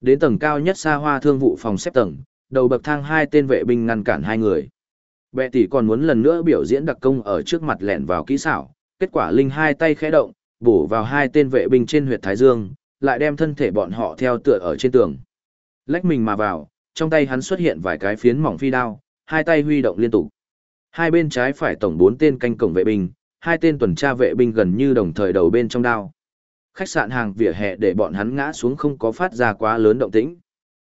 Đến tầng cao nhất xa hoa thương vụ phòng xếp tầng, đầu bậc thang hai tên vệ binh ngăn cản hai người. Bệ tỷ còn muốn lần nữa biểu diễn đặc công ở trước mặt lẹn vào kỹ xảo, kết quả Linh hai tay khẽ động, bổ vào hai tên vệ binh trên huyệt thái dương, lại đem thân thể bọn họ theo tựa ở trên tường. Lách mình mà vào, trong tay hắn xuất hiện vài cái phiến mỏng phi đao, hai tay huy động liên tục. Hai bên trái phải tổng bốn tên canh cổng vệ binh, hai tên tuần tra vệ binh gần như đồng thời đầu bên trong đao. Khách sạn hàng vỉa hè để bọn hắn ngã xuống không có phát ra quá lớn động tĩnh.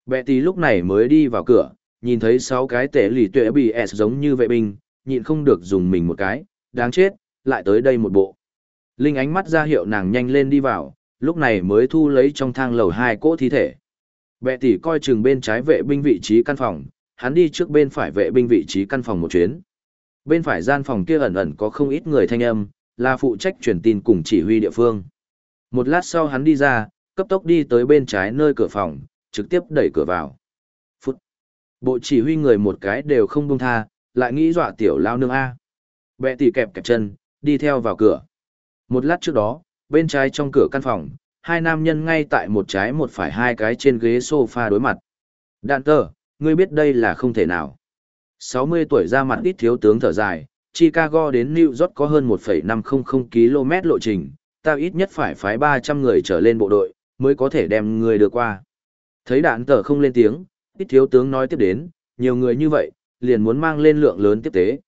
Bệ tí lúc này mới đi vào cửa, nhìn thấy sáu cái tệ lì tuệ bị S giống như vệ binh, nhịn không được dùng mình một cái, đáng chết, lại tới đây một bộ. Linh ánh mắt ra hiệu nàng nhanh lên đi vào, lúc này mới thu lấy trong thang lầu hai cỗ thi thể. Bệ tỷ coi chừng bên trái vệ binh vị trí căn phòng, hắn đi trước bên phải vệ binh vị trí căn phòng một chuyến. Bên phải gian phòng kia ẩn ẩn có không ít người thanh âm, là phụ trách truyền tin cùng chỉ huy địa phương. Một lát sau hắn đi ra, cấp tốc đi tới bên trái nơi cửa phòng, trực tiếp đẩy cửa vào. Phút. Bộ chỉ huy người một cái đều không buông tha, lại nghĩ dọa tiểu lao nương A. Bẹ tỉ kẹp kẹp chân, đi theo vào cửa. Một lát trước đó, bên trái trong cửa căn phòng, hai nam nhân ngay tại một trái một phải hai cái trên ghế sofa đối mặt. Đạn tờ, ngươi biết đây là không thể nào. 60 tuổi ra mặt ít thiếu tướng thở dài, Chicago đến New York có hơn 1,500 km lộ trình, ta ít nhất phải phái 300 người trở lên bộ đội, mới có thể đem người đưa qua. Thấy đạn tờ không lên tiếng, ít thiếu tướng nói tiếp đến, nhiều người như vậy, liền muốn mang lên lượng lớn tiếp tế.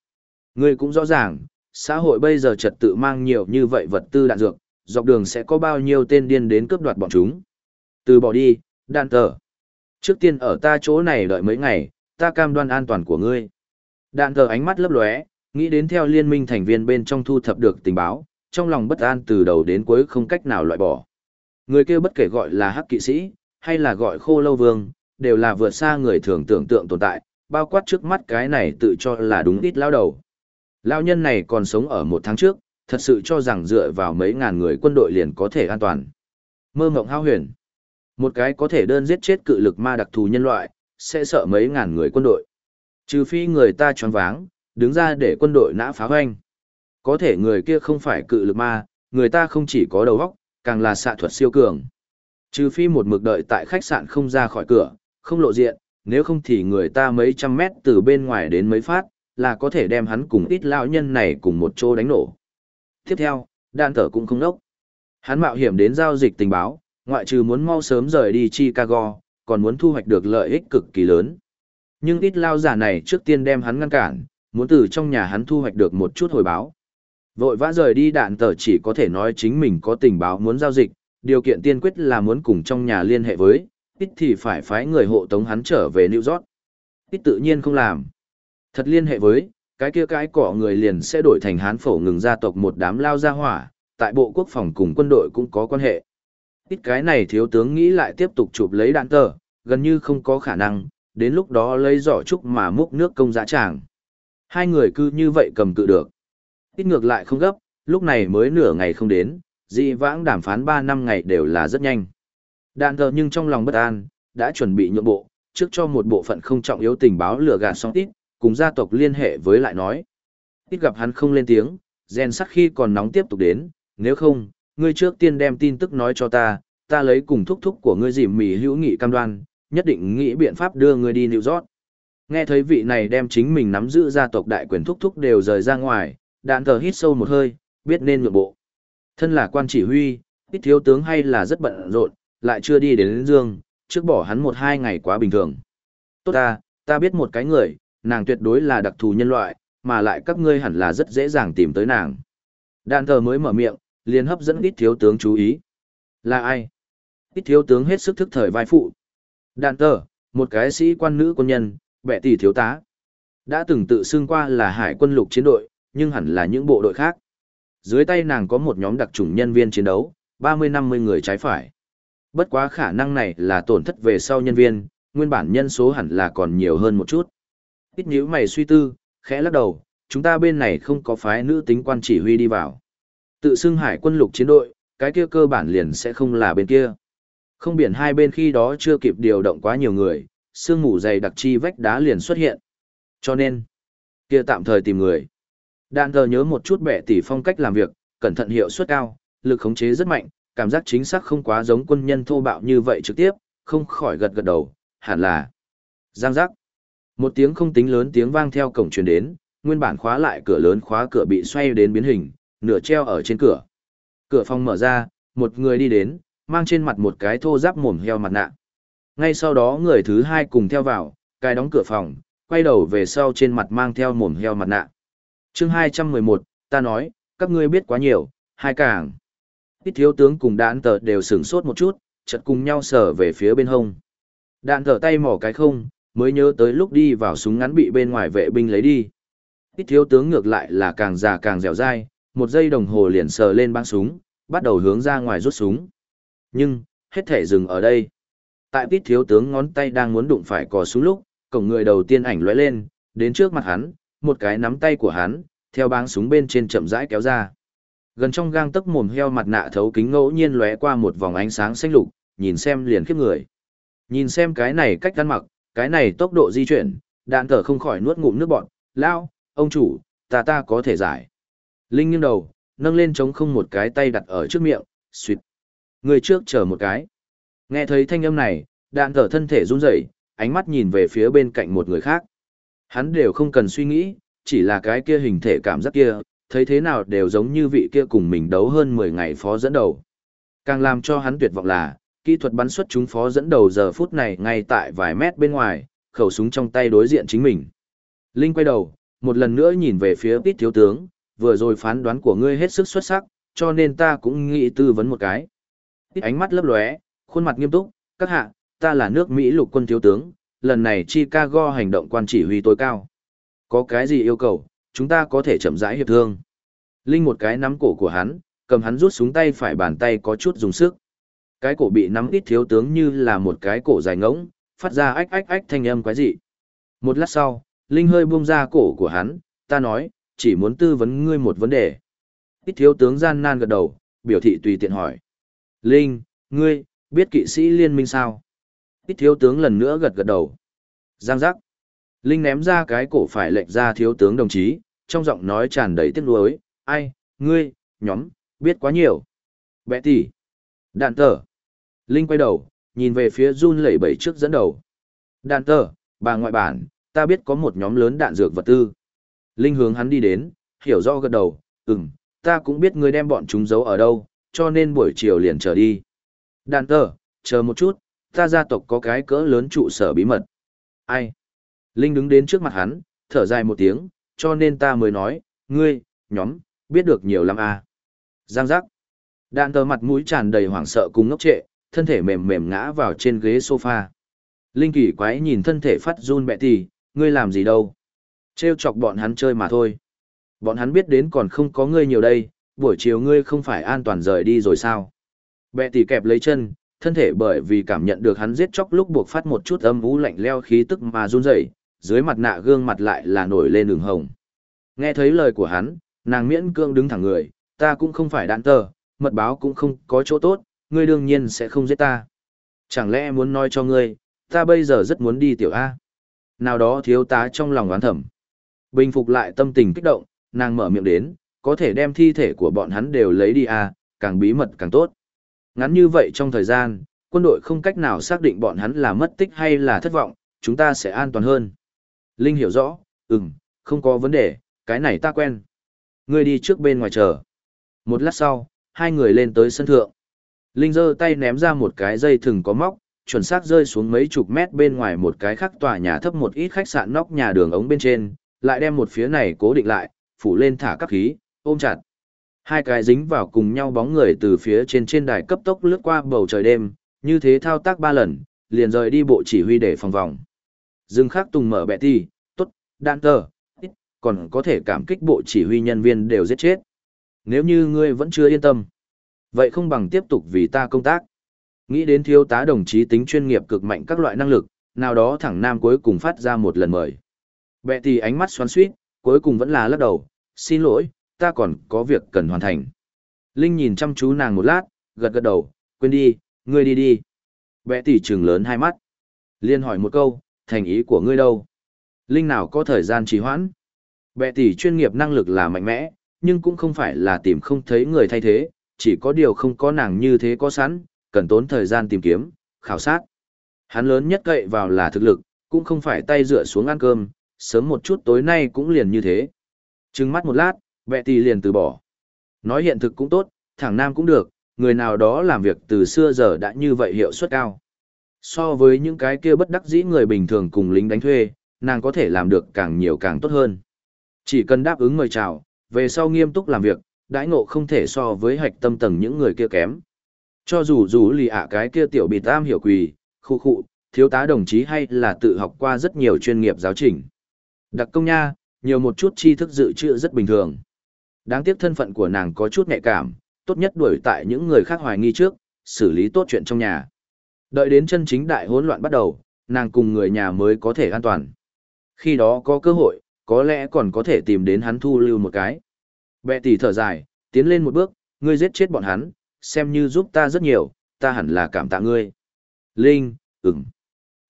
Ngươi cũng rõ ràng, xã hội bây giờ trật tự mang nhiều như vậy vật tư đạn dược, dọc đường sẽ có bao nhiêu tên điên đến cướp đoạt bọn chúng. Từ bỏ đi, đạn tờ. Trước tiên ở ta chỗ này đợi mấy ngày, ta cam đoan an toàn của ngươi. Đạn tờ ánh mắt lấp lóe, nghĩ đến theo liên minh thành viên bên trong thu thập được tình báo, trong lòng bất an từ đầu đến cuối không cách nào loại bỏ. Người kia bất kể gọi là hắc kỵ sĩ, hay là gọi khô lâu vương, đều là vượt xa người thường tưởng tượng tồn tại, bao quát trước mắt cái này tự cho là đúng ít lao đầu. Lao nhân này còn sống ở một tháng trước, thật sự cho rằng dựa vào mấy ngàn người quân đội liền có thể an toàn. Mơ mộng hao huyền. Một cái có thể đơn giết chết cự lực ma đặc thù nhân loại, sẽ sợ mấy ngàn người quân đội. Trừ phi người ta choáng váng, đứng ra để quân đội nã phá hoanh. Có thể người kia không phải cự lực ma, người ta không chỉ có đầu óc, càng là xạ thuật siêu cường. Trừ phi một mực đợi tại khách sạn không ra khỏi cửa, không lộ diện, nếu không thì người ta mấy trăm mét từ bên ngoài đến mấy phát, là có thể đem hắn cùng ít lão nhân này cùng một chỗ đánh nổ. Tiếp theo, đạn tở cũng không đốc. Hắn mạo hiểm đến giao dịch tình báo, ngoại trừ muốn mau sớm rời đi Chicago, còn muốn thu hoạch được lợi ích cực kỳ lớn. Nhưng ít lao giả này trước tiên đem hắn ngăn cản, muốn từ trong nhà hắn thu hoạch được một chút hồi báo. Vội vã rời đi đạn tờ chỉ có thể nói chính mình có tình báo muốn giao dịch, điều kiện tiên quyết là muốn cùng trong nhà liên hệ với, ít thì phải phái người hộ tống hắn trở về New York. Ít tự nhiên không làm. Thật liên hệ với, cái kia cái cỏ người liền sẽ đổi thành hán phổ ngừng gia tộc một đám lao ra hỏa, tại bộ quốc phòng cùng quân đội cũng có quan hệ. Ít cái này thiếu tướng nghĩ lại tiếp tục chụp lấy đạn tờ, gần như không có khả năng, đến lúc đó lấy giỏ trúc mà múc nước công dã tràng. Hai người cứ như vậy cầm cự được. Ít ngược lại không gấp, lúc này mới nửa ngày không đến, dị vãng đàm phán 3 năm ngày đều là rất nhanh. Đạn thờ nhưng trong lòng bất an, đã chuẩn bị nhượng bộ, trước cho một bộ phận không trọng yếu tình báo lừa gạt xong ít, cùng gia tộc liên hệ với lại nói. Ít gặp hắn không lên tiếng, gen sắc khi còn nóng tiếp tục đến, nếu không, ngươi trước tiên đem tin tức nói cho ta, ta lấy cùng thúc thúc của ngươi dìm mì hữu nghị cam đoan, nhất định nghĩ biện pháp đưa ngươi đi New York. Nghe thấy vị này đem chính mình nắm giữ gia tộc đại quyền thúc thúc đều rời ra ngoài, đạn thờ hít sâu một hơi, biết nên nhượng bộ. Thân là quan chỉ huy, ít thiếu tướng hay là rất bận rộn, lại chưa đi đến, Linh Dương, trước bỏ hắn một hai ngày quá bình thường. Tốt ta, ta biết một cái người, nàng tuyệt đối là đặc thù nhân loại, mà lại các ngươi hẳn là rất dễ dàng tìm tới nàng. Đạn thờ mới mở miệng, liền hấp dẫn ít thiếu tướng chú ý. Là ai? Ít thiếu tướng hết sức thức thời vai phụ. Đạn thờ, một cái sĩ quan nữ quân nhân, bệ tỷ thiếu tá. Đã từng tự xưng qua là hải quân lục chiến đội, nhưng hẳn là những bộ đội khác. Dưới tay nàng có một nhóm đặc chủng nhân viên chiến đấu, 30-50 người trái phải. Bất quá khả năng này là tổn thất về sau nhân viên, nguyên bản nhân số hẳn là còn nhiều hơn một chút. Ít nhíu mày suy tư, khẽ lắc đầu, chúng ta bên này không có phái nữ tính quan chỉ huy đi vào. Tự xưng hải quân lục chiến đội, cái kia cơ bản liền sẽ không là bên kia. Không biển hai bên khi đó chưa kịp điều động quá nhiều người, sương mù dày đặc chi vách đá liền xuất hiện. Cho nên, kia tạm thời tìm người. Đạn thờ nhớ một chút bẻ tỉ phong cách làm việc, cẩn thận hiệu suất cao, lực khống chế rất mạnh, cảm giác chính xác không quá giống quân nhân thô bạo như vậy trực tiếp, không khỏi gật gật đầu, hẳn là. Giang giác. Một tiếng không tính lớn tiếng vang theo cổng truyền đến, nguyên bản khóa lại cửa lớn khóa cửa bị xoay đến biến hình, nửa treo ở trên cửa. Cửa phòng mở ra, một người đi đến, mang trên mặt một cái thô giáp mồm heo mặt nạ. Ngay sau đó người thứ hai cùng theo vào, cài đóng cửa phòng, quay đầu về sau trên mặt mang theo mồm heo mặt nạ chương 211, ta nói, các ngươi biết quá nhiều, hai càng. Ít thiếu tướng cùng đạn tờ đều sửng sốt một chút, chợt cùng nhau sở về phía bên hông. Đạn tờ tay mỏ cái không, mới nhớ tới lúc đi vào súng ngắn bị bên ngoài vệ binh lấy đi. Ít thiếu tướng ngược lại là càng già càng dẻo dai, một giây đồng hồ liền sờ lên băng súng, bắt đầu hướng ra ngoài rút súng. Nhưng, hết thể dừng ở đây. Tại ít thiếu tướng ngón tay đang muốn đụng phải cò súng lúc, cổng người đầu tiên ảnh lóe lên, đến trước mặt hắn, một cái nắm tay của hắn, theo báng súng bên trên chậm rãi kéo ra. Gần trong gang tấc mồm heo mặt nạ thấu kính ngẫu nhiên lóe qua một vòng ánh sáng xanh lục, nhìn xem liền khiếp người. Nhìn xem cái này cách ăn mặc, cái này tốc độ di chuyển, đạn thở không khỏi nuốt ngụm nước bọt, lao, ông chủ, ta ta có thể giải. Linh nghiêng đầu, nâng lên chống không một cái tay đặt ở trước miệng, suyệt. Người trước chờ một cái. Nghe thấy thanh âm này, đạn thở thân thể run rẩy, ánh mắt nhìn về phía bên cạnh một người khác. Hắn đều không cần suy nghĩ, chỉ là cái kia hình thể cảm giác kia, thấy thế nào đều giống như vị kia cùng mình đấu hơn 10 ngày phó dẫn đầu. Càng làm cho hắn tuyệt vọng là, kỹ thuật bắn xuất chúng phó dẫn đầu giờ phút này ngay tại vài mét bên ngoài, khẩu súng trong tay đối diện chính mình. Linh quay đầu, một lần nữa nhìn về phía Tít thiếu tướng, vừa rồi phán đoán của ngươi hết sức xuất sắc, cho nên ta cũng nghĩ tư vấn một cái. Tít ánh mắt lấp lóe, khuôn mặt nghiêm túc, các hạ, ta là nước Mỹ lục quân thiếu tướng, lần này Chicago hành động quan chỉ huy tối cao. Có cái gì yêu cầu, chúng ta có thể chậm rãi hiệp thương. Linh một cái nắm cổ của hắn, cầm hắn rút xuống tay phải bàn tay có chút dùng sức. Cái cổ bị nắm ít thiếu tướng như là một cái cổ dài ngỗng, phát ra ách ách ách thanh âm quái dị. Một lát sau, Linh hơi buông ra cổ của hắn, ta nói, chỉ muốn tư vấn ngươi một vấn đề. Ít thiếu tướng gian nan gật đầu, biểu thị tùy tiện hỏi. Linh, ngươi, biết kỵ sĩ liên minh sao? Ít thiếu tướng lần nữa gật gật đầu. Giang giác. Linh ném ra cái cổ phải lệnh ra thiếu tướng đồng chí, trong giọng nói tràn đầy tiếc nuối, ai, ngươi, nhóm, biết quá nhiều. Bẹ tỷ. Đạn tờ. Linh quay đầu, nhìn về phía run lẩy bẩy trước dẫn đầu. Đạn tờ, bà ngoại bản, ta biết có một nhóm lớn đạn dược vật tư. Linh hướng hắn đi đến, hiểu rõ gật đầu, ừm, ta cũng biết ngươi đem bọn chúng giấu ở đâu, cho nên buổi chiều liền trở đi. Đạn tờ, chờ một chút, ta gia tộc có cái cỡ lớn trụ sở bí mật. Ai? Linh đứng đến trước mặt hắn, thở dài một tiếng, cho nên ta mới nói, ngươi, nhóm, biết được nhiều lắm à. Giang giác. Đạn tờ mặt mũi tràn đầy hoảng sợ cùng ngốc trệ, thân thể mềm mềm ngã vào trên ghế sofa. Linh kỳ quái nhìn thân thể phát run bẹ tì, ngươi làm gì đâu. Trêu chọc bọn hắn chơi mà thôi. Bọn hắn biết đến còn không có ngươi nhiều đây, buổi chiều ngươi không phải an toàn rời đi rồi sao. Bẹ tì kẹp lấy chân, thân thể bởi vì cảm nhận được hắn giết chóc lúc buộc phát một chút âm vũ lạnh leo khí tức mà run rẩy, dưới mặt nạ gương mặt lại là nổi lên đường hồng. Nghe thấy lời của hắn, nàng miễn cương đứng thẳng người, ta cũng không phải đạn tờ, mật báo cũng không có chỗ tốt, ngươi đương nhiên sẽ không giết ta. Chẳng lẽ muốn nói cho ngươi, ta bây giờ rất muốn đi tiểu A. Nào đó thiếu tá trong lòng oán thẩm. Bình phục lại tâm tình kích động, nàng mở miệng đến, có thể đem thi thể của bọn hắn đều lấy đi A, càng bí mật càng tốt. Ngắn như vậy trong thời gian, quân đội không cách nào xác định bọn hắn là mất tích hay là thất vọng, chúng ta sẽ an toàn hơn. Linh hiểu rõ, ừm, không có vấn đề, cái này ta quen. Ngươi đi trước bên ngoài chờ. Một lát sau, hai người lên tới sân thượng. Linh giơ tay ném ra một cái dây thừng có móc, chuẩn xác rơi xuống mấy chục mét bên ngoài một cái khác tòa nhà thấp một ít khách sạn nóc nhà đường ống bên trên, lại đem một phía này cố định lại, phủ lên thả các khí, ôm chặt. Hai cái dính vào cùng nhau bóng người từ phía trên trên đài cấp tốc lướt qua bầu trời đêm, như thế thao tác ba lần, liền rời đi bộ chỉ huy để phòng vòng. Dương Khắc Tùng mở bẹ ti, tốt, đạn tờ, còn có thể cảm kích bộ chỉ huy nhân viên đều giết chết. Nếu như ngươi vẫn chưa yên tâm, vậy không bằng tiếp tục vì ta công tác. Nghĩ đến thiếu tá đồng chí tính chuyên nghiệp cực mạnh các loại năng lực, nào đó thẳng nam cuối cùng phát ra một lần mời. Bẹ thì ánh mắt xoắn suýt, cuối cùng vẫn là lắc đầu, xin lỗi, ta còn có việc cần hoàn thành. Linh nhìn chăm chú nàng một lát, gật gật đầu, quên đi, ngươi đi đi. Bẹ tỷ trừng lớn hai mắt. Liên hỏi một câu, thành ý của ngươi đâu? Linh nào có thời gian trì hoãn? Bẹ tỷ chuyên nghiệp năng lực là mạnh mẽ, nhưng cũng không phải là tìm không thấy người thay thế, chỉ có điều không có nàng như thế có sẵn, cần tốn thời gian tìm kiếm, khảo sát. Hắn lớn nhất cậy vào là thực lực, cũng không phải tay dựa xuống ăn cơm, sớm một chút tối nay cũng liền như thế. Trừng mắt một lát, Bệ tì liền từ bỏ. Nói hiện thực cũng tốt, thẳng nam cũng được, người nào đó làm việc từ xưa giờ đã như vậy hiệu suất cao. So với những cái kia bất đắc dĩ người bình thường cùng lính đánh thuê, nàng có thể làm được càng nhiều càng tốt hơn. Chỉ cần đáp ứng mời chào, về sau nghiêm túc làm việc, đãi ngộ không thể so với hạch tâm tầng những người kia kém. Cho dù dù lì ạ cái kia tiểu bị tam hiểu quỳ, khu khu, thiếu tá đồng chí hay là tự học qua rất nhiều chuyên nghiệp giáo trình. Đặc công nha, nhiều một chút tri thức dự trữ rất bình thường. Đáng tiếc thân phận của nàng có chút nhạy cảm, tốt nhất đuổi tại những người khác hoài nghi trước, xử lý tốt chuyện trong nhà. Đợi đến chân chính đại hỗn loạn bắt đầu, nàng cùng người nhà mới có thể an toàn. Khi đó có cơ hội, có lẽ còn có thể tìm đến hắn thu lưu một cái. Bệ tỷ thở dài, tiến lên một bước, ngươi giết chết bọn hắn, xem như giúp ta rất nhiều, ta hẳn là cảm tạ ngươi. Linh, ừm.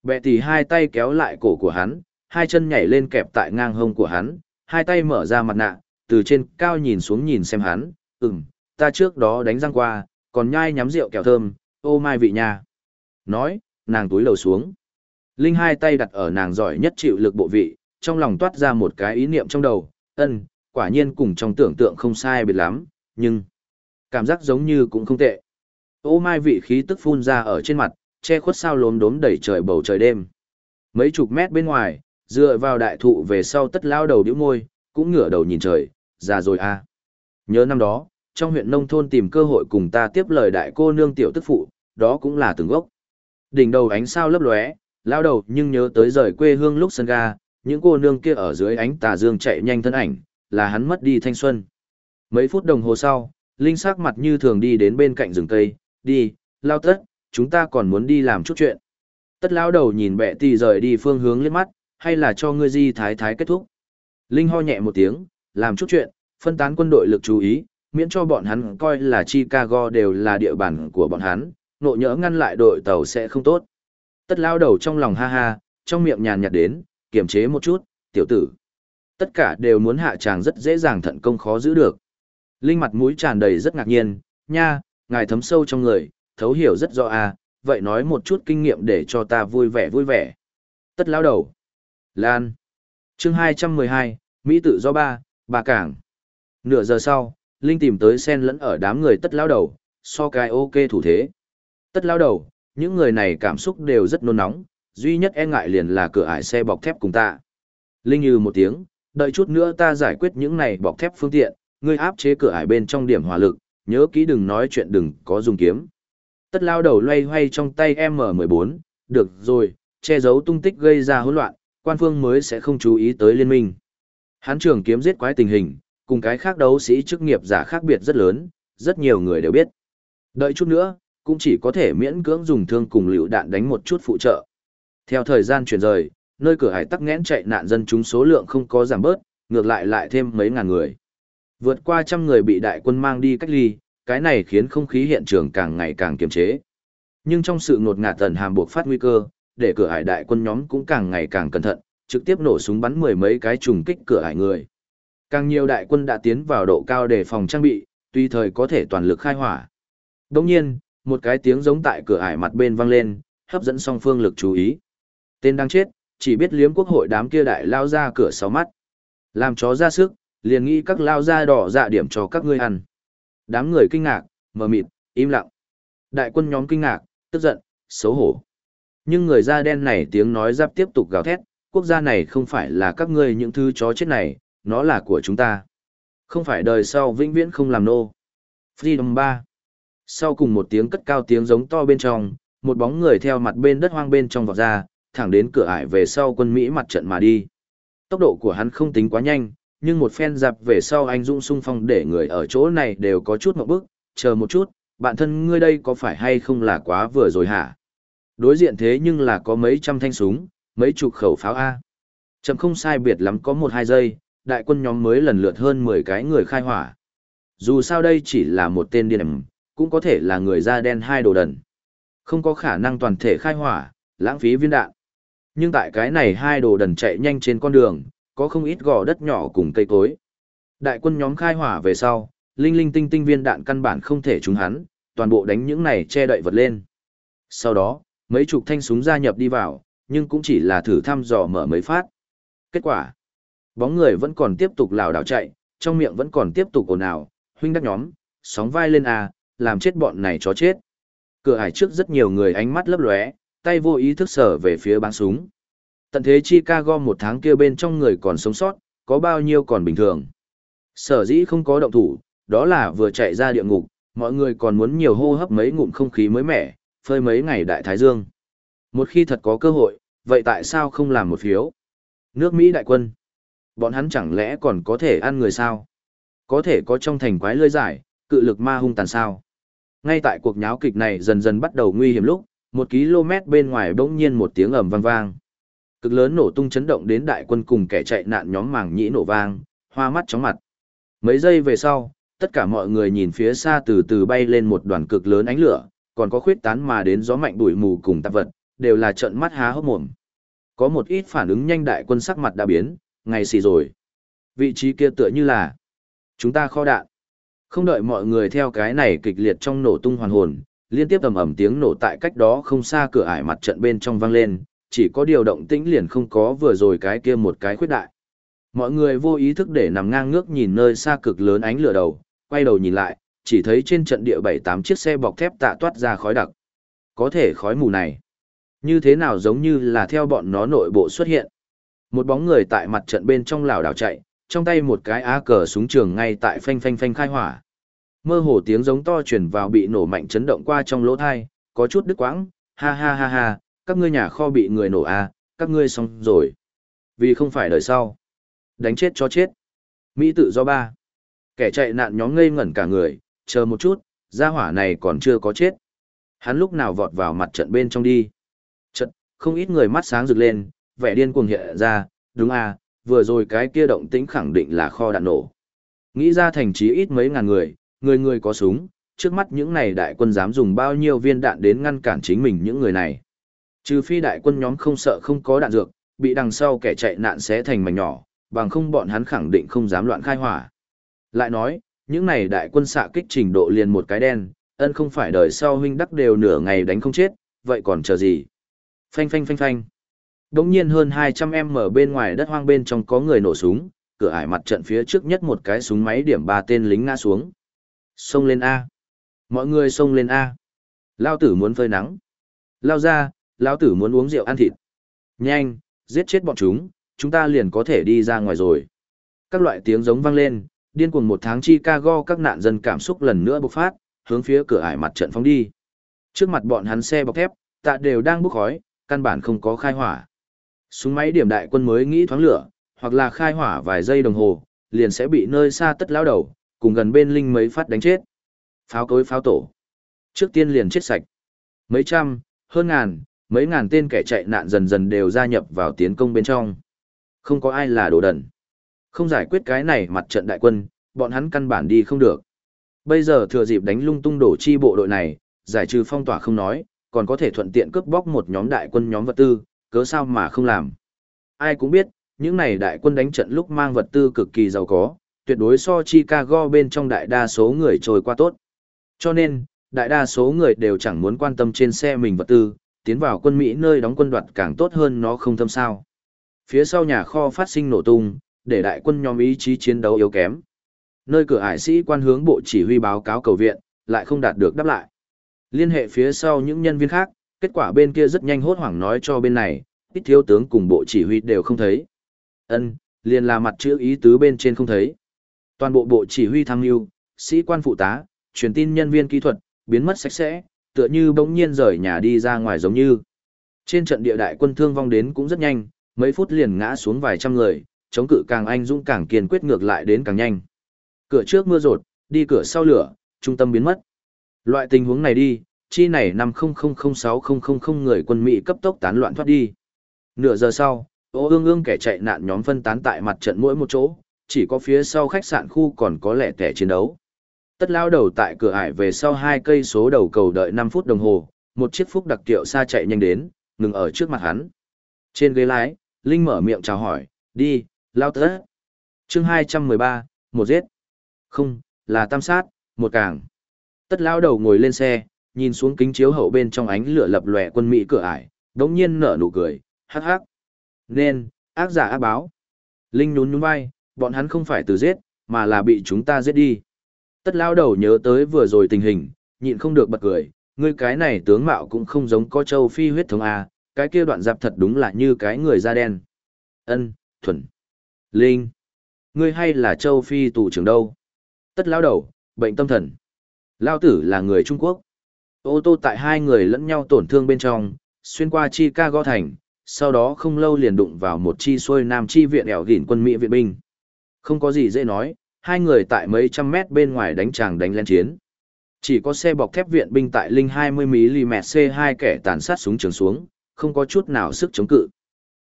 Bệ tỷ hai tay kéo lại cổ của hắn, hai chân nhảy lên kẹp tại ngang hông của hắn, hai tay mở ra mặt nạ, từ trên cao nhìn xuống nhìn xem hắn, ừm, ta trước đó đánh răng qua, còn nhai nhắm rượu kẹo thơm, ô mai vị nha. Nói, nàng túi lầu xuống. Linh hai tay đặt ở nàng giỏi nhất chịu lực bộ vị, trong lòng toát ra một cái ý niệm trong đầu, ân, quả nhiên cùng trong tưởng tượng không sai biệt lắm, nhưng cảm giác giống như cũng không tệ. Ô mai vị khí tức phun ra ở trên mặt, che khuất sao lốm đốm đẩy trời bầu trời đêm. Mấy chục mét bên ngoài, dựa vào đại thụ về sau tất lao đầu điếu môi, cũng ngửa đầu nhìn trời, già rồi à. Nhớ năm đó, trong huyện nông thôn tìm cơ hội cùng ta tiếp lời đại cô nương tiểu tức phụ, đó cũng là từng gốc. Đỉnh đầu ánh sao lấp lóe, lao đầu nhưng nhớ tới rời quê hương lúc sân ga, những cô nương kia ở dưới ánh tà dương chạy nhanh thân ảnh, là hắn mất đi thanh xuân. Mấy phút đồng hồ sau, Linh sắc mặt như thường đi đến bên cạnh rừng cây, đi, lao tất, chúng ta còn muốn đi làm chút chuyện. Tất lao đầu nhìn bẹ tì rời đi phương hướng lên mắt, hay là cho ngươi di thái thái kết thúc. Linh ho nhẹ một tiếng, làm chút chuyện, phân tán quân đội lực chú ý, miễn cho bọn hắn coi là Chicago đều là địa bàn của bọn hắn, nộ nhỡ ngăn lại đội tàu sẽ không tốt. Tất lao đầu trong lòng ha ha, trong miệng nhàn nhạt đến, kiềm chế một chút, tiểu tử. Tất cả đều muốn hạ chàng rất dễ dàng thận công khó giữ được. Linh mặt mũi tràn đầy rất ngạc nhiên, nha, ngài thấm sâu trong người, thấu hiểu rất rõ à, vậy nói một chút kinh nghiệm để cho ta vui vẻ vui vẻ. Tất lao đầu. Lan. chương 212, Mỹ tự do ba, bà cảng. Nửa giờ sau, Linh tìm tới sen lẫn ở đám người tất lao đầu, so cái ok thủ thế. Tất lao đầu, những người này cảm xúc đều rất nôn nóng, duy nhất e ngại liền là cửa ải xe bọc thép cùng ta. Linh như một tiếng, đợi chút nữa ta giải quyết những này bọc thép phương tiện, ngươi áp chế cửa ải bên trong điểm hỏa lực, nhớ kỹ đừng nói chuyện đừng có dùng kiếm. Tất lao đầu loay hoay trong tay M14, được rồi, che giấu tung tích gây ra hỗn loạn, quan phương mới sẽ không chú ý tới liên minh. Hán trường kiếm giết quái tình hình, cùng cái khác đấu sĩ chức nghiệp giả khác biệt rất lớn, rất nhiều người đều biết. Đợi chút nữa, cũng chỉ có thể miễn cưỡng dùng thương cùng lựu đạn đánh một chút phụ trợ. Theo thời gian chuyển rời, nơi cửa hải tắc nghẽn chạy nạn dân chúng số lượng không có giảm bớt, ngược lại lại thêm mấy ngàn người. Vượt qua trăm người bị đại quân mang đi cách ly, cái này khiến không khí hiện trường càng ngày càng kiềm chế. Nhưng trong sự ngột ngạt tần hàm buộc phát nguy cơ, để cửa hải đại quân nhóm cũng càng ngày càng cẩn thận, trực tiếp nổ súng bắn mười mấy cái trùng kích cửa hải người. Càng nhiều đại quân đã tiến vào độ cao để phòng trang bị, tùy thời có thể toàn lực khai hỏa. Đồng nhiên, một cái tiếng giống tại cửa ải mặt bên vang lên, hấp dẫn song phương lực chú ý. Tên đang chết, chỉ biết liếm quốc hội đám kia đại lao ra cửa sáu mắt. Làm chó ra sức, liền nghĩ các lao ra đỏ dạ điểm cho các ngươi ăn. Đám người kinh ngạc, mờ mịt, im lặng. Đại quân nhóm kinh ngạc, tức giận, xấu hổ. Nhưng người da đen này tiếng nói giáp tiếp tục gào thét, quốc gia này không phải là các ngươi những thứ chó chết này, nó là của chúng ta. Không phải đời sau vĩnh viễn không làm nô. Freedom 3 Sau cùng một tiếng cất cao tiếng giống to bên trong, một bóng người theo mặt bên đất hoang bên trong vọt ra, thẳng đến cửa ải về sau quân Mỹ mặt trận mà đi. Tốc độ của hắn không tính quá nhanh, nhưng một phen dạp về sau anh dũng sung phong để người ở chỗ này đều có chút một bước, chờ một chút, bạn thân ngươi đây có phải hay không là quá vừa rồi hả? Đối diện thế nhưng là có mấy trăm thanh súng, mấy chục khẩu pháo A. Chậm không sai biệt lắm có một hai giây, đại quân nhóm mới lần lượt hơn 10 cái người khai hỏa. Dù sao đây chỉ là một tên điên cũng có thể là người da đen hai đồ đần. Không có khả năng toàn thể khai hỏa, lãng phí viên đạn. Nhưng tại cái này hai đồ đần chạy nhanh trên con đường, có không ít gò đất nhỏ cùng cây cối. Đại quân nhóm khai hỏa về sau, linh linh tinh tinh viên đạn căn bản không thể trúng hắn, toàn bộ đánh những này che đậy vật lên. Sau đó, Mấy chục thanh súng gia nhập đi vào, nhưng cũng chỉ là thử thăm dò mở mấy phát. Kết quả, bóng người vẫn còn tiếp tục lảo đảo chạy, trong miệng vẫn còn tiếp tục ồn ào, huynh đắc nhóm, sóng vai lên à, làm chết bọn này chó chết. Cửa hải trước rất nhiều người ánh mắt lấp lóe, tay vô ý thức sở về phía bán súng. Tận thế Chicago một tháng kia bên trong người còn sống sót, có bao nhiêu còn bình thường. Sở dĩ không có động thủ, đó là vừa chạy ra địa ngục, mọi người còn muốn nhiều hô hấp mấy ngụm không khí mới mẻ, phơi mấy ngày đại thái dương. Một khi thật có cơ hội, vậy tại sao không làm một phiếu? Nước Mỹ đại quân. Bọn hắn chẳng lẽ còn có thể ăn người sao? Có thể có trong thành quái lơi giải, cự lực ma hung tàn sao? Ngay tại cuộc nháo kịch này dần dần bắt đầu nguy hiểm lúc, một km bên ngoài bỗng nhiên một tiếng ầm vang vang. Cực lớn nổ tung chấn động đến đại quân cùng kẻ chạy nạn nhóm màng nhĩ nổ vang, hoa mắt chóng mặt. Mấy giây về sau, tất cả mọi người nhìn phía xa từ từ bay lên một đoàn cực lớn ánh lửa, còn có khuyết tán mà đến gió mạnh bụi mù cùng tạp vật, đều là trận mắt há hốc mồm. Có một ít phản ứng nhanh đại quân sắc mặt đã biến, ngày xì rồi. Vị trí kia tựa như là chúng ta kho đạn. Không đợi mọi người theo cái này kịch liệt trong nổ tung hoàn hồn, liên tiếp ầm ầm tiếng nổ tại cách đó không xa cửa ải mặt trận bên trong vang lên, chỉ có điều động tĩnh liền không có vừa rồi cái kia một cái khuyết đại. Mọi người vô ý thức để nằm ngang ngước nhìn nơi xa cực lớn ánh lửa đầu, quay đầu nhìn lại, chỉ thấy trên trận địa bảy tám chiếc xe bọc thép tạ toát ra khói đặc. Có thể khói mù này, như thế nào giống như là theo bọn nó nội bộ xuất hiện. Một bóng người tại mặt trận bên trong lảo đảo chạy, trong tay một cái á cờ súng trường ngay tại phanh phanh phanh khai hỏa. Mơ hồ tiếng giống to truyền vào bị nổ mạnh chấn động qua trong lỗ thai, có chút đứt quãng, ha ha ha ha, các ngươi nhà kho bị người nổ à, các ngươi xong rồi. Vì không phải đời sau. Đánh chết cho chết. Mỹ tự do ba. Kẻ chạy nạn nhóm ngây ngẩn cả người, chờ một chút, gia hỏa này còn chưa có chết. Hắn lúc nào vọt vào mặt trận bên trong đi. Không ít người mắt sáng rực lên, vẻ điên cuồng hiện ra, đúng à, vừa rồi cái kia động tĩnh khẳng định là kho đạn nổ. Nghĩ ra thành trí ít mấy ngàn người, người người có súng, trước mắt những này đại quân dám dùng bao nhiêu viên đạn đến ngăn cản chính mình những người này. Trừ phi đại quân nhóm không sợ không có đạn dược, bị đằng sau kẻ chạy nạn xé thành mảnh nhỏ, bằng không bọn hắn khẳng định không dám loạn khai hỏa. Lại nói, những này đại quân xạ kích trình độ liền một cái đen, ân không phải đời sau huynh đắc đều nửa ngày đánh không chết, vậy còn chờ gì? Phanh phanh phanh phanh. Đống nhiên hơn 200 em ở bên ngoài đất hoang bên trong có người nổ súng, cửa ải mặt trận phía trước nhất một cái súng máy điểm ba tên lính ngã xuống. Xông lên A. Mọi người xông lên A. Lao tử muốn phơi nắng. Lao ra, Lao tử muốn uống rượu ăn thịt. Nhanh, giết chết bọn chúng, chúng ta liền có thể đi ra ngoài rồi. Các loại tiếng giống vang lên, điên cuồng một tháng Chicago các nạn dân cảm xúc lần nữa bộc phát, hướng phía cửa ải mặt trận phóng đi. Trước mặt bọn hắn xe bọc thép, tạ đều đang bốc khói, căn bản không có khai hỏa. Súng máy điểm đại quân mới nghĩ thoáng lửa, hoặc là khai hỏa vài giây đồng hồ, liền sẽ bị nơi xa tất lao đầu, cùng gần bên linh mấy phát đánh chết. Pháo cối pháo tổ. Trước tiên liền chết sạch. Mấy trăm, hơn ngàn, mấy ngàn tên kẻ chạy nạn dần dần đều gia nhập vào tiến công bên trong. Không có ai là đồ đần. Không giải quyết cái này mặt trận đại quân, bọn hắn căn bản đi không được. Bây giờ thừa dịp đánh lung tung đổ chi bộ đội này, giải trừ phong tỏa không nói, còn có thể thuận tiện cướp bóc một nhóm đại quân nhóm vật tư, cớ sao mà không làm. Ai cũng biết, những này đại quân đánh trận lúc mang vật tư cực kỳ giàu có, tuyệt đối so Chicago bên trong đại đa số người trôi qua tốt. Cho nên, đại đa số người đều chẳng muốn quan tâm trên xe mình vật tư, tiến vào quân Mỹ nơi đóng quân đoạt càng tốt hơn nó không thâm sao. Phía sau nhà kho phát sinh nổ tung, để đại quân nhóm ý chí chiến đấu yếu kém. Nơi cửa hải sĩ quan hướng bộ chỉ huy báo cáo cầu viện, lại không đạt được đáp lại. Liên hệ phía sau những nhân viên khác, kết quả bên kia rất nhanh hốt hoảng nói cho bên này, ít thiếu tướng cùng bộ chỉ huy đều không thấy. Ân, liền là mặt chữ ý tứ bên trên không thấy. Toàn bộ bộ chỉ huy tham mưu, sĩ quan phụ tá, truyền tin nhân viên kỹ thuật, biến mất sạch sẽ, tựa như bỗng nhiên rời nhà đi ra ngoài giống như. Trên trận địa đại quân thương vong đến cũng rất nhanh, mấy phút liền ngã xuống vài trăm người, chống cự càng anh dũng càng kiên quyết ngược lại đến càng nhanh. Cửa trước mưa rột, đi cửa sau lửa, trung tâm biến mất. Loại tình huống này đi, chi này năm 5006000 người quân Mỹ cấp tốc tán loạn thoát đi. Nửa giờ sau, ô ương ương kẻ chạy nạn nhóm phân tán tại mặt trận mỗi một chỗ, chỉ có phía sau khách sạn khu còn có lẻ tẻ chiến đấu. Tất lao đầu tại cửa ải về sau hai cây số đầu cầu đợi 5 phút đồng hồ, một chiếc phúc đặc tiệu xa chạy nhanh đến, ngừng ở trước mặt hắn. Trên ghế lái, Linh mở miệng chào hỏi, đi, lao tớ. chương 213, một giết. Không, là tam sát, một càng. Tất lao đầu ngồi lên xe, nhìn xuống kính chiếu hậu bên trong ánh lửa lập lòe quân Mỹ cửa ải, đống nhiên nở nụ cười, hắc hắc. Nên, ác giả ác báo. Linh nhún nhún vai, bọn hắn không phải từ giết, mà là bị chúng ta giết đi. Tất lao đầu nhớ tới vừa rồi tình hình, nhịn không được bật cười, ngươi cái này tướng mạo cũng không giống có châu phi huyết thống A, cái kia đoạn giáp thật đúng là như cái người da đen. Ân, thuần. Linh. Ngươi hay là châu phi tù trưởng đâu? Tất lao đầu, bệnh tâm thần. Lao tử là người Trung Quốc. Ô tô tại hai người lẫn nhau tổn thương bên trong, xuyên qua Chicago thành, sau đó không lâu liền đụng vào một chi xuôi nam chi viện ẻo gỉn quân Mỹ viện binh. Không có gì dễ nói, hai người tại mấy trăm mét bên ngoài đánh chàng đánh lên chiến. Chỉ có xe bọc thép viện binh tại Linh 20mm C2 kẻ tàn sát súng trường xuống, không có chút nào sức chống cự.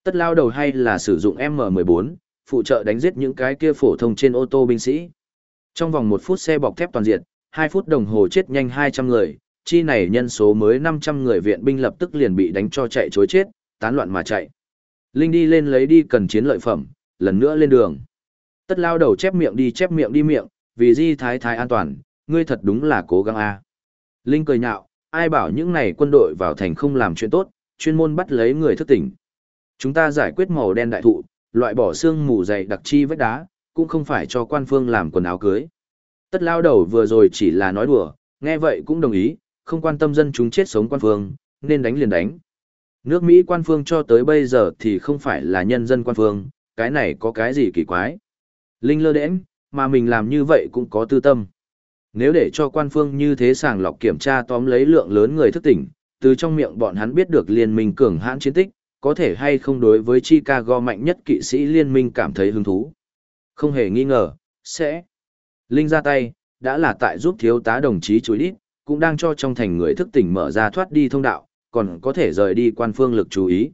Tất lao đầu hay là sử dụng M14, phụ trợ đánh giết những cái kia phổ thông trên ô tô binh sĩ. Trong vòng một phút xe bọc thép toàn diện, 2 phút đồng hồ chết nhanh 200 người, chi này nhân số mới 500 người viện binh lập tức liền bị đánh cho chạy chối chết, tán loạn mà chạy. Linh đi lên lấy đi cần chiến lợi phẩm, lần nữa lên đường. Tất lao đầu chép miệng đi chép miệng đi miệng, vì di thái thái an toàn, ngươi thật đúng là cố gắng a. Linh cười nhạo, ai bảo những này quân đội vào thành không làm chuyện tốt, chuyên môn bắt lấy người thức tỉnh. Chúng ta giải quyết màu đen đại thụ, loại bỏ xương mù dày đặc chi vết đá, cũng không phải cho quan phương làm quần áo cưới. Tất lao đầu vừa rồi chỉ là nói đùa, nghe vậy cũng đồng ý, không quan tâm dân chúng chết sống quan phương, nên đánh liền đánh. Nước Mỹ quan phương cho tới bây giờ thì không phải là nhân dân quan phương, cái này có cái gì kỳ quái. Linh lơ đễnh, mà mình làm như vậy cũng có tư tâm. Nếu để cho quan phương như thế sàng lọc kiểm tra tóm lấy lượng lớn người thức tỉnh, từ trong miệng bọn hắn biết được liên minh cường hãn chiến tích, có thể hay không đối với Chicago mạnh nhất kỵ sĩ liên minh cảm thấy hứng thú. Không hề nghi ngờ, sẽ. Linh ra tay, đã là tại giúp thiếu tá đồng chí chú ý, cũng đang cho trong thành người thức tỉnh mở ra thoát đi thông đạo, còn có thể rời đi quan phương lực chú ý.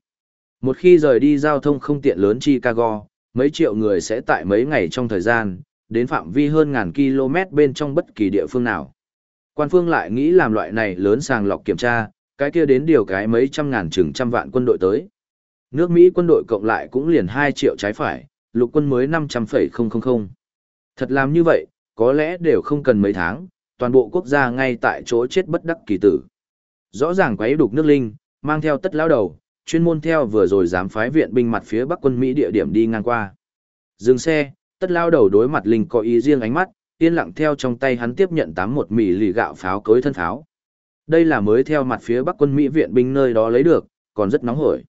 Một khi rời đi giao thông không tiện lớn Chicago, mấy triệu người sẽ tại mấy ngày trong thời gian, đến phạm vi hơn ngàn km bên trong bất kỳ địa phương nào. Quan phương lại nghĩ làm loại này lớn sàng lọc kiểm tra, cái kia đến điều cái mấy trăm ngàn chừng trăm vạn quân đội tới. Nước Mỹ quân đội cộng lại cũng liền 2 triệu trái phải, lục quân mới 500,000. Thật làm như vậy, có lẽ đều không cần mấy tháng, toàn bộ quốc gia ngay tại chỗ chết bất đắc kỳ tử. Rõ ràng quấy đục nước linh, mang theo tất lão đầu, chuyên môn theo vừa rồi dám phái viện binh mặt phía bắc quân Mỹ địa điểm đi ngang qua. Dừng xe, tất lao đầu đối mặt linh có ý riêng ánh mắt, yên lặng theo trong tay hắn tiếp nhận tám một mì lì gạo pháo cối thân pháo. Đây là mới theo mặt phía bắc quân Mỹ viện binh nơi đó lấy được, còn rất nóng hổi.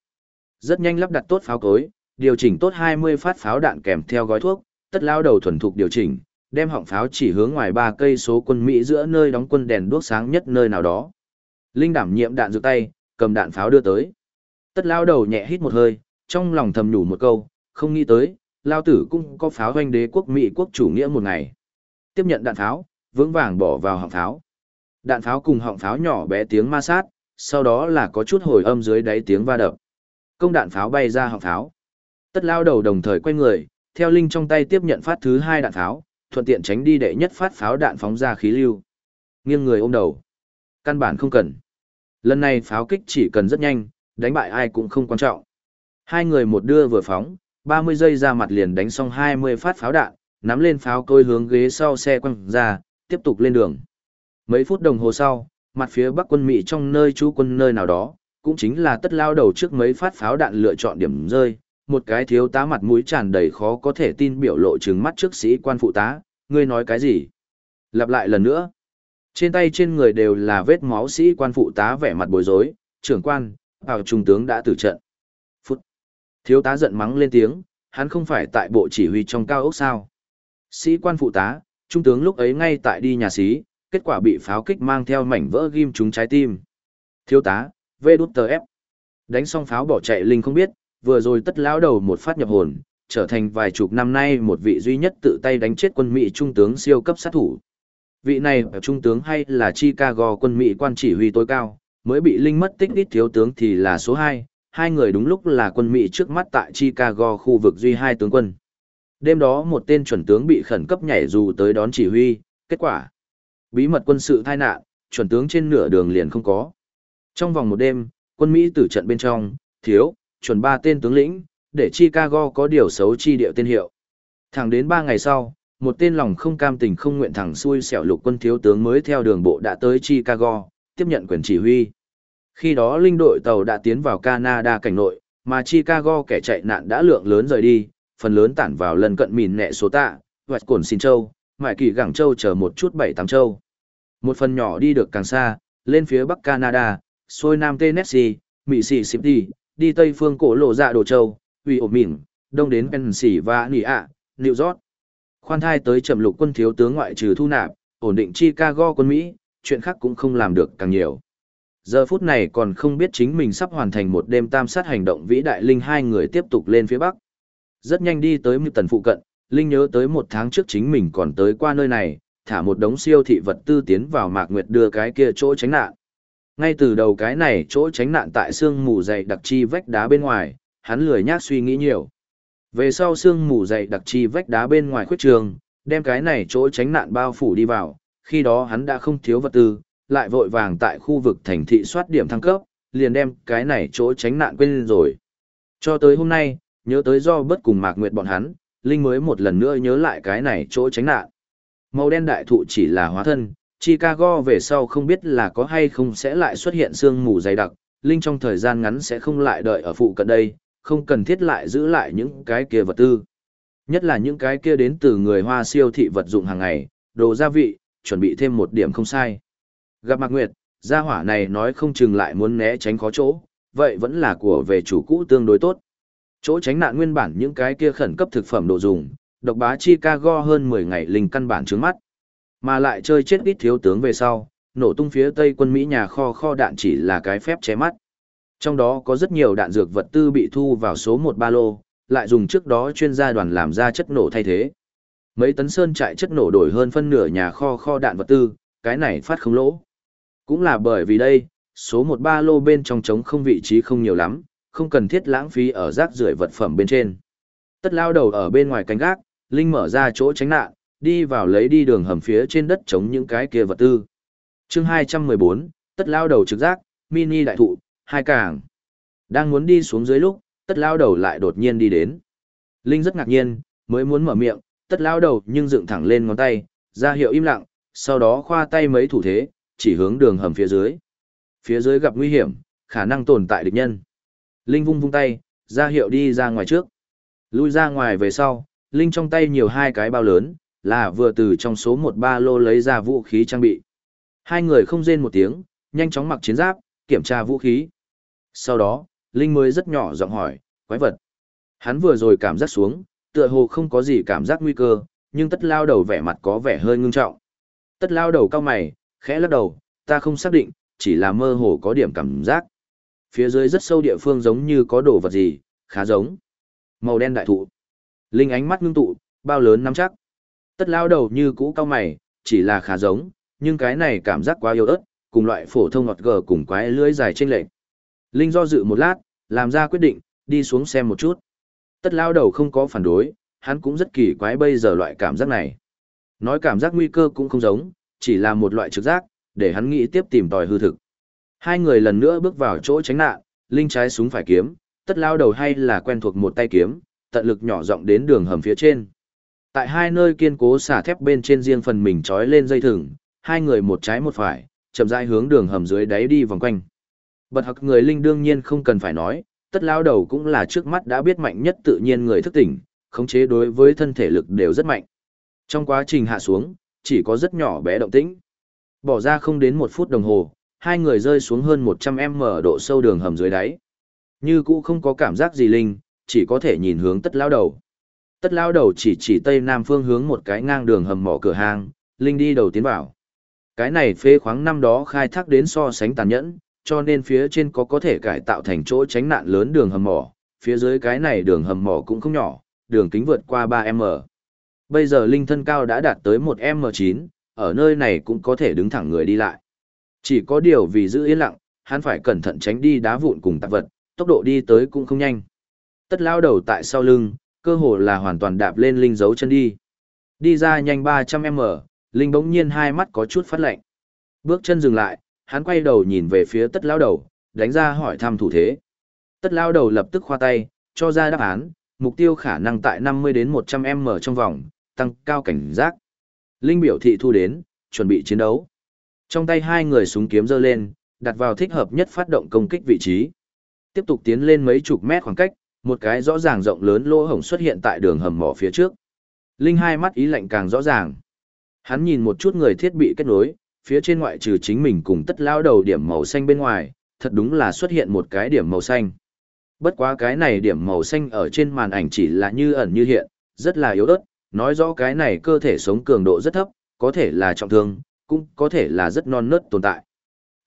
Rất nhanh lắp đặt tốt pháo cối, điều chỉnh tốt 20 phát pháo đạn kèm theo gói thuốc, tất lao đầu thuần thục điều chỉnh, đem họng pháo chỉ hướng ngoài ba cây số quân Mỹ giữa nơi đóng quân đèn đuốc sáng nhất nơi nào đó. Linh đảm nhiệm đạn dược tay, cầm đạn pháo đưa tới. Tất lao đầu nhẹ hít một hơi, trong lòng thầm nhủ một câu, không nghĩ tới, lao tử cũng có pháo hoanh đế quốc Mỹ quốc chủ nghĩa một ngày. Tiếp nhận đạn pháo, vững vàng bỏ vào họng pháo. Đạn pháo cùng họng pháo nhỏ bé tiếng ma sát, sau đó là có chút hồi âm dưới đáy tiếng va đập. Công đạn pháo bay ra họng pháo. Tất lao đầu đồng thời quay người, theo linh trong tay tiếp nhận phát thứ hai đạn pháo, thuận tiện tránh đi đệ nhất phát pháo đạn phóng ra khí lưu. Nghiêng người ôm đầu. Căn bản không cần. Lần này pháo kích chỉ cần rất nhanh, đánh bại ai cũng không quan trọng. Hai người một đưa vừa phóng, 30 giây ra mặt liền đánh xong 20 phát pháo đạn, nắm lên pháo côi hướng ghế sau xe quăng ra, tiếp tục lên đường. Mấy phút đồng hồ sau, mặt phía bắc quân Mỹ trong nơi trú quân nơi nào đó, cũng chính là tất lao đầu trước mấy phát pháo đạn lựa chọn điểm rơi, một cái thiếu tá mặt mũi tràn đầy khó có thể tin biểu lộ trừng mắt trước sĩ quan phụ tá, ngươi nói cái gì? Lặp lại lần nữa. Trên tay trên người đều là vết máu sĩ quan phụ tá vẻ mặt bối rối, trưởng quan, bảo trung tướng đã tử trận. Phút. Thiếu tá giận mắng lên tiếng, hắn không phải tại bộ chỉ huy trong cao ốc sao. Sĩ quan phụ tá, trung tướng lúc ấy ngay tại đi nhà sĩ, kết quả bị pháo kích mang theo mảnh vỡ ghim trúng trái tim. Thiếu tá, vê đút tờ ép. Đánh xong pháo bỏ chạy linh không biết, vừa rồi tất lão đầu một phát nhập hồn, trở thành vài chục năm nay một vị duy nhất tự tay đánh chết quân Mỹ trung tướng siêu cấp sát thủ. Vị này ở trung tướng hay là Chicago quân Mỹ quan chỉ huy tối cao, mới bị linh mất tích ít thiếu tướng thì là số 2, hai người đúng lúc là quân Mỹ trước mắt tại Chicago khu vực duy hai tướng quân. Đêm đó một tên chuẩn tướng bị khẩn cấp nhảy dù tới đón chỉ huy, kết quả. Bí mật quân sự tai nạn, chuẩn tướng trên nửa đường liền không có. Trong vòng một đêm, quân Mỹ tử trận bên trong, thiếu, chuẩn ba tên tướng lĩnh, để Chicago có điều xấu chi điệu tên hiệu. Thẳng đến ba ngày sau, một tên lòng không cam tình không nguyện thẳng xuôi xẻo lục quân thiếu tướng mới theo đường bộ đã tới Chicago, tiếp nhận quyền chỉ huy. Khi đó linh đội tàu đã tiến vào Canada cảnh nội, mà Chicago kẻ chạy nạn đã lượng lớn rời đi, phần lớn tản vào lần cận mìn nẹ số tạ, hoạch cồn xin châu, mại kỳ gẳng châu chờ một chút bảy tám châu. Một phần nhỏ đi được càng xa, lên phía bắc Canada, xuôi nam Tennessee, Mỹ Sĩ City, đi tây phương cổ lộ dạ đồ châu, Uy ổ mìn, đông đến Pennsylvania, New York. Khoan thai tới trầm lục quân thiếu tướng ngoại trừ thu nạp, ổn định Chicago quân Mỹ, chuyện khác cũng không làm được càng nhiều. Giờ phút này còn không biết chính mình sắp hoàn thành một đêm tam sát hành động vĩ đại linh hai người tiếp tục lên phía bắc. Rất nhanh đi tới mưu tần phụ cận, Linh nhớ tới một tháng trước chính mình còn tới qua nơi này, thả một đống siêu thị vật tư tiến vào Mạc Nguyệt đưa cái kia chỗ tránh nạn. Ngay từ đầu cái này chỗ tránh nạn tại sương mù dày đặc chi vách đá bên ngoài, hắn lười nhác suy nghĩ nhiều. Về sau sương mù dày đặc chi vách đá bên ngoài khuyết trường, đem cái này chỗ tránh nạn bao phủ đi vào, khi đó hắn đã không thiếu vật tư, lại vội vàng tại khu vực thành thị soát điểm thăng cấp, liền đem cái này chỗ tránh nạn quên rồi. Cho tới hôm nay, nhớ tới do bất cùng Mạc Nguyệt bọn hắn, Linh mới một lần nữa nhớ lại cái này chỗ tránh nạn. Màu đen đại thụ chỉ là hóa thân, Chicago về sau không biết là có hay không sẽ lại xuất hiện sương mù dày đặc, Linh trong thời gian ngắn sẽ không lại đợi ở phụ cận đây, không cần thiết lại giữ lại những cái kia vật tư. Nhất là những cái kia đến từ người Hoa siêu thị vật dụng hàng ngày, đồ gia vị, chuẩn bị thêm một điểm không sai. Gặp Mạc Nguyệt, gia hỏa này nói không chừng lại muốn né tránh khó chỗ, vậy vẫn là của về chủ cũ tương đối tốt. Chỗ tránh nạn nguyên bản những cái kia khẩn cấp thực phẩm đồ dùng, độc bá Chicago hơn 10 ngày linh căn bản trướng mắt. Mà lại chơi chết ít thiếu tướng về sau, nổ tung phía tây quân Mỹ nhà kho kho đạn chỉ là cái phép che mắt. Trong đó có rất nhiều đạn dược vật tư bị thu vào số 1 ba lô, lại dùng trước đó chuyên gia đoàn làm ra chất nổ thay thế. Mấy tấn sơn trại chất nổ đổi hơn phân nửa nhà kho kho đạn vật tư, cái này phát không lỗ. Cũng là bởi vì đây, số 1 ba lô bên trong trống không vị trí không nhiều lắm, không cần thiết lãng phí ở rác rưởi vật phẩm bên trên. Tất lao đầu ở bên ngoài cánh gác, Linh mở ra chỗ tránh nạn, đi vào lấy đi đường hầm phía trên đất chống những cái kia vật tư. chương 214, tất lao đầu trực giác, mini đại thụ, hai càng. Đang muốn đi xuống dưới lúc, tất lao đầu lại đột nhiên đi đến. Linh rất ngạc nhiên, mới muốn mở miệng, tất lao đầu nhưng dựng thẳng lên ngón tay, ra hiệu im lặng, sau đó khoa tay mấy thủ thế, chỉ hướng đường hầm phía dưới. Phía dưới gặp nguy hiểm, khả năng tồn tại địch nhân. Linh vung vung tay, ra hiệu đi ra ngoài trước. Lui ra ngoài về sau, Linh trong tay nhiều hai cái bao lớn, là vừa từ trong số một ba lô lấy ra vũ khí trang bị. Hai người không rên một tiếng, nhanh chóng mặc chiến giáp, kiểm tra vũ khí. Sau đó, Linh mới rất nhỏ giọng hỏi, quái vật. Hắn vừa rồi cảm giác xuống, tựa hồ không có gì cảm giác nguy cơ, nhưng tất lao đầu vẻ mặt có vẻ hơi ngưng trọng. Tất lao đầu cao mày, khẽ lắc đầu, ta không xác định, chỉ là mơ hồ có điểm cảm giác phía dưới rất sâu địa phương giống như có đồ vật gì, khá giống. Màu đen đại thụ. Linh ánh mắt ngưng tụ, bao lớn nắm chắc. Tất lao đầu như cũ cao mày, chỉ là khá giống, nhưng cái này cảm giác quá yếu ớt, cùng loại phổ thông ngọt gờ cùng quái lưới dài trên lệnh. Linh do dự một lát, làm ra quyết định, đi xuống xem một chút. Tất lao đầu không có phản đối, hắn cũng rất kỳ quái bây giờ loại cảm giác này. Nói cảm giác nguy cơ cũng không giống, chỉ là một loại trực giác, để hắn nghĩ tiếp tìm tòi hư thực. Hai người lần nữa bước vào chỗ tránh nạn, Linh trái súng phải kiếm, tất lao đầu hay là quen thuộc một tay kiếm, tận lực nhỏ rộng đến đường hầm phía trên. Tại hai nơi kiên cố xả thép bên trên riêng phần mình trói lên dây thừng, hai người một trái một phải, chậm rãi hướng đường hầm dưới đáy đi vòng quanh. Bật hặc người Linh đương nhiên không cần phải nói, tất lao đầu cũng là trước mắt đã biết mạnh nhất tự nhiên người thức tỉnh, khống chế đối với thân thể lực đều rất mạnh. Trong quá trình hạ xuống, chỉ có rất nhỏ bé động tĩnh. Bỏ ra không đến một phút đồng hồ, hai người rơi xuống hơn 100m độ sâu đường hầm dưới đáy. Như cũ không có cảm giác gì linh, chỉ có thể nhìn hướng tất lao đầu. Tất lao đầu chỉ chỉ tây nam phương hướng một cái ngang đường hầm mỏ cửa hàng, linh đi đầu tiến vào. Cái này phê khoáng năm đó khai thác đến so sánh tàn nhẫn, cho nên phía trên có có thể cải tạo thành chỗ tránh nạn lớn đường hầm mỏ, phía dưới cái này đường hầm mỏ cũng không nhỏ, đường kính vượt qua 3m. Bây giờ linh thân cao đã đạt tới 1m9, ở nơi này cũng có thể đứng thẳng người đi lại. Chỉ có điều vì giữ yên lặng, hắn phải cẩn thận tránh đi đá vụn cùng tạp vật, tốc độ đi tới cũng không nhanh. Tất lao đầu tại sau lưng, cơ hồ là hoàn toàn đạp lên linh dấu chân đi. Đi ra nhanh 300m, linh bỗng nhiên hai mắt có chút phát lạnh. Bước chân dừng lại, hắn quay đầu nhìn về phía tất lao đầu, đánh ra hỏi thăm thủ thế. Tất lao đầu lập tức khoa tay, cho ra đáp án, mục tiêu khả năng tại 50 đến 100m trong vòng, tăng cao cảnh giác. Linh biểu thị thu đến, chuẩn bị chiến đấu. Trong tay hai người súng kiếm giơ lên, đặt vào thích hợp nhất phát động công kích vị trí. Tiếp tục tiến lên mấy chục mét khoảng cách, một cái rõ ràng rộng lớn lỗ hổng xuất hiện tại đường hầm mỏ phía trước. Linh hai mắt ý lạnh càng rõ ràng. Hắn nhìn một chút người thiết bị kết nối, phía trên ngoại trừ chính mình cùng tất lao đầu điểm màu xanh bên ngoài, thật đúng là xuất hiện một cái điểm màu xanh. Bất quá cái này điểm màu xanh ở trên màn ảnh chỉ là như ẩn như hiện, rất là yếu ớt, nói rõ cái này cơ thể sống cường độ rất thấp, có thể là trọng thương, cũng có thể là rất non nớt tồn tại.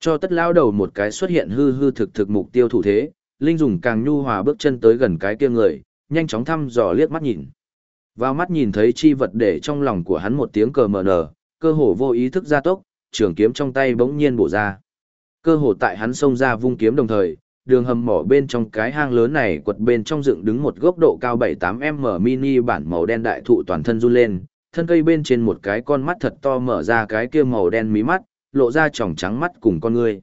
Cho tất lao đầu một cái xuất hiện hư hư thực thực mục tiêu thủ thế, Linh dùng càng nhu hòa bước chân tới gần cái kia người, nhanh chóng thăm dò liếc mắt nhìn. Vào mắt nhìn thấy chi vật để trong lòng của hắn một tiếng cờ mờ nở, cơ hồ vô ý thức gia tốc, trường kiếm trong tay bỗng nhiên bổ ra. Cơ hồ tại hắn xông ra vung kiếm đồng thời, đường hầm mỏ bên trong cái hang lớn này quật bên trong dựng đứng một gốc độ cao 7-8m mini bản màu đen đại thụ toàn thân run lên, thân cây bên trên một cái con mắt thật to mở ra cái kia màu đen mí mắt, lộ ra tròng trắng mắt cùng con người.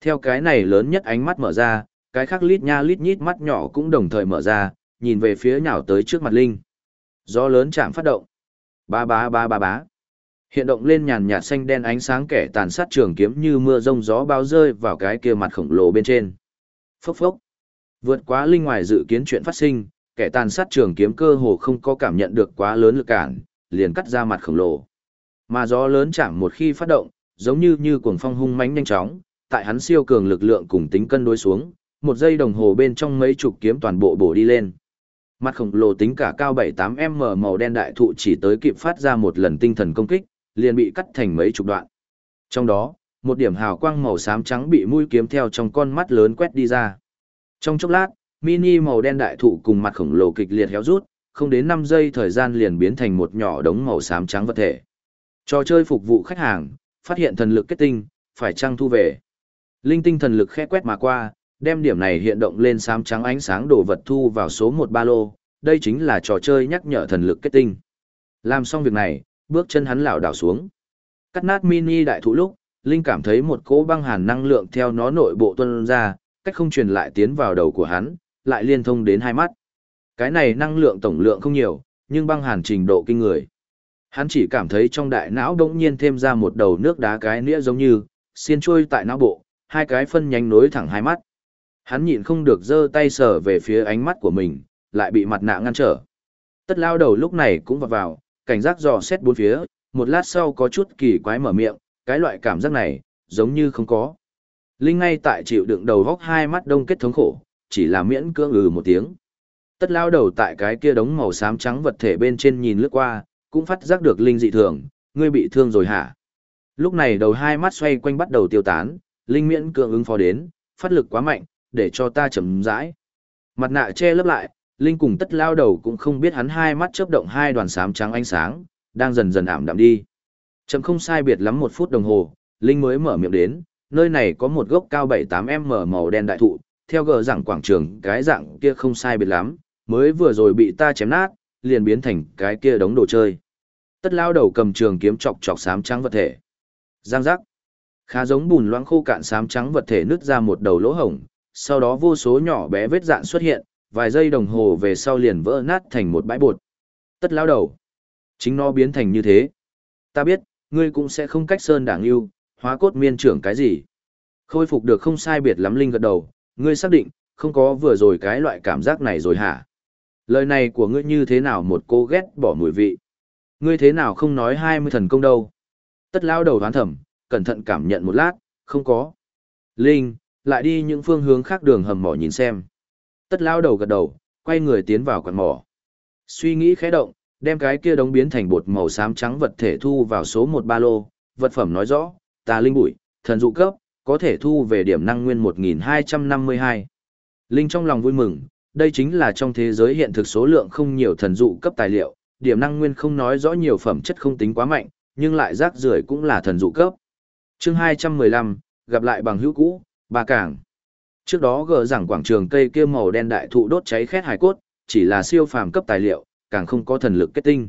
Theo cái này lớn nhất ánh mắt mở ra, cái khác lít nha lít nhít mắt nhỏ cũng đồng thời mở ra, nhìn về phía nhào tới trước mặt Linh. Gió lớn chạm phát động. Ba ba ba ba ba Hiện động lên nhàn nhạt xanh đen ánh sáng kẻ tàn sát trường kiếm như mưa rông gió bao rơi vào cái kia mặt khổng lồ bên trên. Phốc phốc. Vượt quá linh ngoài dự kiến chuyện phát sinh, kẻ tàn sát trường kiếm cơ hồ không có cảm nhận được quá lớn lực cản, liền cắt ra mặt khổng lồ. Mà gió lớn chạm một khi phát động, giống như như cuồng phong hung mãnh nhanh chóng, tại hắn siêu cường lực lượng cùng tính cân đối xuống, một giây đồng hồ bên trong mấy chục kiếm toàn bộ bổ đi lên. Mặt khổng lồ tính cả cao 7-8m màu đen đại thụ chỉ tới kịp phát ra một lần tinh thần công kích, liền bị cắt thành mấy chục đoạn. Trong đó, một điểm hào quang màu xám trắng bị mũi kiếm theo trong con mắt lớn quét đi ra. Trong chốc lát, mini màu đen đại thụ cùng mặt khổng lồ kịch liệt héo rút, không đến 5 giây thời gian liền biến thành một nhỏ đống màu xám trắng vật thể. Trò chơi phục vụ khách hàng, phát hiện thần lực kết tinh, phải trang thu về. Linh tinh thần lực khẽ quét mà qua, đem điểm này hiện động lên xám trắng ánh sáng đồ vật thu vào số một ba lô, đây chính là trò chơi nhắc nhở thần lực kết tinh. Làm xong việc này, bước chân hắn lảo đảo xuống. Cắt nát mini đại thụ lúc, Linh cảm thấy một cỗ băng hàn năng lượng theo nó nội bộ tuân ra, cách không truyền lại tiến vào đầu của hắn, lại liên thông đến hai mắt. Cái này năng lượng tổng lượng không nhiều, nhưng băng hàn trình độ kinh người. Hắn chỉ cảm thấy trong đại não đống nhiên thêm ra một đầu nước đá cái nĩa giống như, xiên trôi tại não bộ, hai cái phân nhánh nối thẳng hai mắt. Hắn nhịn không được giơ tay sờ về phía ánh mắt của mình, lại bị mặt nạ ngăn trở. Tất lao đầu lúc này cũng vào vào, cảnh giác dò xét bốn phía, một lát sau có chút kỳ quái mở miệng, cái loại cảm giác này, giống như không có. Linh ngay tại chịu đựng đầu góc hai mắt đông kết thống khổ, chỉ là miễn cưỡng ừ một tiếng. Tất lao đầu tại cái kia đống màu xám trắng vật thể bên trên nhìn lướt qua, cũng phát giác được Linh dị thường, ngươi bị thương rồi hả? Lúc này đầu hai mắt xoay quanh bắt đầu tiêu tán, Linh miễn cưỡng ứng phó đến, phát lực quá mạnh, để cho ta chậm rãi. Mặt nạ che lấp lại, Linh cùng tất lao đầu cũng không biết hắn hai mắt chớp động hai đoàn sám trắng ánh sáng, đang dần dần ảm đạm đi. Chậm không sai biệt lắm một phút đồng hồ, Linh mới mở miệng đến, nơi này có một gốc cao 7-8m màu đen đại thụ, theo gờ rằng quảng trường cái dạng kia không sai biệt lắm, mới vừa rồi bị ta chém nát, liền biến thành cái kia đống đồ chơi. Tất lao đầu cầm trường kiếm chọc chọc sám trắng vật thể. Giang giác. Khá giống bùn loãng khô cạn sám trắng vật thể nứt ra một đầu lỗ hổng, sau đó vô số nhỏ bé vết dạn xuất hiện, vài giây đồng hồ về sau liền vỡ nát thành một bãi bột. Tất lao đầu. Chính nó biến thành như thế. Ta biết, ngươi cũng sẽ không cách sơn đảng yêu, hóa cốt miên trưởng cái gì. Khôi phục được không sai biệt lắm linh gật đầu, ngươi xác định, không có vừa rồi cái loại cảm giác này rồi hả? Lời này của ngươi như thế nào một cô ghét bỏ mùi vị? Ngươi thế nào không nói hai mươi thần công đâu? Tất lao đầu đoán thầm, cẩn thận cảm nhận một lát, không có. Linh, lại đi những phương hướng khác đường hầm mỏ nhìn xem. Tất lao đầu gật đầu, quay người tiến vào quạt mỏ. Suy nghĩ khẽ động, đem cái kia đóng biến thành bột màu xám trắng vật thể thu vào số một ba lô, vật phẩm nói rõ, tà linh bụi, thần dụ cấp, có thể thu về điểm năng nguyên 1252. Linh trong lòng vui mừng, đây chính là trong thế giới hiện thực số lượng không nhiều thần dụ cấp tài liệu, điểm năng nguyên không nói rõ nhiều phẩm chất không tính quá mạnh, nhưng lại rác rưởi cũng là thần dụ cấp. Chương 215, gặp lại bằng hữu cũ, ba cảng. Trước đó gờ rằng quảng trường cây kia màu đen đại thụ đốt cháy khét hải cốt, chỉ là siêu phàm cấp tài liệu, càng không có thần lực kết tinh.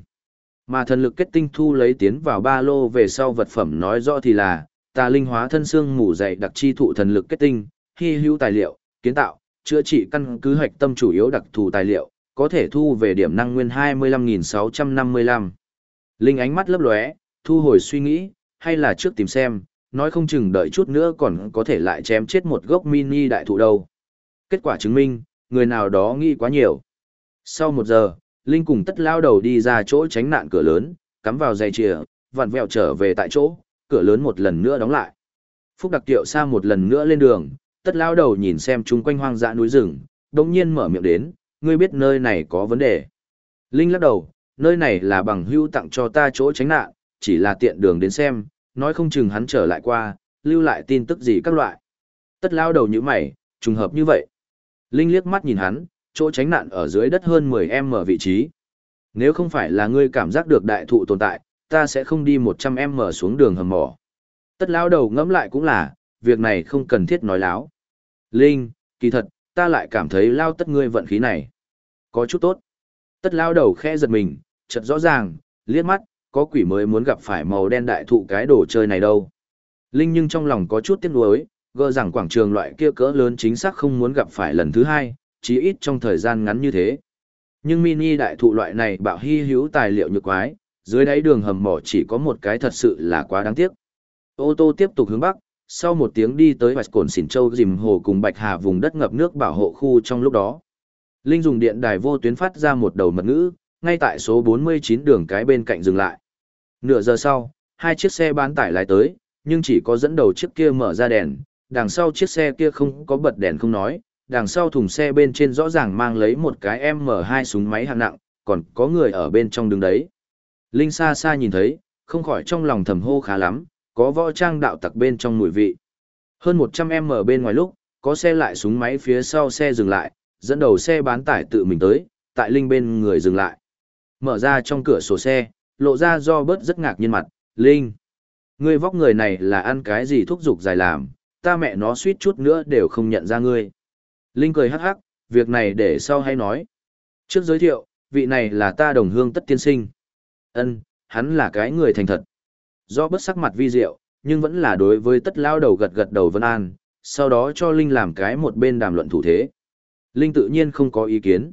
Mà thần lực kết tinh thu lấy tiến vào ba lô về sau vật phẩm nói rõ thì là, tà linh hóa thân xương mù dày đặc chi thụ thần lực kết tinh, hy hữu tài liệu, kiến tạo, chữa trị căn cứ hạch tâm chủ yếu đặc thù tài liệu, có thể thu về điểm năng nguyên 25.655. Linh ánh mắt lấp lóe, thu hồi suy nghĩ, hay là trước tìm xem, nói không chừng đợi chút nữa còn có thể lại chém chết một gốc mini đại thụ đâu. Kết quả chứng minh, người nào đó nghĩ quá nhiều. Sau một giờ, Linh cùng tất lao đầu đi ra chỗ tránh nạn cửa lớn, cắm vào dây chìa, vặn vẹo trở về tại chỗ, cửa lớn một lần nữa đóng lại. Phúc đặc tiệu xa một lần nữa lên đường, tất lao đầu nhìn xem chung quanh hoang dã núi rừng, đồng nhiên mở miệng đến, ngươi biết nơi này có vấn đề. Linh lắc đầu, nơi này là bằng hưu tặng cho ta chỗ tránh nạn, chỉ là tiện đường đến xem, nói không chừng hắn trở lại qua, lưu lại tin tức gì các loại. Tất lao đầu như mày, trùng hợp như vậy. Linh liếc mắt nhìn hắn, chỗ tránh nạn ở dưới đất hơn 10m vị trí. Nếu không phải là ngươi cảm giác được đại thụ tồn tại, ta sẽ không đi 100m xuống đường hầm mỏ. Tất lao đầu ngẫm lại cũng là, việc này không cần thiết nói láo. Linh, kỳ thật, ta lại cảm thấy lao tất ngươi vận khí này. Có chút tốt. Tất lao đầu khe giật mình, chợt rõ ràng, liếc mắt, có quỷ mới muốn gặp phải màu đen đại thụ cái đồ chơi này đâu. Linh nhưng trong lòng có chút tiếc nuối, gỡ rằng quảng trường loại kia cỡ lớn chính xác không muốn gặp phải lần thứ hai, chí ít trong thời gian ngắn như thế. Nhưng mini đại thụ loại này bảo hy hữu tài liệu nhược quái, dưới đáy đường hầm mỏ chỉ có một cái thật sự là quá đáng tiếc. Ô tô tiếp tục hướng bắc, sau một tiếng đi tới Bạch cổn Xỉn Châu dìm hồ cùng Bạch Hà vùng đất ngập nước bảo hộ khu trong lúc đó. Linh dùng điện đài vô tuyến phát ra một đầu mật ngữ, ngay tại số 49 đường cái bên cạnh dừng lại. Nửa giờ sau, hai chiếc xe bán tải lái tới, nhưng chỉ có dẫn đầu chiếc kia mở ra đèn, đằng sau chiếc xe kia không có bật đèn không nói, đằng sau thùng xe bên trên rõ ràng mang lấy một cái M2 súng máy hạng nặng, còn có người ở bên trong đứng đấy. Linh xa xa nhìn thấy, không khỏi trong lòng thầm hô khá lắm, có võ trang đạo tặc bên trong mùi vị. Hơn 100m bên ngoài lúc, có xe lại súng máy phía sau xe dừng lại, dẫn đầu xe bán tải tự mình tới, tại Linh bên người dừng lại. Mở ra trong cửa sổ xe, lộ ra do bớt rất ngạc nhiên mặt, Linh. Ngươi vóc người này là ăn cái gì thúc giục dài làm, ta mẹ nó suýt chút nữa đều không nhận ra ngươi. Linh cười hắc hắc, việc này để sau hay nói. Trước giới thiệu, vị này là ta đồng hương tất tiên sinh. Ân, hắn là cái người thành thật. Do bất sắc mặt vi diệu, nhưng vẫn là đối với tất lao đầu gật gật đầu vân an, sau đó cho Linh làm cái một bên đàm luận thủ thế. Linh tự nhiên không có ý kiến.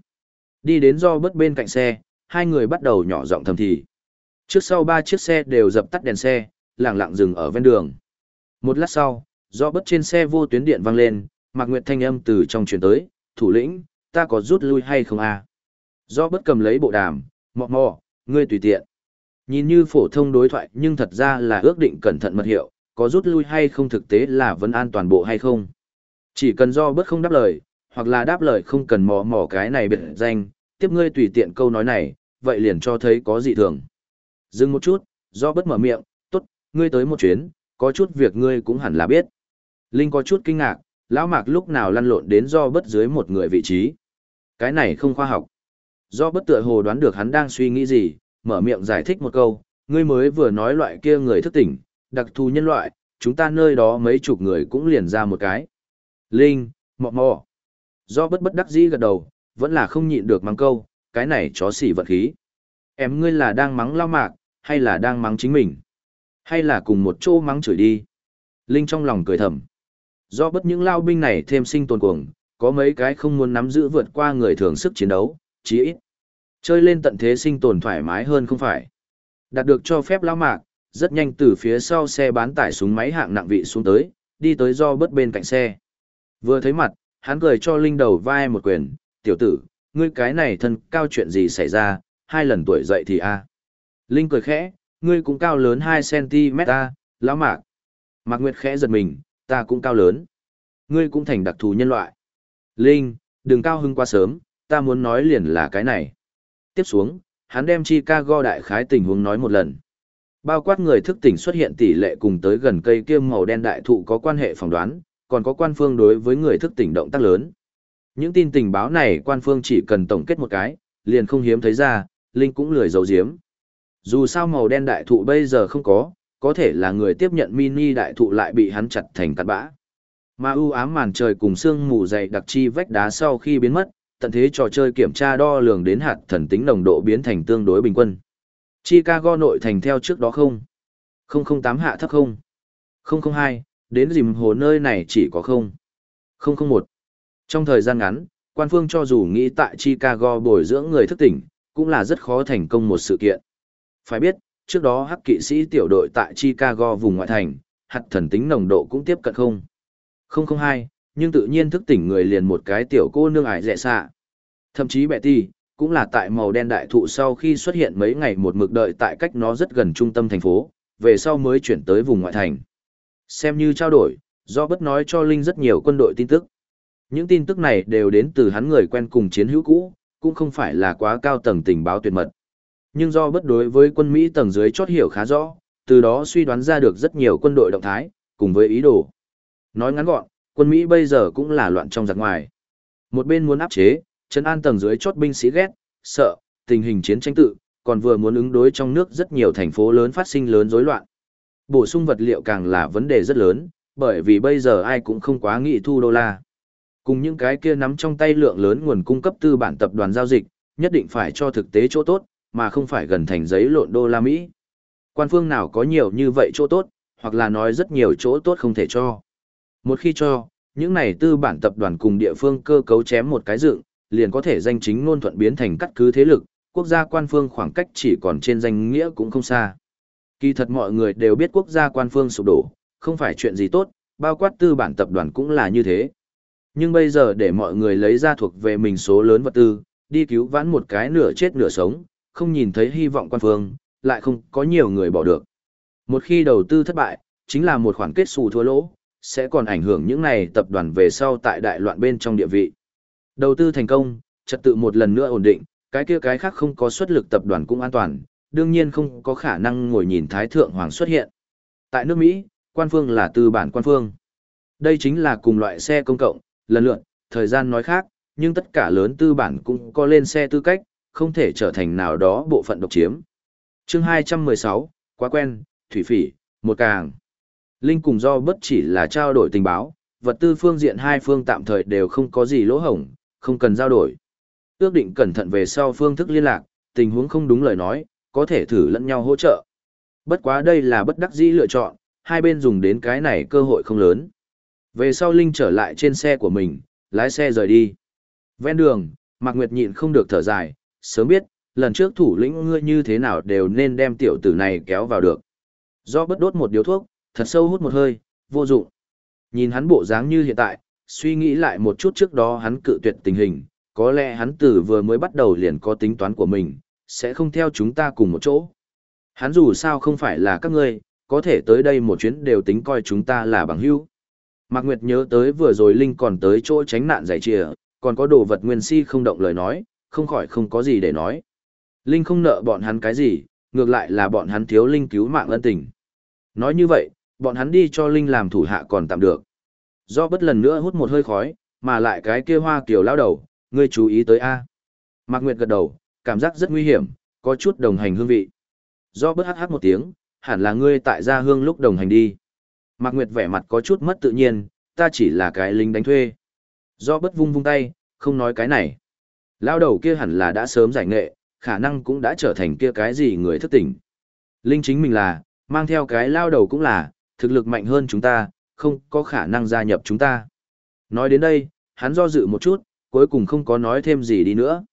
Đi đến do bất bên cạnh xe, hai người bắt đầu nhỏ giọng thầm thì. Trước sau ba chiếc xe đều dập tắt đèn xe, lặng lặng dừng ở ven đường. Một lát sau, do bất trên xe vô tuyến điện vang lên, Mạc Nguyệt thanh âm từ trong truyền tới, thủ lĩnh, ta có rút lui hay không à? Do bất cầm lấy bộ đàm, mọ mò, ngươi tùy tiện. Nhìn như phổ thông đối thoại nhưng thật ra là ước định cẩn thận mật hiệu, có rút lui hay không thực tế là vẫn an toàn bộ hay không. Chỉ cần do bất không đáp lời, hoặc là đáp lời không cần mò mò cái này biệt danh, tiếp ngươi tùy tiện câu nói này, vậy liền cho thấy có dị thường. Dừng một chút, do bất mở miệng, tốt, ngươi tới một chuyến, có chút việc ngươi cũng hẳn là biết. Linh có chút kinh ngạc, lão mạc lúc nào lăn lộn đến do bất dưới một người vị trí. Cái này không khoa học. Do bất tựa hồ đoán được hắn đang suy nghĩ gì, mở miệng giải thích một câu, ngươi mới vừa nói loại kia người thức tỉnh, đặc thù nhân loại, chúng ta nơi đó mấy chục người cũng liền ra một cái. Linh, mọ mọ. Do bất bất đắc dĩ gật đầu, vẫn là không nhịn được mắng câu, cái này chó xỉ vật khí. Em ngươi là đang mắng lao mạc, hay là đang mắng chính mình? Hay là cùng một chỗ mắng chửi đi? Linh trong lòng cười thầm. Do bất những lao binh này thêm sinh tồn cuồng, có mấy cái không muốn nắm giữ vượt qua người thường sức chiến đấu, chí ít. Chơi lên tận thế sinh tồn thoải mái hơn không phải. Đạt được cho phép lao mạc, rất nhanh từ phía sau xe bán tải súng máy hạng nặng vị xuống tới, đi tới do bất bên cạnh xe. Vừa thấy mặt, hắn cười cho Linh đầu vai một quyền, tiểu tử, ngươi cái này thân cao chuyện gì xảy ra, hai lần tuổi dậy thì a Linh cười khẽ, ngươi cũng cao lớn 2cm Ta, lão mạc. Mạc Nguyệt khẽ giật mình, ta cũng cao lớn. Ngươi cũng thành đặc thù nhân loại. Linh, đừng cao hưng quá sớm, ta muốn nói liền là cái này. Tiếp xuống, hắn đem Chicago đại khái tình huống nói một lần. Bao quát người thức tỉnh xuất hiện tỷ lệ cùng tới gần cây kiêm màu đen đại thụ có quan hệ phỏng đoán, còn có quan phương đối với người thức tỉnh động tác lớn. Những tin tình báo này quan phương chỉ cần tổng kết một cái, liền không hiếm thấy ra, Linh cũng lười giấu giếm. Dù sao màu đen đại thụ bây giờ không có, có thể là người tiếp nhận mini đại thụ lại bị hắn chặt thành cát bã. Mà ưu ám màn trời cùng sương mù dày đặc chi vách đá sau khi biến mất, tận thế trò chơi kiểm tra đo lường đến hạt thần tính nồng độ biến thành tương đối bình quân. Chicago nội thành theo trước đó không? 008 hạ thấp không? 002, đến dìm hồ nơi này chỉ có không? 001. Trong thời gian ngắn, quan phương cho dù nghĩ tại Chicago bồi dưỡng người thức tỉnh, cũng là rất khó thành công một sự kiện. Phải biết, trước đó hắc kỵ sĩ tiểu đội tại Chicago vùng ngoại thành, hạt thần tính nồng độ cũng tiếp cận không. 002, nhưng tự nhiên thức tỉnh người liền một cái tiểu cô nương ải dẹ xạ. Thậm chí bẹ ti, cũng là tại màu đen đại thụ sau khi xuất hiện mấy ngày một mực đợi tại cách nó rất gần trung tâm thành phố, về sau mới chuyển tới vùng ngoại thành. Xem như trao đổi, do bất nói cho Linh rất nhiều quân đội tin tức. Những tin tức này đều đến từ hắn người quen cùng chiến hữu cũ, cũng không phải là quá cao tầng tình báo tuyệt mật. Nhưng do bất đối với quân Mỹ tầng dưới chót hiểu khá rõ, từ đó suy đoán ra được rất nhiều quân đội động thái, cùng với ý đồ. Nói ngắn gọn, quân Mỹ bây giờ cũng là loạn trong giặc ngoài. Một bên muốn áp chế, trấn an tầng dưới chót binh sĩ ghét, sợ, tình hình chiến tranh tự, còn vừa muốn ứng đối trong nước rất nhiều thành phố lớn phát sinh lớn rối loạn. Bổ sung vật liệu càng là vấn đề rất lớn, bởi vì bây giờ ai cũng không quá nghĩ thu đô la. Cùng những cái kia nắm trong tay lượng lớn nguồn cung cấp tư bản tập đoàn giao dịch, nhất định phải cho thực tế chỗ tốt, mà không phải gần thành giấy lộn đô la Mỹ. Quan phương nào có nhiều như vậy chỗ tốt, hoặc là nói rất nhiều chỗ tốt không thể cho. Một khi cho, những này tư bản tập đoàn cùng địa phương cơ cấu chém một cái dựng, liền có thể danh chính ngôn thuận biến thành cắt cứ thế lực, quốc gia quan phương khoảng cách chỉ còn trên danh nghĩa cũng không xa. Kỳ thật mọi người đều biết quốc gia quan phương sụp đổ, không phải chuyện gì tốt, bao quát tư bản tập đoàn cũng là như thế. Nhưng bây giờ để mọi người lấy ra thuộc về mình số lớn vật tư, đi cứu vãn một cái nửa chết nửa sống, không nhìn thấy hy vọng quan phương, lại không có nhiều người bỏ được. Một khi đầu tư thất bại, chính là một khoản kết xù thua lỗ, sẽ còn ảnh hưởng những này tập đoàn về sau tại đại loạn bên trong địa vị. Đầu tư thành công, trật tự một lần nữa ổn định, cái kia cái khác không có xuất lực tập đoàn cũng an toàn, đương nhiên không có khả năng ngồi nhìn Thái Thượng Hoàng xuất hiện. Tại nước Mỹ, quan phương là tư bản quan phương. Đây chính là cùng loại xe công cộng, lần lượt, thời gian nói khác, nhưng tất cả lớn tư bản cũng có lên xe tư cách, không thể trở thành nào đó bộ phận độc chiếm. chương 216, quá quen, thủy phỉ, một càng. Linh cùng do bất chỉ là trao đổi tình báo, vật tư phương diện hai phương tạm thời đều không có gì lỗ hổng, không cần giao đổi. Ước định cẩn thận về sau phương thức liên lạc, tình huống không đúng lời nói, có thể thử lẫn nhau hỗ trợ. Bất quá đây là bất đắc dĩ lựa chọn, hai bên dùng đến cái này cơ hội không lớn. Về sau Linh trở lại trên xe của mình, lái xe rời đi. Ven đường, Mạc Nguyệt nhịn không được thở dài, sớm biết, lần trước thủ lĩnh ngươi như thế nào đều nên đem tiểu tử này kéo vào được. Do bất đốt một điếu thuốc, thật sâu hút một hơi, vô dụng. Nhìn hắn bộ dáng như hiện tại, suy nghĩ lại một chút trước đó hắn cự tuyệt tình hình, có lẽ hắn từ vừa mới bắt đầu liền có tính toán của mình, sẽ không theo chúng ta cùng một chỗ. Hắn dù sao không phải là các ngươi, có thể tới đây một chuyến đều tính coi chúng ta là bằng hữu. Mạc Nguyệt nhớ tới vừa rồi Linh còn tới chỗ tránh nạn giải trìa, còn có đồ vật nguyên si không động lời nói, không khỏi không có gì để nói. Linh không nợ bọn hắn cái gì, ngược lại là bọn hắn thiếu Linh cứu mạng ân tình. Nói như vậy, bọn hắn đi cho Linh làm thủ hạ còn tạm được. Do bất lần nữa hút một hơi khói, mà lại cái kia hoa kiều lao đầu, ngươi chú ý tới A. Mạc Nguyệt gật đầu, cảm giác rất nguy hiểm, có chút đồng hành hương vị. Do bất hát hát một tiếng, hẳn là ngươi tại gia hương lúc đồng hành đi. Mạc Nguyệt vẻ mặt có chút mất tự nhiên, ta chỉ là cái lính đánh thuê. Do bất vung vung tay, không nói cái này. Lao đầu kia hẳn là đã sớm giải nghệ, khả năng cũng đã trở thành kia cái gì người thức tỉnh. Linh chính mình là, mang theo cái lao đầu cũng là, thực lực mạnh hơn chúng ta, không có khả năng gia nhập chúng ta. Nói đến đây, hắn do dự một chút, cuối cùng không có nói thêm gì đi nữa.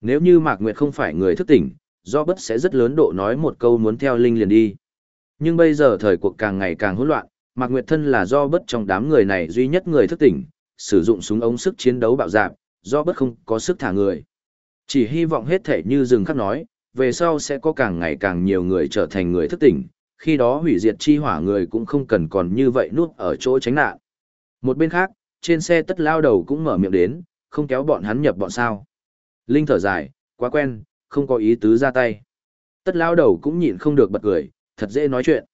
Nếu như Mạc Nguyệt không phải người thức tỉnh, do bất sẽ rất lớn độ nói một câu muốn theo Linh liền đi. Nhưng bây giờ thời cuộc càng ngày càng hỗn loạn, Mạc Nguyệt thân là do bất trong đám người này duy nhất người thức tỉnh, sử dụng súng ống sức chiến đấu bạo dạn, do bất không có sức thả người. Chỉ hy vọng hết thể như rừng khắc nói, về sau sẽ có càng ngày càng nhiều người trở thành người thức tỉnh, khi đó hủy diệt chi hỏa người cũng không cần còn như vậy nuốt ở chỗ tránh nạn. Một bên khác, trên xe tất lao đầu cũng mở miệng đến, không kéo bọn hắn nhập bọn sao. Linh thở dài, quá quen, không có ý tứ ra tay. Tất lao đầu cũng nhịn không được bật cười, thật dễ nói chuyện.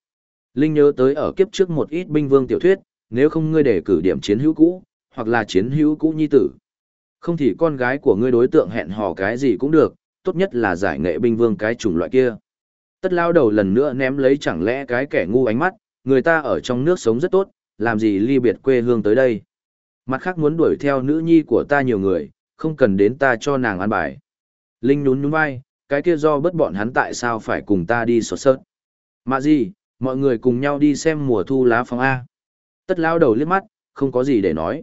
Linh nhớ tới ở kiếp trước một ít binh vương tiểu thuyết, nếu không ngươi để cử điểm chiến hữu cũ, hoặc là chiến hữu cũ nhi tử. Không thì con gái của ngươi đối tượng hẹn hò cái gì cũng được, tốt nhất là giải nghệ binh vương cái chủng loại kia. Tất lao đầu lần nữa ném lấy chẳng lẽ cái kẻ ngu ánh mắt, người ta ở trong nước sống rất tốt, làm gì ly biệt quê hương tới đây. Mặt khác muốn đuổi theo nữ nhi của ta nhiều người, không cần đến ta cho nàng ăn bài. Linh nhún nhún vai, cái kia do bất bọn hắn tại sao phải cùng ta đi sốt sớt. Mà gì, mọi người cùng nhau đi xem mùa thu lá phong A. Tất lao đầu liếc mắt, không có gì để nói.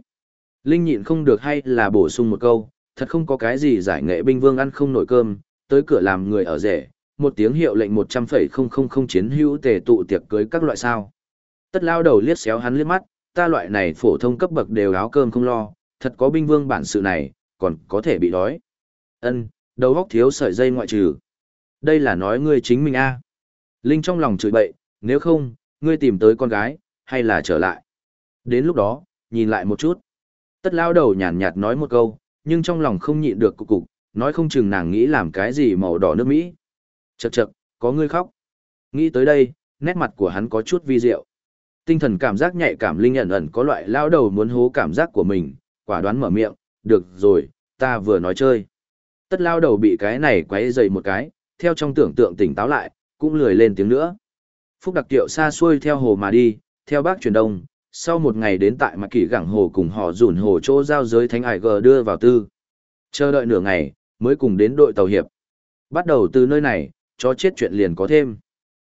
Linh nhịn không được hay là bổ sung một câu, thật không có cái gì giải nghệ binh vương ăn không nổi cơm, tới cửa làm người ở rể, một tiếng hiệu lệnh một trăm phẩy không không không chiến hữu tề tụ tiệc cưới các loại sao. Tất lao đầu liếc xéo hắn liếc mắt, ta loại này phổ thông cấp bậc đều áo cơm không lo, thật có binh vương bản sự này, còn có thể bị đói. Ân, đầu góc thiếu sợi dây ngoại trừ. Đây là nói ngươi chính mình a. Linh trong lòng chửi bậy, nếu không, ngươi tìm tới con gái, hay là trở lại. Đến lúc đó, nhìn lại một chút. Tất lao đầu nhàn nhạt nói một câu, nhưng trong lòng không nhịn được cục cục, nói không chừng nàng nghĩ làm cái gì màu đỏ nước Mỹ. Chậc chậc, có người khóc. Nghĩ tới đây, nét mặt của hắn có chút vi diệu. Tinh thần cảm giác nhạy cảm linh ẩn ẩn có loại lao đầu muốn hố cảm giác của mình, quả đoán mở miệng, được rồi, ta vừa nói chơi. Tất lao đầu bị cái này quấy dày một cái, theo trong tưởng tượng tỉnh táo lại, cũng lười lên tiếng nữa. Phúc đặc tiệu xa xuôi theo hồ mà đi, theo bác truyền đông, sau một ngày đến tại mặt kỷ gẳng hồ cùng họ rủn hồ chỗ giao giới thánh ải gờ đưa vào tư. Chờ đợi nửa ngày, mới cùng đến đội tàu hiệp. Bắt đầu từ nơi này, cho chết chuyện liền có thêm.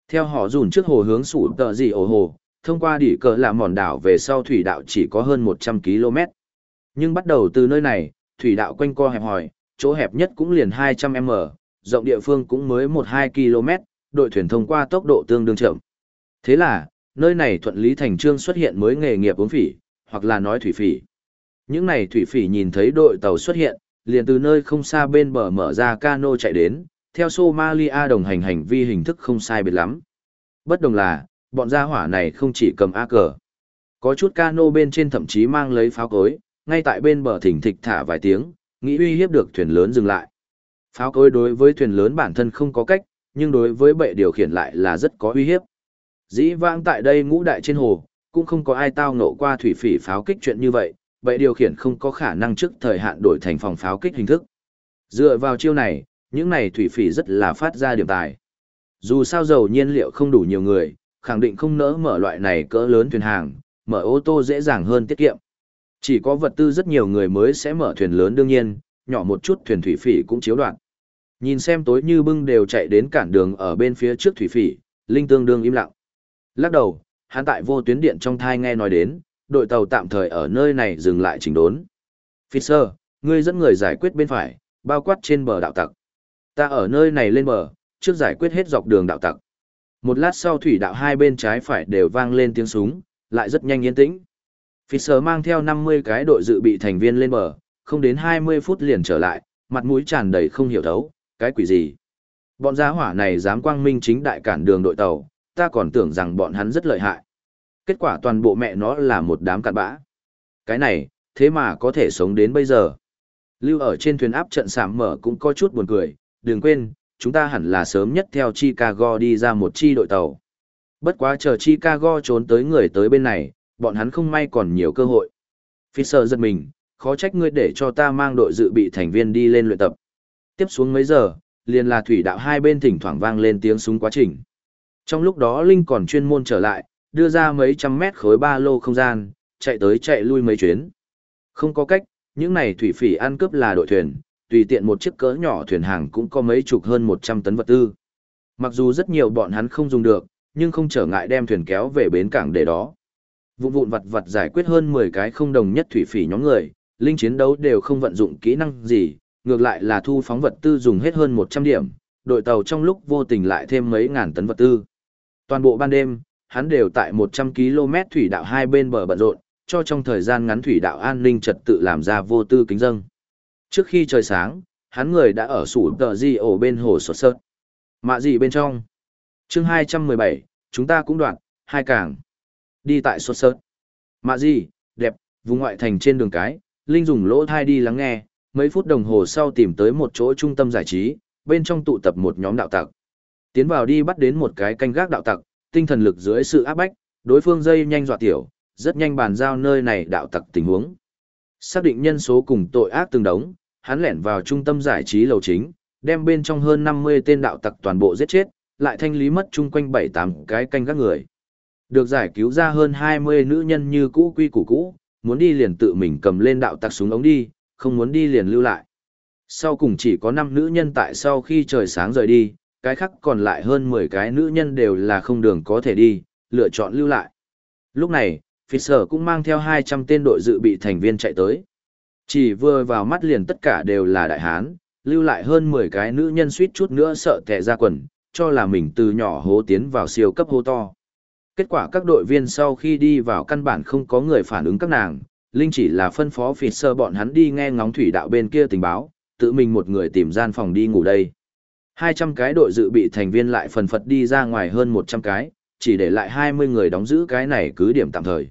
Theo họ rủn trước hồ hướng sủ tợ gì ổ hồ, thông qua đỉ cờ là mòn đảo về sau thủy đạo chỉ có hơn 100 km. Nhưng bắt đầu từ nơi này, thủy đạo quanh co hẹp hòi, chỗ hẹp nhất cũng liền 200m, rộng địa phương cũng mới 1-2 km, đội thuyền thông qua tốc độ tương đương chậm. Thế là, nơi này thuận lý thành trương xuất hiện mới nghề nghiệp uống phỉ, hoặc là nói thủy phỉ. Những này thủy phỉ nhìn thấy đội tàu xuất hiện, liền từ nơi không xa bên bờ mở ra cano chạy đến, theo Somalia đồng hành hành vi hình thức không sai biệt lắm. Bất đồng là, bọn gia hỏa này không chỉ cầm A cờ. Có chút cano bên trên thậm chí mang lấy pháo cối, ngay tại bên bờ thỉnh thịch thả vài tiếng, nghĩ uy hiếp được thuyền lớn dừng lại. Pháo cối đối với thuyền lớn bản thân không có cách, nhưng đối với bệ điều khiển lại là rất có uy hiếp. Dĩ vãng tại đây ngũ đại trên hồ, cũng không có ai tao ngộ qua thủy phỉ pháo kích chuyện như vậy, vậy điều khiển không có khả năng trước thời hạn đổi thành phòng pháo kích hình thức. Dựa vào chiêu này, những này thủy phỉ rất là phát ra điểm tài. Dù sao dầu nhiên liệu không đủ nhiều người, khẳng định không nỡ mở loại này cỡ lớn thuyền hàng, mở ô tô dễ dàng hơn tiết kiệm. Chỉ có vật tư rất nhiều người mới sẽ mở thuyền lớn đương nhiên, nhỏ một chút thuyền thủy phỉ cũng chiếu đoạn. Nhìn xem tối như bưng đều chạy đến cản đường ở bên phía trước thủy phỉ, Linh tương đương im lặng. Lắc đầu, hắn tại vô tuyến điện trong thai nghe nói đến, đội tàu tạm thời ở nơi này dừng lại chỉnh đốn. Fisher, ngươi dẫn người giải quyết bên phải, bao quát trên bờ đạo tặc. Ta ở nơi này lên bờ, trước giải quyết hết dọc đường đạo tặc. Một lát sau thủy đạo hai bên trái phải đều vang lên tiếng súng, lại rất nhanh yên tĩnh. Fisher mang theo 50 cái đội dự bị thành viên lên bờ, không đến 20 phút liền trở lại, mặt mũi tràn đầy không hiểu thấu, cái quỷ gì. Bọn giá hỏa này dám quang minh chính đại cản đường đội tàu, ta còn tưởng rằng bọn hắn rất lợi hại. Kết quả toàn bộ mẹ nó là một đám cặn bã. Cái này, thế mà có thể sống đến bây giờ. Lưu ở trên thuyền áp trận sảm mở cũng có chút buồn cười, đừng quên, chúng ta hẳn là sớm nhất theo Chicago đi ra một chi đội tàu. Bất quá chờ Chicago trốn tới người tới bên này, bọn hắn không may còn nhiều cơ hội. Fisher giật mình, khó trách ngươi để cho ta mang đội dự bị thành viên đi lên luyện tập. Tiếp xuống mấy giờ, liền là thủy đạo hai bên thỉnh thoảng vang lên tiếng súng quá trình. Trong lúc đó Linh còn chuyên môn trở lại, đưa ra mấy trăm mét khối ba lô không gian, chạy tới chạy lui mấy chuyến. Không có cách, những này thủy phỉ ăn cướp là đội thuyền, tùy tiện một chiếc cỡ nhỏ thuyền hàng cũng có mấy chục hơn 100 tấn vật tư. Mặc dù rất nhiều bọn hắn không dùng được, nhưng không trở ngại đem thuyền kéo về bến cảng để đó. Vụn vụn vặt vặt giải quyết hơn 10 cái không đồng nhất thủy phỉ nhóm người, linh chiến đấu đều không vận dụng kỹ năng gì, ngược lại là thu phóng vật tư dùng hết hơn 100 điểm, đội tàu trong lúc vô tình lại thêm mấy ngàn tấn vật tư. Toàn bộ ban đêm, hắn đều tại 100 km thủy đạo hai bên bờ bận rộn, cho trong thời gian ngắn thủy đạo an ninh trật tự làm ra vô tư kính dâng. Trước khi trời sáng, hắn người đã ở sủ tờ di ổ bên hồ sột sợt. Mạ gì bên trong? chương 217, chúng ta cũng đoạn, hai càng. Đi tại sột sợt. Mạ gì, đẹp, vùng ngoại thành trên đường cái, Linh dùng lỗ thai đi lắng nghe, mấy phút đồng hồ sau tìm tới một chỗ trung tâm giải trí, bên trong tụ tập một nhóm đạo tặc. Tiến vào đi bắt đến một cái canh gác đạo tặc, tinh thần lực dưới sự áp bách, đối phương dây nhanh dọa tiểu, rất nhanh bàn giao nơi này đạo tặc tình huống. Xác định nhân số cùng tội ác từng đống, hắn lẻn vào trung tâm giải trí lầu chính, đem bên trong hơn 50 tên đạo tặc toàn bộ giết chết, lại thanh lý mất chung quanh 7-8 cái canh gác người. Được giải cứu ra hơn 20 nữ nhân như cũ quy củ cũ, muốn đi liền tự mình cầm lên đạo tặc súng ống đi, không muốn đi liền lưu lại. Sau cùng chỉ có 5 nữ nhân tại sau khi trời sáng rời đi, cái khác còn lại hơn 10 cái nữ nhân đều là không đường có thể đi, lựa chọn lưu lại. Lúc này, Fisher cũng mang theo 200 tên đội dự bị thành viên chạy tới. Chỉ vừa vào mắt liền tất cả đều là đại hán, lưu lại hơn 10 cái nữ nhân suýt chút nữa sợ tè ra quần, cho là mình từ nhỏ hố tiến vào siêu cấp hố to. Kết quả các đội viên sau khi đi vào căn bản không có người phản ứng các nàng, Linh chỉ là phân phó Fisher bọn hắn đi nghe ngóng thủy đạo bên kia tình báo, tự mình một người tìm gian phòng đi ngủ đây. 200 cái đội dự bị thành viên lại phần phật đi ra ngoài hơn 100 cái, chỉ để lại 20 người đóng giữ cái này cứ điểm tạm thời.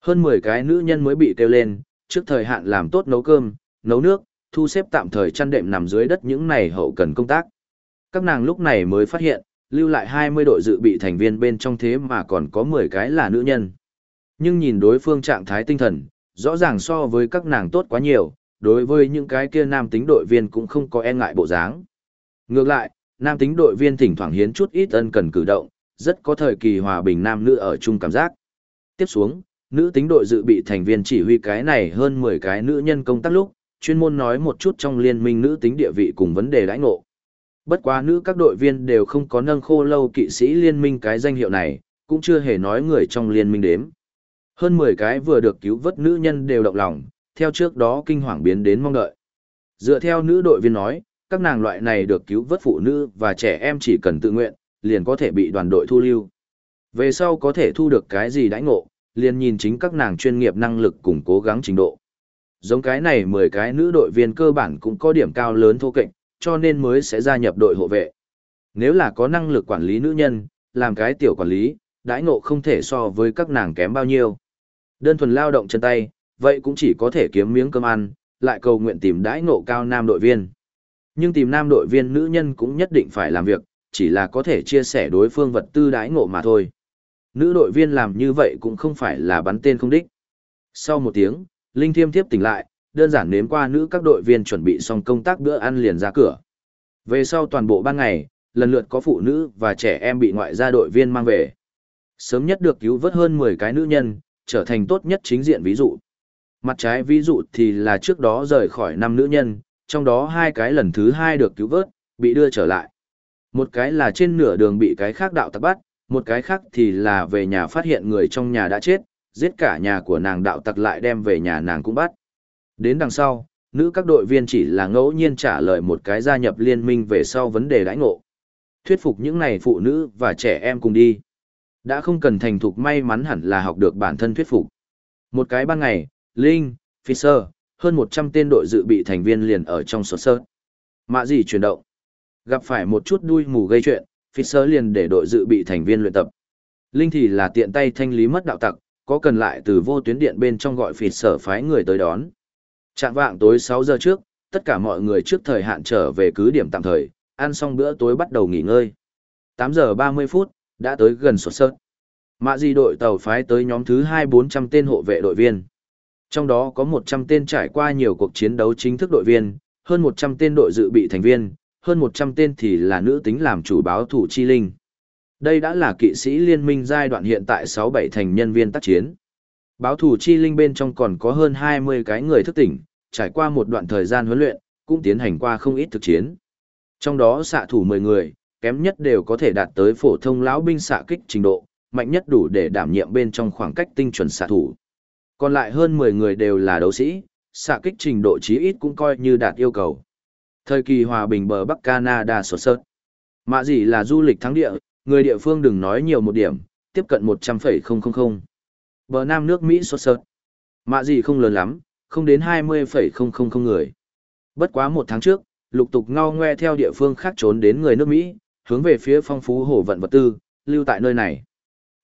Hơn 10 cái nữ nhân mới bị kêu lên, trước thời hạn làm tốt nấu cơm, nấu nước, thu xếp tạm thời chăn đệm nằm dưới đất những này hậu cần công tác. Các nàng lúc này mới phát hiện, lưu lại 20 đội dự bị thành viên bên trong thế mà còn có 10 cái là nữ nhân. Nhưng nhìn đối phương trạng thái tinh thần, rõ ràng so với các nàng tốt quá nhiều, đối với những cái kia nam tính đội viên cũng không có e ngại bộ dáng. Ngược lại, nam tính đội viên thỉnh thoảng hiến chút ít ân cần cử động, rất có thời kỳ hòa bình nam nữ ở chung cảm giác. Tiếp xuống, nữ tính đội dự bị thành viên chỉ huy cái này hơn 10 cái nữ nhân công tác lúc, chuyên môn nói một chút trong liên minh nữ tính địa vị cùng vấn đề đãi ngộ. Bất quá nữ các đội viên đều không có nâng khô lâu kỵ sĩ liên minh cái danh hiệu này, cũng chưa hề nói người trong liên minh đếm. Hơn 10 cái vừa được cứu vớt nữ nhân đều động lòng, theo trước đó kinh hoàng biến đến mong đợi. Dựa theo nữ đội viên nói, các nàng loại này được cứu vớt phụ nữ và trẻ em chỉ cần tự nguyện, liền có thể bị đoàn đội thu lưu. Về sau có thể thu được cái gì đãi ngộ, liền nhìn chính các nàng chuyên nghiệp năng lực cùng cố gắng trình độ. Giống cái này 10 cái nữ đội viên cơ bản cũng có điểm cao lớn thô kệch, cho nên mới sẽ gia nhập đội hộ vệ. Nếu là có năng lực quản lý nữ nhân, làm cái tiểu quản lý, đãi ngộ không thể so với các nàng kém bao nhiêu. Đơn thuần lao động chân tay, vậy cũng chỉ có thể kiếm miếng cơm ăn, lại cầu nguyện tìm đãi ngộ cao nam đội viên. Nhưng tìm nam đội viên nữ nhân cũng nhất định phải làm việc, chỉ là có thể chia sẻ đối phương vật tư đãi ngộ mà thôi. Nữ đội viên làm như vậy cũng không phải là bắn tên không đích. Sau một tiếng, Linh Thiêm tiếp tỉnh lại, đơn giản nếm qua nữ các đội viên chuẩn bị xong công tác bữa ăn liền ra cửa. Về sau toàn bộ ban ngày, lần lượt có phụ nữ và trẻ em bị ngoại gia đội viên mang về. Sớm nhất được cứu vớt hơn 10 cái nữ nhân, trở thành tốt nhất chính diện ví dụ. Mặt trái ví dụ thì là trước đó rời khỏi năm nữ nhân, trong đó hai cái lần thứ hai được cứu vớt, bị đưa trở lại. Một cái là trên nửa đường bị cái khác đạo tặc bắt, một cái khác thì là về nhà phát hiện người trong nhà đã chết, giết cả nhà của nàng đạo tặc lại đem về nhà nàng cũng bắt. Đến đằng sau, nữ các đội viên chỉ là ngẫu nhiên trả lời một cái gia nhập liên minh về sau vấn đề đãi ngộ. Thuyết phục những này phụ nữ và trẻ em cùng đi. Đã không cần thành thục may mắn hẳn là học được bản thân thuyết phục. Một cái ban ngày, Linh, Fisher, hơn 100 tên đội dự bị thành viên liền ở trong sổ sơ. Mạ gì chuyển động. Gặp phải một chút đuôi mù gây chuyện, Fisher liền để đội dự bị thành viên luyện tập. Linh thì là tiện tay thanh lý mất đạo tặc, có cần lại từ vô tuyến điện bên trong gọi Fisher phái người tới đón. Trạng vạng tối 6 giờ trước, tất cả mọi người trước thời hạn trở về cứ điểm tạm thời, ăn xong bữa tối bắt đầu nghỉ ngơi. 8 giờ 30 phút, đã tới gần sổ sơ. Mạ gì đội tàu phái tới nhóm thứ 2-400 tên hộ vệ đội viên. Trong đó có 100 tên trải qua nhiều cuộc chiến đấu chính thức đội viên, hơn 100 tên đội dự bị thành viên, hơn 100 tên thì là nữ tính làm chủ báo thủ chi linh. Đây đã là kỵ sĩ liên minh giai đoạn hiện tại 6-7 thành nhân viên tác chiến. Báo thủ chi linh bên trong còn có hơn 20 cái người thức tỉnh, trải qua một đoạn thời gian huấn luyện, cũng tiến hành qua không ít thực chiến. Trong đó xạ thủ 10 người, kém nhất đều có thể đạt tới phổ thông lão binh xạ kích trình độ, mạnh nhất đủ để đảm nhiệm bên trong khoảng cách tinh chuẩn xạ thủ. Còn lại hơn 10 người đều là đấu sĩ, xạ kích trình độ chí ít cũng coi như đạt yêu cầu. Thời kỳ hòa bình bờ Bắc Canada sột sớt. Mạ gì là du lịch thắng địa, người địa phương đừng nói nhiều một điểm, tiếp cận 100,000. Bờ Nam nước Mỹ sột sớt. Mạ gì không lớn lắm, không đến 20,000 người. Bất quá một tháng trước, lục tục ngao ngoe theo địa phương khác trốn đến người nước Mỹ, hướng về phía phong phú hồ vận vật tư, lưu tại nơi này.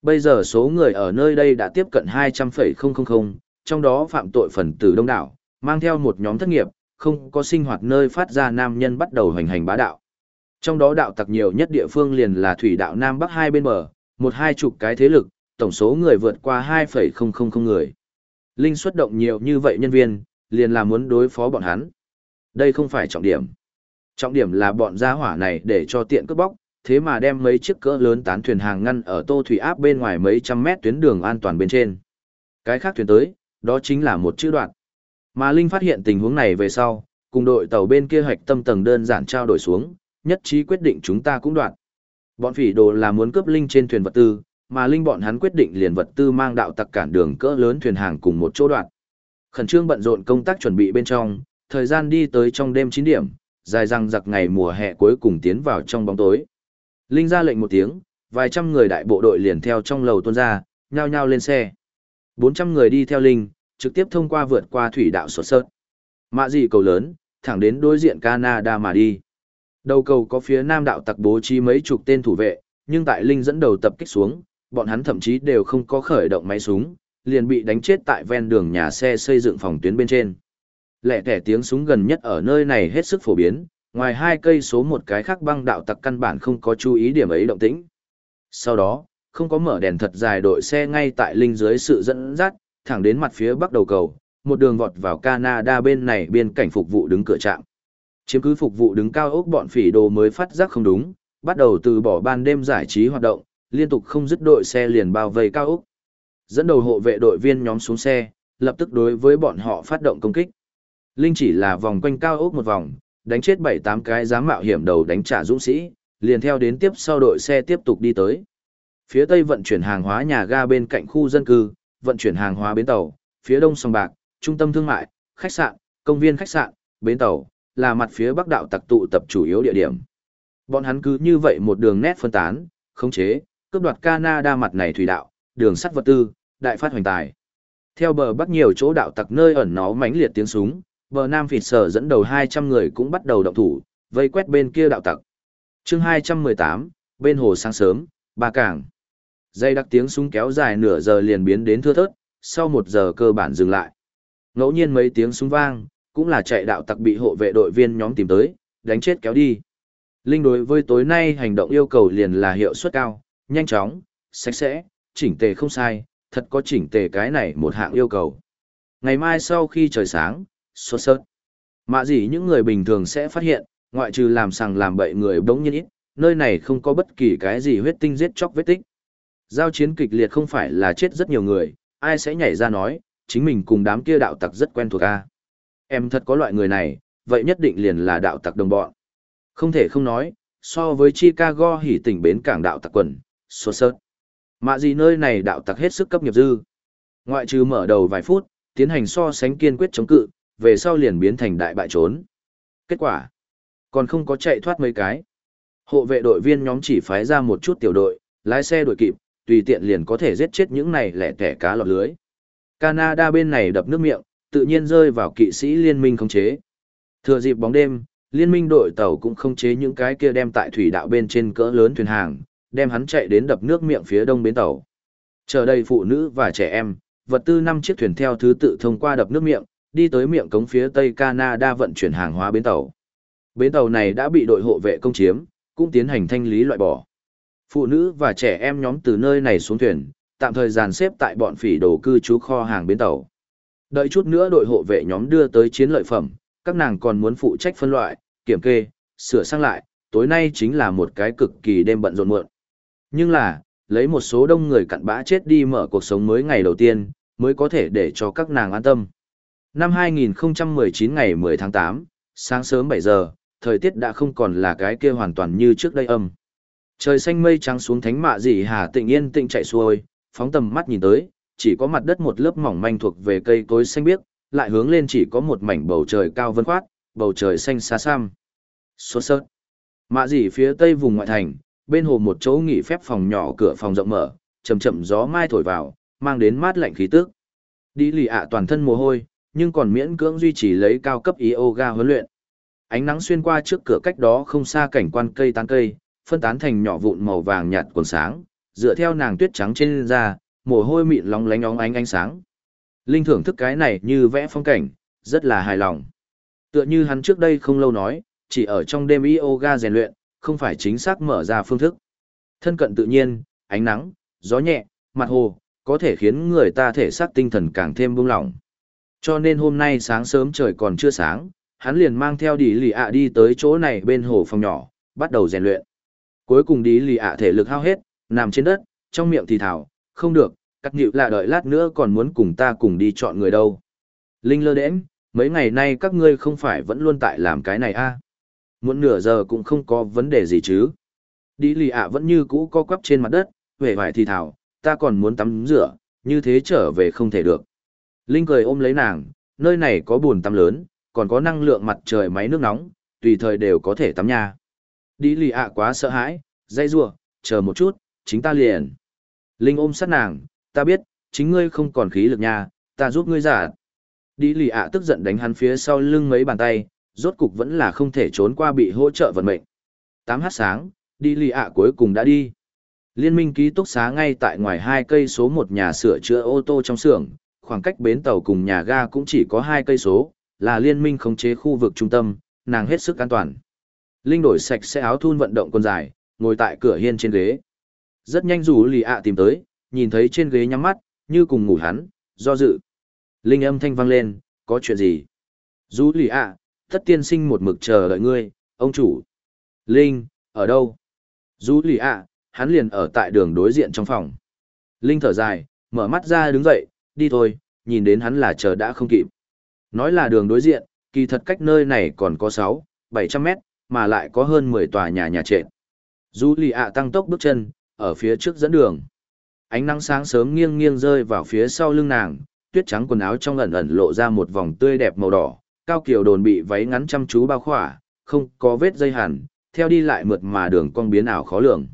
Bây giờ số người ở nơi đây đã tiếp cận 200,000, trong đó phạm tội phần tử đông đảo, mang theo một nhóm thất nghiệp, không có sinh hoạt nơi phát ra nam nhân bắt đầu hành hành bá đạo. Trong đó đạo tặc nhiều nhất địa phương liền là thủy đạo Nam Bắc hai bên bờ, một hai chục cái thế lực, tổng số người vượt qua 2,000 người. Linh xuất động nhiều như vậy nhân viên, liền là muốn đối phó bọn hắn. Đây không phải trọng điểm. Trọng điểm là bọn gia hỏa này để cho tiện cướp bóc, thế mà đem mấy chiếc cỡ lớn tán thuyền hàng ngăn ở tô thủy áp bên ngoài mấy trăm mét tuyến đường an toàn bên trên. Cái khác thuyền tới, đó chính là một chữ đoạn. Mà Linh phát hiện tình huống này về sau, cùng đội tàu bên kia hoạch tâm tầng đơn giản trao đổi xuống, nhất trí quyết định chúng ta cũng đoạn. Bọn phỉ đồ là muốn cướp Linh trên thuyền vật tư, mà Linh bọn hắn quyết định liền vật tư mang đạo tặc cản đường cỡ lớn thuyền hàng cùng một chỗ đoạn. Khẩn trương bận rộn công tác chuẩn bị bên trong, thời gian đi tới trong đêm 9 điểm, dài răng giặc ngày mùa hè cuối cùng tiến vào trong bóng tối. Linh ra lệnh một tiếng, Vài trăm người đại bộ đội liền theo trong lầu tuôn ra, nhao nhao lên xe. 400 người đi theo Linh, trực tiếp thông qua vượt qua thủy đạo sột sớt. Mạ dị cầu lớn, thẳng đến đối diện Canada mà đi. Đầu cầu có phía nam đạo tặc bố trí mấy chục tên thủ vệ, nhưng tại Linh dẫn đầu tập kích xuống, bọn hắn thậm chí đều không có khởi động máy súng, liền bị đánh chết tại ven đường nhà xe xây dựng phòng tuyến bên trên. Lẻ tẻ tiếng súng gần nhất ở nơi này hết sức phổ biến, ngoài hai cây số một cái khác băng đạo tặc căn bản không có chú ý điểm ấy động tĩnh. Sau đó, không có mở đèn thật dài đội xe ngay tại Linh dưới sự dẫn dắt, thẳng đến mặt phía bắc đầu cầu, một đường vọt vào Canada bên này biên cảnh phục vụ đứng cửa trạm. Chiếm cứ phục vụ đứng cao ốc bọn phỉ đồ mới phát giác không đúng, bắt đầu từ bỏ ban đêm giải trí hoạt động, liên tục không dứt đội xe liền bao vây cao ốc. Dẫn đầu hộ vệ đội viên nhóm xuống xe, lập tức đối với bọn họ phát động công kích. Linh chỉ là vòng quanh cao ốc một vòng, đánh chết 7-8 cái dám mạo hiểm đầu đánh trả dũng sĩ, liền theo đến tiếp sau đội xe tiếp tục đi tới. Phía tây vận chuyển hàng hóa nhà ga bên cạnh khu dân cư, vận chuyển hàng hóa bến tàu, phía đông sông bạc, trung tâm thương mại, khách sạn, công viên khách sạn, bến tàu, là mặt phía bắc đạo tặc tụ tập chủ yếu địa điểm. Bọn hắn cứ như vậy một đường nét phân tán, khống chế, cướp đoạt Canada mặt này thủy đạo, đường sắt vật tư, đại phát hoành tài. Theo bờ bắc nhiều chỗ đạo tặc nơi ẩn nó mãnh liệt tiếng súng, bờ nam phịt sở dẫn đầu 200 người cũng bắt đầu động thủ, vây quét bên kia đạo tặc. chương 218, bên hồ sáng sớm, ba cảng. Dây đặc tiếng súng kéo dài nửa giờ liền biến đến thưa thớt, sau một giờ cơ bản dừng lại. Ngẫu nhiên mấy tiếng súng vang, cũng là chạy đạo tặc bị hộ vệ đội viên nhóm tìm tới, đánh chết kéo đi. Linh đối với tối nay hành động yêu cầu liền là hiệu suất cao, nhanh chóng, sạch sẽ, chỉnh tề không sai, thật có chỉnh tề cái này một hạng yêu cầu. Ngày mai sau khi trời sáng, xuất sớt. Mạ gì những người bình thường sẽ phát hiện, ngoại trừ làm sằng làm bậy người bỗng nhiên ít, nơi này không có bất kỳ cái gì huyết tinh giết chóc vết tích. Giao chiến kịch liệt không phải là chết rất nhiều người, ai sẽ nhảy ra nói, chính mình cùng đám kia đạo tặc rất quen thuộc a. Em thật có loại người này, vậy nhất định liền là đạo tặc đồng bọn. Không thể không nói, so với Chicago hỉ tỉnh bến cảng đạo tặc quần, xuất sớt. Mạ gì nơi này đạo tặc hết sức cấp nghiệp dư. Ngoại trừ mở đầu vài phút, tiến hành so sánh kiên quyết chống cự, về sau liền biến thành đại bại trốn. Kết quả, còn không có chạy thoát mấy cái. Hộ vệ đội viên nhóm chỉ phái ra một chút tiểu đội, lái xe đuổi kịp, tùy tiện liền có thể giết chết những này lẻ tẻ cá lọt lưới. Canada bên này đập nước miệng, tự nhiên rơi vào kỵ sĩ liên minh khống chế. Thừa dịp bóng đêm, liên minh đội tàu cũng khống chế những cái kia đem tại thủy đạo bên trên cỡ lớn thuyền hàng, đem hắn chạy đến đập nước miệng phía đông bến tàu. Chờ đây phụ nữ và trẻ em, vật tư năm chiếc thuyền theo thứ tự thông qua đập nước miệng, đi tới miệng cống phía tây Canada vận chuyển hàng hóa bến tàu. Bến tàu này đã bị đội hộ vệ công chiếm, cũng tiến hành thanh lý loại bỏ. Phụ nữ và trẻ em nhóm từ nơi này xuống thuyền, tạm thời dàn xếp tại bọn phỉ đồ cư trú kho hàng bến tàu. Đợi chút nữa đội hộ vệ nhóm đưa tới chiến lợi phẩm, các nàng còn muốn phụ trách phân loại, kiểm kê, sửa sang lại, tối nay chính là một cái cực kỳ đêm bận rộn muộn. Nhưng là, lấy một số đông người cặn bã chết đi mở cuộc sống mới ngày đầu tiên, mới có thể để cho các nàng an tâm. Năm 2019 ngày 10 tháng 8, sáng sớm 7 giờ, thời tiết đã không còn là cái kia hoàn toàn như trước đây âm. Trời xanh mây trắng xuống thánh mạ dị hà tịnh yên tịnh chạy xuôi, phóng tầm mắt nhìn tới, chỉ có mặt đất một lớp mỏng manh thuộc về cây cối xanh biếc, lại hướng lên chỉ có một mảnh bầu trời cao vân khoát, bầu trời xanh xa xăm. Số sớt. Mạ dị phía tây vùng ngoại thành, bên hồ một chỗ nghỉ phép phòng nhỏ cửa phòng rộng mở, chậm chậm gió mai thổi vào, mang đến mát lạnh khí tức. Đi lì ạ toàn thân mồ hôi, nhưng còn miễn cưỡng duy trì lấy cao cấp yoga huấn luyện. Ánh nắng xuyên qua trước cửa cách đó không xa cảnh quan cây tán cây, phân tán thành nhỏ vụn màu vàng nhạt quần sáng, dựa theo nàng tuyết trắng trên da, mồ hôi mịn lóng lánh óng ánh ánh sáng. Linh thưởng thức cái này như vẽ phong cảnh, rất là hài lòng. Tựa như hắn trước đây không lâu nói, chỉ ở trong đêm yoga rèn luyện, không phải chính xác mở ra phương thức. Thân cận tự nhiên, ánh nắng, gió nhẹ, mặt hồ, có thể khiến người ta thể xác tinh thần càng thêm buông lỏng. Cho nên hôm nay sáng sớm trời còn chưa sáng, hắn liền mang theo đi lì ạ đi tới chỗ này bên hồ phòng nhỏ, bắt đầu rèn luyện. Cuối cùng đi lì ạ thể lực hao hết, nằm trên đất, trong miệng thì thảo, không được, cắt nhịu là đợi lát nữa còn muốn cùng ta cùng đi chọn người đâu. Linh lơ đễm, mấy ngày nay các ngươi không phải vẫn luôn tại làm cái này a à? Muốn nửa giờ cũng không có vấn đề gì chứ. Đi lì ạ vẫn như cũ co quắp trên mặt đất, về vải thì thảo, ta còn muốn tắm rửa, như thế trở về không thể được. Linh cười ôm lấy nàng, nơi này có bồn tắm lớn, còn có năng lượng mặt trời máy nước nóng, tùy thời đều có thể tắm nha. Đi lì ạ quá sợ hãi, dây rua, chờ một chút, chính ta liền. Linh ôm sát nàng, ta biết, chính ngươi không còn khí lực nha, ta giúp ngươi giả. Đi lì ạ tức giận đánh hắn phía sau lưng mấy bàn tay, rốt cục vẫn là không thể trốn qua bị hỗ trợ vận mệnh. 8 h sáng, đi lì ạ cuối cùng đã đi. Liên minh ký túc xá ngay tại ngoài hai cây số một nhà sửa chữa ô tô trong xưởng, khoảng cách bến tàu cùng nhà ga cũng chỉ có hai cây số, là liên minh khống chế khu vực trung tâm, nàng hết sức an toàn. Linh đổi sạch sẽ áo thun vận động quần dài, ngồi tại cửa hiên trên ghế. Rất nhanh rủ lì ạ tìm tới, nhìn thấy trên ghế nhắm mắt, như cùng ngủ hắn, do dự. Linh âm thanh vang lên, có chuyện gì? Rủ lì ạ, thất tiên sinh một mực chờ đợi ngươi, ông chủ. Linh, ở đâu? Rủ lì ạ, hắn liền ở tại đường đối diện trong phòng. Linh thở dài, mở mắt ra đứng dậy, đi thôi, nhìn đến hắn là chờ đã không kịp. Nói là đường đối diện, kỳ thật cách nơi này còn có 6, 700 mét, mà lại có hơn 10 tòa nhà nhà trệt. Dù lì ạ tăng tốc bước chân, ở phía trước dẫn đường. Ánh nắng sáng sớm nghiêng nghiêng rơi vào phía sau lưng nàng, tuyết trắng quần áo trong ẩn ẩn lộ ra một vòng tươi đẹp màu đỏ, cao kiều đồn bị váy ngắn chăm chú bao khỏa, không có vết dây hẳn, theo đi lại mượt mà đường cong biến ảo khó lường.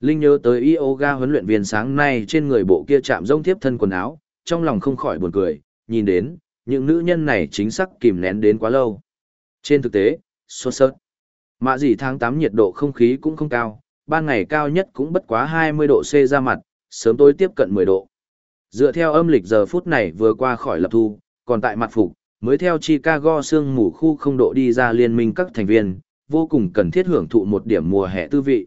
Linh nhớ tới yoga huấn luyện viên sáng nay trên người bộ kia chạm rông tiếp thân quần áo, trong lòng không khỏi buồn cười, nhìn đến, những nữ nhân này chính xác kìm nén đến quá lâu. Trên thực tế, sốt sớt. Mạ gì tháng 8 nhiệt độ không khí cũng không cao, ban ngày cao nhất cũng bất quá 20 độ C ra mặt, sớm tối tiếp cận 10 độ. Dựa theo âm lịch giờ phút này vừa qua khỏi lập thu, còn tại mặt phục, mới theo Chicago sương mù khu không độ đi ra liên minh các thành viên, vô cùng cần thiết hưởng thụ một điểm mùa hè tư vị.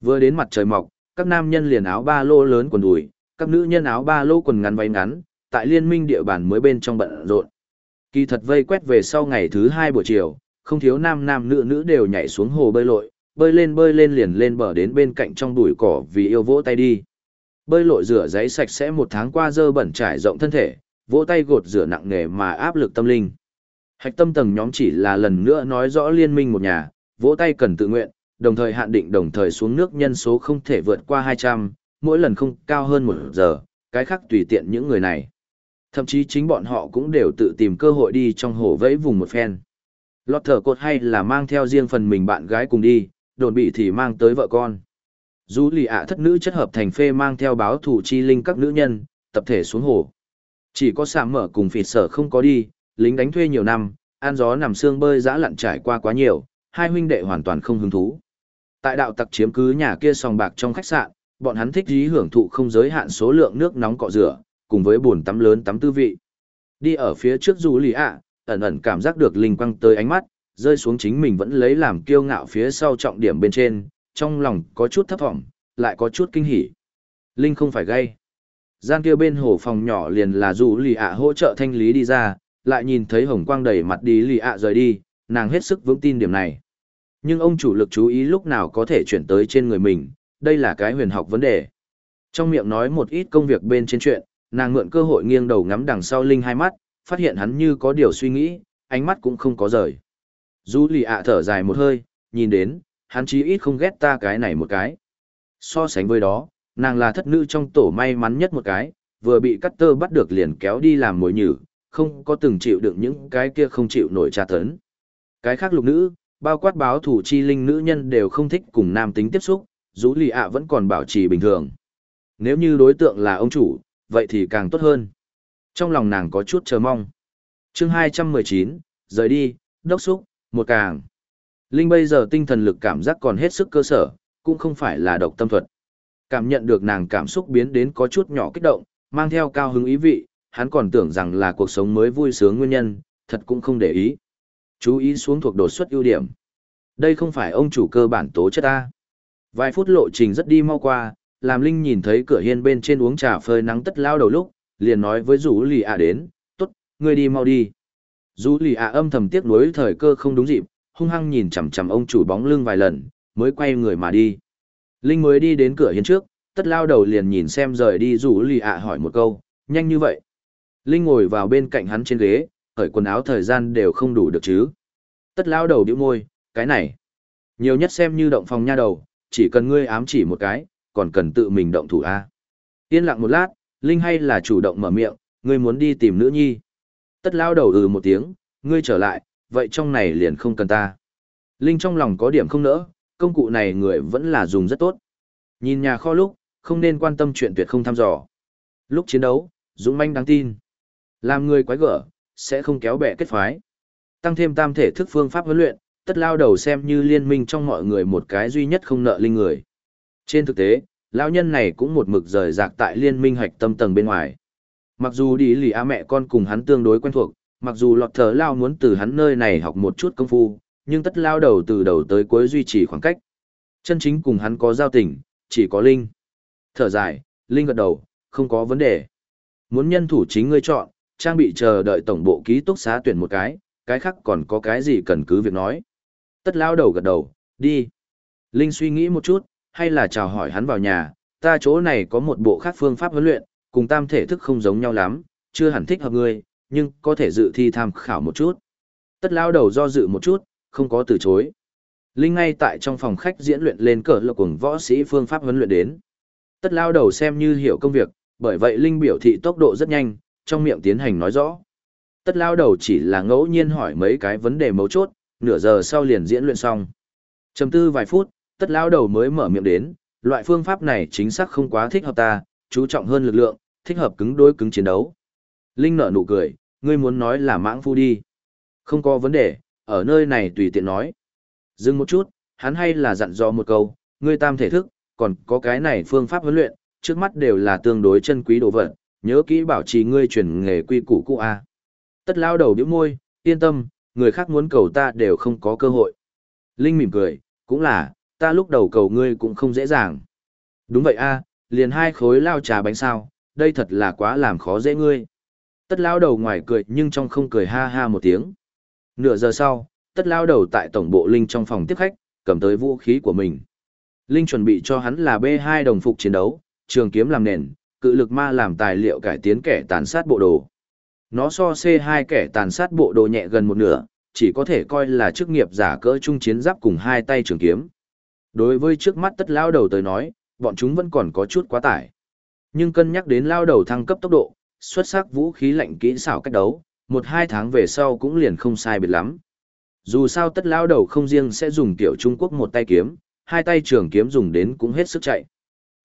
Vừa đến mặt trời mọc, các nam nhân liền áo ba lô lớn quần đùi, các nữ nhân áo ba lỗ quần ngắn váy ngắn, tại liên minh địa bàn mới bên trong bận rộn. Kỳ thật vây quét về sau ngày thứ hai buổi chiều, không thiếu nam nam nữ nữ đều nhảy xuống hồ bơi lội, bơi lên bơi lên liền lên bờ đến bên cạnh trong bụi cỏ vì yêu vỗ tay đi. Bơi lội rửa giấy sạch sẽ một tháng qua dơ bẩn trải rộng thân thể, vỗ tay gột rửa nặng nghề mà áp lực tâm linh. Hạch tâm tầng nhóm chỉ là lần nữa nói rõ liên minh một nhà, vỗ tay cần tự nguyện, đồng thời hạn định đồng thời xuống nước nhân số không thể vượt qua 200, mỗi lần không cao hơn một giờ, cái khác tùy tiện những người này. Thậm chí chính bọn họ cũng đều tự tìm cơ hội đi trong hồ vẫy vùng một phen. Lọt thở cột hay là mang theo riêng phần mình bạn gái cùng đi, đồn bị thì mang tới vợ con. Dù lì ạ thất nữ chất hợp thành phê mang theo báo thủ chi linh các nữ nhân, tập thể xuống hồ. Chỉ có sạm mở cùng phịt sở không có đi, lính đánh thuê nhiều năm, an gió nằm xương bơi dã lặn trải qua quá nhiều, hai huynh đệ hoàn toàn không hứng thú. Tại đạo tặc chiếm cứ nhà kia sòng bạc trong khách sạn, bọn hắn thích dí hưởng thụ không giới hạn số lượng nước nóng cọ rửa, cùng với bồn tắm lớn tắm tư vị. Đi ở phía trước dù lì ạ, ẩn ẩn cảm giác được linh quang tới ánh mắt, rơi xuống chính mình vẫn lấy làm kiêu ngạo phía sau trọng điểm bên trên, trong lòng có chút thấp vọng, lại có chút kinh hỉ. Linh không phải gây. Gian kia bên hồ phòng nhỏ liền là dù lì ạ hỗ trợ thanh lý đi ra, lại nhìn thấy hồng quang đầy mặt đi lì ạ rời đi, nàng hết sức vững tin điểm này. Nhưng ông chủ lực chú ý lúc nào có thể chuyển tới trên người mình, đây là cái huyền học vấn đề. Trong miệng nói một ít công việc bên trên chuyện, nàng mượn cơ hội nghiêng đầu ngắm đằng sau Linh hai mắt, phát hiện hắn như có điều suy nghĩ, ánh mắt cũng không có rời. Dù lì ạ thở dài một hơi, nhìn đến, hắn chí ít không ghét ta cái này một cái. So sánh với đó, nàng là thất nữ trong tổ may mắn nhất một cái, vừa bị cắt tơ bắt được liền kéo đi làm mồi nhử, không có từng chịu đựng những cái kia không chịu nổi tra tấn. Cái khác lục nữ, bao quát báo thủ chi linh nữ nhân đều không thích cùng nam tính tiếp xúc, dù lì ạ vẫn còn bảo trì bình thường. Nếu như đối tượng là ông chủ, vậy thì càng tốt hơn. Trong lòng nàng có chút chờ mong. chương 219, rời đi, đốc xúc, một càng. Linh bây giờ tinh thần lực cảm giác còn hết sức cơ sở, cũng không phải là độc tâm thuật. Cảm nhận được nàng cảm xúc biến đến có chút nhỏ kích động, mang theo cao hứng ý vị, hắn còn tưởng rằng là cuộc sống mới vui sướng nguyên nhân, thật cũng không để ý. Chú ý xuống thuộc đột xuất ưu điểm. Đây không phải ông chủ cơ bản tố chất ta. Vài phút lộ trình rất đi mau qua, làm Linh nhìn thấy cửa hiên bên trên uống trà phơi nắng tất lao đầu lúc, liền nói với rủ lì ạ đến, tốt, ngươi đi mau đi. Rủ lì ạ âm thầm tiếc nuối thời cơ không đúng dịp, hung hăng nhìn chằm chằm ông chủ bóng lưng vài lần, mới quay người mà đi. Linh mới đi đến cửa hiên trước, tất lao đầu liền nhìn xem rời đi rủ lì ạ hỏi một câu, nhanh như vậy. Linh ngồi vào bên cạnh hắn trên ghế, khởi quần áo thời gian đều không đủ được chứ. Tất lao đầu điệu môi, cái này. Nhiều nhất xem như động phòng nha đầu, chỉ cần ngươi ám chỉ một cái, còn cần tự mình động thủ A. Yên lặng một lát, Linh hay là chủ động mở miệng, ngươi muốn đi tìm nữ nhi. Tất lao đầu ừ một tiếng, ngươi trở lại, vậy trong này liền không cần ta. Linh trong lòng có điểm không nỡ, công cụ này người vẫn là dùng rất tốt. Nhìn nhà kho lúc, không nên quan tâm chuyện tuyệt không thăm dò. Lúc chiến đấu, dũng manh đáng tin. Làm người quái gở, sẽ không kéo bè kết phái. Tăng thêm tam thể thức phương pháp huấn luyện, tất lao đầu xem như liên minh trong mọi người một cái duy nhất không nợ linh người. Trên thực tế, lão nhân này cũng một mực rời rạc tại liên minh hoạch tâm tầng bên ngoài. Mặc dù đi lì á mẹ con cùng hắn tương đối quen thuộc, mặc dù lọt thờ lao muốn từ hắn nơi này học một chút công phu, nhưng tất lao đầu từ đầu tới cuối duy trì khoảng cách. Chân chính cùng hắn có giao tình, chỉ có Linh. Thở dài, Linh gật đầu, không có vấn đề. Muốn nhân thủ chính ngươi chọn, trang bị chờ đợi tổng bộ ký túc xá tuyển một cái, cái khác còn có cái gì cần cứ việc nói. Tất lao đầu gật đầu, đi. Linh suy nghĩ một chút, hay là chào hỏi hắn vào nhà, ta chỗ này có một bộ khác phương pháp huấn luyện, cùng tam thể thức không giống nhau lắm, chưa hẳn thích hợp ngươi, nhưng có thể dự thi tham khảo một chút. Tất lao đầu do dự một chút, không có từ chối. Linh ngay tại trong phòng khách diễn luyện lên cờ lộc cùng võ sĩ phương pháp huấn luyện đến. Tất lao đầu xem như hiểu công việc, bởi vậy Linh biểu thị tốc độ rất nhanh, trong miệng tiến hành nói rõ. Tất lao đầu chỉ là ngẫu nhiên hỏi mấy cái vấn đề mấu chốt, nửa giờ sau liền diễn luyện xong. Chầm tư vài phút, tất lão đầu mới mở miệng đến, loại phương pháp này chính xác không quá thích hợp ta, chú trọng hơn lực lượng, thích hợp cứng đối cứng chiến đấu. Linh nở nụ cười, ngươi muốn nói là mãng phu đi. Không có vấn đề, ở nơi này tùy tiện nói. Dừng một chút, hắn hay là dặn dò một câu, ngươi tam thể thức, còn có cái này phương pháp huấn luyện, trước mắt đều là tương đối chân quý đồ vật, nhớ kỹ bảo trì ngươi chuyển nghề quy củ cũ a. Tất lão đầu bĩu môi, yên tâm, người khác muốn cầu ta đều không có cơ hội. Linh mỉm cười, cũng là, ta lúc đầu cầu ngươi cũng không dễ dàng. Đúng vậy a, liền hai khối lao trà bánh sao, đây thật là quá làm khó dễ ngươi. Tất lao đầu ngoài cười nhưng trong không cười ha ha một tiếng. Nửa giờ sau, tất lao đầu tại tổng bộ Linh trong phòng tiếp khách, cầm tới vũ khí của mình. Linh chuẩn bị cho hắn là B2 đồng phục chiến đấu, trường kiếm làm nền, cự lực ma làm tài liệu cải tiến kẻ tàn sát bộ đồ. Nó so C2 kẻ tàn sát bộ đồ nhẹ gần một nửa, chỉ có thể coi là chức nghiệp giả cỡ trung chiến giáp cùng hai tay trường kiếm. Đối với trước mắt tất lao đầu tới nói, bọn chúng vẫn còn có chút quá tải. Nhưng cân nhắc đến lao đầu thăng cấp tốc độ, xuất sắc vũ khí lạnh kỹ xảo cách đấu, một hai tháng về sau cũng liền không sai biệt lắm. Dù sao tất lao đầu không riêng sẽ dùng tiểu Trung Quốc một tay kiếm, hai tay trường kiếm dùng đến cũng hết sức chạy.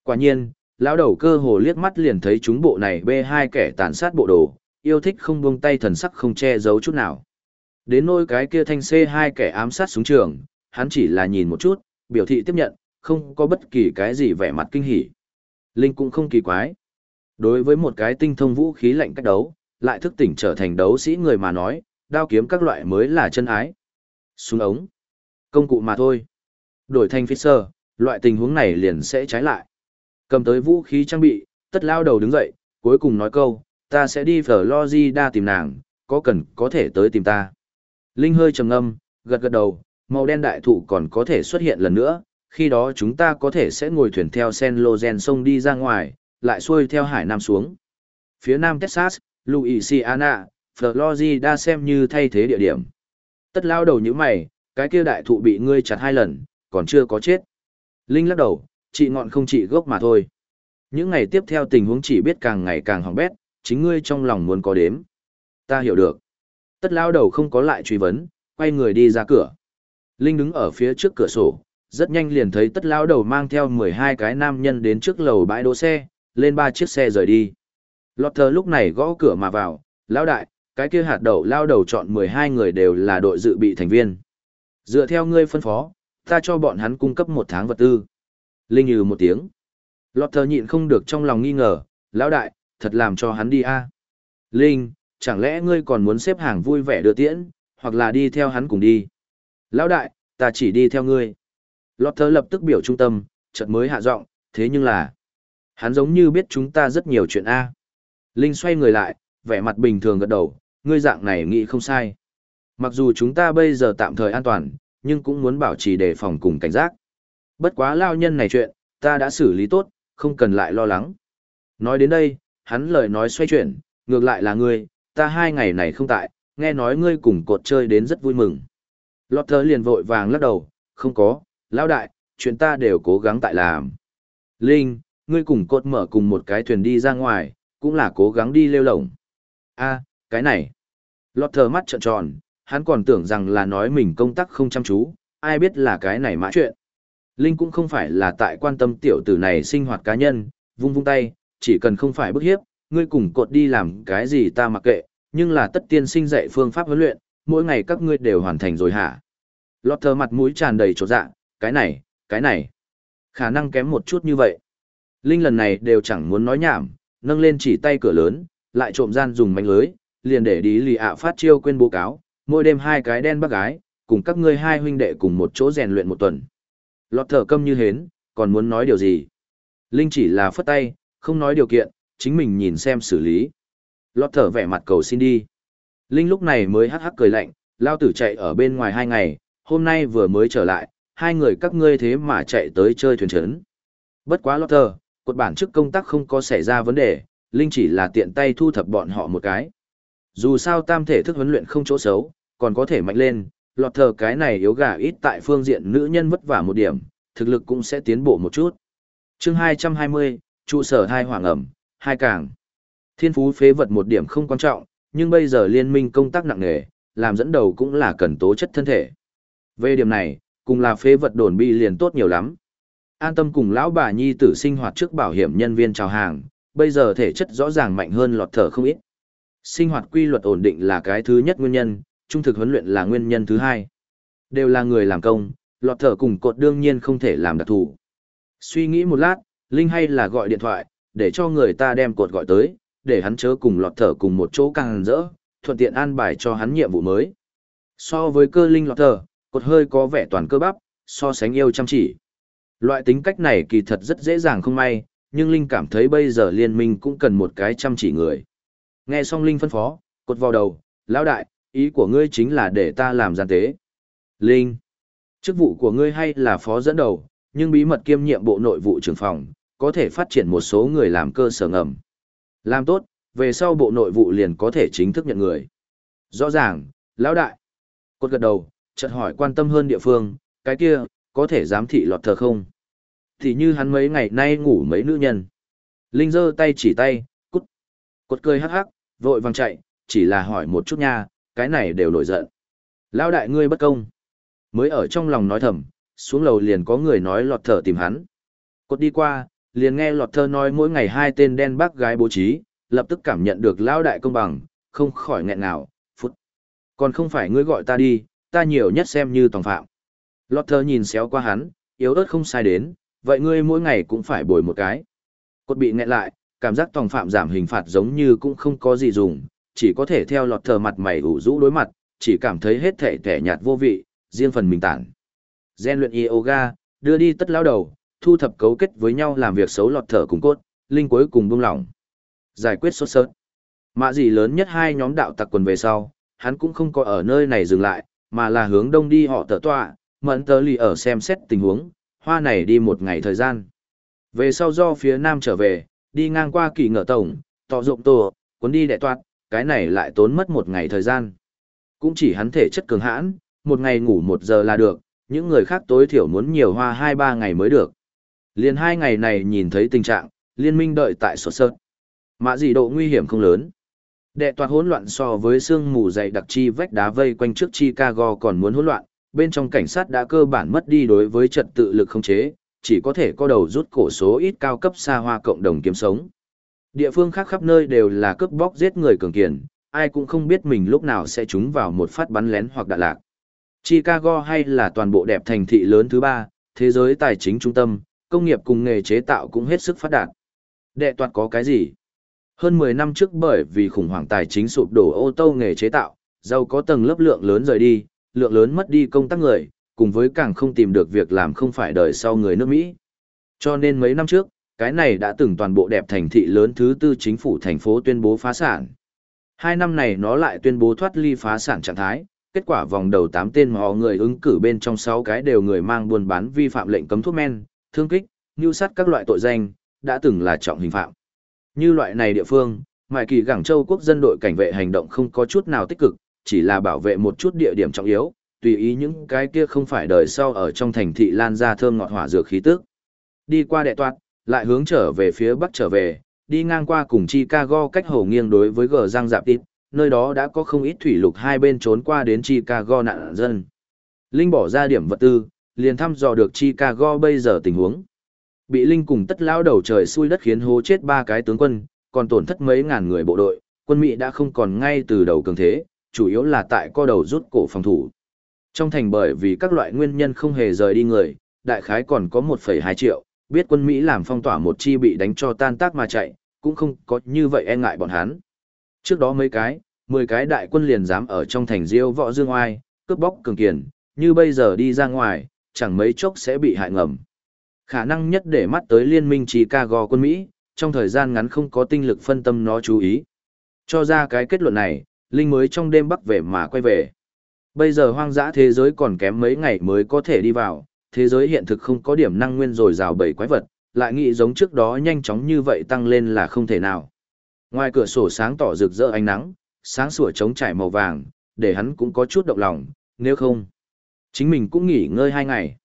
Quả nhiên, lão đầu cơ hồ liếc mắt liền thấy chúng bộ này bê hai kẻ tàn sát bộ đồ, yêu thích không buông tay thần sắc không che giấu chút nào. Đến nôi cái kia thanh C hai kẻ ám sát xuống trường, hắn chỉ là nhìn một chút, biểu thị tiếp nhận, không có bất kỳ cái gì vẻ mặt kinh hỉ. Linh cũng không kỳ quái. Đối với một cái tinh thông vũ khí lạnh cách đấu, lại thức tỉnh trở thành đấu sĩ người mà nói, đao kiếm các loại mới là chân ái. Súng ống. Công cụ mà thôi. Đổi thành Fisher, loại tình huống này liền sẽ trái lại. Cầm tới vũ khí trang bị, tất lao đầu đứng dậy, cuối cùng nói câu, ta sẽ đi Florida tìm nàng, có cần có thể tới tìm ta. Linh hơi trầm ngâm, gật gật đầu, màu đen đại thụ còn có thể xuất hiện lần nữa, khi đó chúng ta có thể sẽ ngồi thuyền theo Sen Lozen sông đi ra ngoài, lại xuôi theo hải nam xuống. Phía nam Texas, Louisiana, Florida xem như thay thế địa điểm. Tất lao đầu như mày, cái kia đại thụ bị ngươi chặt hai lần, còn chưa có chết. Linh lắc đầu, chị ngọn không chị gốc mà thôi. Những ngày tiếp theo tình huống chỉ biết càng ngày càng hỏng bét, chính ngươi trong lòng muốn có đếm. Ta hiểu được. Tất lao đầu không có lại truy vấn, quay người đi ra cửa. Linh đứng ở phía trước cửa sổ, rất nhanh liền thấy tất lao đầu mang theo 12 cái nam nhân đến trước lầu bãi đỗ xe, lên ba chiếc xe rời đi. Lọt thờ lúc này gõ cửa mà vào, lao đại, cái kia hạt đậu lao đầu chọn 12 người đều là đội dự bị thành viên. Dựa theo ngươi phân phó, ta cho bọn hắn cung cấp một tháng vật tư. Linh như một tiếng. Lọt thờ nhịn không được trong lòng nghi ngờ, lão đại, thật làm cho hắn đi a Linh, chẳng lẽ ngươi còn muốn xếp hàng vui vẻ đưa tiễn, hoặc là đi theo hắn cùng đi. Lão đại, ta chỉ đi theo ngươi. Lọt thơ lập tức biểu trung tâm, chợt mới hạ giọng, thế nhưng là, hắn giống như biết chúng ta rất nhiều chuyện a Linh xoay người lại, vẻ mặt bình thường gật đầu, ngươi dạng này nghĩ không sai. Mặc dù chúng ta bây giờ tạm thời an toàn, nhưng cũng muốn bảo trì đề phòng cùng cảnh giác. Bất quá lao nhân này chuyện, ta đã xử lý tốt, không cần lại lo lắng. Nói đến đây, hắn lời nói xoay chuyển, ngược lại là ngươi, ta hai ngày này không tại, nghe nói ngươi cùng cột chơi đến rất vui mừng. Lọt thơ liền vội vàng lắc đầu, không có, lão đại, chuyện ta đều cố gắng tại làm. Linh, ngươi cùng cột mở cùng một cái thuyền đi ra ngoài, cũng là cố gắng đi lêu lổng. a cái này. Lọt thơ mắt trợn tròn, hắn còn tưởng rằng là nói mình công tác không chăm chú, ai biết là cái này mã chuyện. Linh cũng không phải là tại quan tâm tiểu tử này sinh hoạt cá nhân, vung vung tay, chỉ cần không phải bức hiếp, ngươi cùng cột đi làm cái gì ta mặc kệ, nhưng là tất tiên sinh dạy phương pháp huấn luyện, mỗi ngày các ngươi đều hoàn thành rồi hả? Lọt thờ mặt mũi tràn đầy chỗ dạ, cái này, cái này, khả năng kém một chút như vậy. Linh lần này đều chẳng muốn nói nhảm, nâng lên chỉ tay cửa lớn, lại trộm gian dùng mánh lưới, liền để đi lì ạ phát chiêu quên bố cáo, mỗi đêm hai cái đen bác gái, cùng các ngươi hai huynh đệ cùng một chỗ rèn luyện một tuần. Lọt thở câm như hến, còn muốn nói điều gì? Linh chỉ là phất tay, không nói điều kiện, chính mình nhìn xem xử lý. Lọt thở vẻ mặt cầu xin đi. Linh lúc này mới hắc hắc cười lạnh, lao tử chạy ở bên ngoài hai ngày, hôm nay vừa mới trở lại, hai người các ngươi thế mà chạy tới chơi thuyền trấn. Bất quá lọt thở, cột bản chức công tác không có xảy ra vấn đề, Linh chỉ là tiện tay thu thập bọn họ một cái. Dù sao tam thể thức huấn luyện không chỗ xấu, còn có thể mạnh lên, lọt thờ cái này yếu gà ít tại phương diện nữ nhân vất vả một điểm, thực lực cũng sẽ tiến bộ một chút. chương 220, trụ sở hai hoàng ẩm, hai càng. Thiên phú phế vật một điểm không quan trọng, nhưng bây giờ liên minh công tác nặng nề, làm dẫn đầu cũng là cần tố chất thân thể. Về điểm này, cùng là phế vật đồn bi liền tốt nhiều lắm. An tâm cùng lão bà nhi tử sinh hoạt trước bảo hiểm nhân viên chào hàng, bây giờ thể chất rõ ràng mạnh hơn lọt thở không ít. Sinh hoạt quy luật ổn định là cái thứ nhất nguyên nhân, trung thực huấn luyện là nguyên nhân thứ hai. Đều là người làm công, lọt thở cùng cột đương nhiên không thể làm đặc thù. Suy nghĩ một lát, Linh hay là gọi điện thoại, để cho người ta đem cột gọi tới, để hắn chớ cùng lọt thở cùng một chỗ càng rỡ, thuận tiện an bài cho hắn nhiệm vụ mới. So với cơ Linh lọt thở, cột hơi có vẻ toàn cơ bắp, so sánh yêu chăm chỉ. Loại tính cách này kỳ thật rất dễ dàng không may, nhưng Linh cảm thấy bây giờ liên minh cũng cần một cái chăm chỉ người. Nghe xong Linh phân phó, cột vào đầu, lão đại, ý của ngươi chính là để ta làm gian tế. Linh, chức vụ của ngươi hay là phó dẫn đầu, nhưng bí mật kiêm nhiệm bộ nội vụ trưởng phòng, có thể phát triển một số người làm cơ sở ngầm. Làm tốt, về sau bộ nội vụ liền có thể chính thức nhận người. Rõ ràng, lão đại. Cột gật đầu, chợt hỏi quan tâm hơn địa phương, cái kia, có thể giám thị lọt thờ không? Thì như hắn mấy ngày nay ngủ mấy nữ nhân. Linh giơ tay chỉ tay, cút. Cột cười hắc hắc, vội vàng chạy, chỉ là hỏi một chút nha, cái này đều nổi giận. Lão đại ngươi bất công. Mới ở trong lòng nói thầm, xuống lầu liền có người nói lọt thở tìm hắn. Cột đi qua, liền nghe lọt thơ nói mỗi ngày hai tên đen bác gái bố trí, lập tức cảm nhận được lão đại công bằng, không khỏi nghẹn nào, phút. Còn không phải ngươi gọi ta đi, ta nhiều nhất xem như tòng phạm. Lọt thơ nhìn xéo qua hắn, yếu ớt không sai đến, vậy ngươi mỗi ngày cũng phải bồi một cái. Cột bị nghẹn lại, cảm giác tòng phạm giảm hình phạt giống như cũng không có gì dùng, chỉ có thể theo lọt thờ mặt mày ủ rũ đối mặt, chỉ cảm thấy hết thể thể nhạt vô vị, riêng phần mình tản. Gen luyện yoga, đưa đi tất lao đầu, thu thập cấu kết với nhau làm việc xấu lọt thở cùng cốt, linh cuối cùng buông lỏng. Giải quyết sốt sớt. Mạ gì lớn nhất hai nhóm đạo tặc quần về sau, hắn cũng không có ở nơi này dừng lại, mà là hướng đông đi họ tở tọa, mẫn tờ lì ở xem xét tình huống, hoa này đi một ngày thời gian. Về sau do phía nam trở về, đi ngang qua kỳ ngựa tổng, tọ rộng tổ, cuốn đi đệ toạt, cái này lại tốn mất một ngày thời gian. Cũng chỉ hắn thể chất cường hãn, một ngày ngủ một giờ là được, những người khác tối thiểu muốn nhiều hoa hai ba ngày mới được. Liền hai ngày này nhìn thấy tình trạng, liên minh đợi tại sột sợt. Mã gì độ nguy hiểm không lớn. Đệ toàn hỗn loạn so với sương mù dày đặc chi vách đá vây quanh trước Chicago còn muốn hỗn loạn, bên trong cảnh sát đã cơ bản mất đi đối với trật tự lực không chế, chỉ có thể có đầu rút cổ số ít cao cấp xa hoa cộng đồng kiếm sống. Địa phương khác khắp nơi đều là cướp bóc giết người cường kiền, ai cũng không biết mình lúc nào sẽ trúng vào một phát bắn lén hoặc đạn lạc. Chicago hay là toàn bộ đẹp thành thị lớn thứ ba, thế giới tài chính trung tâm, công nghiệp cùng nghề chế tạo cũng hết sức phát đạt. Đệ toàn có cái gì? Hơn 10 năm trước bởi vì khủng hoảng tài chính sụp đổ ô tô nghề chế tạo, giàu có tầng lớp lượng lớn rời đi, lượng lớn mất đi công tác người, cùng với càng không tìm được việc làm không phải đời sau người nước Mỹ. Cho nên mấy năm trước, cái này đã từng toàn bộ đẹp thành thị lớn thứ tư chính phủ thành phố tuyên bố phá sản. Hai năm này nó lại tuyên bố thoát ly phá sản trạng thái, kết quả vòng đầu 8 tên họ người ứng cử bên trong 6 cái đều người mang buôn bán vi phạm lệnh cấm thuốc men, thương kích, nhu sát các loại tội danh, đã từng là trọng hình phạm. Như loại này địa phương, Mại Kỳ Gẳng Châu quốc dân đội cảnh vệ hành động không có chút nào tích cực, chỉ là bảo vệ một chút địa điểm trọng yếu, tùy ý những cái kia không phải đời sau ở trong thành thị lan ra thơm ngọt hỏa dược khí tức. Đi qua đệ toạt, lại hướng trở về phía bắc trở về, đi ngang qua cùng Chicago cách hồ nghiêng đối với gờ giang dạp tít, nơi đó đã có không ít thủy lục hai bên trốn qua đến Chicago nạn dân. Linh bỏ ra điểm vật tư, liền thăm dò được Chicago bây giờ tình huống. Bị Linh cùng tất lão đầu trời xui đất khiến hố chết ba cái tướng quân, còn tổn thất mấy ngàn người bộ đội, quân Mỹ đã không còn ngay từ đầu cường thế, chủ yếu là tại co đầu rút cổ phòng thủ. Trong thành bởi vì các loại nguyên nhân không hề rời đi người, đại khái còn có 1,2 triệu, biết quân Mỹ làm phong tỏa một chi bị đánh cho tan tác mà chạy, cũng không có như vậy e ngại bọn hắn. Trước đó mấy cái, 10 cái đại quân liền dám ở trong thành diêu võ dương oai, cướp bóc cường kiền, như bây giờ đi ra ngoài, chẳng mấy chốc sẽ bị hại ngầm. Khả năng nhất để mắt tới liên minh Chicago quân Mỹ, trong thời gian ngắn không có tinh lực phân tâm nó chú ý. Cho ra cái kết luận này, Linh mới trong đêm bắc về mà quay về. Bây giờ hoang dã thế giới còn kém mấy ngày mới có thể đi vào, thế giới hiện thực không có điểm năng nguyên rồi rào bảy quái vật, lại nghĩ giống trước đó nhanh chóng như vậy tăng lên là không thể nào. Ngoài cửa sổ sáng tỏ rực rỡ ánh nắng, sáng sủa trống trải màu vàng, để hắn cũng có chút động lòng, nếu không, chính mình cũng nghỉ ngơi hai ngày.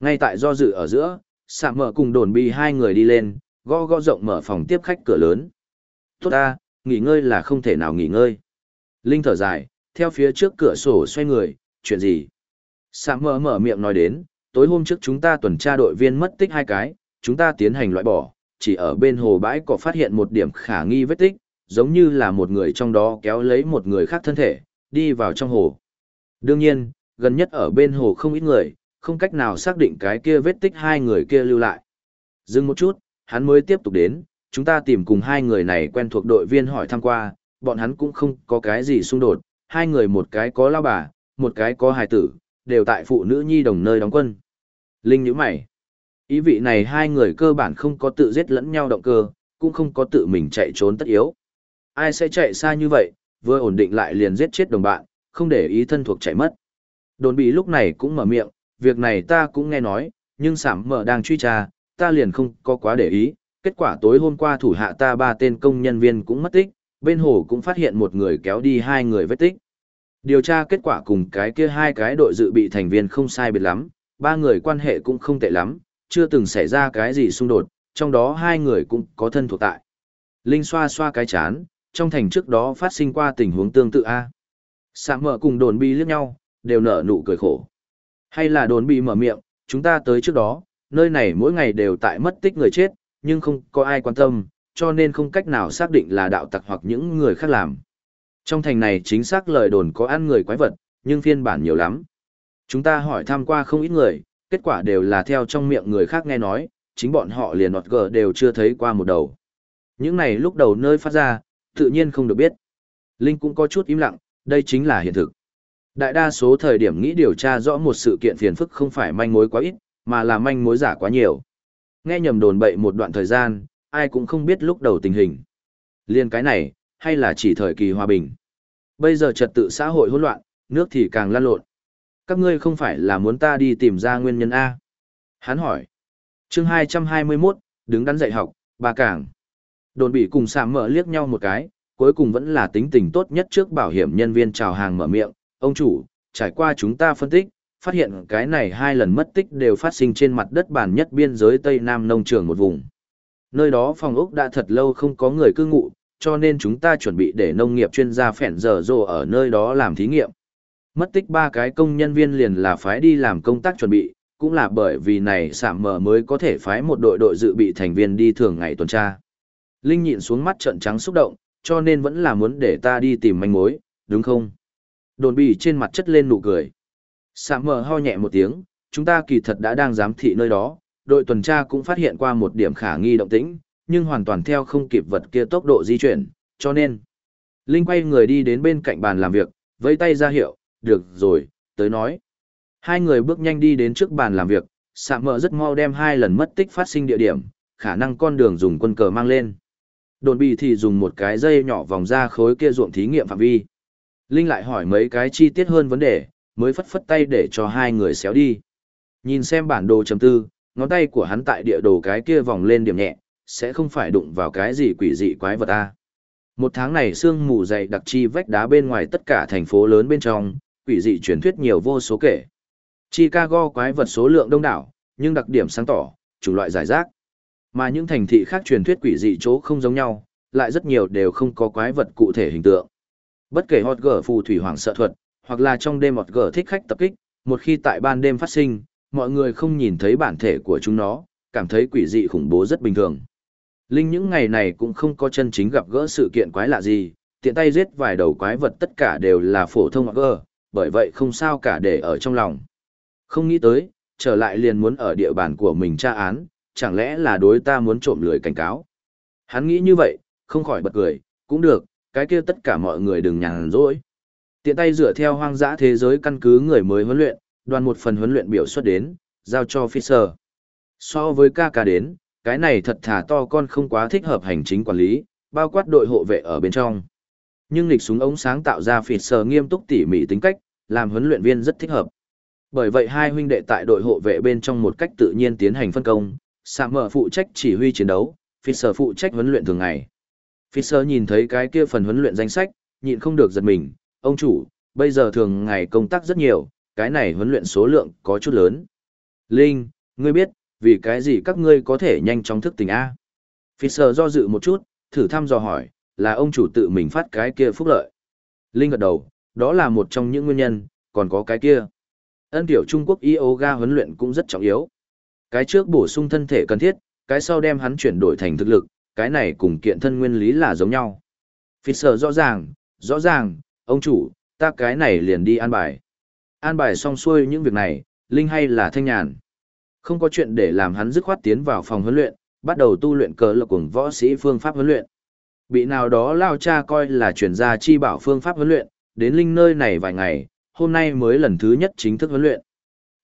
Ngay tại do dự ở giữa, xạ mở cùng đồn bi hai người đi lên, gõ gõ rộng mở phòng tiếp khách cửa lớn. Tốt ta, nghỉ ngơi là không thể nào nghỉ ngơi. Linh thở dài, theo phía trước cửa sổ xoay người, chuyện gì? Sạm mở mở miệng nói đến, tối hôm trước chúng ta tuần tra đội viên mất tích hai cái, chúng ta tiến hành loại bỏ, chỉ ở bên hồ bãi có phát hiện một điểm khả nghi vết tích, giống như là một người trong đó kéo lấy một người khác thân thể, đi vào trong hồ. Đương nhiên, gần nhất ở bên hồ không ít người, không cách nào xác định cái kia vết tích hai người kia lưu lại. Dừng một chút, hắn mới tiếp tục đến, chúng ta tìm cùng hai người này quen thuộc đội viên hỏi thăm qua, bọn hắn cũng không có cái gì xung đột, hai người một cái có lao bà, một cái có hài tử, đều tại phụ nữ nhi đồng nơi đóng quân. Linh nhíu mày. Ý vị này hai người cơ bản không có tự giết lẫn nhau động cơ, cũng không có tự mình chạy trốn tất yếu. Ai sẽ chạy xa như vậy, vừa ổn định lại liền giết chết đồng bạn, không để ý thân thuộc chạy mất. Đồn bị lúc này cũng mở miệng, việc này ta cũng nghe nói, nhưng sảm mở đang truy tra, ta liền không có quá để ý. Kết quả tối hôm qua thủ hạ ta ba tên công nhân viên cũng mất tích, bên hồ cũng phát hiện một người kéo đi hai người vết tích. Điều tra kết quả cùng cái kia hai cái đội dự bị thành viên không sai biệt lắm, ba người quan hệ cũng không tệ lắm, chưa từng xảy ra cái gì xung đột, trong đó hai người cũng có thân thuộc tại. Linh xoa xoa cái chán, trong thành trước đó phát sinh qua tình huống tương tự A. Sạm mở cùng đồn bi liếc nhau, đều nở nụ cười khổ. Hay là đồn bị mở miệng, chúng ta tới trước đó, nơi này mỗi ngày đều tại mất tích người chết, nhưng không có ai quan tâm, cho nên không cách nào xác định là đạo tặc hoặc những người khác làm. Trong thành này chính xác lời đồn có ăn người quái vật, nhưng phiên bản nhiều lắm. Chúng ta hỏi tham qua không ít người, kết quả đều là theo trong miệng người khác nghe nói, chính bọn họ liền nọt gờ đều chưa thấy qua một đầu. Những này lúc đầu nơi phát ra, tự nhiên không được biết. Linh cũng có chút im lặng, đây chính là hiện thực. Đại đa số thời điểm nghĩ điều tra rõ một sự kiện phiền phức không phải manh mối quá ít, mà là manh mối giả quá nhiều. Nghe nhầm đồn bậy một đoạn thời gian, ai cũng không biết lúc đầu tình hình. Liên cái này, hay là chỉ thời kỳ hòa bình. Bây giờ trật tự xã hội hỗn loạn, nước thì càng lan lộn. Các ngươi không phải là muốn ta đi tìm ra nguyên nhân A. Hắn hỏi. chương 221, đứng đắn dạy học, bà càng. Đồn bị cùng sạm mở liếc nhau một cái, cuối cùng vẫn là tính tình tốt nhất trước bảo hiểm nhân viên chào hàng mở miệng. Ông chủ, trải qua chúng ta phân tích, phát hiện cái này hai lần mất tích đều phát sinh trên mặt đất bản nhất biên giới Tây Nam nông trường một vùng. Nơi đó phòng ốc đã thật lâu không có người cư ngụ, cho nên chúng ta chuẩn bị để nông nghiệp chuyên gia phèn dở dồ ở nơi đó làm thí nghiệm. Mất tích ba cái công nhân viên liền là phái đi làm công tác chuẩn bị, cũng là bởi vì này sạm mở mới có thể phái một đội đội dự bị thành viên đi thường ngày tuần tra. Linh nhịn xuống mắt trận trắng xúc động, cho nên vẫn là muốn để ta đi tìm manh mối, đúng không? Đồn bì trên mặt chất lên nụ cười. Sạm mờ ho nhẹ một tiếng, chúng ta kỳ thật đã đang giám thị nơi đó, đội tuần tra cũng phát hiện qua một điểm khả nghi động tĩnh, nhưng hoàn toàn theo không kịp vật kia tốc độ di chuyển, cho nên. Linh quay người đi đến bên cạnh bàn làm việc, vẫy tay ra hiệu, được rồi, tới nói. Hai người bước nhanh đi đến trước bàn làm việc, sạm mờ rất mau đem hai lần mất tích phát sinh địa điểm, khả năng con đường dùng quân cờ mang lên. Đồn bì thì dùng một cái dây nhỏ vòng ra khối kia ruộng thí nghiệm phạm vi. Linh lại hỏi mấy cái chi tiết hơn vấn đề, mới phất phất tay để cho hai người xéo đi. Nhìn xem bản đồ chấm tư, ngón tay của hắn tại địa đồ cái kia vòng lên điểm nhẹ, sẽ không phải đụng vào cái gì quỷ dị quái vật ta. Một tháng này sương mù dày đặc chi vách đá bên ngoài tất cả thành phố lớn bên trong, quỷ dị truyền thuyết nhiều vô số kể. Chicago quái vật số lượng đông đảo, nhưng đặc điểm sáng tỏ, chủ loại giải rác. Mà những thành thị khác truyền thuyết quỷ dị chỗ không giống nhau, lại rất nhiều đều không có quái vật cụ thể hình tượng. Bất kể hot gở phù thủy hoàng sợ thuật, hoặc là trong đêm hot gở thích khách tập kích, một khi tại ban đêm phát sinh, mọi người không nhìn thấy bản thể của chúng nó, cảm thấy quỷ dị khủng bố rất bình thường. Linh những ngày này cũng không có chân chính gặp gỡ sự kiện quái lạ gì, tiện tay giết vài đầu quái vật tất cả đều là phổ thông gơ, bởi vậy không sao cả để ở trong lòng. Không nghĩ tới, trở lại liền muốn ở địa bàn của mình tra án, chẳng lẽ là đối ta muốn trộm lười cảnh cáo. Hắn nghĩ như vậy, không khỏi bật cười, cũng được, cái kia tất cả mọi người đừng nhàn rỗi. Tiện tay dựa theo hoang dã thế giới căn cứ người mới huấn luyện, đoàn một phần huấn luyện biểu xuất đến, giao cho Fisher. So với ca ca đến, cái này thật thà to con không quá thích hợp hành chính quản lý, bao quát đội hộ vệ ở bên trong. Nhưng lịch súng ống sáng tạo ra Fisher nghiêm túc tỉ mỉ tính cách, làm huấn luyện viên rất thích hợp. Bởi vậy hai huynh đệ tại đội hộ vệ bên trong một cách tự nhiên tiến hành phân công, Sạm mở phụ trách chỉ huy chiến đấu, Fisher phụ trách huấn luyện thường ngày. Fisher nhìn thấy cái kia phần huấn luyện danh sách, nhịn không được giật mình, ông chủ, bây giờ thường ngày công tác rất nhiều, cái này huấn luyện số lượng có chút lớn. Linh, ngươi biết, vì cái gì các ngươi có thể nhanh chóng thức tỉnh A? Fisher do dự một chút, thử thăm dò hỏi, là ông chủ tự mình phát cái kia phúc lợi. Linh gật đầu, đó là một trong những nguyên nhân, còn có cái kia. Ân tiểu Trung Quốc yoga huấn luyện cũng rất trọng yếu. Cái trước bổ sung thân thể cần thiết, cái sau đem hắn chuyển đổi thành thực lực, cái này cùng kiện thân nguyên lý là giống nhau. Fisher rõ ràng, rõ ràng, ông chủ, ta cái này liền đi an bài. An bài xong xuôi những việc này, Linh hay là thanh nhàn. Không có chuyện để làm hắn dứt khoát tiến vào phòng huấn luyện, bắt đầu tu luyện cờ lực cùng võ sĩ phương pháp huấn luyện. Bị nào đó lao cha coi là chuyển gia chi bảo phương pháp huấn luyện, đến Linh nơi này vài ngày, hôm nay mới lần thứ nhất chính thức huấn luyện.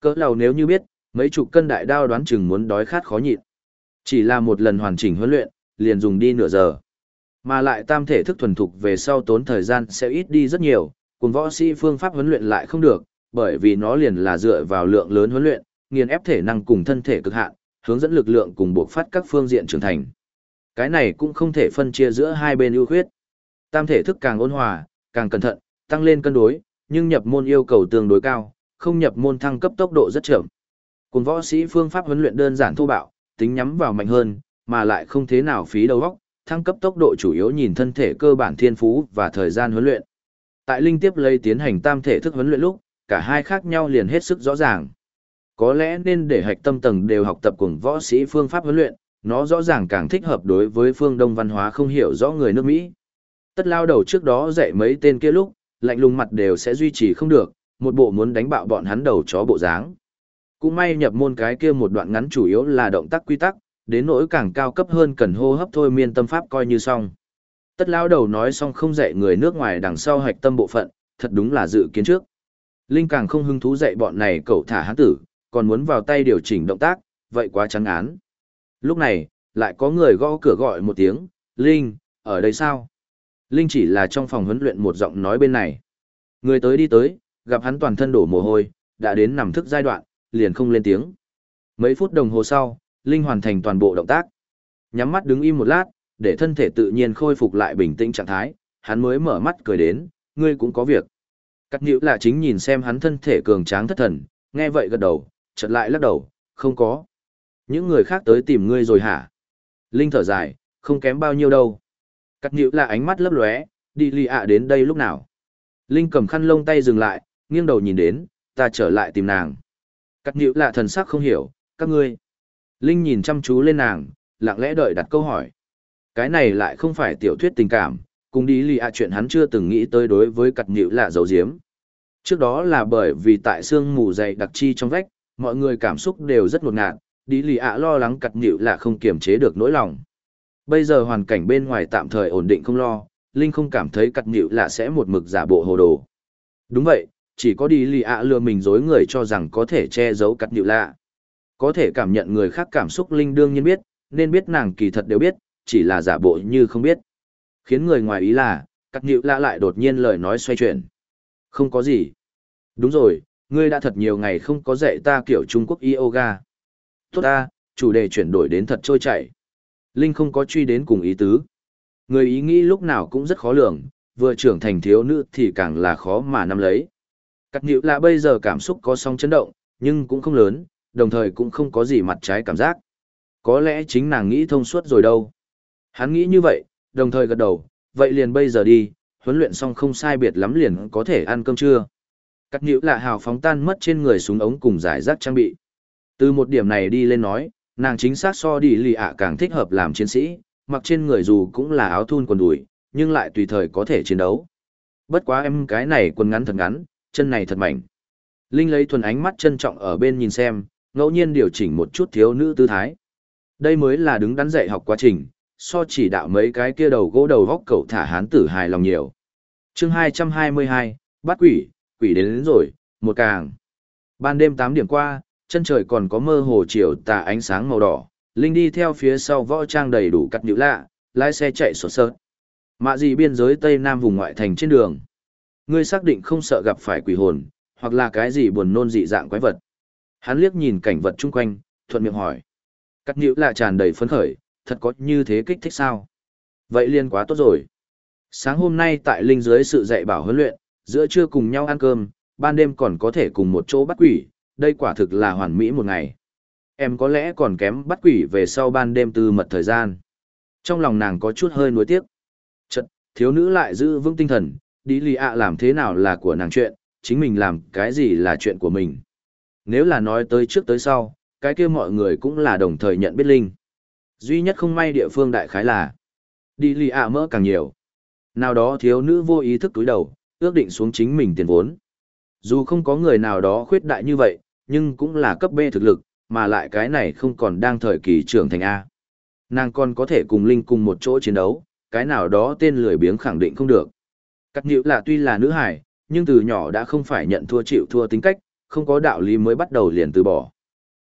Cỡ lầu nếu như biết, mấy chục cân đại đao đoán chừng muốn đói khát khó nhịn. Chỉ là một lần hoàn chỉnh huấn luyện, liền dùng đi nửa giờ. Mà lại tam thể thức thuần thục về sau tốn thời gian sẽ ít đi rất nhiều, cùng võ sĩ phương pháp huấn luyện lại không được, bởi vì nó liền là dựa vào lượng lớn huấn luyện, nghiền ép thể năng cùng thân thể cực hạn, hướng dẫn lực lượng cùng buộc phát các phương diện trưởng thành. Cái này cũng không thể phân chia giữa hai bên ưu khuyết. Tam thể thức càng ôn hòa, càng cẩn thận, tăng lên cân đối, nhưng nhập môn yêu cầu tương đối cao, không nhập môn thăng cấp tốc độ rất chậm. Cùng võ sĩ phương pháp huấn luyện đơn giản thô bạo, tính nhắm vào mạnh hơn, mà lại không thế nào phí đầu óc, thăng cấp tốc độ chủ yếu nhìn thân thể cơ bản thiên phú và thời gian huấn luyện. Tại linh tiếp lấy tiến hành tam thể thức huấn luyện lúc, cả hai khác nhau liền hết sức rõ ràng. Có lẽ nên để hạch tâm tầng đều học tập cùng võ sĩ phương pháp huấn luyện, nó rõ ràng càng thích hợp đối với phương Đông văn hóa không hiểu rõ người nước Mỹ. Tất lao đầu trước đó dạy mấy tên kia lúc, lạnh lùng mặt đều sẽ duy trì không được, một bộ muốn đánh bạo bọn hắn đầu chó bộ dáng. Cũng may nhập môn cái kia một đoạn ngắn chủ yếu là động tác quy tắc, đến nỗi càng cao cấp hơn cần hô hấp thôi miên tâm pháp coi như xong. Tất lão đầu nói xong không dạy người nước ngoài đằng sau hạch tâm bộ phận, thật đúng là dự kiến trước. Linh càng không hứng thú dạy bọn này cậu thả hắn tử, còn muốn vào tay điều chỉnh động tác, vậy quá trắng án. Lúc này, lại có người gõ cửa gọi một tiếng, Linh, ở đây sao? Linh chỉ là trong phòng huấn luyện một giọng nói bên này. Người tới đi tới, gặp hắn toàn thân đổ mồ hôi, đã đến nằm thức giai đoạn, liền không lên tiếng. Mấy phút đồng hồ sau, Linh hoàn thành toàn bộ động tác. Nhắm mắt đứng im một lát, để thân thể tự nhiên khôi phục lại bình tĩnh trạng thái, hắn mới mở mắt cười đến, ngươi cũng có việc. Cắt nhữ là chính nhìn xem hắn thân thể cường tráng thất thần, nghe vậy gật đầu, chợt lại lắc đầu, không có. Những người khác tới tìm ngươi rồi hả? Linh thở dài, không kém bao nhiêu đâu. Cắt nhữ là ánh mắt lấp lóe, đi lì ạ đến đây lúc nào. Linh cầm khăn lông tay dừng lại, nghiêng đầu nhìn đến, ta trở lại tìm nàng. Cắt nhữ là thần sắc không hiểu, các ngươi. Linh nhìn chăm chú lên nàng, lặng lẽ đợi đặt câu hỏi. Cái này lại không phải tiểu thuyết tình cảm, cùng đi lì ạ chuyện hắn chưa từng nghĩ tới đối với cặt nhịu là dấu diếm. Trước đó là bởi vì tại sương mù dày đặc chi trong vách, mọi người cảm xúc đều rất ngột ngạt, đi lì ạ lo lắng cặt nhịu là không kiềm chế được nỗi lòng. Bây giờ hoàn cảnh bên ngoài tạm thời ổn định không lo, Linh không cảm thấy cặt nhịu là sẽ một mực giả bộ hồ đồ. Đúng vậy, chỉ có đi lì ạ lừa mình dối người cho rằng có thể che giấu cặt nhịu lạ. Có thể cảm nhận người khác cảm xúc Linh đương nhiên biết, nên biết nàng kỳ thật đều biết, chỉ là giả bộ như không biết. Khiến người ngoài ý là, các nhữ lạ lại đột nhiên lời nói xoay chuyển. Không có gì. Đúng rồi, ngươi đã thật nhiều ngày không có dạy ta kiểu Trung Quốc yoga. Tốt ta, chủ đề chuyển đổi đến thật trôi chảy. Linh không có truy đến cùng ý tứ. Người ý nghĩ lúc nào cũng rất khó lường, vừa trưởng thành thiếu nữ thì càng là khó mà nắm lấy. Các nhữ lạ bây giờ cảm xúc có song chấn động, nhưng cũng không lớn, đồng thời cũng không có gì mặt trái cảm giác. Có lẽ chính nàng nghĩ thông suốt rồi đâu. Hắn nghĩ như vậy, đồng thời gật đầu, vậy liền bây giờ đi, huấn luyện xong không sai biệt lắm liền có thể ăn cơm trưa. Cắt nhữ là hào phóng tan mất trên người súng ống cùng giải rác trang bị. Từ một điểm này đi lên nói, nàng chính xác so đi lì ạ càng thích hợp làm chiến sĩ, mặc trên người dù cũng là áo thun quần đùi, nhưng lại tùy thời có thể chiến đấu. Bất quá em cái này quần ngắn thật ngắn, chân này thật mảnh. Linh lấy thuần ánh mắt trân trọng ở bên nhìn xem, ngẫu nhiên điều chỉnh một chút thiếu nữ tư thái. Đây mới là đứng đắn dạy học quá trình, so chỉ đạo mấy cái kia đầu gỗ đầu góc cậu thả hán tử hài lòng nhiều. chương 222, bắt quỷ, quỷ đến, đến rồi, một càng. Ban đêm 8 điểm qua, chân trời còn có mơ hồ chiều tà ánh sáng màu đỏ, Linh đi theo phía sau võ trang đầy đủ cắt nhữ lạ, lái xe chạy sột sớt. Mạ gì biên giới Tây Nam vùng ngoại thành trên đường. Ngươi xác định không sợ gặp phải quỷ hồn, hoặc là cái gì buồn nôn dị dạng quái vật. Hắn liếc nhìn cảnh vật chung quanh, thuận miệng hỏi. Cắt nhữ là tràn đầy phấn khởi, thật có như thế kích thích sao? Vậy liên quá tốt rồi. Sáng hôm nay tại Linh dưới sự dạy bảo huấn luyện, giữa trưa cùng nhau ăn cơm, ban đêm còn có thể cùng một chỗ bắt quỷ, đây quả thực là hoàn mỹ một ngày. Em có lẽ còn kém bắt quỷ về sau ban đêm tư mật thời gian. Trong lòng nàng có chút hơi nuối tiếc. Chật, thiếu nữ lại giữ vững tinh thần, đi lì ạ làm thế nào là của nàng chuyện, chính mình làm cái gì là chuyện của mình. Nếu là nói tới trước tới sau, cái kia mọi người cũng là đồng thời nhận biết linh. Duy nhất không may địa phương đại khái là, đi lì ạ mỡ càng nhiều. Nào đó thiếu nữ vô ý thức túi đầu, ước định xuống chính mình tiền vốn. Dù không có người nào đó khuyết đại như vậy, nhưng cũng là cấp B thực lực, mà lại cái này không còn đang thời kỳ trưởng thành A. Nàng còn có thể cùng Linh cùng một chỗ chiến đấu, cái nào đó tên lười biếng khẳng định không được. Cắt nhiễu là tuy là nữ hải, nhưng từ nhỏ đã không phải nhận thua chịu thua tính cách, không có đạo lý mới bắt đầu liền từ bỏ.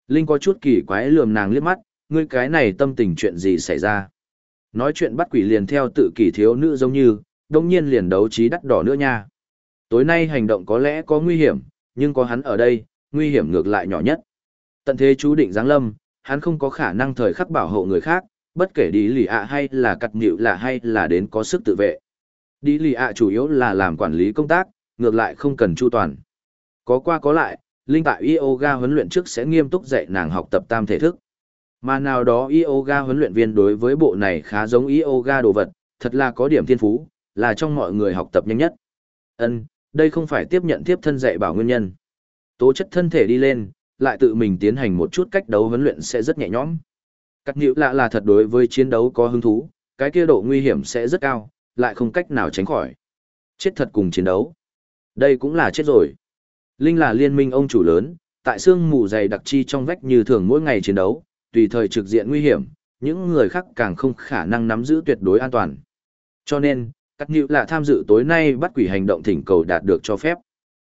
Linh có chút kỳ quái lườm nàng liếc mắt, ngươi cái này tâm tình chuyện gì xảy ra. Nói chuyện bắt quỷ liền theo tự kỷ thiếu nữ giống như, đông nhiên liền đấu trí đắt đỏ nữa nha. Tối nay hành động có lẽ có nguy hiểm, nhưng có hắn ở đây, nguy hiểm ngược lại nhỏ nhất. Tận thế chú định giáng lâm, hắn không có khả năng thời khắc bảo hộ người khác, bất kể đi lì ạ hay là cặt nhịu là hay là đến có sức tự vệ. Đi lì ạ chủ yếu là làm quản lý công tác, ngược lại không cần chu toàn. Có qua có lại, Linh tại yoga huấn luyện trước sẽ nghiêm túc dạy nàng học tập tam thể thức. Mà nào đó yoga huấn luyện viên đối với bộ này khá giống yoga đồ vật, thật là có điểm thiên phú, là trong mọi người học tập nhanh nhất. Ân, đây không phải tiếp nhận tiếp thân dạy bảo nguyên nhân. Tố chất thân thể đi lên, lại tự mình tiến hành một chút cách đấu huấn luyện sẽ rất nhẹ nhõm. Cắt nhữ lạ là thật đối với chiến đấu có hứng thú, cái kia độ nguy hiểm sẽ rất cao, lại không cách nào tránh khỏi. Chết thật cùng chiến đấu. Đây cũng là chết rồi. Linh là liên minh ông chủ lớn, tại xương mù dày đặc chi trong vách như thường mỗi ngày chiến đấu, tùy thời trực diện nguy hiểm, những người khác càng không khả năng nắm giữ tuyệt đối an toàn. Cho nên, các nữ là tham dự tối nay bắt quỷ hành động thỉnh cầu đạt được cho phép.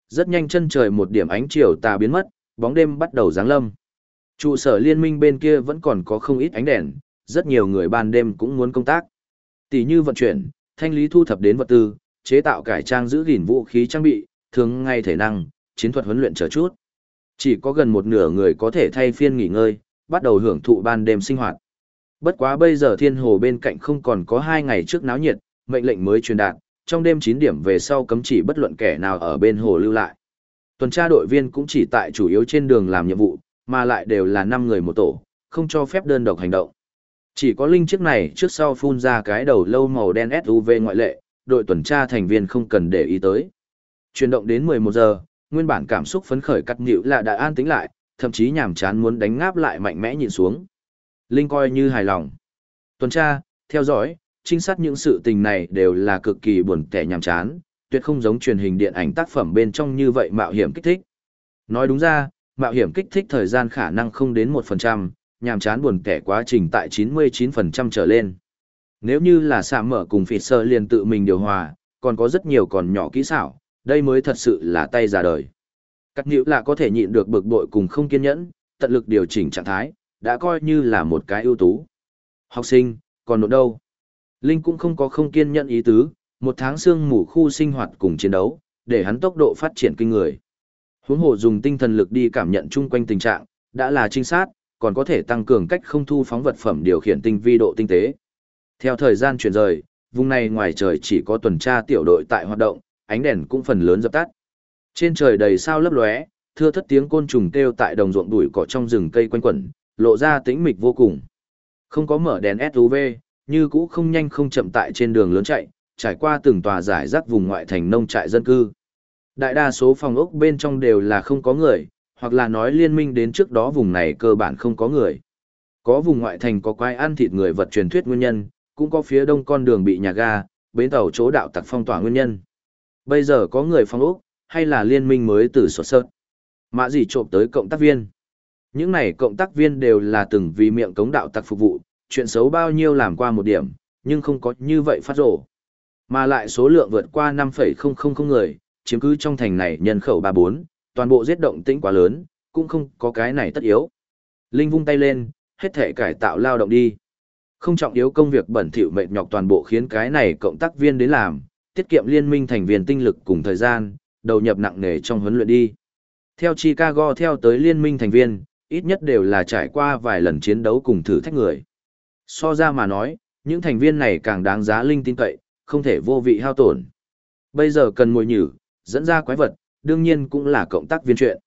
Rất nhanh chân trời một điểm ánh chiều tà biến mất, bóng đêm bắt đầu giáng lâm. Trụ sở liên minh bên kia vẫn còn có không ít ánh đèn, rất nhiều người ban đêm cũng muốn công tác. Tỷ như vận chuyển, thanh lý thu thập đến vật tư, chế tạo cải trang giữ gìn vũ khí trang bị, thường ngay thể năng, chiến thuật huấn luyện chờ chút. Chỉ có gần một nửa người có thể thay phiên nghỉ ngơi, bắt đầu hưởng thụ ban đêm sinh hoạt. Bất quá bây giờ thiên hồ bên cạnh không còn có hai ngày trước náo nhiệt, mệnh lệnh mới truyền đạt, trong đêm 9 điểm về sau cấm chỉ bất luận kẻ nào ở bên hồ lưu lại. Tuần tra đội viên cũng chỉ tại chủ yếu trên đường làm nhiệm vụ, mà lại đều là 5 người một tổ, không cho phép đơn độc hành động. Chỉ có linh chiếc này trước sau phun ra cái đầu lâu màu đen SUV ngoại lệ, đội tuần tra thành viên không cần để ý tới. Chuyển động đến 11 giờ, nguyên bản cảm xúc phấn khởi cắt nhịu là đã an tĩnh lại, thậm chí nhàm chán muốn đánh ngáp lại mạnh mẽ nhìn xuống. Linh coi như hài lòng. Tuần tra, theo dõi, trinh sát những sự tình này đều là cực kỳ buồn tẻ nhàm chán, tuyệt không giống truyền hình điện ảnh tác phẩm bên trong như vậy mạo hiểm kích thích. Nói đúng ra, mạo hiểm kích thích thời gian khả năng không đến 1%, nhàm chán buồn tẻ quá trình tại 99% trở lên. Nếu như là xạ mở cùng phịt sơ liền tự mình điều hòa, còn có rất nhiều còn nhỏ kỹ xảo, đây mới thật sự là tay ra đời. Cắt nhữ là có thể nhịn được bực bội cùng không kiên nhẫn, tận lực điều chỉnh trạng thái, đã coi như là một cái ưu tú. Học sinh, còn nộn đâu? Linh cũng không có không kiên nhẫn ý tứ, một tháng xương mù khu sinh hoạt cùng chiến đấu, để hắn tốc độ phát triển kinh người. Huống hồ dùng tinh thần lực đi cảm nhận chung quanh tình trạng, đã là trinh sát, còn có thể tăng cường cách không thu phóng vật phẩm điều khiển tinh vi độ tinh tế. Theo thời gian chuyển rời, vùng này ngoài trời chỉ có tuần tra tiểu đội tại hoạt động, ánh đèn cũng phần lớn dập tắt. Trên trời đầy sao lấp lóe, thưa thất tiếng côn trùng kêu tại đồng ruộng đuổi cỏ trong rừng cây quanh quẩn, lộ ra tĩnh mịch vô cùng. Không có mở đèn SUV, như cũ không nhanh không chậm tại trên đường lớn chạy, trải qua từng tòa giải rác vùng ngoại thành nông trại dân cư. Đại đa số phòng ốc bên trong đều là không có người, hoặc là nói liên minh đến trước đó vùng này cơ bản không có người. Có vùng ngoại thành có quái ăn thịt người vật truyền thuyết nguyên nhân, cũng có phía đông con đường bị nhà ga, bến tàu chỗ đạo tặc phong tỏa nguyên nhân. Bây giờ có người phong ốc, hay là liên minh mới từ sột sợt. Mã gì trộm tới cộng tác viên. Những này cộng tác viên đều là từng vì miệng cống đạo tặc phục vụ, chuyện xấu bao nhiêu làm qua một điểm, nhưng không có như vậy phát rổ. Mà lại số lượng vượt qua 5,000 người, chiếm cứ trong thành này nhân khẩu 34, toàn bộ giết động tĩnh quá lớn, cũng không có cái này tất yếu. Linh vung tay lên, hết thể cải tạo lao động đi. Không trọng yếu công việc bẩn thỉu mệt nhọc toàn bộ khiến cái này cộng tác viên đến làm, tiết kiệm liên minh thành viên tinh lực cùng thời gian, đầu nhập nặng nề trong huấn luyện đi. Theo Chicago theo tới liên minh thành viên, ít nhất đều là trải qua vài lần chiến đấu cùng thử thách người. So ra mà nói, những thành viên này càng đáng giá linh tin cậy, không thể vô vị hao tổn. Bây giờ cần mồi nhử, dẫn ra quái vật, đương nhiên cũng là cộng tác viên chuyện.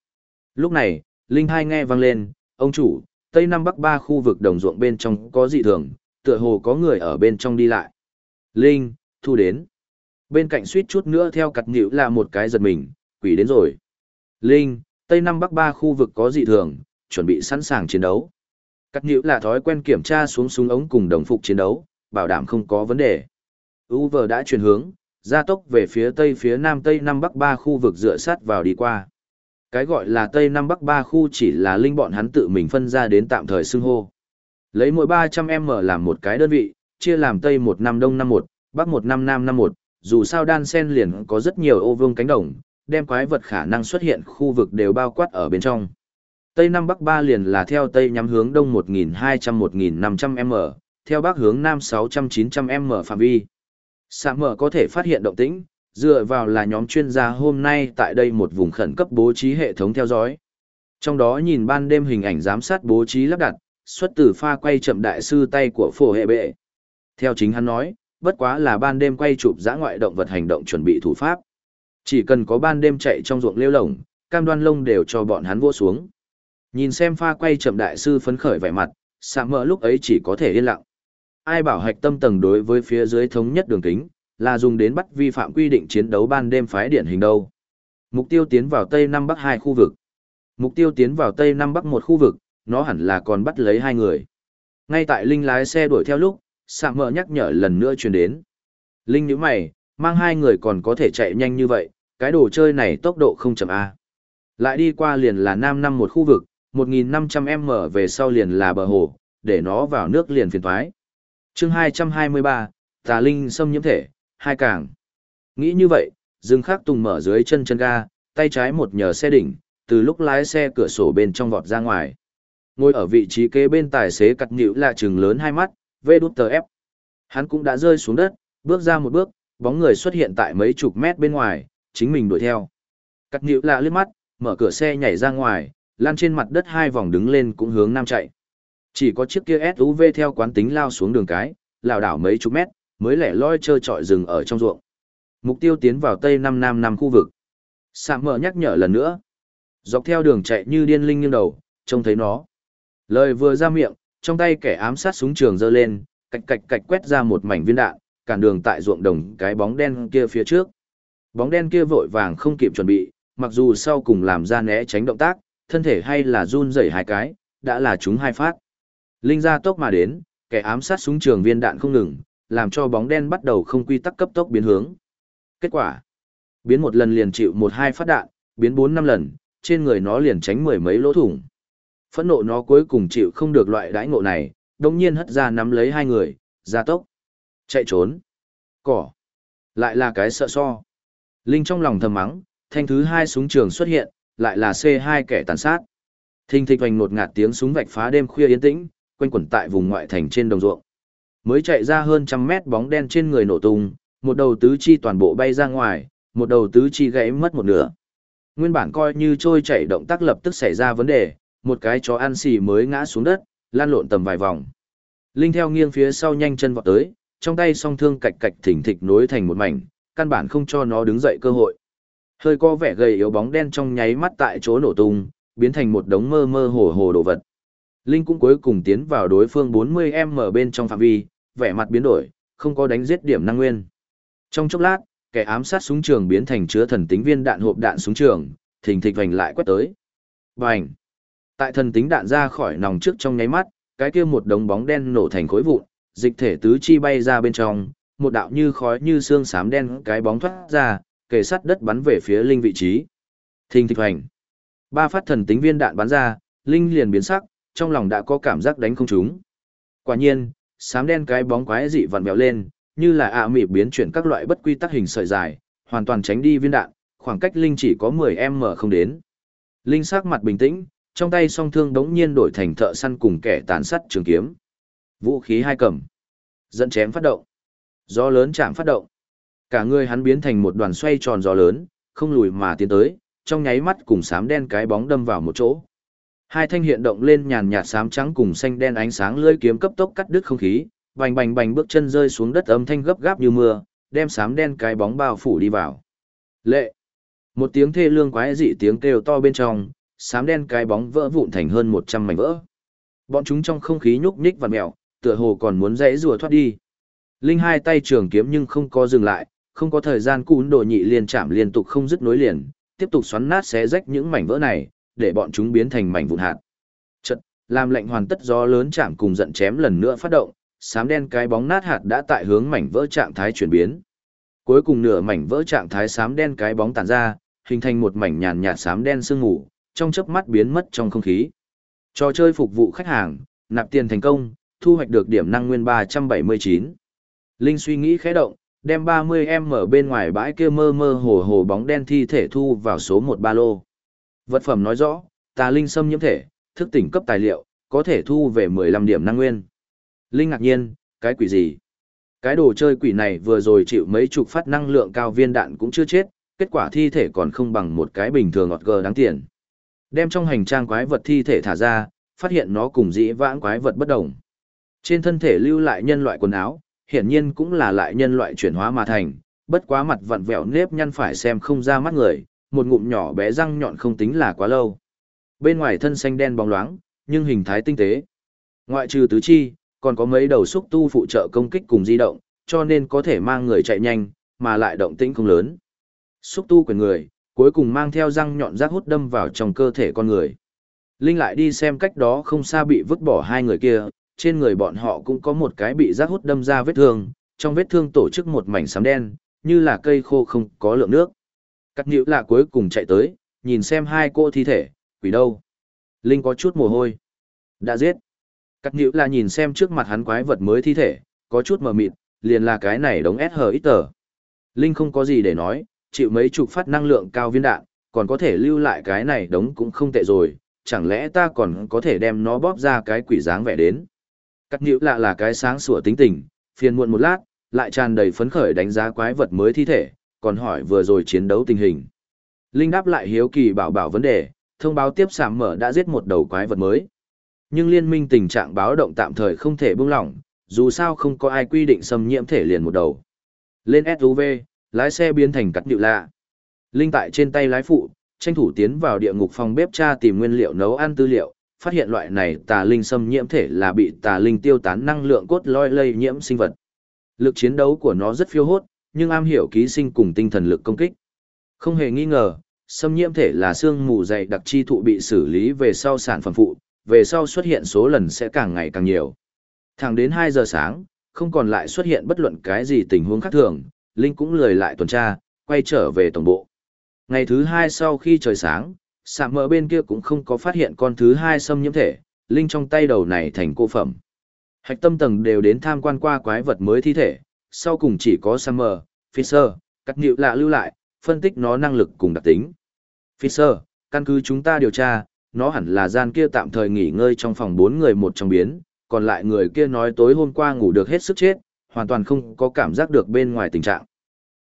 Lúc này, Linh hai nghe vang lên, ông chủ, Tây Nam Bắc ba khu vực đồng ruộng bên trong có dị thường, tựa hồ có người ở bên trong đi lại. Linh, thu đến. Bên cạnh suýt chút nữa theo cặt nhữ là một cái giật mình, quỷ đến rồi. Linh, Tây Nam Bắc ba khu vực có dị thường, chuẩn bị sẵn sàng chiến đấu. Cắt nhữ là thói quen kiểm tra xuống súng ống cùng đồng phục chiến đấu, bảo đảm không có vấn đề. Uver đã chuyển hướng, gia tốc về phía tây phía nam tây nam bắc ba khu vực dựa sát vào đi qua. Cái gọi là tây nam bắc ba khu chỉ là linh bọn hắn tự mình phân ra đến tạm thời xưng hô. Lấy mỗi 300m làm một cái đơn vị, chia làm tây một năm đông năm một, bắc một năm nam năm một, dù sao đan sen liền có rất nhiều ô vương cánh đồng, đem quái vật khả năng xuất hiện khu vực đều bao quát ở bên trong. Tây Nam Bắc ba liền là theo Tây nhắm hướng Đông 1.200-1.500m, theo Bắc hướng Nam 600-900m phạm vi. Sạ mở có thể phát hiện động tĩnh, dựa vào là nhóm chuyên gia hôm nay tại đây một vùng khẩn cấp bố trí hệ thống theo dõi. Trong đó nhìn ban đêm hình ảnh giám sát bố trí lắp đặt, xuất từ pha quay chậm đại sư tay của phổ hệ bệ. Theo chính hắn nói, bất quá là ban đêm quay chụp giã ngoại động vật hành động chuẩn bị thủ pháp. Chỉ cần có ban đêm chạy trong ruộng lêu lồng, cam đoan lông đều cho bọn hắn vô xuống. Nhìn xem pha quay chậm đại sư phấn khởi vẻ mặt, sạm mỡ lúc ấy chỉ có thể yên lặng. Ai bảo hạch tâm tầng đối với phía dưới thống nhất đường kính, là dùng đến bắt vi phạm quy định chiến đấu ban đêm phái điển hình đâu. Mục tiêu tiến vào Tây Nam Bắc hai khu vực. Mục tiêu tiến vào Tây Nam Bắc một khu vực, nó hẳn là còn bắt lấy hai người. Ngay tại Linh lái xe đuổi theo lúc, xạ mờ nhắc nhở lần nữa truyền đến. Linh nhíu mày, mang hai người còn có thể chạy nhanh như vậy, cái đồ chơi này tốc độ không chậm A. Lại đi qua liền là Nam năm một khu vực, 1.500m về sau liền là bờ hồ, để nó vào nước liền phiền thoái. chương 223, tà linh xâm nhiễm thể, hai càng. Nghĩ như vậy, Dương Khắc Tùng mở dưới chân chân ga, tay trái một nhờ xe đỉnh, từ lúc lái xe cửa sổ bên trong vọt ra ngoài. Ngồi ở vị trí kế bên tài xế cặt nhữ là trừng lớn hai mắt, vê đút tờ ép. Hắn cũng đã rơi xuống đất, bước ra một bước, bóng người xuất hiện tại mấy chục mét bên ngoài, chính mình đuổi theo. Cắt nhịu lạ liếc mắt, mở cửa xe nhảy ra ngoài, lan trên mặt đất hai vòng đứng lên cũng hướng nam chạy. Chỉ có chiếc kia SUV theo quán tính lao xuống đường cái, lảo đảo mấy chục mét, mới lẻ loi trơ trọi rừng ở trong ruộng. Mục tiêu tiến vào tây năm nam nam khu vực. Sạm mở nhắc nhở lần nữa. Dọc theo đường chạy như điên linh nghiêng đầu, trông thấy nó. Lời vừa ra miệng, trong tay kẻ ám sát súng trường giơ lên, cạch cạch cạch quét ra một mảnh viên đạn, cản đường tại ruộng đồng cái bóng đen kia phía trước. Bóng đen kia vội vàng không kịp chuẩn bị, mặc dù sau cùng làm ra né tránh động tác, thân thể hay là run rẩy hai cái, đã là chúng hai phát. Linh ra tốc mà đến, kẻ ám sát súng trường viên đạn không ngừng, làm cho bóng đen bắt đầu không quy tắc cấp tốc biến hướng. Kết quả, biến một lần liền chịu một hai phát đạn, biến bốn năm lần, trên người nó liền tránh mười mấy lỗ thủng. Phẫn nộ nó cuối cùng chịu không được loại đãi ngộ này, đồng nhiên hất ra nắm lấy hai người, ra tốc, chạy trốn. Cỏ, lại là cái sợ so. Linh trong lòng thầm mắng, thanh thứ hai súng trường xuất hiện, lại là C2 kẻ tàn sát. Thình thịch hoành nột ngạt tiếng súng vạch phá đêm khuya yên tĩnh, quanh quẩn tại vùng ngoại thành trên đồng ruộng. Mới chạy ra hơn trăm mét bóng đen trên người nổ tung, một đầu tứ chi toàn bộ bay ra ngoài, một đầu tứ chi gãy mất một nửa. Nguyên bản coi như trôi chạy động tác lập tức xảy ra vấn đề, một cái chó ăn xì mới ngã xuống đất, lan lộn tầm vài vòng. Linh theo nghiêng phía sau nhanh chân vọt tới, trong tay song thương cạch cạch thỉnh thịch nối thành một mảnh, căn bản không cho nó đứng dậy cơ hội. Hơi có vẻ gầy yếu bóng đen trong nháy mắt tại chỗ nổ tung, biến thành một đống mơ mơ hồ hồ đồ vật. Linh cũng cuối cùng tiến vào đối phương 40m bên trong phạm vi, vẻ mặt biến đổi, không có đánh giết điểm năng nguyên. Trong chốc lát, kẻ ám sát súng trường biến thành chứa thần tính viên đạn hộp đạn súng trường, thình thịch vành lại quét tới. Bành! Tại thần tính đạn ra khỏi nòng trước trong nháy mắt, cái kia một đống bóng đen nổ thành khối vụn, dịch thể tứ chi bay ra bên trong, một đạo như khói như xương xám đen cái bóng thoát ra, kề sắt đất bắn về phía linh vị trí. Thình thịch hoành. Ba phát thần tính viên đạn bắn ra, linh liền biến sắc, trong lòng đã có cảm giác đánh không trúng. Quả nhiên, xám đen cái bóng quái dị vặn vẹo lên, như là ạ mị biến chuyển các loại bất quy tắc hình sợi dài, hoàn toàn tránh đi viên đạn, khoảng cách linh chỉ có 10m không đến. Linh sắc mặt bình tĩnh, trong tay song thương đống nhiên đổi thành thợ săn cùng kẻ tàn sát trường kiếm. Vũ khí hai cầm. Dẫn chém phát động. Gió lớn chạm phát động. Cả người hắn biến thành một đoàn xoay tròn gió lớn, không lùi mà tiến tới, trong nháy mắt cùng sám đen cái bóng đâm vào một chỗ. Hai thanh hiện động lên nhàn nhạt sám trắng cùng xanh đen ánh sáng lưỡi kiếm cấp tốc cắt đứt không khí, bành bành bành bước chân rơi xuống đất âm thanh gấp gáp như mưa, đem sám đen cái bóng bao phủ đi vào. Lệ. Một tiếng thê lương quái dị tiếng kêu to bên trong, xám đen cái bóng vỡ vụn thành hơn 100 mảnh vỡ. Bọn chúng trong không khí nhúc nhích và mèo, tựa hồ còn muốn dãy rùa thoát đi. Linh hai tay trường kiếm nhưng không có dừng lại, không có thời gian cún đồ nhị liên chạm liên tục không dứt nối liền, tiếp tục xoắn nát xé rách những mảnh vỡ này, để bọn chúng biến thành mảnh vụn hạt. Chật, làm lệnh hoàn tất gió lớn chạm cùng giận chém lần nữa phát động, sám đen cái bóng nát hạt đã tại hướng mảnh vỡ trạng thái chuyển biến. Cuối cùng nửa mảnh vỡ trạng thái sám đen cái bóng tản ra, hình thành một mảnh nhàn nhạt sám đen sương mù, trong chớp mắt biến mất trong không khí. Trò chơi phục vụ khách hàng, nạp tiền thành công, thu hoạch được điểm năng nguyên 379. Linh suy nghĩ khẽ động, đem 30M ở bên ngoài bãi kia mơ mơ hồ hồ bóng đen thi thể thu vào số 1 ba lô. Vật phẩm nói rõ, tà linh xâm nhiễm thể, thức tỉnh cấp tài liệu, có thể thu về 15 điểm năng nguyên. Linh ngạc nhiên, cái quỷ gì? Cái đồ chơi quỷ này vừa rồi chịu mấy chục phát năng lượng cao viên đạn cũng chưa chết, kết quả thi thể còn không bằng một cái bình thường ngọt gờ đáng tiền. Đem trong hành trang quái vật thi thể thả ra, phát hiện nó cùng dĩ vãng quái vật bất đồng. Trên thân thể lưu lại nhân loại quần áo, hiển nhiên cũng là lại nhân loại chuyển hóa mà thành, bất quá mặt vặn vẹo nếp nhăn phải xem không ra mắt người, một ngụm nhỏ bé răng nhọn không tính là quá lâu. Bên ngoài thân xanh đen bóng loáng, nhưng hình thái tinh tế. Ngoại trừ tứ chi, còn có mấy đầu xúc tu phụ trợ công kích cùng di động, cho nên có thể mang người chạy nhanh, mà lại động tĩnh không lớn. Xúc tu quyền người, cuối cùng mang theo răng nhọn rác hút đâm vào trong cơ thể con người. Linh lại đi xem cách đó không xa bị vứt bỏ hai người kia, trên người bọn họ cũng có một cái bị rác hút đâm ra vết thương, trong vết thương tổ chức một mảnh sám đen, như là cây khô không có lượng nước. Cắt nhữ lạ cuối cùng chạy tới, nhìn xem hai cô thi thể, quỷ đâu. Linh có chút mồ hôi. Đã giết. Cắt nhữ là nhìn xem trước mặt hắn quái vật mới thi thể, có chút mờ mịt, liền là cái này đống SH ít tờ. Linh không có gì để nói, chịu mấy chục phát năng lượng cao viên đạn, còn có thể lưu lại cái này đống cũng không tệ rồi, chẳng lẽ ta còn có thể đem nó bóp ra cái quỷ dáng vẻ đến. Cắt nhữ lạ là cái sáng sủa tính tình, phiền muộn một lát, lại tràn đầy phấn khởi đánh giá quái vật mới thi thể, còn hỏi vừa rồi chiến đấu tình hình. Linh đáp lại hiếu kỳ bảo bảo vấn đề, thông báo tiếp sảm mở đã giết một đầu quái vật mới. Nhưng liên minh tình trạng báo động tạm thời không thể buông lỏng, dù sao không có ai quy định xâm nhiễm thể liền một đầu. Lên SUV, lái xe biến thành cắt nhự lạ. Linh tại trên tay lái phụ, tranh thủ tiến vào địa ngục phòng bếp tra tìm nguyên liệu nấu ăn tư liệu, phát hiện loại này tà linh xâm nhiễm thể là bị tà linh tiêu tán năng lượng cốt lõi lây nhiễm sinh vật. Lực chiến đấu của nó rất phiêu hốt, nhưng am hiểu ký sinh cùng tinh thần lực công kích. Không hề nghi ngờ, xâm nhiễm thể là xương mù dày đặc chi thụ bị xử lý về sau sản phẩm phụ, về sau xuất hiện số lần sẽ càng ngày càng nhiều. Thẳng đến 2 giờ sáng, không còn lại xuất hiện bất luận cái gì tình huống khác thường, Linh cũng lười lại tuần tra, quay trở về tổng bộ. Ngày thứ hai sau khi trời sáng, sạm mỡ bên kia cũng không có phát hiện con thứ hai xâm nhiễm thể, Linh trong tay đầu này thành cô phẩm. Hạch tâm tầng đều đến tham quan qua quái vật mới thi thể, sau cùng chỉ có Summer, Fisher, cắt nhịu lạ lưu lại, phân tích nó năng lực cùng đặc tính. Fisher, căn cứ chúng ta điều tra, nó hẳn là gian kia tạm thời nghỉ ngơi trong phòng bốn người một trong biến, còn lại người kia nói tối hôm qua ngủ được hết sức chết, hoàn toàn không có cảm giác được bên ngoài tình trạng.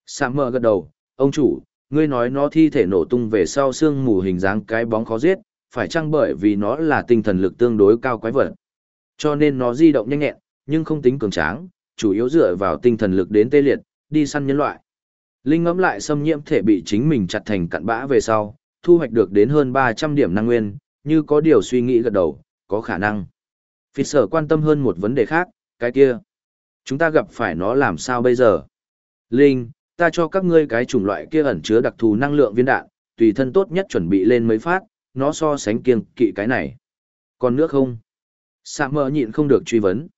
Summer gật đầu, ông chủ, ngươi nói nó thi thể nổ tung về sau xương mù hình dáng cái bóng khó giết, phải chăng bởi vì nó là tinh thần lực tương đối cao quái vật. Cho nên nó di động nhanh nhẹn, nhưng không tính cường tráng, chủ yếu dựa vào tinh thần lực đến tê liệt, đi săn nhân loại. Linh ngẫm lại xâm nhiễm thể bị chính mình chặt thành cặn bã về sau, thu hoạch được đến hơn 300 điểm năng nguyên, như có điều suy nghĩ gật đầu, có khả năng. Phi sở quan tâm hơn một vấn đề khác, cái kia. Chúng ta gặp phải nó làm sao bây giờ? Linh, ta cho các ngươi cái chủng loại kia ẩn chứa đặc thù năng lượng viên đạn, tùy thân tốt nhất chuẩn bị lên mấy phát, nó so sánh kiêng kỵ cái này. Còn nước không? Sạ mờ nhịn không được truy vấn.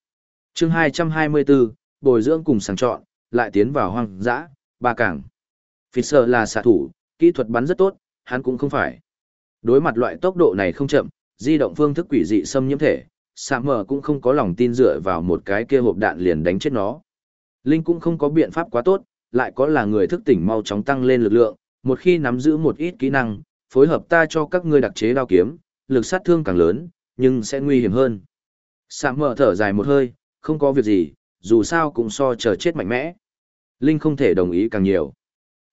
chương 224, bồi dưỡng cùng sàng chọn, lại tiến vào hoang dã, ba cảng. Fisher là xạ thủ, kỹ thuật bắn rất tốt, hắn cũng không phải. Đối mặt loại tốc độ này không chậm, di động phương thức quỷ dị xâm nhiễm thể, Sạ mờ cũng không có lòng tin dựa vào một cái kia hộp đạn liền đánh chết nó. Linh cũng không có biện pháp quá tốt, lại có là người thức tỉnh mau chóng tăng lên lực lượng, một khi nắm giữ một ít kỹ năng, phối hợp ta cho các ngươi đặc chế đao kiếm, lực sát thương càng lớn, nhưng sẽ nguy hiểm hơn. Sạm mở thở dài một hơi, không có việc gì, dù sao cũng so chờ chết mạnh mẽ. Linh không thể đồng ý càng nhiều.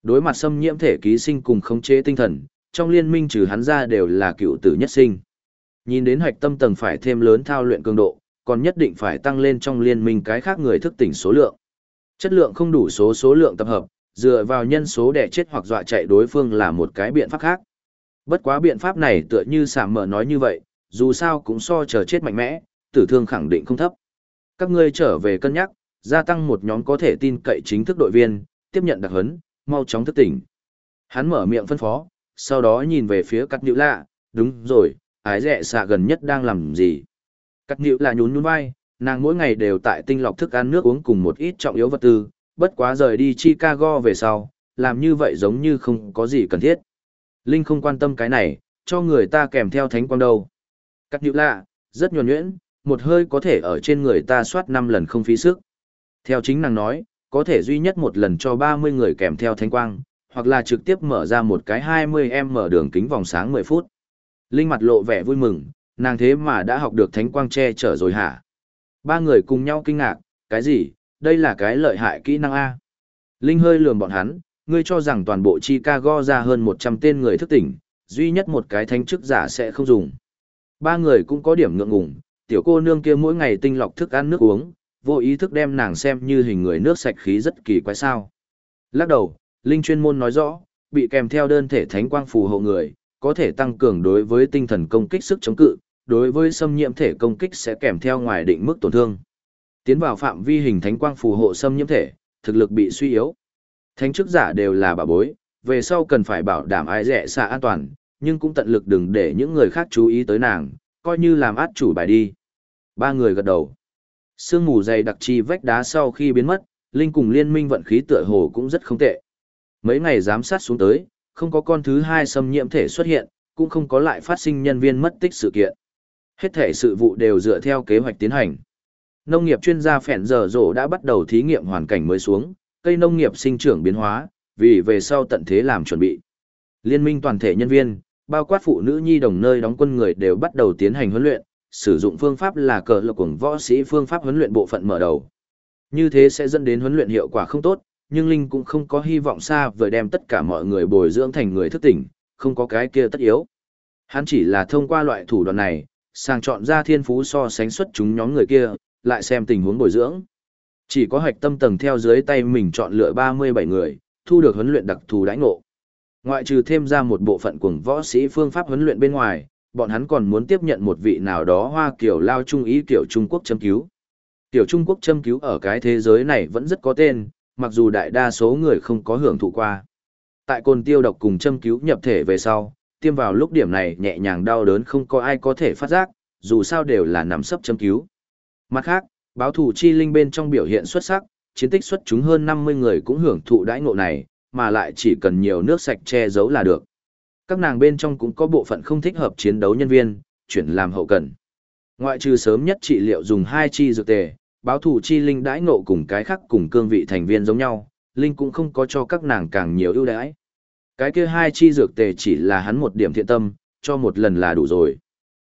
Đối mặt xâm nhiễm thể ký sinh cùng khống chế tinh thần, trong liên minh trừ hắn ra đều là cựu tử nhất sinh. Nhìn đến hạch tâm tầng phải thêm lớn thao luyện cường độ, còn nhất định phải tăng lên trong liên minh cái khác người thức tỉnh số lượng. Chất lượng không đủ số số lượng tập hợp, dựa vào nhân số để chết hoặc dọa chạy đối phương là một cái biện pháp khác. Bất quá biện pháp này tựa như sạm mở nói như vậy, dù sao cũng so chờ chết mạnh mẽ, tử thương khẳng định không thấp. Các ngươi trở về cân nhắc, gia tăng một nhóm có thể tin cậy chính thức đội viên, tiếp nhận đặc huấn, mau chóng thức tỉnh. Hắn mở miệng phân phó, sau đó nhìn về phía cắt nhữ lạ, đúng rồi, ái rẻ xạ gần nhất đang làm gì. Cắt nhịu là nhún nhún vai, nàng mỗi ngày đều tại tinh lọc thức ăn nước uống cùng một ít trọng yếu vật tư, bất quá rời đi Chicago về sau, làm như vậy giống như không có gì cần thiết. Linh không quan tâm cái này, cho người ta kèm theo thánh quang đâu. Cắt nhịu lạ, rất nhuần nhuyễn, một hơi có thể ở trên người ta soát 5 lần không phí sức. Theo chính nàng nói, có thể duy nhất một lần cho 30 người kèm theo thánh quang, hoặc là trực tiếp mở ra một cái 20M mở đường kính vòng sáng 10 phút. Linh mặt lộ vẻ vui mừng, nàng thế mà đã học được thánh quang che chở rồi hả? Ba người cùng nhau kinh ngạc, cái gì, đây là cái lợi hại kỹ năng A. Linh hơi lườm bọn hắn, ngươi cho rằng toàn bộ Chicago ra hơn 100 tên người thức tỉnh, duy nhất một cái thánh chức giả sẽ không dùng. Ba người cũng có điểm ngượng ngùng, tiểu cô nương kia mỗi ngày tinh lọc thức ăn nước uống, vô ý thức đem nàng xem như hình người nước sạch khí rất kỳ quái sao. Lắc đầu, Linh chuyên môn nói rõ, bị kèm theo đơn thể thánh quang phù hộ người, có thể tăng cường đối với tinh thần công kích sức chống cự, đối với xâm nhiễm thể công kích sẽ kèm theo ngoài định mức tổn thương. Tiến vào phạm vi hình thánh quang phù hộ xâm nhiễm thể, thực lực bị suy yếu. Thánh chức giả đều là bà bối, về sau cần phải bảo đảm ai rẻ xa an toàn, nhưng cũng tận lực đừng để những người khác chú ý tới nàng, coi như làm át chủ bài đi. Ba người gật đầu. Sương mù dày đặc chi vách đá sau khi biến mất, Linh cùng liên minh vận khí tựa hồ cũng rất không tệ. Mấy ngày giám sát xuống tới, không có con thứ hai xâm nhiễm thể xuất hiện, cũng không có lại phát sinh nhân viên mất tích sự kiện. Hết thể sự vụ đều dựa theo kế hoạch tiến hành. Nông nghiệp chuyên gia phèn giờ rổ đã bắt đầu thí nghiệm hoàn cảnh mới xuống, cây nông nghiệp sinh trưởng biến hóa, vì về sau tận thế làm chuẩn bị. Liên minh toàn thể nhân viên, bao quát phụ nữ nhi đồng nơi đóng quân người đều bắt đầu tiến hành huấn luyện, sử dụng phương pháp là cờ lực cùng võ sĩ phương pháp huấn luyện bộ phận mở đầu. Như thế sẽ dẫn đến huấn luyện hiệu quả không tốt, nhưng Linh cũng không có hy vọng xa vời đem tất cả mọi người bồi dưỡng thành người thức tỉnh, không có cái kia tất yếu. Hắn chỉ là thông qua loại thủ đoạn này, sàng chọn ra thiên phú so sánh xuất chúng nhóm người kia, lại xem tình huống bồi dưỡng. Chỉ có hạch tâm tầng theo dưới tay mình chọn lựa 37 người, thu được huấn luyện đặc thù đãi ngộ. Ngoại trừ thêm ra một bộ phận cuồng võ sĩ phương pháp huấn luyện bên ngoài, bọn hắn còn muốn tiếp nhận một vị nào đó hoa kiểu lao trung ý kiểu Trung Quốc châm cứu. Tiểu Trung Quốc châm cứu ở cái thế giới này vẫn rất có tên, mặc dù đại đa số người không có hưởng thụ qua. Tại cồn tiêu độc cùng châm cứu nhập thể về sau, tiêm vào lúc điểm này nhẹ nhàng đau đớn không có ai có thể phát giác, dù sao đều là nằm sấp châm cứu. Mặt khác, báo thủ chi linh bên trong biểu hiện xuất sắc, chiến tích xuất chúng hơn 50 người cũng hưởng thụ đãi ngộ này, mà lại chỉ cần nhiều nước sạch che giấu là được. Các nàng bên trong cũng có bộ phận không thích hợp chiến đấu nhân viên, chuyển làm hậu cần. Ngoại trừ sớm nhất trị liệu dùng hai chi dược tề, báo thủ chi linh đãi ngộ cùng cái khác cùng cương vị thành viên giống nhau, linh cũng không có cho các nàng càng nhiều ưu đãi. Cái kia hai chi dược tề chỉ là hắn một điểm thiện tâm, cho một lần là đủ rồi.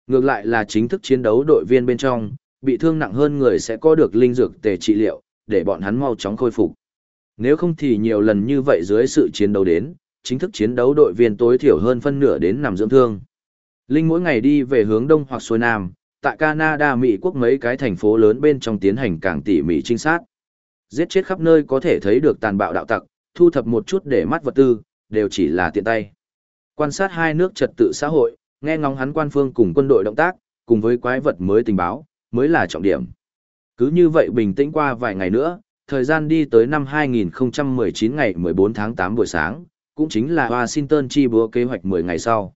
Ngược lại là chính thức chiến đấu đội viên bên trong, bị thương nặng hơn người sẽ có được linh dược tề trị liệu, để bọn hắn mau chóng khôi phục. Nếu không thì nhiều lần như vậy dưới sự chiến đấu đến, chính thức chiến đấu đội viên tối thiểu hơn phân nửa đến nằm dưỡng thương. Linh mỗi ngày đi về hướng đông hoặc xuôi nam, tại Canada Mỹ quốc mấy cái thành phố lớn bên trong tiến hành càng tỉ mỉ trinh sát. Giết chết khắp nơi có thể thấy được tàn bạo đạo tặc, thu thập một chút để mắt vật tư, đều chỉ là tiện tay. Quan sát hai nước trật tự xã hội, nghe ngóng hắn quan phương cùng quân đội động tác, cùng với quái vật mới tình báo, mới là trọng điểm. Cứ như vậy bình tĩnh qua vài ngày nữa, thời gian đi tới năm 2019 ngày 14 tháng 8 buổi sáng, cũng chính là Washington chi búa kế hoạch 10 ngày sau.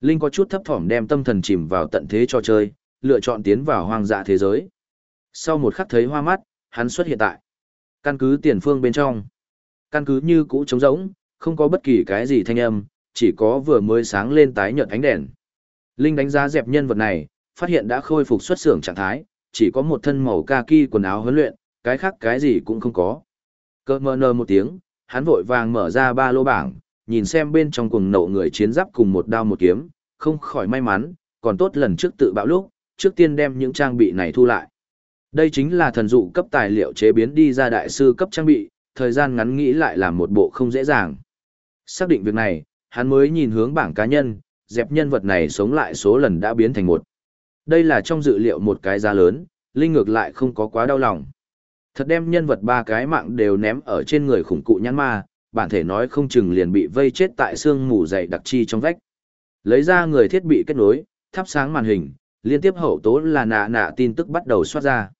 Linh có chút thấp thỏm đem tâm thần chìm vào tận thế cho chơi, lựa chọn tiến vào hoang dã thế giới. Sau một khắc thấy hoa mắt, hắn xuất hiện tại. Căn cứ tiền phương bên trong. Căn cứ như cũ trống rỗng, không có bất kỳ cái gì thanh âm, chỉ có vừa mới sáng lên tái nhợt ánh đèn. Linh đánh giá dẹp nhân vật này, phát hiện đã khôi phục xuất xưởng trạng thái, chỉ có một thân màu kaki quần áo huấn luyện, cái khác cái gì cũng không có. Cơ mơ nơ một tiếng, hắn vội vàng mở ra ba lô bảng, nhìn xem bên trong cuồng nộ người chiến giáp cùng một đao một kiếm, không khỏi may mắn, còn tốt lần trước tự bạo lúc, trước tiên đem những trang bị này thu lại. Đây chính là thần dụ cấp tài liệu chế biến đi ra đại sư cấp trang bị, thời gian ngắn nghĩ lại là một bộ không dễ dàng. Xác định việc này, hắn mới nhìn hướng bảng cá nhân, dẹp nhân vật này sống lại số lần đã biến thành một. Đây là trong dự liệu một cái giá lớn, Linh ngược lại không có quá đau lòng. Thật đem nhân vật ba cái mạng đều ném ở trên người khủng cụ nhãn ma, bản thể nói không chừng liền bị vây chết tại xương mù dày đặc chi trong vách. Lấy ra người thiết bị kết nối, thắp sáng màn hình, liên tiếp hậu tố là nạ nạ tin tức bắt đầu xoát ra.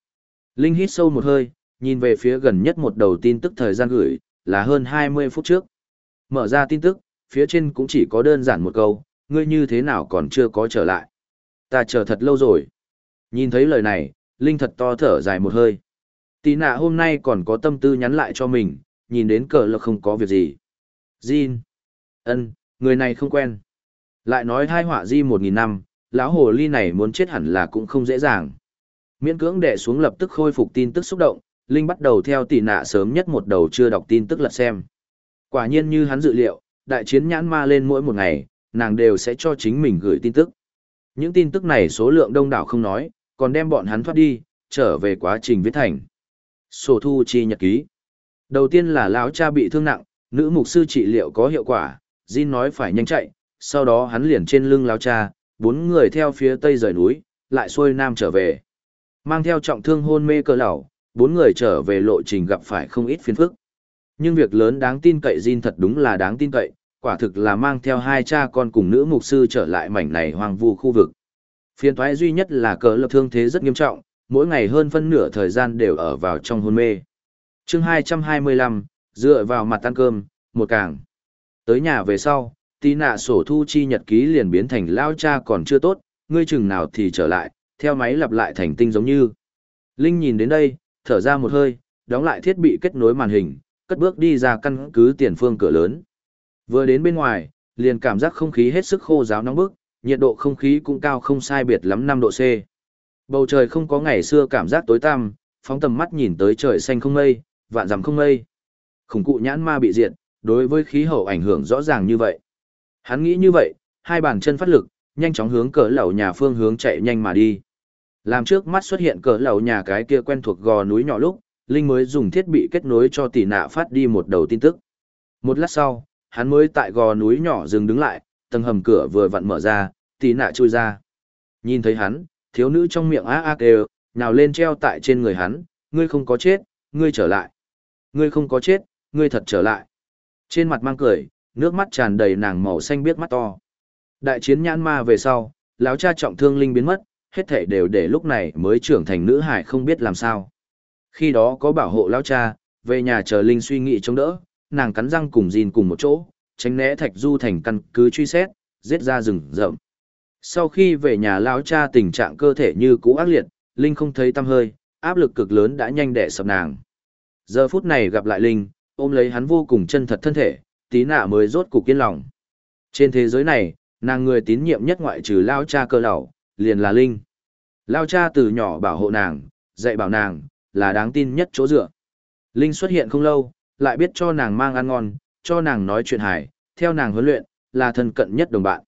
Linh hít sâu một hơi, nhìn về phía gần nhất một đầu tin tức thời gian gửi, là hơn 20 phút trước. Mở ra tin tức, phía trên cũng chỉ có đơn giản một câu, ngươi như thế nào còn chưa có trở lại. Ta chờ thật lâu rồi. Nhìn thấy lời này, Linh thật to thở dài một hơi. Tí nạ hôm nay còn có tâm tư nhắn lại cho mình, nhìn đến cờ lực không có việc gì. Jin. ân, người này không quen. Lại nói hai họa di một nghìn năm, lão hồ ly này muốn chết hẳn là cũng không dễ dàng. Miễn cưỡng đệ xuống lập tức khôi phục tin tức xúc động, Linh bắt đầu theo tỷ nạ sớm nhất một đầu chưa đọc tin tức lật xem. Quả nhiên như hắn dự liệu, đại chiến nhãn ma lên mỗi một ngày, nàng đều sẽ cho chính mình gửi tin tức. Những tin tức này số lượng đông đảo không nói, còn đem bọn hắn thoát đi, trở về quá trình viết thành. Sổ thu chi nhật ký. Đầu tiên là lão cha bị thương nặng, nữ mục sư trị liệu có hiệu quả, Jin nói phải nhanh chạy, sau đó hắn liền trên lưng lão cha, bốn người theo phía tây rời núi, lại xuôi nam trở về. Mang theo trọng thương hôn mê cơ lão, bốn người trở về lộ trình gặp phải không ít phiền phức. Nhưng việc lớn đáng tin cậy Jin thật đúng là đáng tin cậy, quả thực là mang theo hai cha con cùng nữ mục sư trở lại mảnh này hoang vu khu vực. Phiền toái duy nhất là cờ lập thương thế rất nghiêm trọng, mỗi ngày hơn phân nửa thời gian đều ở vào trong hôn mê. chương 225, dựa vào mặt ăn cơm, một càng. Tới nhà về sau, tí nạ sổ thu chi nhật ký liền biến thành lao cha còn chưa tốt, ngươi chừng nào thì trở lại, theo máy lặp lại thành tinh giống như. Linh nhìn đến đây, thở ra một hơi, đóng lại thiết bị kết nối màn hình, cất bước đi ra căn cứ tiền phương cửa lớn. Vừa đến bên ngoài, liền cảm giác không khí hết sức khô ráo nóng bức, nhiệt độ không khí cũng cao không sai biệt lắm 5 độ C. Bầu trời không có ngày xưa cảm giác tối tăm, phóng tầm mắt nhìn tới trời xanh không mây, vạn dặm không mây. Khủng cụ nhãn ma bị diệt, đối với khí hậu ảnh hưởng rõ ràng như vậy. Hắn nghĩ như vậy, hai bàn chân phát lực, nhanh chóng hướng cỡ lầu nhà phương hướng chạy nhanh mà đi. Làm trước mắt xuất hiện cỡ lầu nhà cái kia quen thuộc gò núi nhỏ lúc, Linh mới dùng thiết bị kết nối cho tỷ nạ phát đi một đầu tin tức. Một lát sau, hắn mới tại gò núi nhỏ dừng đứng lại, tầng hầm cửa vừa vặn mở ra, tỷ nạ chui ra. Nhìn thấy hắn, thiếu nữ trong miệng á á kêu, nào lên treo tại trên người hắn, ngươi không có chết, ngươi trở lại. Ngươi không có chết, ngươi thật trở lại. Trên mặt mang cười, nước mắt tràn đầy nàng màu xanh biết mắt to. Đại chiến nhãn ma về sau, lão cha trọng thương linh biến mất, hết thể đều để lúc này mới trưởng thành nữ hải không biết làm sao. Khi đó có bảo hộ lão cha, về nhà chờ linh suy nghĩ chống đỡ, nàng cắn răng cùng Jin cùng một chỗ, tránh né Thạch Du thành căn cứ truy xét, giết ra rừng rậm. Sau khi về nhà lão cha tình trạng cơ thể như cũ ác liệt, Linh không thấy tâm hơi, áp lực cực lớn đã nhanh đè sập nàng. Giờ phút này gặp lại Linh, ôm lấy hắn vô cùng chân thật thân thể, tí nạ mới rốt cục kiên lòng. Trên thế giới này, nàng người tín nhiệm nhất ngoại trừ lao cha cơ lão, liền là Linh. Lao cha từ nhỏ bảo hộ nàng, dạy bảo nàng, là đáng tin nhất chỗ dựa. Linh xuất hiện không lâu, lại biết cho nàng mang ăn ngon, cho nàng nói chuyện hài, theo nàng huấn luyện, là thân cận nhất đồng bạn.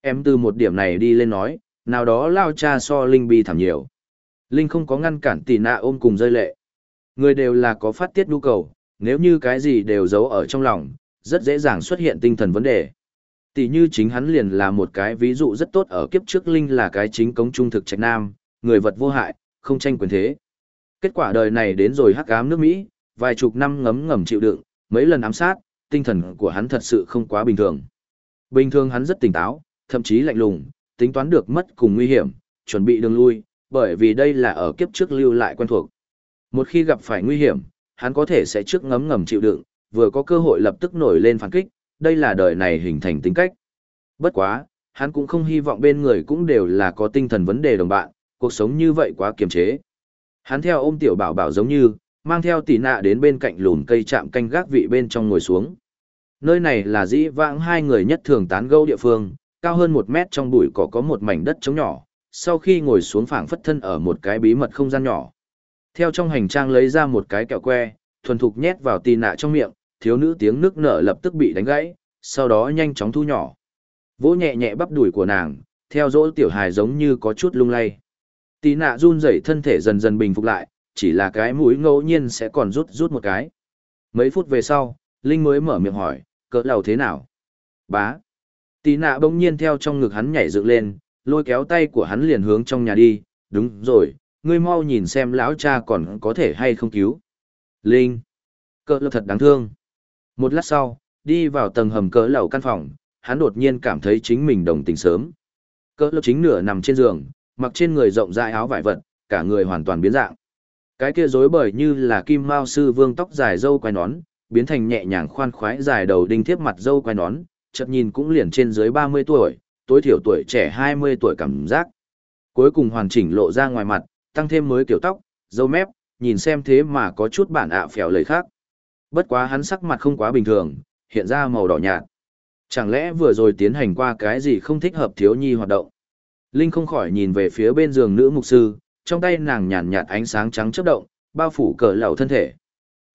Em từ một điểm này đi lên nói, nào đó lao cha so Linh bi thảm nhiều. Linh không có ngăn cản tỷ nạ ôm cùng rơi lệ. Người đều là có phát tiết nhu cầu, nếu như cái gì đều giấu ở trong lòng, rất dễ dàng xuất hiện tinh thần vấn đề. Tỷ như chính hắn liền là một cái ví dụ rất tốt ở kiếp trước Linh là cái chính cống trung thực trạch nam, người vật vô hại, không tranh quyền thế. Kết quả đời này đến rồi hắc ám nước Mỹ, vài chục năm ngấm ngầm chịu đựng, mấy lần ám sát, tinh thần của hắn thật sự không quá bình thường. Bình thường hắn rất tỉnh táo, thậm chí lạnh lùng, tính toán được mất cùng nguy hiểm, chuẩn bị đường lui, bởi vì đây là ở kiếp trước lưu lại quen thuộc. Một khi gặp phải nguy hiểm, hắn có thể sẽ trước ngấm ngầm chịu đựng, vừa có cơ hội lập tức nổi lên phản kích, đây là đời này hình thành tính cách. Bất quá, Hắn cũng không hy vọng bên người cũng đều là có tinh thần vấn đề đồng bạn, cuộc sống như vậy quá kiềm chế. Hắn theo ôm tiểu bảo bảo giống như, mang theo tỷ nạ đến bên cạnh lùn cây chạm canh gác vị bên trong ngồi xuống. Nơi này là dĩ vãng hai người nhất thường tán gẫu địa phương, cao hơn một mét trong bụi cỏ có một mảnh đất trống nhỏ, sau khi ngồi xuống phảng phất thân ở một cái bí mật không gian nhỏ. Theo trong hành trang lấy ra một cái kẹo que, thuần thục nhét vào tì nạ trong miệng, thiếu nữ tiếng nước nở lập tức bị đánh gãy, sau đó nhanh chóng thu nhỏ. Vỗ nhẹ nhẹ bắp đùi của nàng, theo dỗ tiểu hài giống như có chút lung lay. Tì nạ run rẩy thân thể dần dần bình phục lại, chỉ là cái mũi ngẫu nhiên sẽ còn rút rút một cái. Mấy phút về sau, Linh mới mở miệng hỏi, cỡ đầu thế nào? Bá. Tì nạ bỗng nhiên theo trong ngực hắn nhảy dựng lên, lôi kéo tay của hắn liền hướng trong nhà đi, đúng rồi, ngươi mau nhìn xem lão cha còn có thể hay không cứu. Linh. Cỡ lầu thật đáng thương. Một lát sau, đi vào tầng hầm cỡ lầu căn phòng, hắn đột nhiên cảm thấy chính mình đồng tình sớm. Cỡ lầu chính nửa nằm trên giường, mặc trên người rộng rãi áo vải vật, cả người hoàn toàn biến dạng. Cái kia rối bời như là kim mao sư vương tóc dài dâu quai nón, biến thành nhẹ nhàng khoan khoái dài đầu đinh thiếp mặt dâu quai nón, chợt nhìn cũng liền trên dưới 30 tuổi, tối thiểu tuổi trẻ 20 tuổi cảm giác. Cuối cùng hoàn chỉnh lộ ra ngoài mặt, tăng thêm mới kiểu tóc, dâu mép, nhìn xem thế mà có chút bản ạ phèo lời khác. Bất quá hắn sắc mặt không quá bình thường, hiện ra màu đỏ nhạt. Chẳng lẽ vừa rồi tiến hành qua cái gì không thích hợp thiếu nhi hoạt động? Linh không khỏi nhìn về phía bên giường nữ mục sư, trong tay nàng nhàn nhạt ánh sáng trắng chớp động, bao phủ cờ lầu thân thể.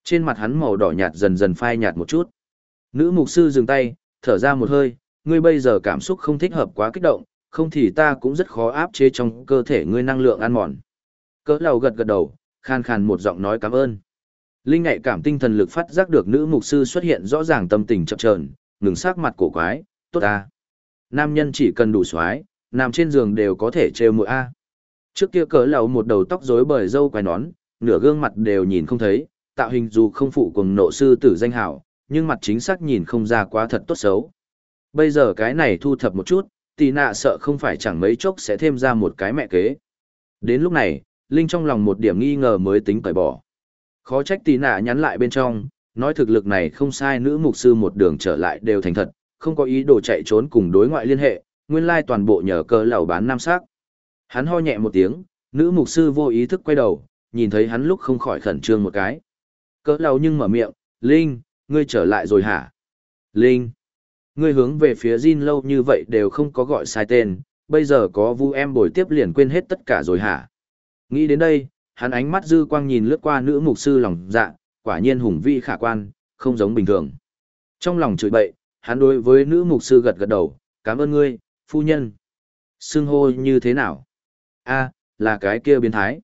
Trên mặt hắn màu đỏ nhạt dần dần phai nhạt một chút. Nữ mục sư dừng tay, thở ra một hơi, ngươi bây giờ cảm xúc không thích hợp quá kích động, không thì ta cũng rất khó áp chế trong cơ thể ngươi năng lượng ăn mòn. Cỡ lầu gật gật đầu, khan khan một giọng nói cảm ơn. Linh nhạy cảm tinh thần lực phát giác được nữ mục sư xuất hiện rõ ràng tâm tình chậm trờn, ngừng sắc mặt cổ quái, tốt ta. Nam nhân chỉ cần đủ xoái, nằm trên giường đều có thể trêu mũi A. Trước kia cỡ lầu một đầu tóc rối bời râu quai nón, nửa gương mặt đều nhìn không thấy, tạo hình dù không phụ cùng nộ sư tử danh hảo, nhưng mặt chính xác nhìn không ra quá thật tốt xấu. Bây giờ cái này thu thập một chút, tì nạ sợ không phải chẳng mấy chốc sẽ thêm ra một cái mẹ kế. Đến lúc này, Linh trong lòng một điểm nghi ngờ mới tính cởi bỏ. Khó trách tì nạ nhắn lại bên trong, nói thực lực này không sai nữ mục sư một đường trở lại đều thành thật, không có ý đồ chạy trốn cùng đối ngoại liên hệ, nguyên lai toàn bộ nhờ cơ lầu bán nam sắc. Hắn ho nhẹ một tiếng, nữ mục sư vô ý thức quay đầu, nhìn thấy hắn lúc không khỏi khẩn trương một cái. Cỡ lầu nhưng mở miệng, Linh, ngươi trở lại rồi hả? Linh, ngươi hướng về phía Jin lâu như vậy đều không có gọi sai tên, bây giờ có vu em bồi tiếp liền quên hết tất cả rồi hả? Nghĩ đến đây, hắn ánh mắt dư quang nhìn lướt qua nữ mục sư lòng dạ, quả nhiên hùng vĩ khả quan, không giống bình thường. Trong lòng chửi bậy, hắn đối với nữ mục sư gật gật đầu, cảm ơn ngươi, phu nhân. Xưng hô như thế nào? a là cái kia biến thái.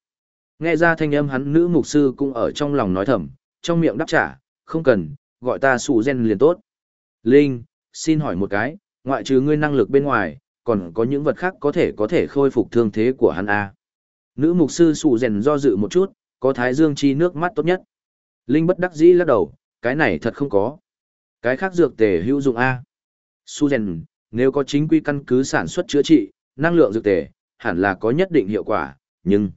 Nghe ra thanh âm hắn nữ mục sư cũng ở trong lòng nói thầm, trong miệng đáp trả, không cần, gọi ta sủ gen liền tốt. Linh, xin hỏi một cái, ngoại trừ ngươi năng lực bên ngoài, còn có những vật khác có thể có thể khôi phục thương thế của hắn a Nữ mục sư sụ rèn do dự một chút, có thái dương chi nước mắt tốt nhất. Linh bất đắc dĩ lắc đầu, cái này thật không có. Cái khác dược tề hữu dụng A. Su rèn, nếu có chính quy căn cứ sản xuất chữa trị, năng lượng dược tề, hẳn là có nhất định hiệu quả, nhưng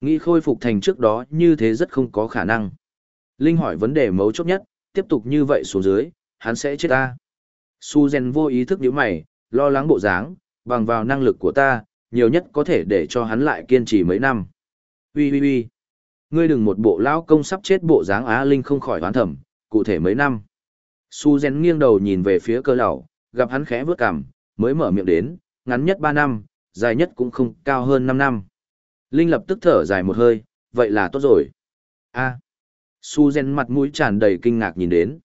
nghĩ khôi phục thành trước đó như thế rất không có khả năng. Linh hỏi vấn đề mấu chốt nhất, tiếp tục như vậy xuống dưới, hắn sẽ chết ta. Su Gen vô ý thức nhíu mày, lo lắng bộ dáng, bằng vào năng lực của ta, nhiều nhất có thể để cho hắn lại kiên trì mấy năm. Ui ui ui, ngươi đừng một bộ lão công sắp chết bộ dáng Á Linh không khỏi hoán thẩm, cụ thể mấy năm. Su Zen nghiêng đầu nhìn về phía cơ lão, gặp hắn khẽ vướt cằm, mới mở miệng đến, ngắn nhất 3 năm, dài nhất cũng không cao hơn 5 năm. Linh lập tức thở dài một hơi, vậy là tốt rồi. a à. Su Zen mặt mũi tràn đầy kinh ngạc nhìn đến.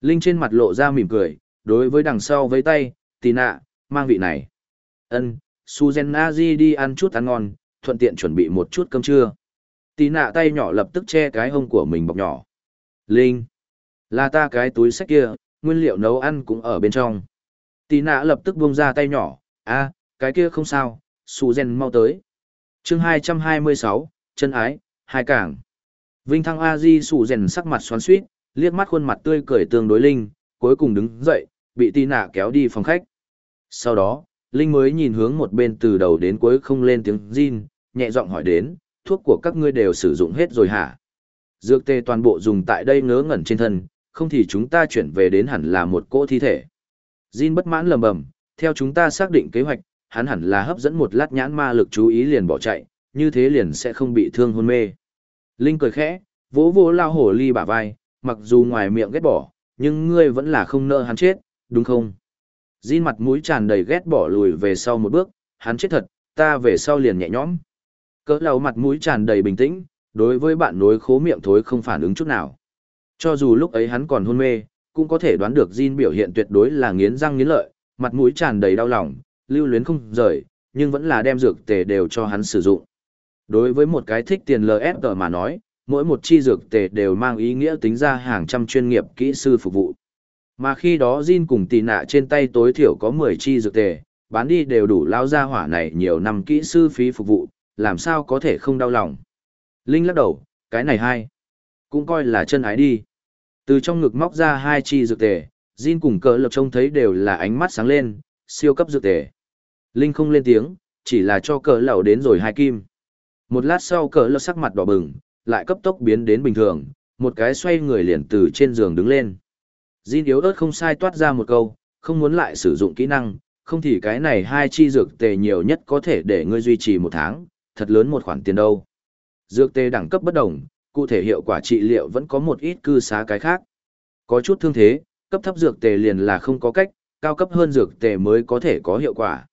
Linh trên mặt lộ ra mỉm cười, đối với đằng sau với tay, tì nạ, mang vị này. ân Suzen Aji đi ăn chút ăn ngon, thuận tiện chuẩn bị một chút cơm trưa. Tí nạ tay nhỏ lập tức che cái hông của mình bọc nhỏ. Linh, là ta cái túi sách kia, nguyên liệu nấu ăn cũng ở bên trong. Tí nạ lập tức buông ra tay nhỏ, a cái kia không sao, Suzen mau tới. chương 226, chân ái, hai cảng. Vinh Thăng A Di sắc mặt xoắn suýt, liếc mắt khuôn mặt tươi cười tương đối linh, cuối cùng đứng dậy, bị tì nạ kéo đi phòng khách. Sau đó, Linh mới nhìn hướng một bên từ đầu đến cuối không lên tiếng Jin, nhẹ giọng hỏi đến, thuốc của các ngươi đều sử dụng hết rồi hả? Dược tê toàn bộ dùng tại đây ngớ ngẩn trên thân, không thì chúng ta chuyển về đến hẳn là một cỗ thi thể. Jin bất mãn lầm bầm, Theo chúng ta xác định kế hoạch, hắn hẳn là hấp dẫn một lát nhãn ma lực chú ý liền bỏ chạy, như thế liền sẽ không bị thương hôn mê. Linh cười khẽ, vỗ vỗ lao hổ ly bả vai, mặc dù ngoài miệng ghét bỏ, nhưng ngươi vẫn là không nợ hắn chết, đúng không? Jin mặt mũi tràn đầy ghét bỏ lùi về sau một bước, hắn chết thật, ta về sau liền nhẹ nhõm. Cỡ lầu mặt mũi tràn đầy bình tĩnh, đối với bạn nối khố miệng thối không phản ứng chút nào. Cho dù lúc ấy hắn còn hôn mê, cũng có thể đoán được Jin biểu hiện tuyệt đối là nghiến răng nghiến lợi, mặt mũi tràn đầy đau lòng, lưu luyến không rời, nhưng vẫn là đem dược tề đều cho hắn sử dụng. Đối với một cái thích tiền LFG mà nói, mỗi một chi dược tề đều mang ý nghĩa tính ra hàng trăm chuyên nghiệp kỹ sư phục vụ. Mà khi đó Jin cùng tì nạ trên tay tối thiểu có 10 chi dược tề, bán đi đều đủ lao ra hỏa này nhiều năm kỹ sư phí phục vụ, làm sao có thể không đau lòng. Linh lắc đầu, cái này hay. Cũng coi là chân ái đi. Từ trong ngực móc ra hai chi dược tề, Jin cùng cỡ lập trông thấy đều là ánh mắt sáng lên, siêu cấp dược tề. Linh không lên tiếng, chỉ là cho cỡ lẩu đến rồi hai kim. Một lát sau cỡ lập sắc mặt đỏ bừng, lại cấp tốc biến đến bình thường, một cái xoay người liền từ trên giường đứng lên. Jin yếu ớt không sai toát ra một câu, không muốn lại sử dụng kỹ năng, không thì cái này hai chi dược tề nhiều nhất có thể để ngươi duy trì một tháng, thật lớn một khoản tiền đâu. Dược tề đẳng cấp bất đồng, cụ thể hiệu quả trị liệu vẫn có một ít cư xá cái khác. Có chút thương thế, cấp thấp dược tề liền là không có cách, cao cấp hơn dược tề mới có thể có hiệu quả.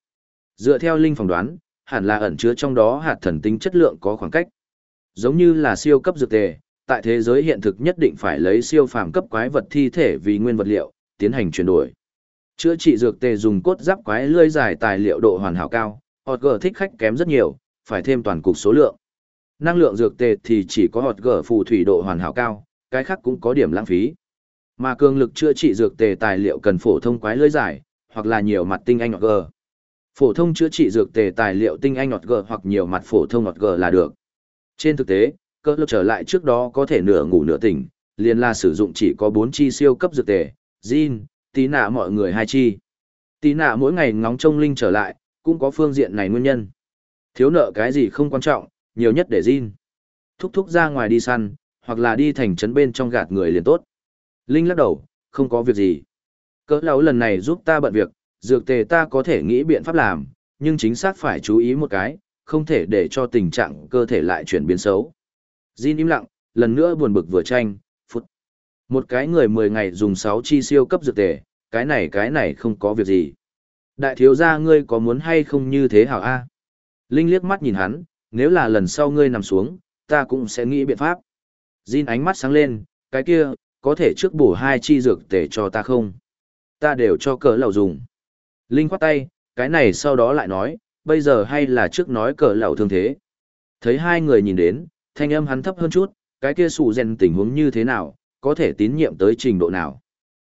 Dựa theo linh phỏng đoán, hẳn là ẩn chứa trong đó hạt thần tính chất lượng có khoảng cách. Giống như là siêu cấp dược tề, tại thế giới hiện thực nhất định phải lấy siêu phàm cấp quái vật thi thể vì nguyên vật liệu, tiến hành chuyển đổi. Chữa trị dược tề dùng cốt giáp quái lươi dài tài liệu độ hoàn hảo cao, hot gở thích khách kém rất nhiều, phải thêm toàn cục số lượng. Năng lượng dược tề thì chỉ có hot gở phù thủy độ hoàn hảo cao, cái khác cũng có điểm lãng phí. Mà cường lực chữa trị dược tề tài liệu cần phổ thông quái lưới dài, hoặc là nhiều mặt tinh anh hoặc g. Phổ thông chữa trị dược tề tài liệu tinh anh hoặc g hoặc nhiều mặt phổ thông hoặc g là được. Trên thực tế, cơ lực trở lại trước đó có thể nửa ngủ nửa tỉnh, liền là sử dụng chỉ có 4 chi siêu cấp dược tề, Jin, tí nạ mọi người hai chi. Tí nạ mỗi ngày ngóng trông linh trở lại, cũng có phương diện này nguyên nhân. Thiếu nợ cái gì không quan trọng, nhiều nhất để Jin. Thúc thúc ra ngoài đi săn, hoặc là đi thành trấn bên trong gạt người liền tốt. Linh lắc đầu, không có việc gì. Cỡ lão lần này giúp ta bận việc, dược tề ta có thể nghĩ biện pháp làm, nhưng chính xác phải chú ý một cái, không thể để cho tình trạng cơ thể lại chuyển biến xấu. Jin im lặng, lần nữa buồn bực vừa tranh, phút. Một cái người 10 ngày dùng 6 chi siêu cấp dược tề, cái này cái này không có việc gì. Đại thiếu gia ngươi có muốn hay không như thế hảo A? Linh liếc mắt nhìn hắn, nếu là lần sau ngươi nằm xuống, ta cũng sẽ nghĩ biện pháp. Jin ánh mắt sáng lên, cái kia, có thể trước bổ hai chi dược tề cho ta không? Ta đều cho cỡ lầu dùng. Linh khoát tay, cái này sau đó lại nói, bây giờ hay là trước nói cỡ lầu thương thế. Thấy hai người nhìn đến, thanh âm hắn thấp hơn chút, cái kia sủ rèn tình huống như thế nào, có thể tín nhiệm tới trình độ nào.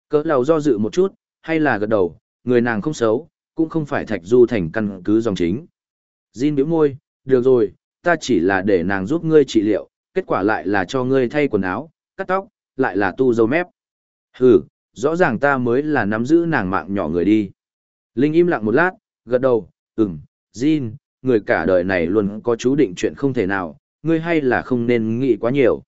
Cỡ lầu do dự một chút, hay là gật đầu, người nàng không xấu, cũng không phải thạch du thành căn cứ dòng chính. Jin biểu môi, được rồi, ta chỉ là để nàng giúp ngươi trị liệu, kết quả lại là cho ngươi thay quần áo, cắt tóc, lại là tu dâu mép. Hừ, rõ ràng ta mới là nắm giữ nàng mạng nhỏ người đi. Linh im lặng một lát, gật đầu, ừm, Jin, người cả đời này luôn có chú định chuyện không thể nào, ngươi hay là không nên nghĩ quá nhiều.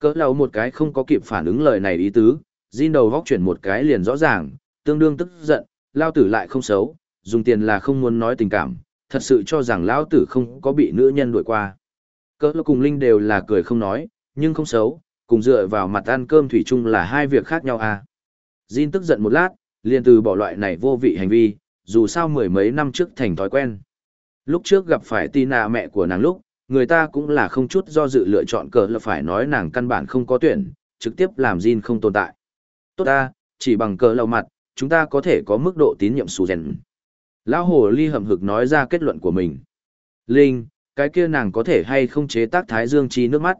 Cỡ lâu một cái không có kịp phản ứng lời này ý tứ, Jin đầu góc chuyển một cái liền rõ ràng, tương đương tức giận, lao tử lại không xấu, dùng tiền là không muốn nói tình cảm, thật sự cho rằng lão tử không có bị nữ nhân đuổi qua. Cỡ lâu cùng Linh đều là cười không nói, nhưng không xấu, cùng dựa vào mặt ăn cơm thủy chung là hai việc khác nhau à. Jin tức giận một lát, liền từ bỏ loại này vô vị hành vi, dù sao mười mấy năm trước thành thói quen. Lúc trước gặp phải Tina mẹ của nàng lúc, người ta cũng là không chút do dự lựa chọn cờ là phải nói nàng căn bản không có tuyển, trực tiếp làm Jin không tồn tại. Tốt ta, chỉ bằng cờ lầu mặt, chúng ta có thể có mức độ tín nhiệm sù rèn. Lão hồ ly hầm hực nói ra kết luận của mình. Linh, cái kia nàng có thể hay không chế tác thái dương chi nước mắt.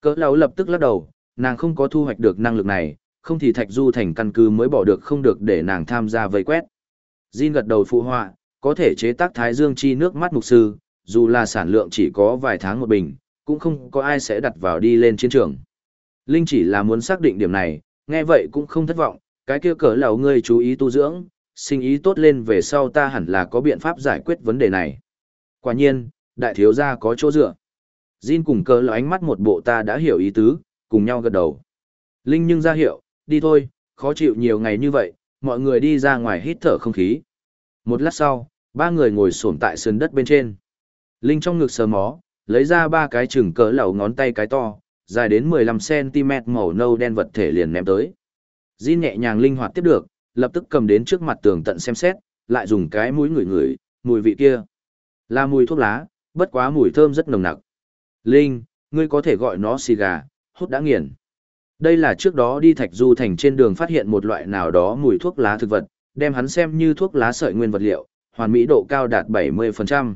Cỡ lão lập tức lắc đầu, nàng không có thu hoạch được năng lực này, không thì thạch du thành căn cứ mới bỏ được không được để nàng tham gia vây quét. Jin gật đầu phụ họa, có thể chế tác thái dương chi nước mắt mục sư, dù là sản lượng chỉ có vài tháng một bình, cũng không có ai sẽ đặt vào đi lên chiến trường. Linh chỉ là muốn xác định điểm này, nghe vậy cũng không thất vọng, cái kia cỡ lão ngươi chú ý tu dưỡng, sinh ý tốt lên về sau ta hẳn là có biện pháp giải quyết vấn đề này. Quả nhiên, đại thiếu gia có chỗ dựa. Jin cùng cỡ lão ánh mắt một bộ ta đã hiểu ý tứ, cùng nhau gật đầu. Linh nhưng ra hiệu, đi thôi, khó chịu nhiều ngày như vậy, mọi người đi ra ngoài hít thở không khí. Một lát sau, ba người ngồi xổm tại sườn đất bên trên. Linh trong ngực sờ mó, lấy ra ba cái chừng cỡ lẩu ngón tay cái to, dài đến 15cm màu nâu đen vật thể liền ném tới. Jin nhẹ nhàng linh hoạt tiếp được, lập tức cầm đến trước mặt tường tận xem xét, lại dùng cái mũi ngửi ngửi, mùi vị kia. Là mùi thuốc lá, bất quá mùi thơm rất nồng nặc. Linh, ngươi có thể gọi nó xì gà, hút đã nghiền. Đây là trước đó đi thạch du thành trên đường phát hiện một loại nào đó mùi thuốc lá thực vật, đem hắn xem như thuốc lá sợi nguyên vật liệu, hoàn mỹ độ cao đạt 70%.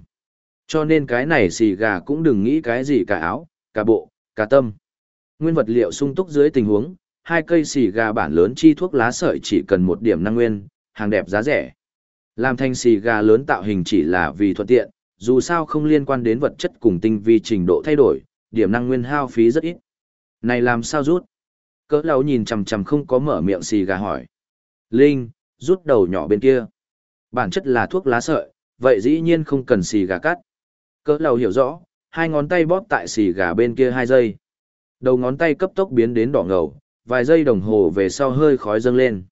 Cho nên cái này xì gà cũng đừng nghĩ cái gì cả áo, cả bộ, cả tâm. Nguyên vật liệu sung túc dưới tình huống, hai cây xì gà bản lớn chi thuốc lá sợi chỉ cần một điểm năng nguyên, hàng đẹp giá rẻ. Làm thành xì gà lớn tạo hình chỉ là vì thuận tiện, dù sao không liên quan đến vật chất cùng tinh vi trình độ thay đổi, điểm năng nguyên hao phí rất ít. Này làm sao rút? Cỡ lão nhìn chằm chằm không có mở miệng xì gà hỏi. Linh, rút đầu nhỏ bên kia. Bản chất là thuốc lá sợi, vậy dĩ nhiên không cần xì gà cắt. Cỡ lão hiểu rõ, hai ngón tay bóp tại xì gà bên kia hai giây. Đầu ngón tay cấp tốc biến đến đỏ ngầu, vài giây đồng hồ về sau hơi khói dâng lên.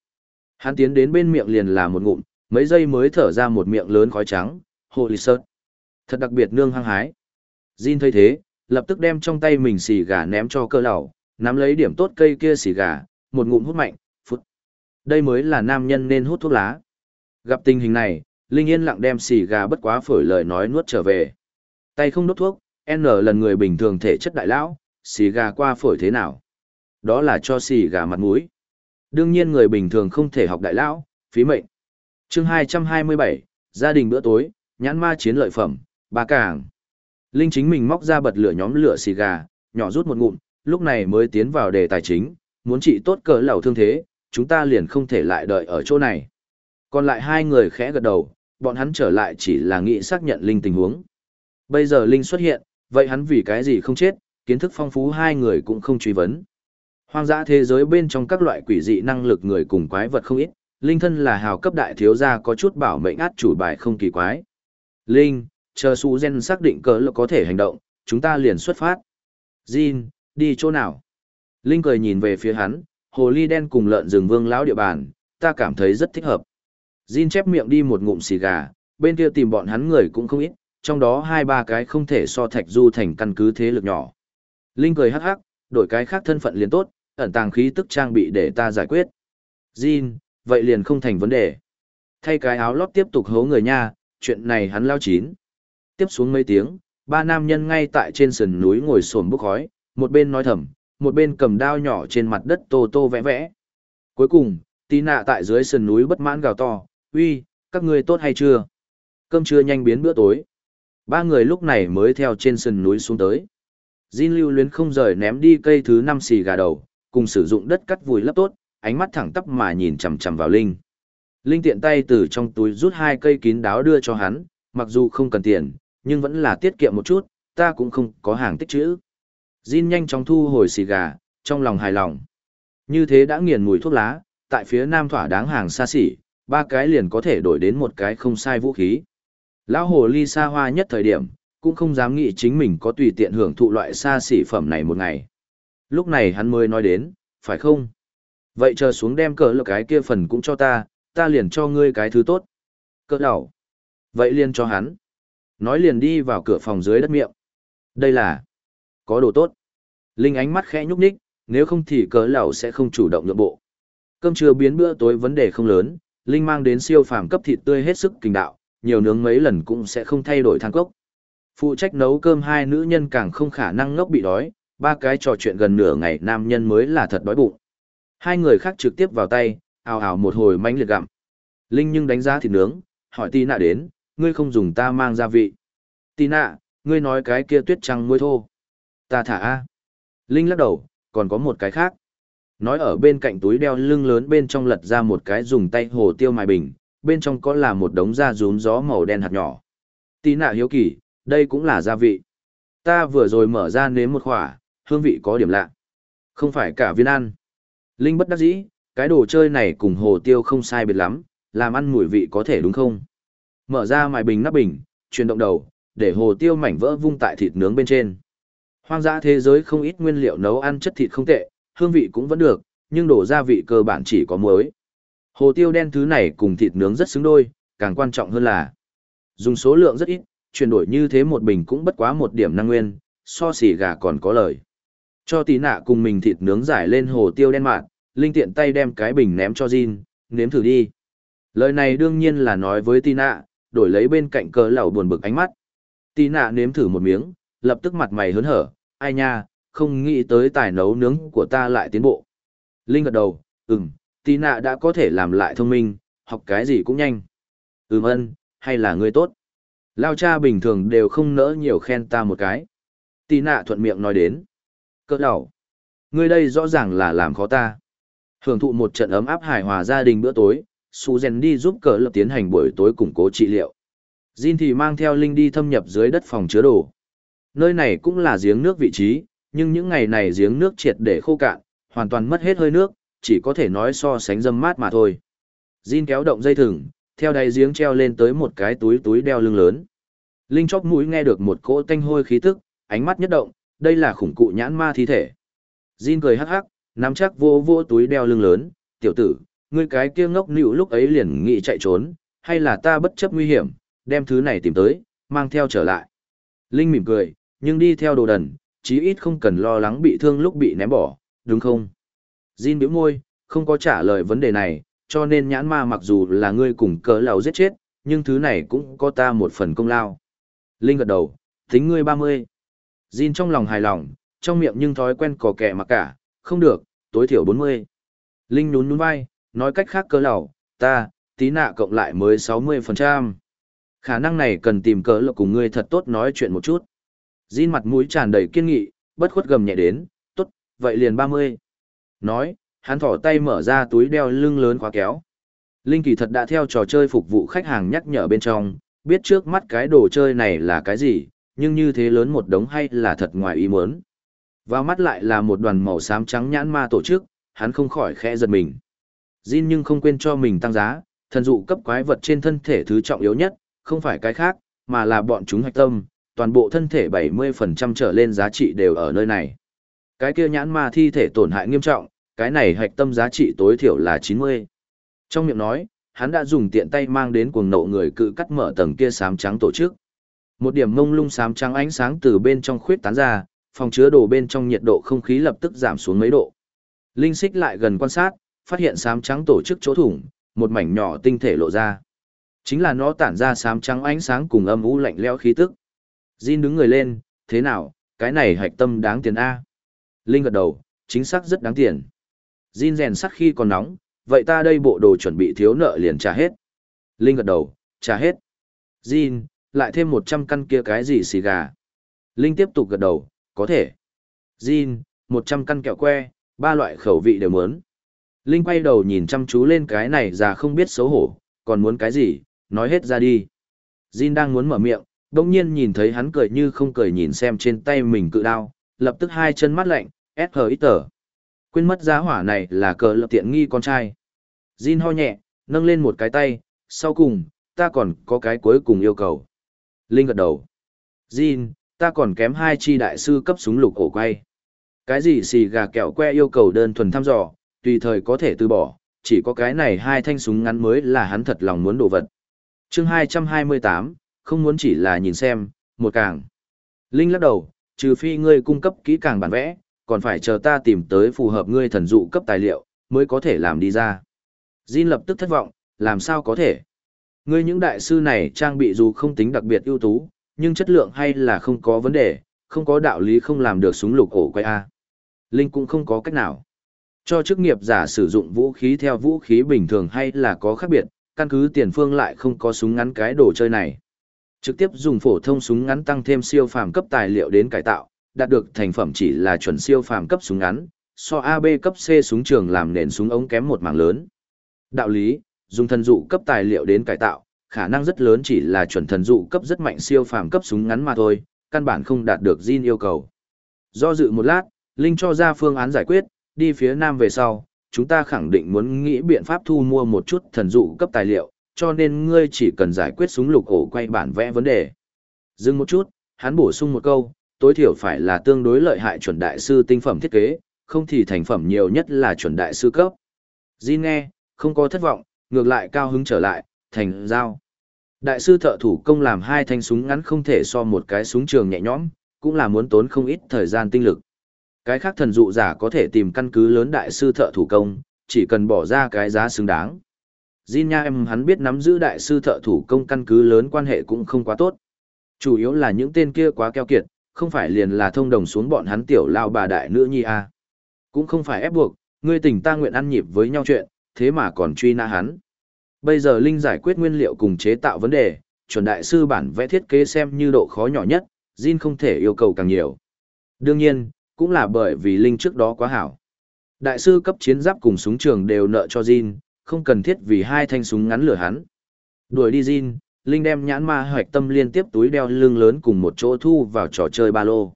Hắn tiến đến bên miệng liền là một ngụm, mấy giây mới thở ra một miệng lớn khói trắng, hồ lì sợt. Thật đặc biệt nương hăng hái. Jin thấy thế, lập tức đem trong tay mình xì gà ném cho cơ lão, nắm lấy điểm tốt cây kia xì gà, một ngụm hút mạnh, phút. Đây mới là nam nhân nên hút thuốc lá. Gặp tình hình này, Linh Yên lặng đem xì gà bất quá phổi lời nói nuốt trở về. Tay không đốt thuốc, N lần người bình thường thể chất đại lão, xì gà qua phổi thế nào? Đó là cho xì gà mặt mũi. Đương nhiên người bình thường không thể học đại lão, phí mệnh. chương 227, gia đình bữa tối, nhãn ma chiến lợi phẩm, ba càng. Linh chính mình móc ra bật lửa nhóm lửa xì gà, nhỏ rút một ngụm, lúc này mới tiến vào đề tài chính, muốn trị tốt cỡ lẩu thương thế, chúng ta liền không thể lại đợi ở chỗ này. Còn lại hai người khẽ gật đầu, bọn hắn trở lại chỉ là nghĩ xác nhận Linh tình huống. Bây giờ Linh xuất hiện, vậy hắn vì cái gì không chết, kiến thức phong phú hai người cũng không truy vấn. Hoang dã thế giới bên trong các loại quỷ dị năng lực người cùng quái vật không ít, Linh thân là hào cấp đại thiếu gia có chút bảo mệnh át chủ bài không kỳ quái. Linh, chờ su gen xác định cỡ lực có thể hành động, chúng ta liền xuất phát. Jin, đi chỗ nào? Linh cười nhìn về phía hắn, hồ ly đen cùng lợn rừng vương lão địa bàn, ta cảm thấy rất thích hợp. Jin chép miệng đi một ngụm xì gà, bên kia tìm bọn hắn người cũng không ít, trong đó hai ba cái không thể so thạch du thành căn cứ thế lực nhỏ. Linh cười hắc hắc, đổi cái khác thân phận liền tốt, ẩn tàng khí tức trang bị để ta giải quyết. Jin, vậy liền không thành vấn đề. Thay cái áo lót tiếp tục hố người nha, chuyện này hắn lao chín. Tiếp xuống mấy tiếng, ba nam nhân ngay tại trên sườn núi ngồi sồn bốc khói, một bên nói thầm, một bên cầm đao nhỏ trên mặt đất tô tô vẽ vẽ. Cuối cùng, tí nạ tại dưới sườn núi bất mãn gào to, uy, các ngươi tốt hay chưa? Cơm trưa nhanh biến bữa tối. Ba người lúc này mới theo trên sườn núi xuống tới. Jin lưu luyến không rời ném đi cây thứ năm xì gà đầu, cùng sử dụng đất cắt vùi lấp tốt, ánh mắt thẳng tắp mà nhìn chằm chằm vào Linh. Linh tiện tay từ trong túi rút hai cây kín đáo đưa cho hắn, mặc dù không cần tiền, nhưng vẫn là tiết kiệm một chút, ta cũng không có hàng tích trữ. Jin nhanh chóng thu hồi xì gà, trong lòng hài lòng. Như thế đã nghiền mùi thuốc lá, tại phía nam thỏa đáng hàng xa xỉ, ba cái liền có thể đổi đến một cái không sai vũ khí. Lão hồ ly xa hoa nhất thời điểm, cũng không dám nghĩ chính mình có tùy tiện hưởng thụ loại xa xỉ phẩm này một ngày. Lúc này hắn mới nói đến, phải không? Vậy chờ xuống đem cỡ lộc cái kia phần cũng cho ta, ta liền cho ngươi cái thứ tốt. Cỡ đầu. Vậy liền cho hắn. Nói liền đi vào cửa phòng dưới đất miệng. Đây là có đồ tốt. Linh ánh mắt khẽ nhúc nhích, nếu không thì cỡ lão sẽ không chủ động nhượng bộ. Cơm trưa biến bữa tối vấn đề không lớn, Linh mang đến siêu phàm cấp thịt tươi hết sức kinh đạo, nhiều nướng mấy lần cũng sẽ không thay đổi thang cốc. Phụ trách nấu cơm hai nữ nhân càng không khả năng ngốc bị đói, ba cái trò chuyện gần nửa ngày nam nhân mới là thật đói bụng. Hai người khác trực tiếp vào tay, ào ào một hồi manh liệt gặm. Linh nhưng đánh giá thịt nướng, hỏi Tì nạ đến, ngươi không dùng ta mang gia vị. Tì nạ, ngươi nói cái kia tuyết trăng muối thô. Ta thả A. Linh lắc đầu, còn có một cái khác. Nói ở bên cạnh túi đeo lưng lớn bên trong lật ra một cái dùng tay hồ tiêu mài bình, bên trong có là một đống da rún gió màu đen hạt nhỏ. Tí nạ hiếu kỳ, đây cũng là gia vị. Ta vừa rồi mở ra nếm một khỏa, hương vị có điểm lạ. Không phải cả viên ăn. Linh bất đắc dĩ, cái đồ chơi này cùng hồ tiêu không sai biệt lắm, làm ăn mùi vị có thể đúng không? Mở ra mài bình nắp bình, chuyển động đầu, để hồ tiêu mảnh vỡ vung tại thịt nướng bên trên. Hoang dã thế giới không ít nguyên liệu nấu ăn chất thịt không tệ, hương vị cũng vẫn được, nhưng đổ gia vị cơ bản chỉ có muối. Hồ tiêu đen thứ này cùng thịt nướng rất xứng đôi, càng quan trọng hơn là dùng số lượng rất ít, chuyển đổi như thế một bình cũng bất quá một điểm năng nguyên, so xỉ gà còn có lời. Cho tí nạ cùng mình thịt nướng giải lên hồ tiêu đen mạn, Linh tiện tay đem cái bình ném cho Jin, nếm thử đi. Lời này đương nhiên là nói với tí nạ, đổi lấy bên cạnh cờ lẩu buồn bực ánh mắt. Tí nạ nếm thử một miếng, lập tức mặt mày hớn hở, ai nha, không nghĩ tới tài nấu nướng của ta lại tiến bộ. Linh gật đầu, ừm, tí nạ đã có thể làm lại thông minh, học cái gì cũng nhanh. Ừm ân, hay là người tốt. Lao cha bình thường đều không nỡ nhiều khen ta một cái. Tí nạ thuận miệng nói đến. Cỡ đầu. Ngươi đây rõ ràng là làm khó ta. Hưởng thụ một trận ấm áp hài hòa gia đình bữa tối, Su Gen đi giúp cỡ lập tiến hành buổi tối củng cố trị liệu. Jin thì mang theo Linh đi thâm nhập dưới đất phòng chứa đồ. Nơi này cũng là giếng nước vị trí, nhưng những ngày này giếng nước triệt để khô cạn, hoàn toàn mất hết hơi nước, chỉ có thể nói so sánh dâm mát mà thôi. Jin kéo động dây thừng, theo đáy giếng treo lên tới một cái túi túi đeo lưng lớn. Linh chóp mũi nghe được một cỗ tanh hôi khí tức, ánh mắt nhất động, đây là khủng cụ nhãn ma thi thể. Jin cười hắc hắc, nắm chắc vô vô túi đeo lưng lớn, tiểu tử, ngươi cái kia ngốc nịu lúc ấy liền nghĩ chạy trốn, hay là ta bất chấp nguy hiểm, đem thứ này tìm tới, mang theo trở lại. Linh mỉm cười, nhưng đi theo đồ đần, chí ít không cần lo lắng bị thương lúc bị ném bỏ, đúng không? Jin bĩu môi, không có trả lời vấn đề này, cho nên nhãn ma mặc dù là ngươi cùng cỡ lầu giết chết, nhưng thứ này cũng có ta một phần công lao. Linh gật đầu, tính ngươi 30. Jin trong lòng hài lòng, trong miệng nhưng thói quen cò kẻ mà cả, không được, tối thiểu 40. Linh nhún nhún vai, nói cách khác cỡ lầu, ta, tí nạ cộng lại mới 60%. Khả năng này cần tìm cỡ lầu cùng ngươi thật tốt nói chuyện một chút. Jin mặt mũi tràn đầy kiên nghị, bất khuất gầm nhẹ đến, tốt, vậy liền 30. Nói, hắn thỏ tay mở ra túi đeo lưng lớn khóa kéo. Linh kỳ thật đã theo trò chơi phục vụ khách hàng nhắc nhở bên trong, biết trước mắt cái đồ chơi này là cái gì, nhưng như thế lớn một đống hay là thật ngoài ý muốn. Vào mắt lại là một đoàn màu xám trắng nhãn ma tổ chức, hắn không khỏi khẽ giật mình. Jin nhưng không quên cho mình tăng giá, thần dụ cấp quái vật trên thân thể thứ trọng yếu nhất, không phải cái khác, mà là bọn chúng hạch tâm, toàn bộ thân thể 70% trở lên giá trị đều ở nơi này. Cái kia nhãn ma thi thể tổn hại nghiêm trọng, cái này hạch tâm giá trị tối thiểu là 90. Trong miệng nói, hắn đã dùng tiện tay mang đến cuồng nộ người cự cắt mở tầng kia sám trắng tổ chức. Một điểm mông lung sám trắng ánh sáng từ bên trong khuyết tán ra, phòng chứa đồ bên trong nhiệt độ không khí lập tức giảm xuống mấy độ. Linh xích lại gần quan sát, phát hiện sám trắng tổ chức chỗ thủng, một mảnh nhỏ tinh thể lộ ra. Chính là nó tản ra sám trắng ánh sáng cùng âm u lạnh lẽo khí tức. Jin đứng người lên, thế nào, cái này hạch tâm đáng tiền A. Linh gật đầu, chính xác rất đáng tiền. Jin rèn sắt khi còn nóng, vậy ta đây bộ đồ chuẩn bị thiếu nợ liền trả hết. Linh gật đầu, trả hết. Jin, lại thêm 100 căn kia cái gì xì gà. Linh tiếp tục gật đầu, có thể. Jin, 100 căn kẹo que, ba loại khẩu vị đều muốn. Linh quay đầu nhìn chăm chú lên cái này già không biết xấu hổ, còn muốn cái gì, nói hết ra đi. Jin đang muốn mở miệng, đồng nhiên nhìn thấy hắn cười như không cười nhìn xem trên tay mình cự đao, lập tức hai chân mắt lạnh, ép tờ. Quên mất giá hỏa này là cờ lập tiện nghi con trai. Jin ho nhẹ, nâng lên một cái tay, sau cùng, ta còn có cái cuối cùng yêu cầu. Linh gật đầu. Jin, ta còn kém hai chi đại sư cấp súng lục ổ quay. Cái gì xì gà kẹo que yêu cầu đơn thuần thăm dò, tùy thời có thể từ bỏ, chỉ có cái này hai thanh súng ngắn mới là hắn thật lòng muốn đồ vật. chương 228, không muốn chỉ là nhìn xem, một càng. Linh lắc đầu, trừ phi ngươi cung cấp kỹ càng bản vẽ, còn phải chờ ta tìm tới phù hợp ngươi thần dụ cấp tài liệu, mới có thể làm đi ra. Jin lập tức thất vọng, làm sao có thể? Ngươi những đại sư này trang bị dù không tính đặc biệt ưu tú, nhưng chất lượng hay là không có vấn đề, không có đạo lý không làm được súng lục ổ quay A. Linh cũng không có cách nào. Cho chức nghiệp giả sử dụng vũ khí theo vũ khí bình thường hay là có khác biệt, căn cứ tiền phương lại không có súng ngắn cái đồ chơi này. Trực tiếp dùng phổ thông súng ngắn tăng thêm siêu phàm cấp tài liệu đến cải tạo, đạt được thành phẩm chỉ là chuẩn siêu phàm cấp súng ngắn, so AB cấp C súng trường làm nền súng ống kém một mảng lớn. Đạo lý, dùng thần dụ cấp tài liệu đến cải tạo, khả năng rất lớn chỉ là chuẩn thần dụ cấp rất mạnh siêu phàm cấp súng ngắn mà thôi, căn bản không đạt được Jin yêu cầu. Do dự một lát, Linh cho ra phương án giải quyết, đi phía nam về sau, chúng ta khẳng định muốn nghĩ biện pháp thu mua một chút thần dụ cấp tài liệu, cho nên ngươi chỉ cần giải quyết súng lục ổ quay bản vẽ vấn đề. Dừng một chút, hắn bổ sung một câu, tối thiểu phải là tương đối lợi hại chuẩn đại sư tinh phẩm thiết kế, không thì thành phẩm nhiều nhất là chuẩn đại sư cấp. Jin nghe, không có thất vọng, ngược lại cao hứng trở lại, thành giao. Đại sư thợ thủ công làm hai thanh súng ngắn không thể so một cái súng trường nhẹ nhõm, cũng là muốn tốn không ít thời gian tinh lực. Cái khác thần dụ giả có thể tìm căn cứ lớn đại sư thợ thủ công, chỉ cần bỏ ra cái giá xứng đáng. Jin nha em hắn biết nắm giữ đại sư thợ thủ công căn cứ lớn quan hệ cũng không quá tốt. Chủ yếu là những tên kia quá keo kiệt, không phải liền là thông đồng xuống bọn hắn tiểu lao bà đại nữ nhi a. Cũng không phải ép buộc, ngươi tình ta nguyện ăn nhịp với nhau chuyện, thế mà còn truy nã hắn. Bây giờ Linh giải quyết nguyên liệu cùng chế tạo vấn đề, chuẩn đại sư bản vẽ thiết kế xem như độ khó nhỏ nhất, Jin không thể yêu cầu càng nhiều. Đương nhiên, cũng là bởi vì Linh trước đó quá hảo. Đại sư cấp chiến giáp cùng súng trường đều nợ cho Jin, không cần thiết vì hai thanh súng ngắn lửa hắn. Đuổi đi Jin, Linh đem nhãn ma hoạch tâm liên tiếp túi đeo lưng lớn cùng một chỗ thu vào trò chơi ba lô.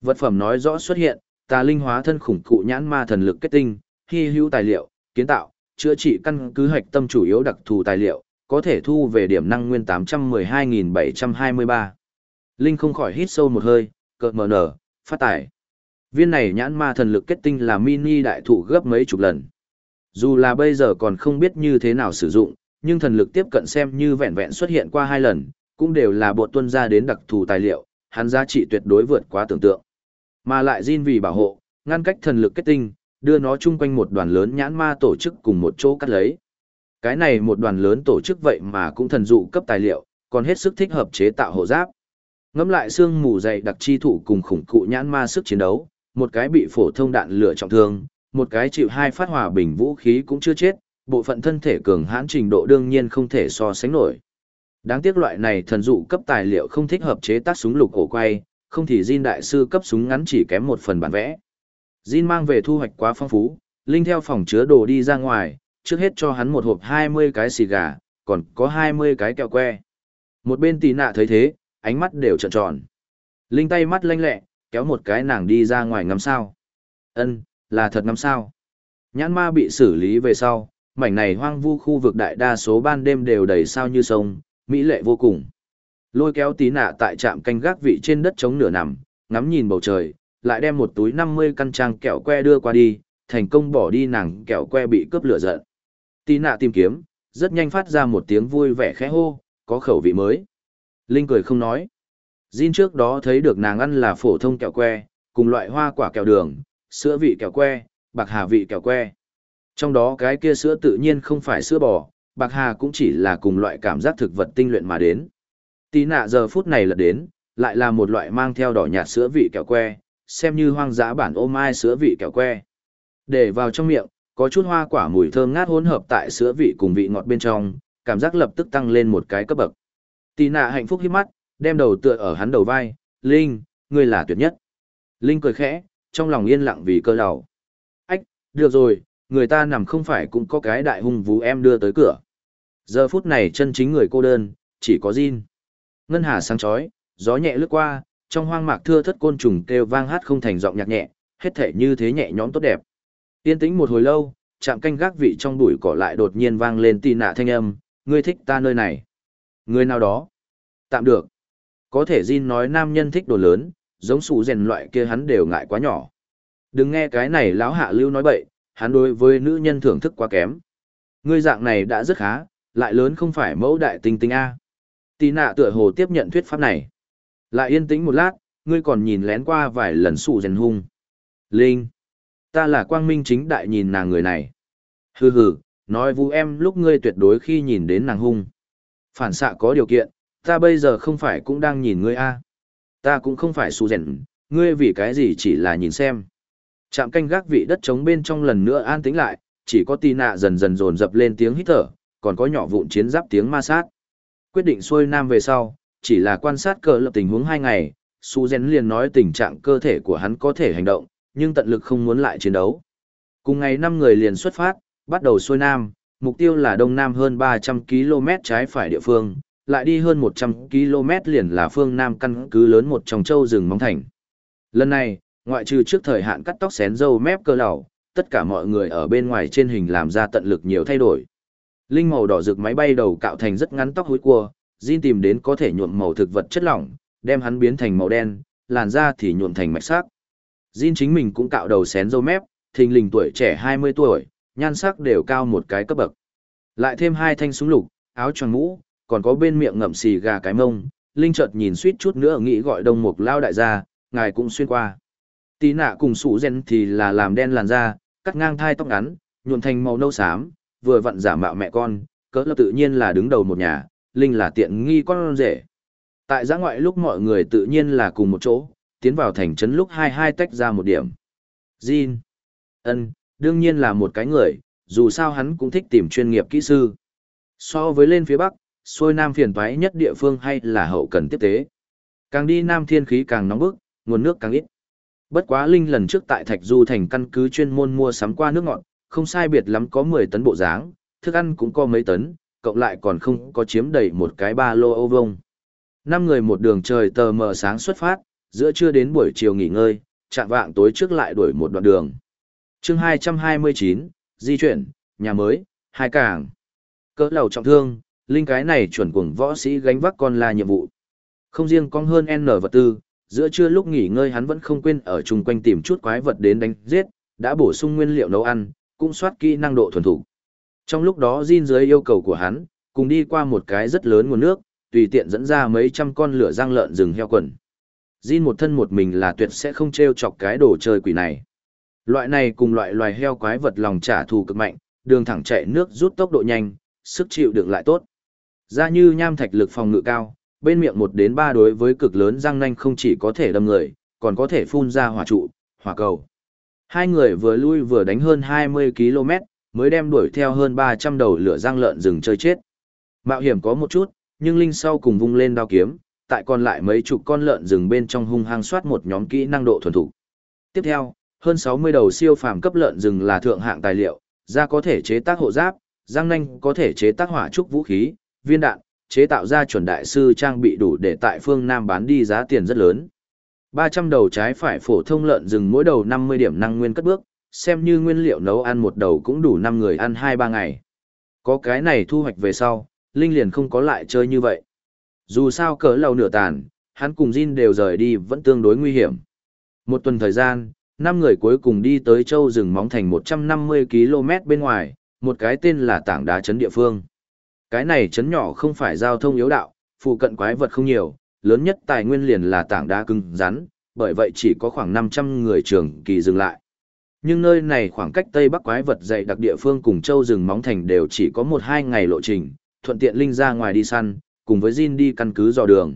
Vật phẩm nói rõ xuất hiện, tà linh hóa thân khủng cụ nhãn ma thần lực kết tinh, hy hữu tài liệu, kiến tạo, chữa trị căn cứ hoạch tâm chủ yếu đặc thù tài liệu, có thể thu về điểm năng nguyên 812.723. Linh không khỏi hít sâu một hơi, cợt mờ nở, phát tải. Viên này nhãn ma thần lực kết tinh là mini đại thụ gấp mấy chục lần. Dù là bây giờ còn không biết như thế nào sử dụng, nhưng thần lực tiếp cận xem như vẹn vẹn xuất hiện qua hai lần, cũng đều là bộ tuân ra đến đặc thù tài liệu, hắn giá trị tuyệt đối vượt quá tưởng tượng. Mà lại Jin vì bảo hộ, ngăn cách thần lực kết tinh, đưa nó chung quanh một đoàn lớn nhãn ma tổ chức cùng một chỗ cắt lấy. Cái này một đoàn lớn tổ chức vậy mà cũng thần dụ cấp tài liệu, còn hết sức thích hợp chế tạo hộ giáp. Ngắm lại xương mù dày đặc chi thủ cùng khủng cụ nhãn ma sức chiến đấu, một cái bị phổ thông đạn lửa trọng thương, một cái chịu hai phát hỏa bình vũ khí cũng chưa chết, bộ phận thân thể cường hãn trình độ đương nhiên không thể so sánh nổi. Đáng tiếc loại này thần dụ cấp tài liệu không thích hợp chế tác súng lục cổ quay, không thì Jin đại sư cấp súng ngắn chỉ kém một phần bản vẽ. Jin mang về thu hoạch quá phong phú, Linh theo phòng chứa đồ đi ra ngoài, trước hết cho hắn một hộp 20 cái xì gà, còn có 20 cái kẹo que. Một bên tì nạ thấy thế, ánh mắt đều trợn tròn. Linh tay mắt lanh lẹ, kéo một cái nàng đi ra ngoài ngắm sao. Ân, là thật ngắm sao. Nhãn ma bị xử lý về sau, mảnh này hoang vu khu vực đại đa số ban đêm đều đầy sao như sông, mỹ lệ vô cùng. Lôi kéo tí nạ tại trạm canh gác vị trên đất trống nửa nằm, ngắm nhìn bầu trời, lại đem một túi 50 căn trang kẹo que đưa qua đi, thành công bỏ đi nàng kẹo que bị cướp lửa giận. Tí nạ tìm kiếm, rất nhanh phát ra một tiếng vui vẻ khẽ hô, có khẩu vị mới. Linh cười không nói. Jin trước đó thấy được nàng ăn là phổ thông kẹo que, cùng loại hoa quả kẹo đường, sữa vị kẹo que, bạc hà vị kẹo que. Trong đó cái kia sữa tự nhiên không phải sữa bò, bạc hà cũng chỉ là cùng loại cảm giác thực vật tinh luyện mà đến. Tí nạ giờ phút này là đến, lại là một loại mang theo đỏ nhạt sữa vị kẹo que, xem như hoang dã bản ô mai sữa vị kẹo que. Để vào trong miệng, có chút hoa quả mùi thơm ngát hỗn hợp tại sữa vị cùng vị ngọt bên trong, cảm giác lập tức tăng lên một cái cấp bậc. Tí nạ hạnh phúc hít mắt, đem đầu tựa ở hắn đầu vai, Linh, ngươi là tuyệt nhất. Linh cười khẽ, trong lòng yên lặng vì cơ đầu. Ách, được rồi, người ta nằm không phải cũng có cái đại hung vú em đưa tới cửa. Giờ phút này chân chính người cô đơn, chỉ có Jin. Ngân hà sáng chói, gió nhẹ lướt qua, trong hoang mạc thưa thất côn trùng kêu vang hát không thành giọng nhạc nhẹ, hết thể như thế nhẹ nhõm tốt đẹp. Yên tĩnh một hồi lâu, chạm canh gác vị trong bụi cỏ lại đột nhiên vang lên tì nạ thanh âm, ngươi thích ta nơi này. Người nào đó? Tạm được. Có thể Jin nói nam nhân thích đồ lớn, giống sủ rèn loại kia hắn đều ngại quá nhỏ. Đừng nghe cái này lão hạ lưu nói bậy, hắn đối với nữ nhân thưởng thức quá kém. Ngươi dạng này đã rất khá, lại lớn không phải mẫu đại tinh tinh A. Tì nạ tựa hồ tiếp nhận thuyết pháp này. Lại yên tĩnh một lát, ngươi còn nhìn lén qua vài lần sụ rèn hung. Linh! Ta là quang minh chính đại nhìn nàng người này. Hừ hừ, nói vu em lúc ngươi tuyệt đối khi nhìn đến nàng hung. Phản xạ có điều kiện, ta bây giờ không phải cũng đang nhìn ngươi a Ta cũng không phải sụ rèn, ngươi vì cái gì chỉ là nhìn xem. Trạm canh gác vị đất trống bên trong lần nữa an tĩnh lại, chỉ có tì nạ dần dần dồn dập lên tiếng hít thở, còn có nhỏ vụn chiến giáp tiếng ma sát. Quyết định xuôi nam về sau, chỉ là quan sát cờ lập tình huống hai ngày, Su Gen liền nói tình trạng cơ thể của hắn có thể hành động, nhưng tận lực không muốn lại chiến đấu. Cùng ngày năm người liền xuất phát, bắt đầu xuôi nam, mục tiêu là đông nam hơn 300 km trái phải địa phương, lại đi hơn 100 km liền là phương nam căn cứ lớn một trong châu rừng móng thành. Lần này, ngoại trừ trước thời hạn cắt tóc xén râu mép cơ lầu, tất cả mọi người ở bên ngoài trên hình làm ra tận lực nhiều thay đổi. Linh màu đỏ rực máy bay đầu cạo thành rất ngắn tóc hối cua, Jin tìm đến có thể nhuộm màu thực vật chất lỏng, đem hắn biến thành màu đen, làn da thì nhuộm thành mạch sắc. Jin chính mình cũng cạo đầu xén râu mép, thình lình tuổi trẻ 20 tuổi, nhan sắc đều cao một cái cấp bậc. Lại thêm hai thanh súng lục, áo choàng mũ, còn có bên miệng ngậm xì gà cái mông, Linh chợt nhìn suýt chút nữa nghĩ gọi đông mục lao đại gia, ngài cũng xuyên qua. Tí nạ cùng sủ gen thì là làm đen làn da, cắt ngang thai tóc ngắn, nhuộm thành màu nâu xám, vừa vặn giả mạo mẹ con, cỡ lập tự nhiên là đứng đầu một nhà, Linh là tiện nghi con rể. Tại giã ngoại lúc mọi người tự nhiên là cùng một chỗ, tiến vào thành trấn lúc hai hai tách ra một điểm. Jin. ân đương nhiên là một cái người, dù sao hắn cũng thích tìm chuyên nghiệp kỹ sư. So với lên phía Bắc, xuôi Nam phiền toái nhất địa phương hay là hậu cần tiếp tế. Càng đi Nam thiên khí càng nóng bức, nguồn nước càng ít. Bất quá Linh lần trước tại Thạch Du thành căn cứ chuyên môn mua sắm qua nước ngọt, không sai biệt lắm có 10 tấn bộ dáng, thức ăn cũng có mấy tấn, cộng lại còn không có chiếm đầy một cái ba lô ô vông. Năm người một đường trời tờ mờ sáng xuất phát, giữa trưa đến buổi chiều nghỉ ngơi, chạm vạng tối trước lại đuổi một đoạn đường. chương 229, di chuyển, nhà mới, hai cảng. Cỡ lầu trọng thương, linh cái này chuẩn cùng võ sĩ gánh vác con là nhiệm vụ. Không riêng con hơn N vật tư, giữa trưa lúc nghỉ ngơi hắn vẫn không quên ở chung quanh tìm chút quái vật đến đánh giết, đã bổ sung nguyên liệu nấu ăn, cũng soát kỹ năng độ thuần thủ. Trong lúc đó Jin dưới yêu cầu của hắn, cùng đi qua một cái rất lớn nguồn nước, tùy tiện dẫn ra mấy trăm con lửa răng lợn rừng heo quần. Jin một thân một mình là tuyệt sẽ không treo chọc cái đồ chơi quỷ này. Loại này cùng loại loài heo quái vật lòng trả thù cực mạnh, đường thẳng chạy nước rút tốc độ nhanh, sức chịu đựng lại tốt. Ra như nham thạch lực phòng ngự cao, bên miệng một đến ba đối với cực lớn răng nanh không chỉ có thể đâm người, còn có thể phun ra hỏa trụ, hỏa cầu. Hai người vừa lui vừa đánh hơn 20 km, mới đem đuổi theo hơn 300 đầu lửa răng lợn rừng chơi chết. Mạo hiểm có một chút, nhưng Linh sau cùng vung lên đao kiếm, tại còn lại mấy chục con lợn rừng bên trong hung hăng soát một nhóm kỹ năng độ thuần thủ. Tiếp theo, hơn 60 đầu siêu phàm cấp lợn rừng là thượng hạng tài liệu, da có thể chế tác hộ giáp, răng nanh có thể chế tác hỏa trúc vũ khí, viên đạn, chế tạo ra chuẩn đại sư trang bị đủ để tại phương Nam bán đi giá tiền rất lớn. 300 đầu trái phải phổ thông lợn rừng mỗi đầu 50 điểm năng nguyên cất bước, xem như nguyên liệu nấu ăn một đầu cũng đủ 5 người ăn 2-3 ngày. Có cái này thu hoạch về sau, Linh liền không có lại chơi như vậy. Dù sao cỡ lầu nửa tàn, hắn cùng Jin đều rời đi vẫn tương đối nguy hiểm. Một tuần thời gian, năm người cuối cùng đi tới châu rừng móng thành 150 km bên ngoài, một cái tên là tảng đá trấn địa phương. Cái này trấn nhỏ không phải giao thông yếu đạo, phụ cận quái vật không nhiều, lớn nhất tài nguyên liền là tảng đá cứng rắn, bởi vậy chỉ có khoảng 500 người trường kỳ dừng lại. Nhưng nơi này khoảng cách Tây Bắc quái vật dày đặc địa phương cùng châu rừng móng thành đều chỉ có 1-2 ngày lộ trình, thuận tiện Linh ra ngoài đi săn, cùng với Jin đi căn cứ dò đường.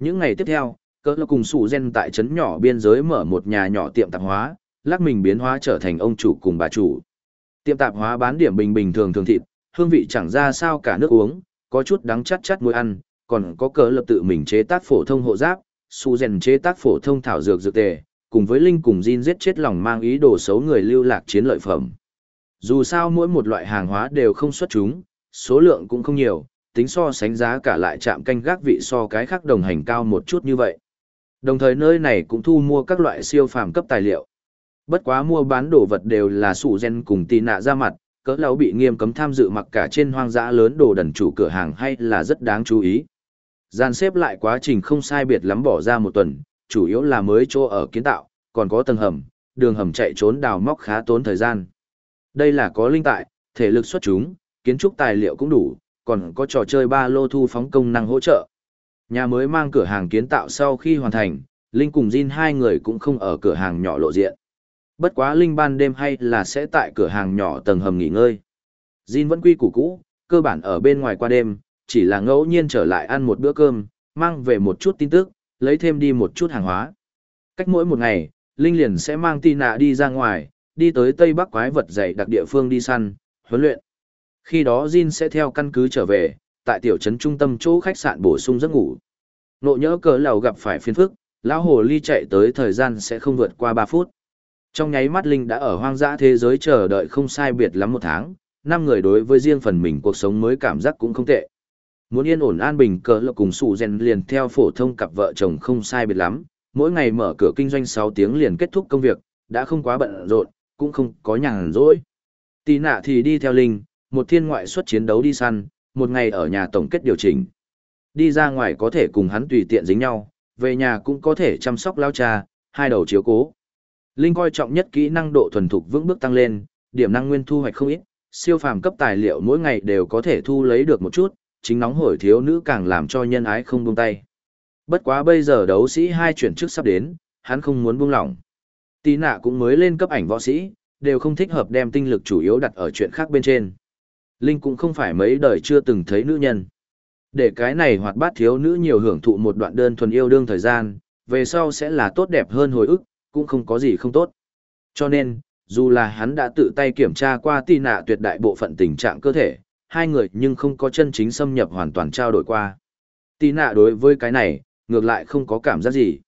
Những ngày tiếp theo, cỡ là cùng sủ gen tại trấn nhỏ biên giới mở một nhà nhỏ tiệm tạp hóa, lắc mình biến hóa trở thành ông chủ cùng bà chủ. Tiệm tạp hóa bán điểm bình bình thường thường thịt, hương vị chẳng ra sao cả nước uống, có chút đắng chắt chắt mùi ăn, còn có cờ lập tự mình chế tác phổ thông hộ giáp, su rèn chế tác phổ thông thảo dược dược tề, cùng với Linh cùng Jin giết chết lòng mang ý đồ xấu người lưu lạc chiến lợi phẩm. Dù sao mỗi một loại hàng hóa đều không xuất chúng, số lượng cũng không nhiều, tính so sánh giá cả lại chạm canh gác vị so cái khác đồng hành cao một chút như vậy. Đồng thời nơi này cũng thu mua các loại siêu phàm cấp tài liệu. Bất quá mua bán đồ vật đều là sủ gen cùng tì nạ ra mặt, cỡ lão bị nghiêm cấm tham dự mặc cả trên hoang dã lớn đồ đần chủ cửa hàng hay là rất đáng chú ý. Gian xếp lại quá trình không sai biệt lắm bỏ ra một tuần, chủ yếu là mới chỗ ở kiến tạo, còn có tầng hầm, đường hầm chạy trốn đào móc khá tốn thời gian. Đây là có linh tại, thể lực xuất chúng, kiến trúc tài liệu cũng đủ, còn có trò chơi ba lô thu phóng công năng hỗ trợ. Nhà mới mang cửa hàng kiến tạo sau khi hoàn thành, Linh cùng Jin hai người cũng không ở cửa hàng nhỏ lộ diện. Bất quá Linh ban đêm hay là sẽ tại cửa hàng nhỏ tầng hầm nghỉ ngơi. Jin vẫn quy củ cũ, cơ bản ở bên ngoài qua đêm, chỉ là ngẫu nhiên trở lại ăn một bữa cơm, mang về một chút tin tức, lấy thêm đi một chút hàng hóa. Cách mỗi một ngày, Linh liền sẽ mang tin nạ đi ra ngoài, đi tới Tây Bắc quái vật dày đặc địa phương đi săn, huấn luyện. Khi đó Jin sẽ theo căn cứ trở về, tại tiểu trấn trung tâm chỗ khách sạn bổ sung giấc ngủ. Nộ nhỡ cỡ lầu gặp phải phiền phức, lão hồ ly chạy tới thời gian sẽ không vượt qua 3 phút. Trong nháy mắt Linh đã ở hoang dã thế giới chờ đợi không sai biệt lắm một tháng, năm người đối với riêng phần mình cuộc sống mới cảm giác cũng không tệ. Muốn yên ổn an bình cờ lộc cùng sụ rèn liền theo phổ thông cặp vợ chồng không sai biệt lắm, mỗi ngày mở cửa kinh doanh 6 tiếng liền kết thúc công việc, đã không quá bận rộn, cũng không có nhàn rỗi. Tì nạ thì đi theo Linh, một thiên ngoại xuất chiến đấu đi săn, một ngày ở nhà tổng kết điều chỉnh. Đi ra ngoài có thể cùng hắn tùy tiện dính nhau, về nhà cũng có thể chăm sóc lao cha, hai đầu chiếu cố. Linh coi trọng nhất kỹ năng độ thuần thục vững bước tăng lên, điểm năng nguyên thu hoạch không ít, siêu phàm cấp tài liệu mỗi ngày đều có thể thu lấy được một chút, chính nóng hổi thiếu nữ càng làm cho nhân ái không buông tay. Bất quá bây giờ đấu sĩ hai chuyển chức sắp đến, hắn không muốn buông lỏng. Tí nạ cũng mới lên cấp ảnh võ sĩ, đều không thích hợp đem tinh lực chủ yếu đặt ở chuyện khác bên trên. Linh cũng không phải mấy đời chưa từng thấy nữ nhân. Để cái này hoạt bát thiếu nữ nhiều hưởng thụ một đoạn đơn thuần yêu đương thời gian, về sau sẽ là tốt đẹp hơn hồi ức, cũng không có gì không tốt. Cho nên, dù là hắn đã tự tay kiểm tra qua tì nạ tuyệt đại bộ phận tình trạng cơ thể, hai người nhưng không có chân chính xâm nhập hoàn toàn trao đổi qua. Tì nạ đối với cái này, ngược lại không có cảm giác gì.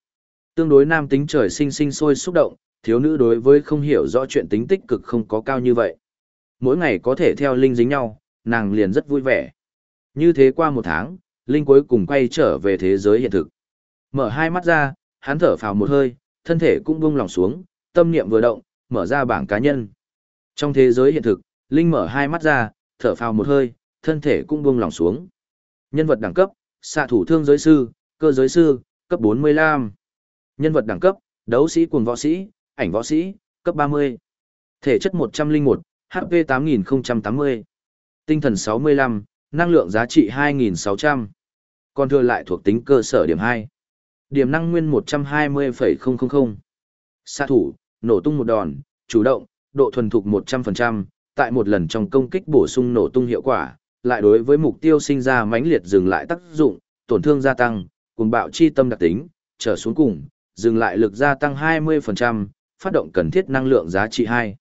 Tương đối nam tính trời sinh sinh sôi xúc động, thiếu nữ đối với không hiểu rõ chuyện tính tích cực không có cao như vậy. Mỗi ngày có thể theo Linh dính nhau, nàng liền rất vui vẻ. Như thế qua một tháng, Linh cuối cùng quay trở về thế giới hiện thực. Mở hai mắt ra, hắn thở phào một hơi, thân thể cũng buông lòng xuống, tâm niệm vừa động, mở ra bảng cá nhân. Trong thế giới hiện thực, Linh mở hai mắt ra, thở phào một hơi, thân thể cũng buông lòng xuống. Nhân vật đẳng cấp, xạ thủ thương giới sư, cơ giới sư, cấp 45. Nhân vật đẳng cấp, đấu sĩ cuồng võ sĩ, ảnh võ sĩ, cấp 30. Thể chất 101, HP 8080. Tinh thần 65, năng lượng giá trị 2600. Còn thừa lại thuộc tính cơ sở điểm 2. Điểm năng nguyên 120,000. Xạ thủ, nổ tung một đòn, chủ động, độ thuần thục 100%, tại một lần trong công kích bổ sung nổ tung hiệu quả, lại đối với mục tiêu sinh ra mãnh liệt dừng lại tác dụng, tổn thương gia tăng, cùng bạo chi tâm đặc tính, trở xuống cùng, dừng lại lực gia tăng 20%, phát động cần thiết năng lượng giá trị 2.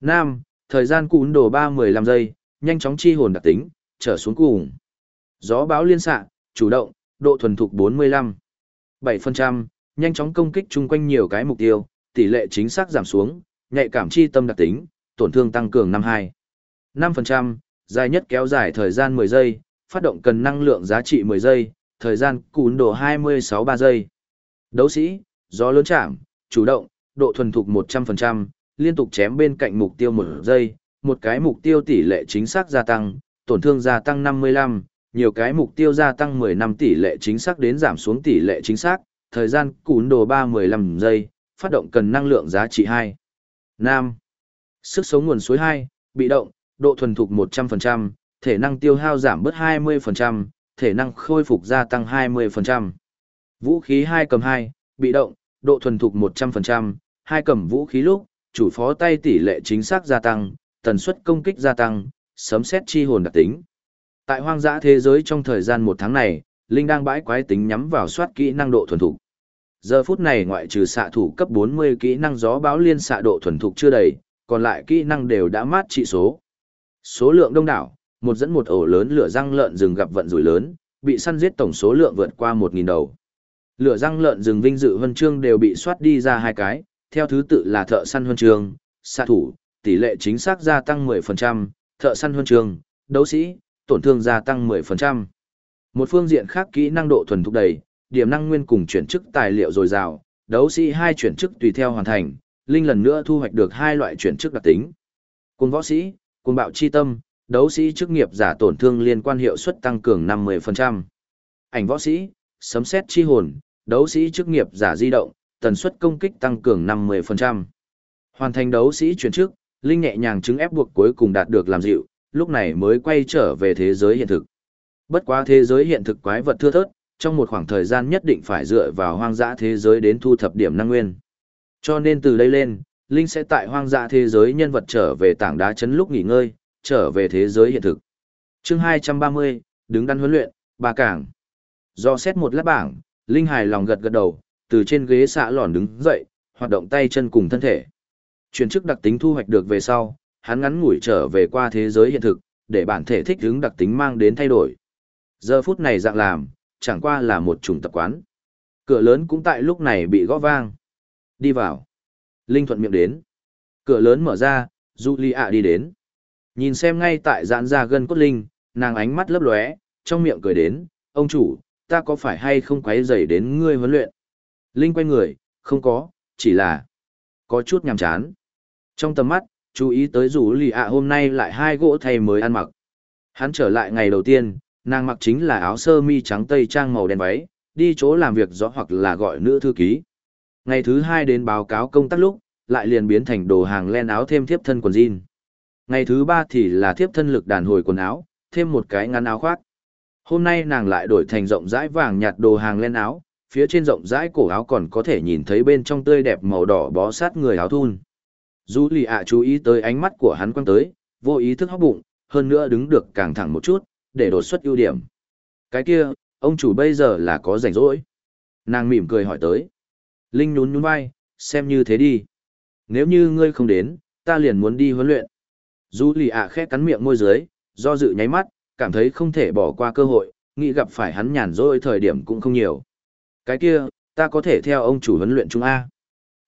Nam, thời gian cún đồ 3-15 giây, nhanh chóng chi hồn đặc tính, trở xuống cùng. Gió báo liên xạ, chủ động, độ thuần thục 45. 7%, nhanh chóng công kích chung quanh nhiều cái mục tiêu, tỷ lệ chính xác giảm xuống, nhạy cảm chi tâm đặc tính, tổn thương tăng cường 52. 5%, dài nhất kéo dài thời gian 10 giây, phát động cần năng lượng giá trị 10 giây, thời gian cún đồ 26-3 giây. Đấu sĩ, gió lớn chạm, chủ động, độ thuần thục 100%, liên tục chém bên cạnh mục tiêu 1 giây, một cái mục tiêu tỷ lệ chính xác gia tăng, tổn thương gia tăng 55, nhiều cái mục tiêu gia tăng 10 năm tỷ lệ chính xác đến giảm xuống tỷ lệ chính xác, thời gian cún đồ 3-15 giây, phát động cần năng lượng giá trị 2. Nam. Sức sống nguồn suối 2, bị động, độ thuần thục 100%, thể năng tiêu hao giảm bớt 20%, thể năng khôi phục gia tăng 20%. Vũ khí 2 cầm 2, bị động, độ thuần thục 100%, hai cầm vũ khí lúc, chủ phó tay tỷ lệ chính xác gia tăng, tần suất công kích gia tăng, sấm xét chi hồn đặc tính. Tại hoang dã thế giới trong thời gian một tháng này, Linh đang bãi quái tính nhắm vào soát kỹ năng độ thuần thục. Giờ phút này ngoại trừ xạ thủ cấp 40 kỹ năng gió báo liên xạ độ thuần thục chưa đầy, còn lại kỹ năng đều đã mát trị số. Số lượng đông đảo, một dẫn một ổ lớn lửa răng lợn rừng gặp vận rủi lớn, bị săn giết tổng số lượng vượt qua 1000 đầu. Lửa răng lợn rừng vinh dự huân chương đều bị soát đi ra hai cái, theo thứ tự là thợ săn huân chương, xạ thủ, tỷ lệ chính xác gia tăng 10%, thợ săn huân chương, đấu sĩ, tổn thương gia tăng 10%. Một phương diện khác kỹ năng độ thuần thục đầy, điểm năng nguyên cùng chuyển chức tài liệu dồi dào, đấu sĩ hai chuyển chức tùy theo hoàn thành, linh lần nữa thu hoạch được hai loại chuyển chức đặc tính. Cùng võ sĩ, cùng bạo chi tâm, đấu sĩ chức nghiệp giả tổn thương liên quan hiệu suất tăng cường 50%. Ảnh võ sĩ, sấm xét chi hồn, đấu sĩ chức nghiệp giả di động, tần suất công kích tăng cường 50%. Hoàn thành đấu sĩ chuyển chức, linh nhẹ nhàng chứng ép buộc cuối cùng đạt được làm dịu, lúc này mới quay trở về thế giới hiện thực. Bất quá thế giới hiện thực quái vật thưa thớt, trong một khoảng thời gian nhất định phải dựa vào hoang dã thế giới đến thu thập điểm năng nguyên. Cho nên từ đây lên, Linh sẽ tại hoang dã thế giới nhân vật trở về tảng đá chấn lúc nghỉ ngơi, trở về thế giới hiện thực. chương 230, đứng đắn huấn luyện, bà cảng. Do xét một lát bảng, Linh hài lòng gật gật đầu, từ trên ghế xạ lòn đứng dậy, hoạt động tay chân cùng thân thể. Chuyển chức đặc tính thu hoạch được về sau, hắn ngắn ngủi trở về qua thế giới hiện thực, để bản thể thích ứng đặc tính mang đến thay đổi. Giờ phút này dạng làm, chẳng qua là một chủng tập quán. Cửa lớn cũng tại lúc này bị gõ vang. Đi vào. Linh thuận miệng đến. Cửa lớn mở ra, Julia đi đến. Nhìn xem ngay tại giãn ra gần cốt linh, nàng ánh mắt lấp lóe, trong miệng cười đến, ông chủ, ta có phải hay không quấy rầy đến ngươi huấn luyện? Linh quay người, không có, chỉ là có chút nhàm chán. Trong tầm mắt, chú ý tới rủ lì ạ hôm nay lại hai gỗ thay mới ăn mặc. Hắn trở lại ngày đầu tiên, nàng mặc chính là áo sơ mi trắng tây trang màu đen váy, đi chỗ làm việc rõ hoặc là gọi nữ thư ký. Ngày thứ hai đến báo cáo công tác lúc, lại liền biến thành đồ hàng len áo thêm thiếp thân quần jean. Ngày thứ ba thì là thiếp thân lực đàn hồi quần áo, thêm một cái ngắn áo khoác. Hôm nay nàng lại đổi thành rộng rãi vàng nhạt đồ hàng len áo, phía trên rộng rãi cổ áo còn có thể nhìn thấy bên trong tươi đẹp màu đỏ bó sát người áo thun. Dù lì ạ chú ý tới ánh mắt của hắn quăng tới, vô ý thức hóc bụng, hơn nữa đứng được càng thẳng một chút, để đột xuất ưu điểm. Cái kia, ông chủ bây giờ là có rảnh rỗi. Nàng mỉm cười hỏi tới. Linh nhún nhún vai, xem như thế đi. Nếu như ngươi không đến, ta liền muốn đi huấn luyện. Dù lì ạ khẽ cắn miệng môi dưới, do dự nháy mắt, cảm thấy không thể bỏ qua cơ hội, nghĩ gặp phải hắn nhàn rỗi thời điểm cũng không nhiều. Cái kia, ta có thể theo ông chủ huấn luyện chúng A.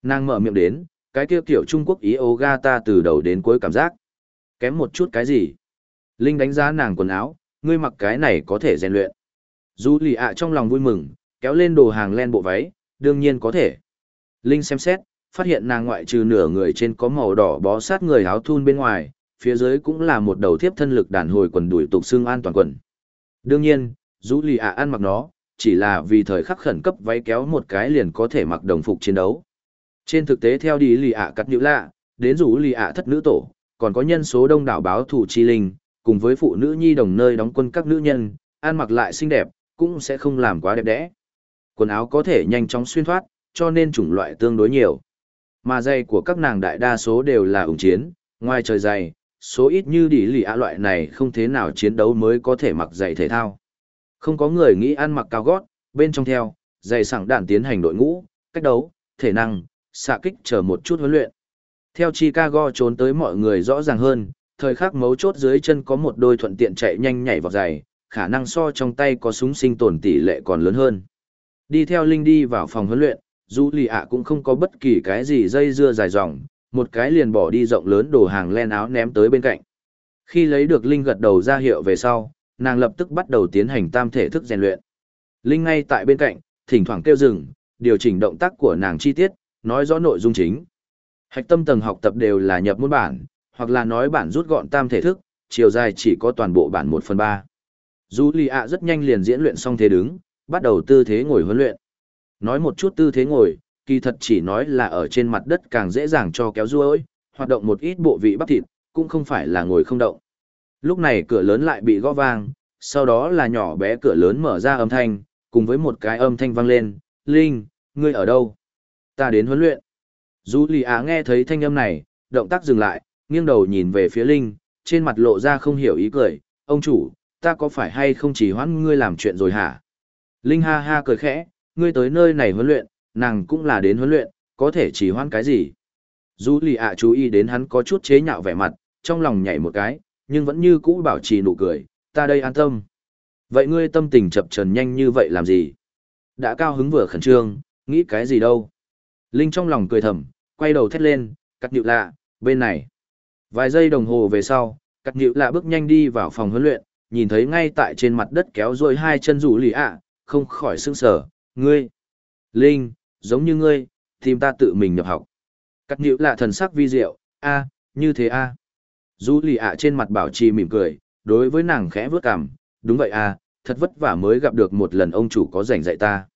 Nàng mở miệng đến, cái kia kiểu Trung Quốc ý yoga ta từ đầu đến cuối cảm giác. Kém một chút cái gì? Linh đánh giá nàng quần áo, ngươi mặc cái này có thể rèn luyện. Dù lì ạ trong lòng vui mừng, kéo lên đồ hàng len bộ váy, đương nhiên có thể. Linh xem xét, phát hiện nàng ngoại trừ nửa người trên có màu đỏ bó sát người áo thun bên ngoài, phía dưới cũng là một đầu thiếp thân lực đàn hồi quần đuổi tục xương an toàn quần. Đương nhiên, dù lì ạ ăn mặc nó, chỉ là vì thời khắc khẩn cấp váy kéo một cái liền có thể mặc đồng phục chiến đấu. Trên thực tế theo đi lì ạ cắt nhữ lạ, đến rủ lì ạ thất nữ tổ, còn có nhân số đông đảo báo thủ chi linh, cùng với phụ nữ nhi đồng nơi đóng quân các nữ nhân, ăn mặc lại xinh đẹp, cũng sẽ không làm quá đẹp đẽ. Quần áo có thể nhanh chóng xuyên thoát, cho nên chủng loại tương đối nhiều. Mà giày của các nàng đại đa số đều là ủng chiến, ngoài trời giày, số ít như đi lì ạ loại này không thế nào chiến đấu mới có thể mặc giày thể thao. Không có người nghĩ ăn mặc cao gót, bên trong theo, giày sẵn đạn tiến hành đội ngũ, cách đấu, thể năng, xạ kích chờ một chút huấn luyện. Theo Chicago trốn tới mọi người rõ ràng hơn, thời khắc mấu chốt dưới chân có một đôi thuận tiện chạy nhanh nhảy vào giày, khả năng so trong tay có súng sinh tồn tỷ lệ còn lớn hơn. Đi theo Linh đi vào phòng huấn luyện, dù lì ạ cũng không có bất kỳ cái gì dây dưa dài dòng, một cái liền bỏ đi rộng lớn đồ hàng len áo ném tới bên cạnh. Khi lấy được Linh gật đầu ra hiệu về sau, nàng lập tức bắt đầu tiến hành tam thể thức rèn luyện. Linh ngay tại bên cạnh, thỉnh thoảng kêu dừng, điều chỉnh động tác của nàng chi tiết, nói rõ nội dung chính. Hạch tâm tầng học tập đều là nhập môn bản, hoặc là nói bản rút gọn tam thể thức, chiều dài chỉ có toàn bộ bản 1 phần 3. Julia rất nhanh liền diễn luyện xong thế đứng, bắt đầu tư thế ngồi huấn luyện. Nói một chút tư thế ngồi, kỳ thật chỉ nói là ở trên mặt đất càng dễ dàng cho kéo ruôi, hoạt động một ít bộ vị bắp thịt, cũng không phải là ngồi không động. Lúc này cửa lớn lại bị gõ vang, sau đó là nhỏ bé cửa lớn mở ra âm thanh, cùng với một cái âm thanh vang lên, Linh, ngươi ở đâu? Ta đến huấn luyện. Dù lì á nghe thấy thanh âm này, động tác dừng lại, nghiêng đầu nhìn về phía Linh, trên mặt lộ ra không hiểu ý cười, ông chủ, ta có phải hay không chỉ hoãn ngươi làm chuyện rồi hả? Linh ha ha cười khẽ, ngươi tới nơi này huấn luyện, nàng cũng là đến huấn luyện, có thể chỉ hoãn cái gì? Dù lì ạ chú ý đến hắn có chút chế nhạo vẻ mặt, trong lòng nhảy một cái, nhưng vẫn như cũ bảo trì nụ cười, ta đây an tâm. Vậy ngươi tâm tình chập trần nhanh như vậy làm gì? Đã cao hứng vừa khẩn trương, nghĩ cái gì đâu? Linh trong lòng cười thầm, quay đầu thét lên, cắt nhịu lạ, bên này. Vài giây đồng hồ về sau, cắt nhịu lạ bước nhanh đi vào phòng huấn luyện, nhìn thấy ngay tại trên mặt đất kéo rồi hai chân rủ lì ạ, không khỏi sững sở, ngươi. Linh, giống như ngươi, tìm ta tự mình nhập học. Cắt nhịu lạ thần sắc vi diệu, a, như thế a. Rủ lì ạ trên mặt bảo trì mỉm cười, đối với nàng khẽ vướt cằm, đúng vậy a, thật vất vả mới gặp được một lần ông chủ có rảnh dạy ta.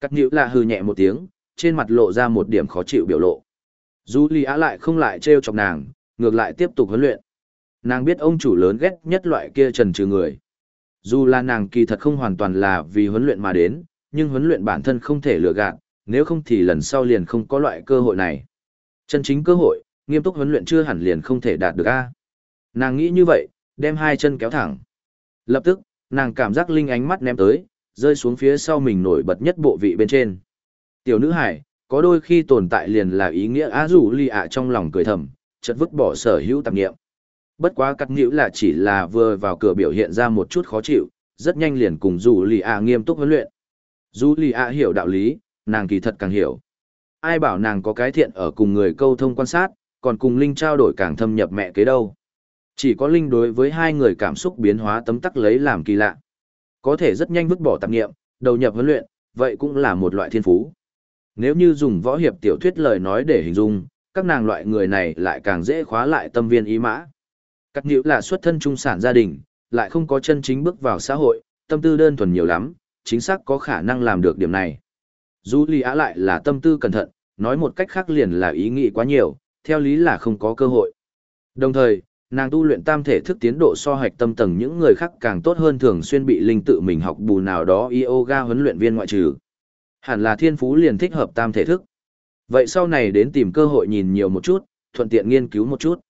Cắt nhịu lạ hừ nhẹ một tiếng, trên mặt lộ ra một điểm khó chịu biểu lộ. Dù Lý Á lại không lại trêu chọc nàng, ngược lại tiếp tục huấn luyện. Nàng biết ông chủ lớn ghét nhất loại kia trần trừ người. Dù là nàng kỳ thật không hoàn toàn là vì huấn luyện mà đến, nhưng huấn luyện bản thân không thể lừa gạt, nếu không thì lần sau liền không có loại cơ hội này. Chân chính cơ hội, nghiêm túc huấn luyện chưa hẳn liền không thể đạt được a. Nàng nghĩ như vậy, đem hai chân kéo thẳng. Lập tức, nàng cảm giác linh ánh mắt ném tới, rơi xuống phía sau mình nổi bật nhất bộ vị bên trên. Tiểu nữ hải, có đôi khi tồn tại liền là ý nghĩa á rủ ly ạ trong lòng cười thầm, chợt vứt bỏ sở hữu tạp nghiệm. Bất quá cắt nhữ là chỉ là vừa vào cửa biểu hiện ra một chút khó chịu, rất nhanh liền cùng rủ lì ạ nghiêm túc huấn luyện. Dù lì ạ hiểu đạo lý, nàng kỳ thật càng hiểu. Ai bảo nàng có cái thiện ở cùng người câu thông quan sát, còn cùng Linh trao đổi càng thâm nhập mẹ kế đâu. Chỉ có Linh đối với hai người cảm xúc biến hóa tấm tắc lấy làm kỳ lạ. Có thể rất nhanh vứt bỏ tạp nghiệm, đầu nhập huấn luyện, vậy cũng là một loại thiên phú. Nếu như dùng võ hiệp tiểu thuyết lời nói để hình dung, các nàng loại người này lại càng dễ khóa lại tâm viên ý mã. Cắt nhữ là xuất thân trung sản gia đình, lại không có chân chính bước vào xã hội, tâm tư đơn thuần nhiều lắm, chính xác có khả năng làm được điểm này. Dù lý á lại là tâm tư cẩn thận, nói một cách khác liền là ý nghĩ quá nhiều, theo lý là không có cơ hội. Đồng thời, nàng tu luyện tam thể thức tiến độ so hạch tâm tầng những người khác càng tốt hơn thường xuyên bị linh tự mình học bù nào đó yoga huấn luyện viên ngoại trừ. Hẳn là thiên phú liền thích hợp tam thể thức. Vậy sau này đến tìm cơ hội nhìn nhiều một chút, thuận tiện nghiên cứu một chút.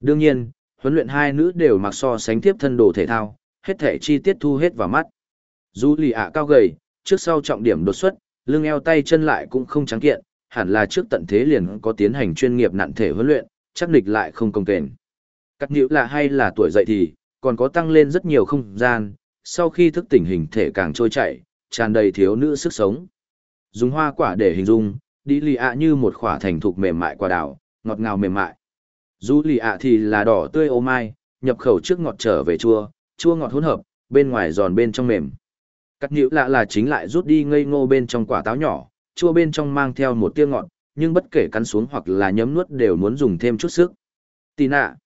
Đương nhiên, huấn luyện hai nữ đều mặc so sánh tiếp thân đồ thể thao, hết thể chi tiết thu hết vào mắt. Dù lì ạ cao gầy, trước sau trọng điểm đột xuất, lưng eo tay chân lại cũng không trắng kiện, hẳn là trước tận thế liền có tiến hành chuyên nghiệp nặng thể huấn luyện, chắc địch lại không công kềnh. Cắt nhữ là hay là tuổi dậy thì, còn có tăng lên rất nhiều không gian, sau khi thức tỉnh hình thể càng trôi chảy, tràn đầy thiếu nữ sức sống. Dùng hoa quả để hình dung, đi lì ạ như một khỏa thành thục mềm mại quả đào, ngọt ngào mềm mại. Dù lì ạ thì là đỏ tươi ô mai, nhập khẩu trước ngọt trở về chua, chua ngọt hỗn hợp, bên ngoài giòn bên trong mềm. Cắt nhữ lạ là chính lại rút đi ngây ngô bên trong quả táo nhỏ, chua bên trong mang theo một tia ngọt, nhưng bất kể cắn xuống hoặc là nhấm nuốt đều muốn dùng thêm chút sức. Tì nạ.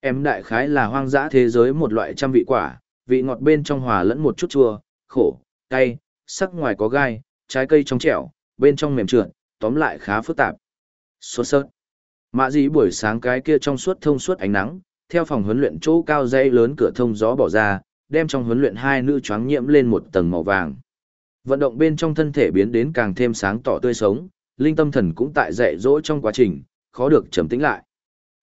Em đại khái là hoang dã thế giới một loại trăm vị quả, vị ngọt bên trong hòa lẫn một chút chua, khổ, cay, sắc ngoài có gai, trái cây trong trẻo, bên trong mềm trượt, tóm lại khá phức tạp. Sốt sớt. Mạ dĩ buổi sáng cái kia trong suốt thông suốt ánh nắng, theo phòng huấn luyện chỗ cao dây lớn cửa thông gió bỏ ra, đem trong huấn luyện hai nữ choáng nhiễm lên một tầng màu vàng. Vận động bên trong thân thể biến đến càng thêm sáng tỏ tươi sống, linh tâm thần cũng tại dạy dỗ trong quá trình, khó được trầm tĩnh lại.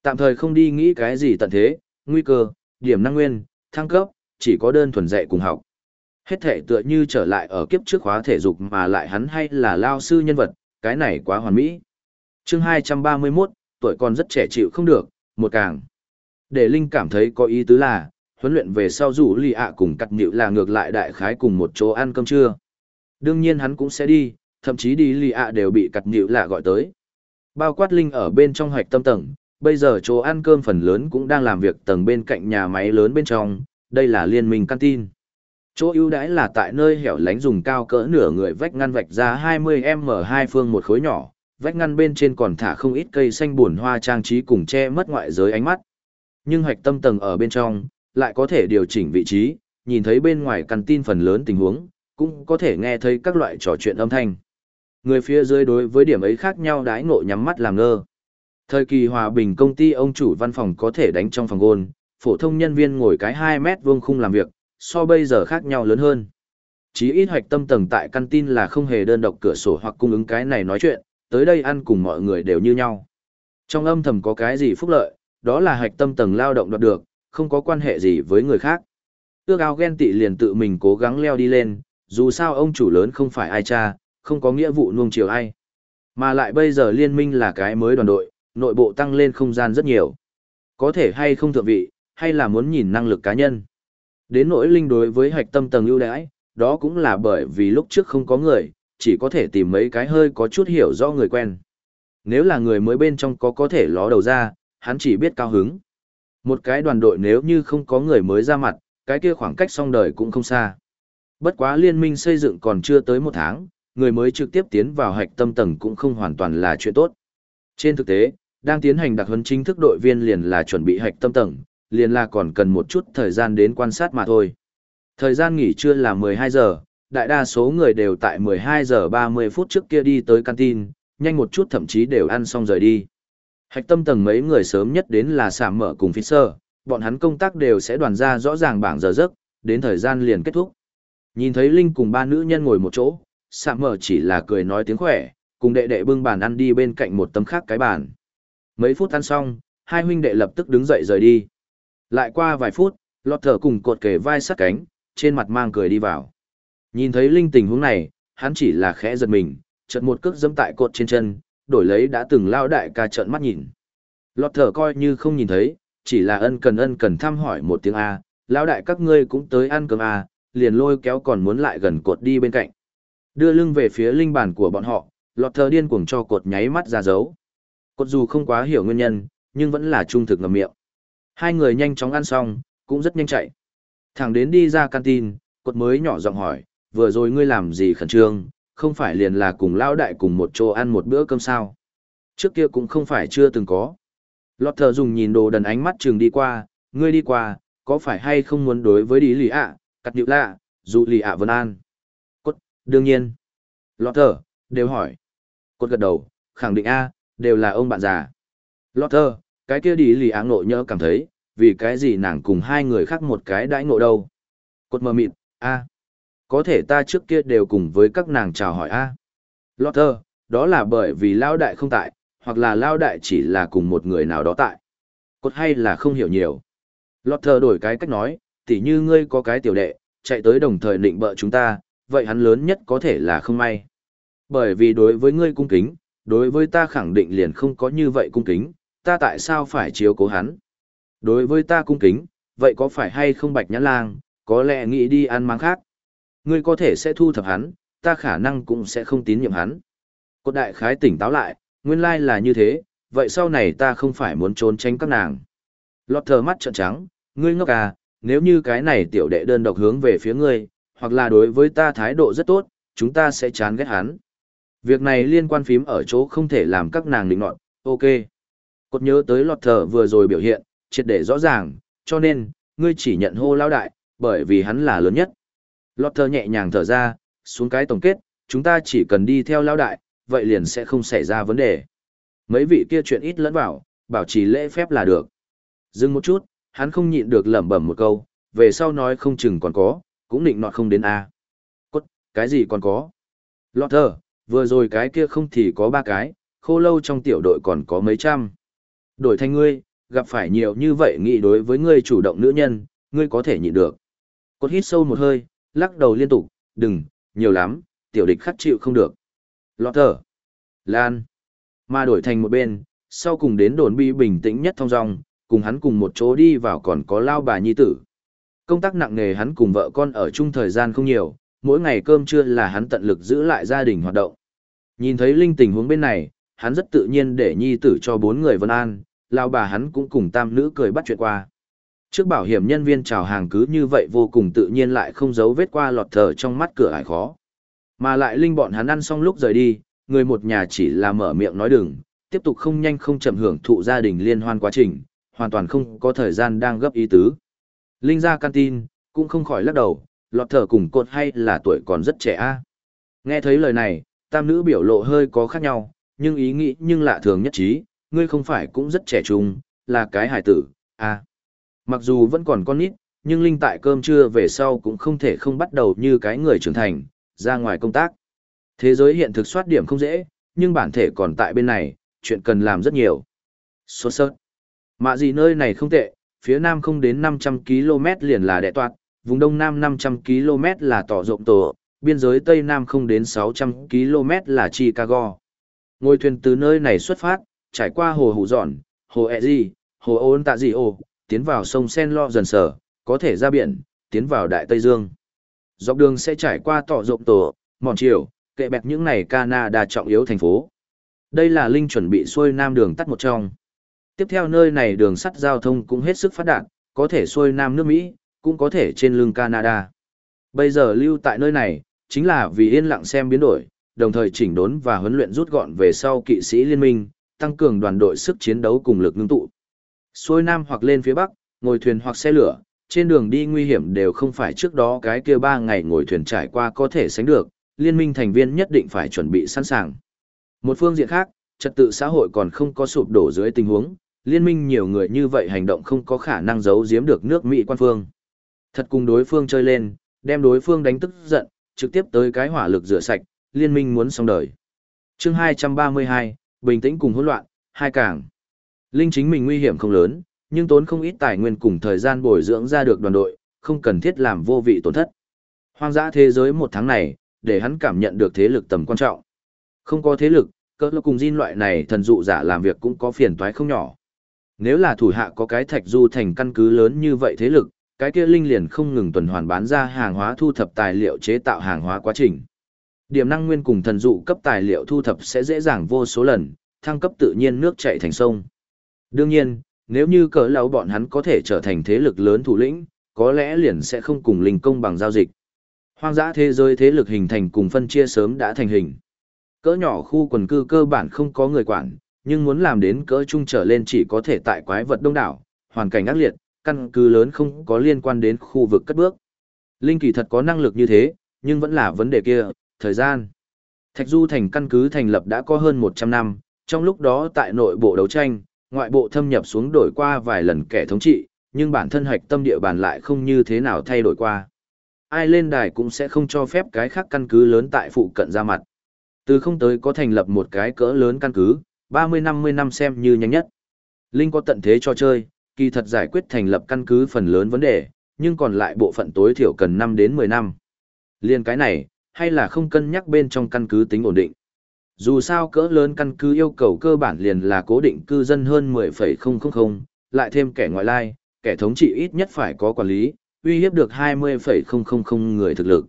Tạm thời không đi nghĩ cái gì tận thế, nguy cơ, điểm năng nguyên, thăng cấp, chỉ có đơn thuần dạy cùng học. Hết thể tựa như trở lại ở kiếp trước khóa thể dục mà lại hắn hay là lao sư nhân vật, cái này quá hoàn mỹ. chương 231, tuổi còn rất trẻ chịu không được, một càng. Để Linh cảm thấy có ý tứ là, huấn luyện về sau rủ lì ạ cùng cặt nịu là ngược lại đại khái cùng một chỗ ăn cơm trưa. Đương nhiên hắn cũng sẽ đi, thậm chí đi lì ạ đều bị cặt nịu là gọi tới. Bao quát Linh ở bên trong hoạch tâm tầng, bây giờ chỗ ăn cơm phần lớn cũng đang làm việc tầng bên cạnh nhà máy lớn bên trong, đây là liên minh canteen. Chỗ ưu đãi là tại nơi hẻo lánh dùng cao cỡ nửa người vách ngăn vạch ra 20m2 phương một khối nhỏ, vách ngăn bên trên còn thả không ít cây xanh buồn hoa trang trí cùng che mất ngoại giới ánh mắt. Nhưng hoạch tâm tầng ở bên trong, lại có thể điều chỉnh vị trí, nhìn thấy bên ngoài căn tin phần lớn tình huống, cũng có thể nghe thấy các loại trò chuyện âm thanh. Người phía dưới đối với điểm ấy khác nhau đái ngộ nhắm mắt làm ngơ. Thời kỳ hòa bình công ty ông chủ văn phòng có thể đánh trong phòng gôn, phổ thông nhân viên ngồi cái 2 mét vuông khung làm việc, so bây giờ khác nhau lớn hơn. Chí ít hoạch tâm tầng tại căn tin là không hề đơn độc cửa sổ hoặc cung ứng cái này nói chuyện, tới đây ăn cùng mọi người đều như nhau. Trong âm thầm có cái gì phúc lợi, đó là hoạch tâm tầng lao động đoạt được, không có quan hệ gì với người khác. Ước ao ghen tị liền tự mình cố gắng leo đi lên, dù sao ông chủ lớn không phải ai cha, không có nghĩa vụ nuông chiều ai. Mà lại bây giờ liên minh là cái mới đoàn đội, nội bộ tăng lên không gian rất nhiều. Có thể hay không thượng vị, hay là muốn nhìn năng lực cá nhân. Đến nỗi linh đối với hạch tâm tầng ưu đãi, đó cũng là bởi vì lúc trước không có người, chỉ có thể tìm mấy cái hơi có chút hiểu do người quen. Nếu là người mới bên trong có có thể ló đầu ra, hắn chỉ biết cao hứng. Một cái đoàn đội nếu như không có người mới ra mặt, cái kia khoảng cách song đời cũng không xa. Bất quá liên minh xây dựng còn chưa tới một tháng, người mới trực tiếp tiến vào hạch tâm tầng cũng không hoàn toàn là chuyện tốt. Trên thực tế, đang tiến hành đặc huấn chính thức đội viên liền là chuẩn bị hạch tâm tầng, liền là còn cần một chút thời gian đến quan sát mà thôi. Thời gian nghỉ trưa là 12 giờ, đại đa số người đều tại 12 giờ 30 phút trước kia đi tới canteen, nhanh một chút thậm chí đều ăn xong rời đi. Hạch tâm tầng mấy người sớm nhất đến là sảm mở cùng Fisher, bọn hắn công tác đều sẽ đoàn ra rõ ràng bảng giờ giấc, đến thời gian liền kết thúc. Nhìn thấy Linh cùng ba nữ nhân ngồi một chỗ, sạm mở chỉ là cười nói tiếng khỏe, cùng đệ đệ bưng bàn ăn đi bên cạnh một tấm khác cái bàn. Mấy phút ăn xong, hai huynh đệ lập tức đứng dậy rời đi. Lại qua vài phút, lọt thở cùng cột kề vai sát cánh, trên mặt mang cười đi vào. Nhìn thấy Linh tình huống này, hắn chỉ là khẽ giật mình, chợt một cước dẫm tại cột trên chân, đổi lấy đã từng lao đại ca trợn mắt nhìn. Lọt thở coi như không nhìn thấy, chỉ là ân cần ân cần thăm hỏi một tiếng A, lao đại các ngươi cũng tới ăn cơm A, liền lôi kéo còn muốn lại gần cột đi bên cạnh. Đưa lưng về phía linh bản của bọn họ, lọt thở điên cuồng cho cột nháy mắt ra dấu. Cột dù không quá hiểu nguyên nhân, nhưng vẫn là trung thực ngầm miệng. Hai người nhanh chóng ăn xong, cũng rất nhanh chạy. Thẳng đến đi ra canteen, cột mới nhỏ giọng hỏi, vừa rồi ngươi làm gì khẩn trương, không phải liền là cùng lão đại cùng một chỗ ăn một bữa cơm sao. Trước kia cũng không phải chưa từng có. Lọt thờ dùng nhìn đồ đần ánh mắt trường đi qua, ngươi đi qua, có phải hay không muốn đối với đi lì ạ, à, cắt điệu lạ, dù lì ạ vân an. Cốt, đương nhiên. Lọt thờ, đều hỏi. Cốt gật đầu, khẳng định A, đều là ông bạn già. Lọt thờ, cái kia đi lì áng nộ nhớ cảm thấy, vì cái gì nàng cùng hai người khác một cái đãi ngộ đâu. Cột mờ mịt, a Có thể ta trước kia đều cùng với các nàng chào hỏi a à. Lotter, đó là bởi vì lao đại không tại, hoặc là lao đại chỉ là cùng một người nào đó tại. Cột hay là không hiểu nhiều. Lotter đổi cái cách nói, tỉ như ngươi có cái tiểu đệ, chạy tới đồng thời định bợ chúng ta, vậy hắn lớn nhất có thể là không may. Bởi vì đối với ngươi cung kính, đối với ta khẳng định liền không có như vậy cung kính, ta tại sao phải chiếu cố hắn? Đối với ta cung kính, vậy có phải hay không bạch nhãn lang, có lẽ nghĩ đi ăn mang khác. Ngươi có thể sẽ thu thập hắn, ta khả năng cũng sẽ không tín nhiệm hắn. Cốt đại khái tỉnh táo lại, nguyên lai là như thế, vậy sau này ta không phải muốn trốn tránh các nàng. Lọt thờ mắt trợn trắng, ngươi ngốc à, nếu như cái này tiểu đệ đơn độc hướng về phía ngươi, hoặc là đối với ta thái độ rất tốt, chúng ta sẽ chán ghét hắn. Việc này liên quan phím ở chỗ không thể làm các nàng định nọt, ok. Cột nhớ tới lọt thờ vừa rồi biểu hiện, triệt để rõ ràng, cho nên, ngươi chỉ nhận hô lao đại, bởi vì hắn là lớn nhất. Lọt thờ nhẹ nhàng thở ra, xuống cái tổng kết, chúng ta chỉ cần đi theo lao đại, vậy liền sẽ không xảy ra vấn đề. Mấy vị kia chuyện ít lẫn vào, bảo trì lễ phép là được. Dừng một chút, hắn không nhịn được lẩm bẩm một câu, về sau nói không chừng còn có, cũng định nọt không đến A. Cốt, cái gì còn có? Lọt thờ, vừa rồi cái kia không thì có ba cái, khô lâu trong tiểu đội còn có mấy trăm. Đổi thành ngươi, gặp phải nhiều như vậy nghĩ đối với ngươi chủ động nữ nhân, ngươi có thể nhịn được. Cốt hít sâu một hơi, lắc đầu liên tục, đừng, nhiều lắm, tiểu địch khắc chịu không được. Lọt thở. Lan. Mà đổi thành một bên, sau cùng đến đồn bi bình tĩnh nhất thong dong, cùng hắn cùng một chỗ đi vào còn có lao bà nhi tử. Công tác nặng nề hắn cùng vợ con ở chung thời gian không nhiều, mỗi ngày cơm trưa là hắn tận lực giữ lại gia đình hoạt động. Nhìn thấy linh tình huống bên này, hắn rất tự nhiên để nhi tử cho bốn người vân an, lao bà hắn cũng cùng tam nữ cười bắt chuyện qua. Trước bảo hiểm nhân viên chào hàng cứ như vậy vô cùng tự nhiên lại không giấu vết qua lọt thở trong mắt cửa ải khó. Mà lại linh bọn hắn ăn xong lúc rời đi, người một nhà chỉ là mở miệng nói đừng, tiếp tục không nhanh không chậm hưởng thụ gia đình liên hoan quá trình, hoàn toàn không có thời gian đang gấp ý tứ. Linh ra canteen, cũng không khỏi lắc đầu, lọt thở cùng cột hay là tuổi còn rất trẻ a. Nghe thấy lời này, tam nữ biểu lộ hơi có khác nhau, nhưng ý nghĩ nhưng lạ thường nhất trí, ngươi không phải cũng rất trẻ trung, là cái hải tử, à. Mặc dù vẫn còn con nít, nhưng Linh tại cơm trưa về sau cũng không thể không bắt đầu như cái người trưởng thành, ra ngoài công tác. Thế giới hiện thực soát điểm không dễ, nhưng bản thể còn tại bên này, chuyện cần làm rất nhiều. Số sớt. Mạ gì nơi này không tệ, phía nam không đến 500 km liền là đệ toạt, vùng đông nam 500 km là tỏ rộng tổ, biên giới tây nam không đến 600 km là Chicago. Ngôi thuyền từ nơi này xuất phát, trải qua hồ Hủ Dọn, hồ E gì, hồ Ôn Tạ gì Ô, tiến vào sông Sen Lo dần sở, có thể ra biển, tiến vào Đại Tây Dương. Dọc đường sẽ trải qua tỏ rộng tổ, mòn chiều, kệ bẹt những này Canada trọng yếu thành phố. Đây là Linh chuẩn bị xuôi nam đường tắt một trong. Tiếp theo nơi này đường sắt giao thông cũng hết sức phát đạt, có thể xuôi nam nước Mỹ, cũng có thể trên lưng Canada. Bây giờ lưu tại nơi này, chính là vì yên lặng xem biến đổi, đồng thời chỉnh đốn và huấn luyện rút gọn về sau kỵ sĩ liên minh, tăng cường đoàn đội sức chiến đấu cùng lực ngưng tụ. Xuôi nam hoặc lên phía bắc, ngồi thuyền hoặc xe lửa, trên đường đi nguy hiểm đều không phải trước đó cái kia ba ngày ngồi thuyền trải qua có thể sánh được, liên minh thành viên nhất định phải chuẩn bị sẵn sàng. Một phương diện khác, trật tự xã hội còn không có sụp đổ dưới tình huống, liên minh nhiều người như vậy hành động không có khả năng giấu giếm được nước Mỹ quan phương. Thật cùng đối phương chơi lên, đem đối phương đánh tức giận, trực tiếp tới cái hỏa lực rửa sạch, liên minh muốn xong đời. chương 232, bình tĩnh cùng hỗn loạn, hai càng. Linh chính mình nguy hiểm không lớn, nhưng tốn không ít tài nguyên cùng thời gian bồi dưỡng ra được đoàn đội, không cần thiết làm vô vị tổn thất. Hoang dã thế giới một tháng này, để hắn cảm nhận được thế lực tầm quan trọng. Không có thế lực, cỡ lo cùng Jin loại này thần dụ giả làm việc cũng có phiền toái không nhỏ. Nếu là thủ hạ có cái thạch du thành căn cứ lớn như vậy thế lực, cái kia linh liền không ngừng tuần hoàn bán ra hàng hóa thu thập tài liệu chế tạo hàng hóa quá trình. Điểm năng nguyên cùng thần dụ cấp tài liệu thu thập sẽ dễ dàng vô số lần, thăng cấp tự nhiên nước chảy thành sông. Đương nhiên, nếu như cỡ lão bọn hắn có thể trở thành thế lực lớn thủ lĩnh, có lẽ liền sẽ không cùng linh công bằng giao dịch. Hoang dã thế giới thế lực hình thành cùng phân chia sớm đã thành hình. Cỡ nhỏ khu quần cư cơ bản không có người quản, nhưng muốn làm đến cỡ trung trở lên chỉ có thể tại quái vật đông đảo, hoàn cảnh ác liệt, căn cứ lớn không có liên quan đến khu vực cất bước. Linh kỳ thật có năng lực như thế, nhưng vẫn là vấn đề kia, thời gian. Thạch Du thành căn cứ thành lập đã có hơn 100 năm, trong lúc đó tại nội bộ đấu tranh, ngoại bộ thâm nhập xuống đổi qua vài lần kẻ thống trị, nhưng bản thân hạch tâm địa bàn lại không như thế nào thay đổi qua. Ai lên đài cũng sẽ không cho phép cái khác căn cứ lớn tại phụ cận ra mặt. Từ không tới có thành lập một cái cỡ lớn căn cứ, 30-50 năm xem như nhanh nhất. Linh có tận thế cho chơi, kỳ thật giải quyết thành lập căn cứ phần lớn vấn đề, nhưng còn lại bộ phận tối thiểu cần 5 đến 10 năm. Liên cái này, hay là không cân nhắc bên trong căn cứ tính ổn định. Dù sao cỡ lớn căn cứ yêu cầu cơ bản liền là cố định cư dân hơn 10,000, lại thêm kẻ ngoại lai, kẻ thống trị ít nhất phải có quản lý, uy hiếp được 20,000 người thực lực.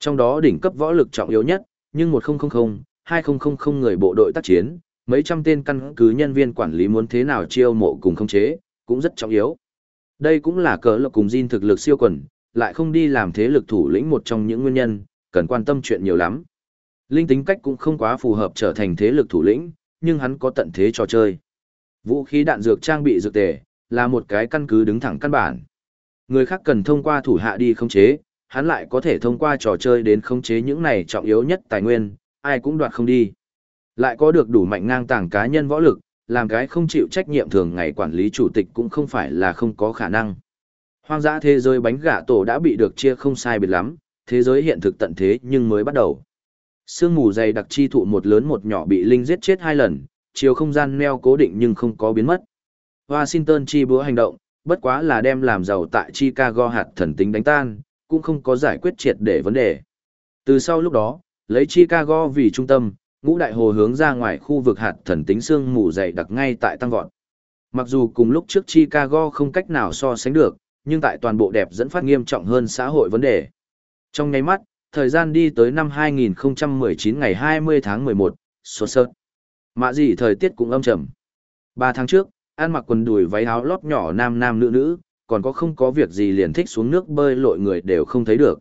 Trong đó đỉnh cấp võ lực trọng yếu nhất, nhưng 1000, 2000 người bộ đội tác chiến, mấy trăm tên căn cứ nhân viên quản lý muốn thế nào chiêu mộ cùng khống chế, cũng rất trọng yếu. Đây cũng là cỡ lực cùng Jin thực lực siêu quần, lại không đi làm thế lực thủ lĩnh một trong những nguyên nhân, cần quan tâm chuyện nhiều lắm. Linh tính cách cũng không quá phù hợp trở thành thế lực thủ lĩnh, nhưng hắn có tận thế trò chơi. Vũ khí đạn dược trang bị dược tề, là một cái căn cứ đứng thẳng căn bản. Người khác cần thông qua thủ hạ đi khống chế, hắn lại có thể thông qua trò chơi đến khống chế những này trọng yếu nhất tài nguyên, ai cũng đoạt không đi. Lại có được đủ mạnh ngang tàng cá nhân võ lực, làm cái không chịu trách nhiệm thường ngày quản lý chủ tịch cũng không phải là không có khả năng. Hoang dã thế giới bánh gà tổ đã bị được chia không sai biệt lắm, thế giới hiện thực tận thế nhưng mới bắt đầu. Sương mù dày đặc chi thụ một lớn một nhỏ bị linh giết chết hai lần, chiều không gian neo cố định nhưng không có biến mất. Washington chi búa hành động, bất quá là đem làm giàu tại Chicago hạt thần tính đánh tan, cũng không có giải quyết triệt để vấn đề. Từ sau lúc đó, lấy Chicago vì trung tâm, ngũ đại hồ hướng ra ngoài khu vực hạt thần tính sương mù dày đặc ngay tại tăng vọt. Mặc dù cùng lúc trước Chicago không cách nào so sánh được, nhưng tại toàn bộ đẹp dẫn phát nghiêm trọng hơn xã hội vấn đề. Trong nháy mắt, thời gian đi tới năm 2019 ngày 20 tháng 11, sốt sớt. Mạ gì thời tiết cũng âm trầm. Ba tháng trước, ăn mặc quần đùi váy áo lót nhỏ nam nam nữ nữ, còn có không có việc gì liền thích xuống nước bơi lội người đều không thấy được.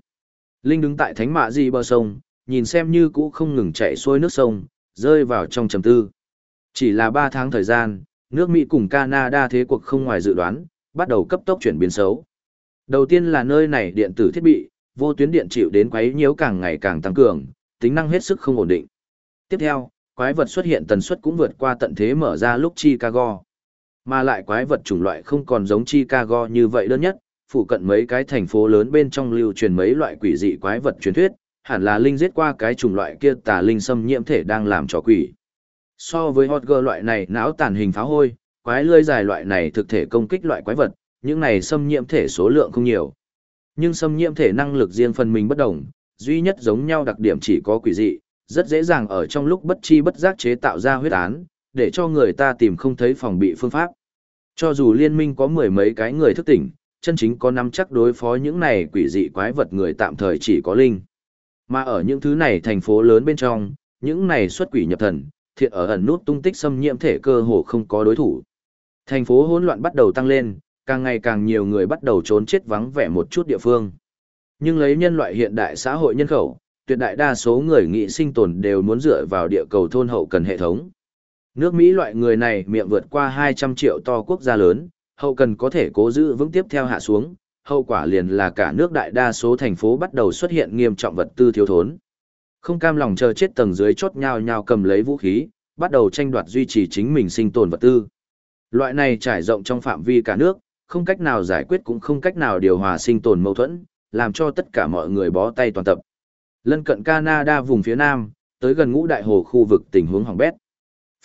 Linh đứng tại thánh mạ gì bờ sông, nhìn xem như cũ không ngừng chạy xuôi nước sông, rơi vào trong trầm tư. Chỉ là ba tháng thời gian, nước Mỹ cùng Canada thế cuộc không ngoài dự đoán, bắt đầu cấp tốc chuyển biến xấu. Đầu tiên là nơi này điện tử thiết bị, vô tuyến điện chịu đến quấy nhiễu càng ngày càng tăng cường, tính năng hết sức không ổn định. Tiếp theo, quái vật xuất hiện tần suất cũng vượt qua tận thế mở ra lúc Chicago. Mà lại quái vật chủng loại không còn giống Chicago như vậy đơn nhất, phụ cận mấy cái thành phố lớn bên trong lưu truyền mấy loại quỷ dị quái vật truyền thuyết, hẳn là linh giết qua cái chủng loại kia tà linh xâm nhiễm thể đang làm trò quỷ. So với hot girl loại này não tàn hình pháo hôi, quái lươi dài loại này thực thể công kích loại quái vật, những này xâm nhiễm thể số lượng không nhiều. Nhưng xâm nhiễm thể năng lực riêng phần mình bất đồng, duy nhất giống nhau đặc điểm chỉ có quỷ dị, rất dễ dàng ở trong lúc bất chi bất giác chế tạo ra huyết án, để cho người ta tìm không thấy phòng bị phương pháp. Cho dù liên minh có mười mấy cái người thức tỉnh, chân chính có nắm chắc đối phó những này quỷ dị quái vật người tạm thời chỉ có linh. Mà ở những thứ này thành phố lớn bên trong, những này xuất quỷ nhập thần, thiện ở ẩn nút tung tích xâm nhiễm thể cơ hồ không có đối thủ. Thành phố hỗn loạn bắt đầu tăng lên, càng ngày càng nhiều người bắt đầu trốn chết vắng vẻ một chút địa phương. Nhưng lấy nhân loại hiện đại xã hội nhân khẩu, tuyệt đại đa số người nghị sinh tồn đều muốn dựa vào địa cầu thôn hậu cần hệ thống. Nước Mỹ loại người này miệng vượt qua 200 triệu to quốc gia lớn, hậu cần có thể cố giữ vững tiếp theo hạ xuống, hậu quả liền là cả nước đại đa số thành phố bắt đầu xuất hiện nghiêm trọng vật tư thiếu thốn. Không cam lòng chờ chết tầng dưới chốt nhau nhau cầm lấy vũ khí, bắt đầu tranh đoạt duy trì chính mình sinh tồn vật tư. Loại này trải rộng trong phạm vi cả nước, không cách nào giải quyết cũng không cách nào điều hòa sinh tồn mâu thuẫn, làm cho tất cả mọi người bó tay toàn tập. Lân cận Canada vùng phía nam, tới gần ngũ đại hồ khu vực tình huống hỏng bét.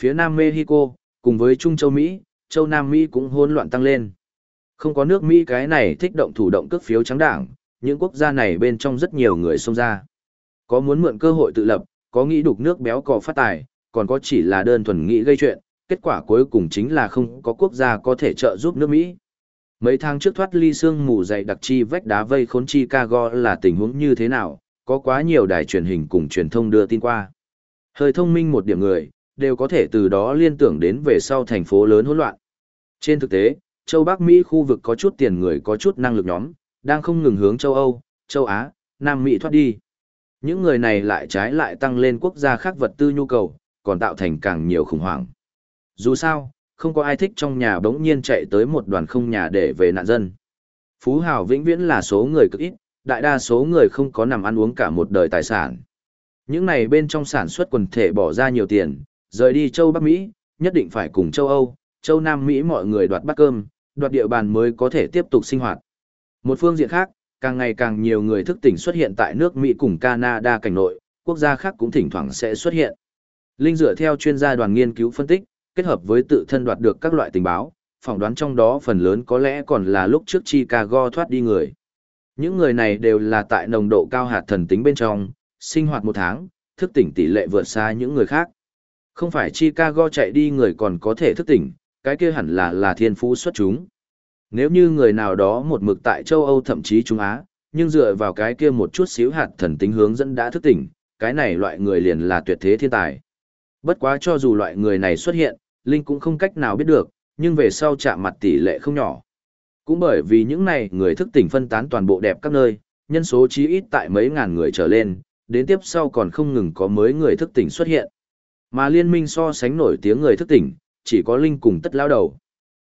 Phía nam Mexico, cùng với Trung châu Mỹ, châu Nam Mỹ cũng hỗn loạn tăng lên. Không có nước Mỹ cái này thích động thủ động cước phiếu trắng đảng, những quốc gia này bên trong rất nhiều người xông ra. Có muốn mượn cơ hội tự lập, có nghĩ đục nước béo cò phát tài, còn có chỉ là đơn thuần nghĩ gây chuyện, kết quả cuối cùng chính là không có quốc gia có thể trợ giúp nước Mỹ. Mấy tháng trước thoát ly xương mù dày đặc chi vách đá vây khốn Chicago là tình huống như thế nào, có quá nhiều đài truyền hình cùng truyền thông đưa tin qua. Hơi thông minh một điểm người, đều có thể từ đó liên tưởng đến về sau thành phố lớn hỗn loạn. Trên thực tế, châu Bắc Mỹ khu vực có chút tiền người có chút năng lực nhóm, đang không ngừng hướng châu Âu, châu Á, Nam Mỹ thoát đi. Những người này lại trái lại tăng lên quốc gia khác vật tư nhu cầu, còn tạo thành càng nhiều khủng hoảng. Dù sao, không có ai thích trong nhà bỗng nhiên chạy tới một đoàn không nhà để về nạn dân. Phú hào vĩnh viễn là số người cực ít, đại đa số người không có nằm ăn uống cả một đời tài sản. Những này bên trong sản xuất quần thể bỏ ra nhiều tiền, rời đi châu Bắc Mỹ, nhất định phải cùng châu Âu, châu Nam Mỹ mọi người đoạt bát cơm, đoạt địa bàn mới có thể tiếp tục sinh hoạt. Một phương diện khác, càng ngày càng nhiều người thức tỉnh xuất hiện tại nước Mỹ cùng Canada cảnh nội, quốc gia khác cũng thỉnh thoảng sẽ xuất hiện. Linh dựa theo chuyên gia đoàn nghiên cứu phân tích, kết hợp với tự thân đoạt được các loại tình báo, phỏng đoán trong đó phần lớn có lẽ còn là lúc trước Chicago thoát đi người. Những người này đều là tại nồng độ cao hạt thần tính bên trong, sinh hoạt một tháng, thức tỉnh tỷ lệ vượt xa những người khác. Không phải Chicago chạy đi người còn có thể thức tỉnh, cái kia hẳn là là thiên phú xuất chúng. Nếu như người nào đó một mực tại châu Âu thậm chí Trung Á, nhưng dựa vào cái kia một chút xíu hạt thần tính hướng dẫn đã thức tỉnh, cái này loại người liền là tuyệt thế thiên tài. Bất quá cho dù loại người này xuất hiện, Linh cũng không cách nào biết được, nhưng về sau chạm mặt tỷ lệ không nhỏ. Cũng bởi vì những này người thức tỉnh phân tán toàn bộ đẹp các nơi, nhân số chí ít tại mấy ngàn người trở lên, đến tiếp sau còn không ngừng có mới người thức tỉnh xuất hiện. Mà liên minh so sánh nổi tiếng người thức tỉnh, chỉ có Linh cùng tất lao đầu.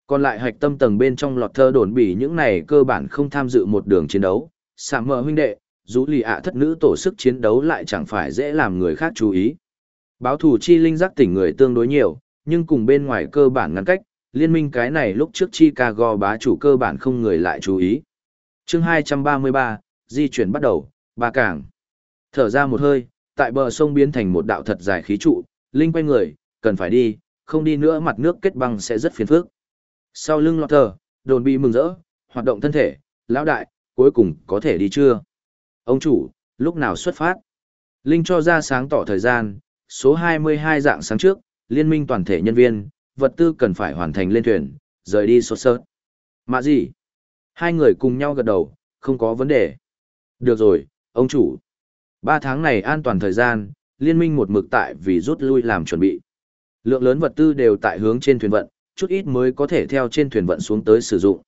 Còn lại hạch tâm tầng bên trong lọt thơ đồn bỉ những này cơ bản không tham dự một đường chiến đấu, sạm mở huynh đệ, dù lì ạ thất nữ tổ sức chiến đấu lại chẳng phải dễ làm người khác chú ý. Báo thủ chi linh giác tỉnh người tương đối nhiều, nhưng cùng bên ngoài cơ bản ngăn cách, liên minh cái này lúc trước Chicago bá chủ cơ bản không người lại chú ý. chương 233, di chuyển bắt đầu, ba cảng. Thở ra một hơi, tại bờ sông biến thành một đạo thật dài khí trụ, Linh quay người, cần phải đi, không đi nữa mặt nước kết băng sẽ rất phiền phức. Sau lưng lọt thở, đồn bị mừng rỡ, hoạt động thân thể, lão đại, cuối cùng có thể đi chưa? Ông chủ, lúc nào xuất phát? Linh cho ra sáng tỏ thời gian, số 22 dạng sáng trước, liên minh toàn thể nhân viên, vật tư cần phải hoàn thành lên thuyền, rời đi sốt sớt. Mạ gì? Hai người cùng nhau gật đầu, không có vấn đề. Được rồi, ông chủ. Ba tháng này an toàn thời gian, liên minh một mực tại vì rút lui làm chuẩn bị. Lượng lớn vật tư đều tại hướng trên thuyền vận, chút ít mới có thể theo trên thuyền vận xuống tới sử dụng.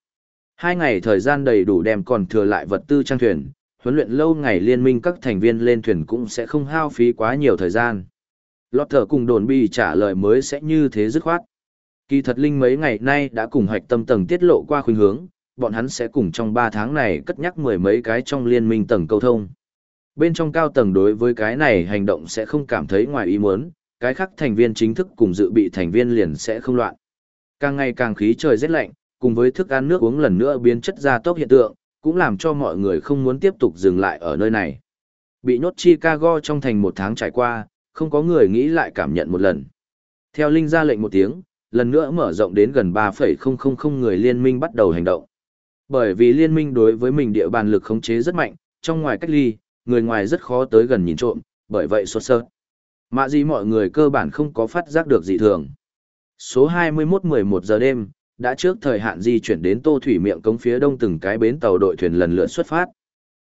Hai ngày thời gian đầy đủ đem còn thừa lại vật tư trang thuyền, huấn luyện lâu ngày liên minh các thành viên lên thuyền cũng sẽ không hao phí quá nhiều thời gian. Lọt thở cùng đồn bi trả lời mới sẽ như thế dứt khoát. Kỳ thật Linh mấy ngày nay đã cùng hoạch tâm tầng tiết lộ qua khuyên hướng, bọn hắn sẽ cùng trong 3 tháng này cất nhắc mười mấy cái trong liên minh tầng câu thông. Bên trong cao tầng đối với cái này hành động sẽ không cảm thấy ngoài ý muốn, cái khác thành viên chính thức cùng dự bị thành viên liền sẽ không loạn. Càng ngày càng khí trời rét lạnh, cùng với thức ăn nước uống lần nữa biến chất ra tốc hiện tượng, cũng làm cho mọi người không muốn tiếp tục dừng lại ở nơi này. Bị nhốt Chicago trong thành một tháng trải qua, không có người nghĩ lại cảm nhận một lần. Theo Linh ra lệnh một tiếng, lần nữa mở rộng đến gần 3,000 người liên minh bắt đầu hành động. Bởi vì liên minh đối với mình địa bàn lực khống chế rất mạnh, trong ngoài cách ly, người ngoài rất khó tới gần nhìn trộm, bởi vậy sốt sơ. Mạ gì mọi người cơ bản không có phát giác được dị thường. Số 21-11 giờ đêm, đã trước thời hạn di chuyển đến tô thủy miệng cống phía đông từng cái bến tàu đội thuyền lần lượt xuất phát.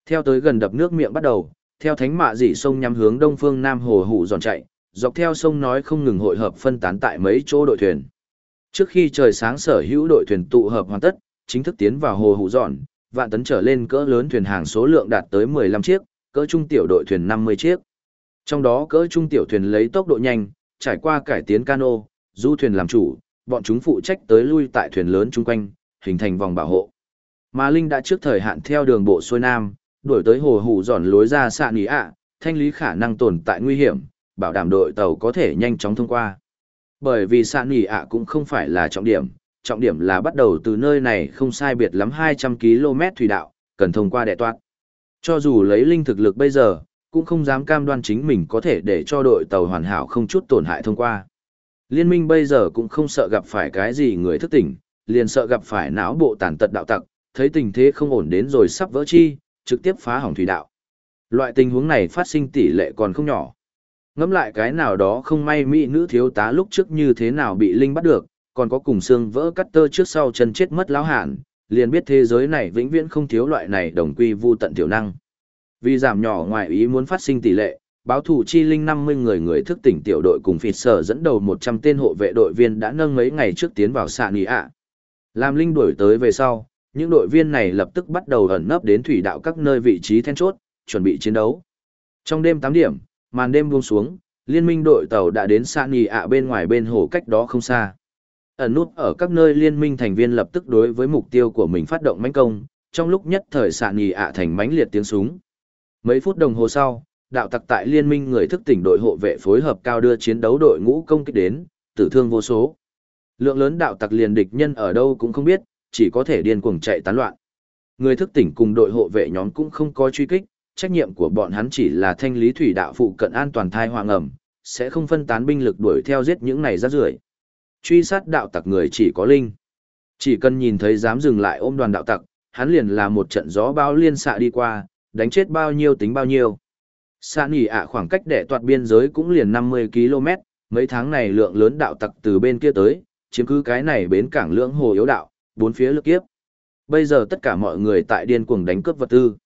Theo tới gần đập nước miệng bắt đầu, theo thánh mạ dị sông nhắm hướng đông phương nam hồ hụ dọn chạy, dọc theo sông nói không ngừng hội hợp phân tán tại mấy chỗ đội thuyền. Trước khi trời sáng sở hữu đội thuyền tụ hợp hoàn tất, chính thức tiến vào hồ hụ dọn, vạn tấn trở lên cỡ lớn thuyền hàng số lượng đạt tới 15 chiếc, cỡ trung tiểu đội thuyền 50 chiếc. Trong đó cỡ trung tiểu thuyền lấy tốc độ nhanh, trải qua cải tiến cano, du thuyền làm chủ, bọn chúng phụ trách tới lui tại thuyền lớn chung quanh, hình thành vòng bảo hộ. Mà Linh đã trước thời hạn theo đường bộ xuôi nam, đuổi tới hồ hủ dọn lối ra xạ nghỉ ạ, thanh lý khả năng tồn tại nguy hiểm, bảo đảm đội tàu có thể nhanh chóng thông qua. Bởi vì xạ nghỉ ạ cũng không phải là trọng điểm, trọng điểm là bắt đầu từ nơi này không sai biệt lắm 200 km thủy đạo, cần thông qua đệ toát. Cho dù lấy linh thực lực bây giờ, cũng không dám cam đoan chính mình có thể để cho đội tàu hoàn hảo không chút tổn hại thông qua. Liên minh bây giờ cũng không sợ gặp phải cái gì người thức tỉnh, liền sợ gặp phải não bộ tàn tật đạo tặc, thấy tình thế không ổn đến rồi sắp vỡ chi, trực tiếp phá hỏng thủy đạo. Loại tình huống này phát sinh tỷ lệ còn không nhỏ. Ngẫm lại cái nào đó không may mỹ nữ thiếu tá lúc trước như thế nào bị linh bắt được, còn có cùng xương vỡ cắt tơ trước sau chân chết mất lão hạn, liền biết thế giới này vĩnh viễn không thiếu loại này đồng quy vu tận tiểu năng. Vì giảm nhỏ ngoài ý muốn phát sinh tỷ lệ, báo thủ chi linh 50 người người thức tỉnh tiểu đội cùng phịt sở dẫn đầu 100 tên hộ vệ đội viên đã nâng mấy ngày trước tiến vào sạn ý ạ. Làm linh đuổi tới về sau, những đội viên này lập tức bắt đầu ẩn nấp đến thủy đạo các nơi vị trí then chốt, chuẩn bị chiến đấu. Trong đêm 8 điểm, màn đêm buông xuống, liên minh đội tàu đã đến xạ nì ạ bên ngoài bên hồ cách đó không xa. Ẩn nút ở các nơi liên minh thành viên lập tức đối với mục tiêu của mình phát động mãnh công, trong lúc nhất thời xạ nì ạ thành mãnh liệt tiếng súng. Mấy phút đồng hồ sau, đạo tặc tại liên minh người thức tỉnh đội hộ vệ phối hợp cao đưa chiến đấu đội ngũ công kích đến, tử thương vô số. Lượng lớn đạo tặc liền địch nhân ở đâu cũng không biết, chỉ có thể điên cuồng chạy tán loạn. Người thức tỉnh cùng đội hộ vệ nhóm cũng không có truy kích, trách nhiệm của bọn hắn chỉ là thanh lý thủy đạo phụ cận an toàn thai hoàng ẩm, sẽ không phân tán binh lực đuổi theo giết những này rác rưởi. Truy sát đạo tặc người chỉ có linh. Chỉ cần nhìn thấy dám dừng lại ôm đoàn đạo tặc, hắn liền là một trận gió bao liên xạ đi qua, đánh chết bao nhiêu tính bao nhiêu. Xa nỉ ạ khoảng cách để toạt biên giới cũng liền 50 km, mấy tháng này lượng lớn đạo tặc từ bên kia tới, chiếm cứ cái này bến cảng lưỡng hồ yếu đạo, bốn phía lực kiếp. Bây giờ tất cả mọi người tại điên cuồng đánh cướp vật tư.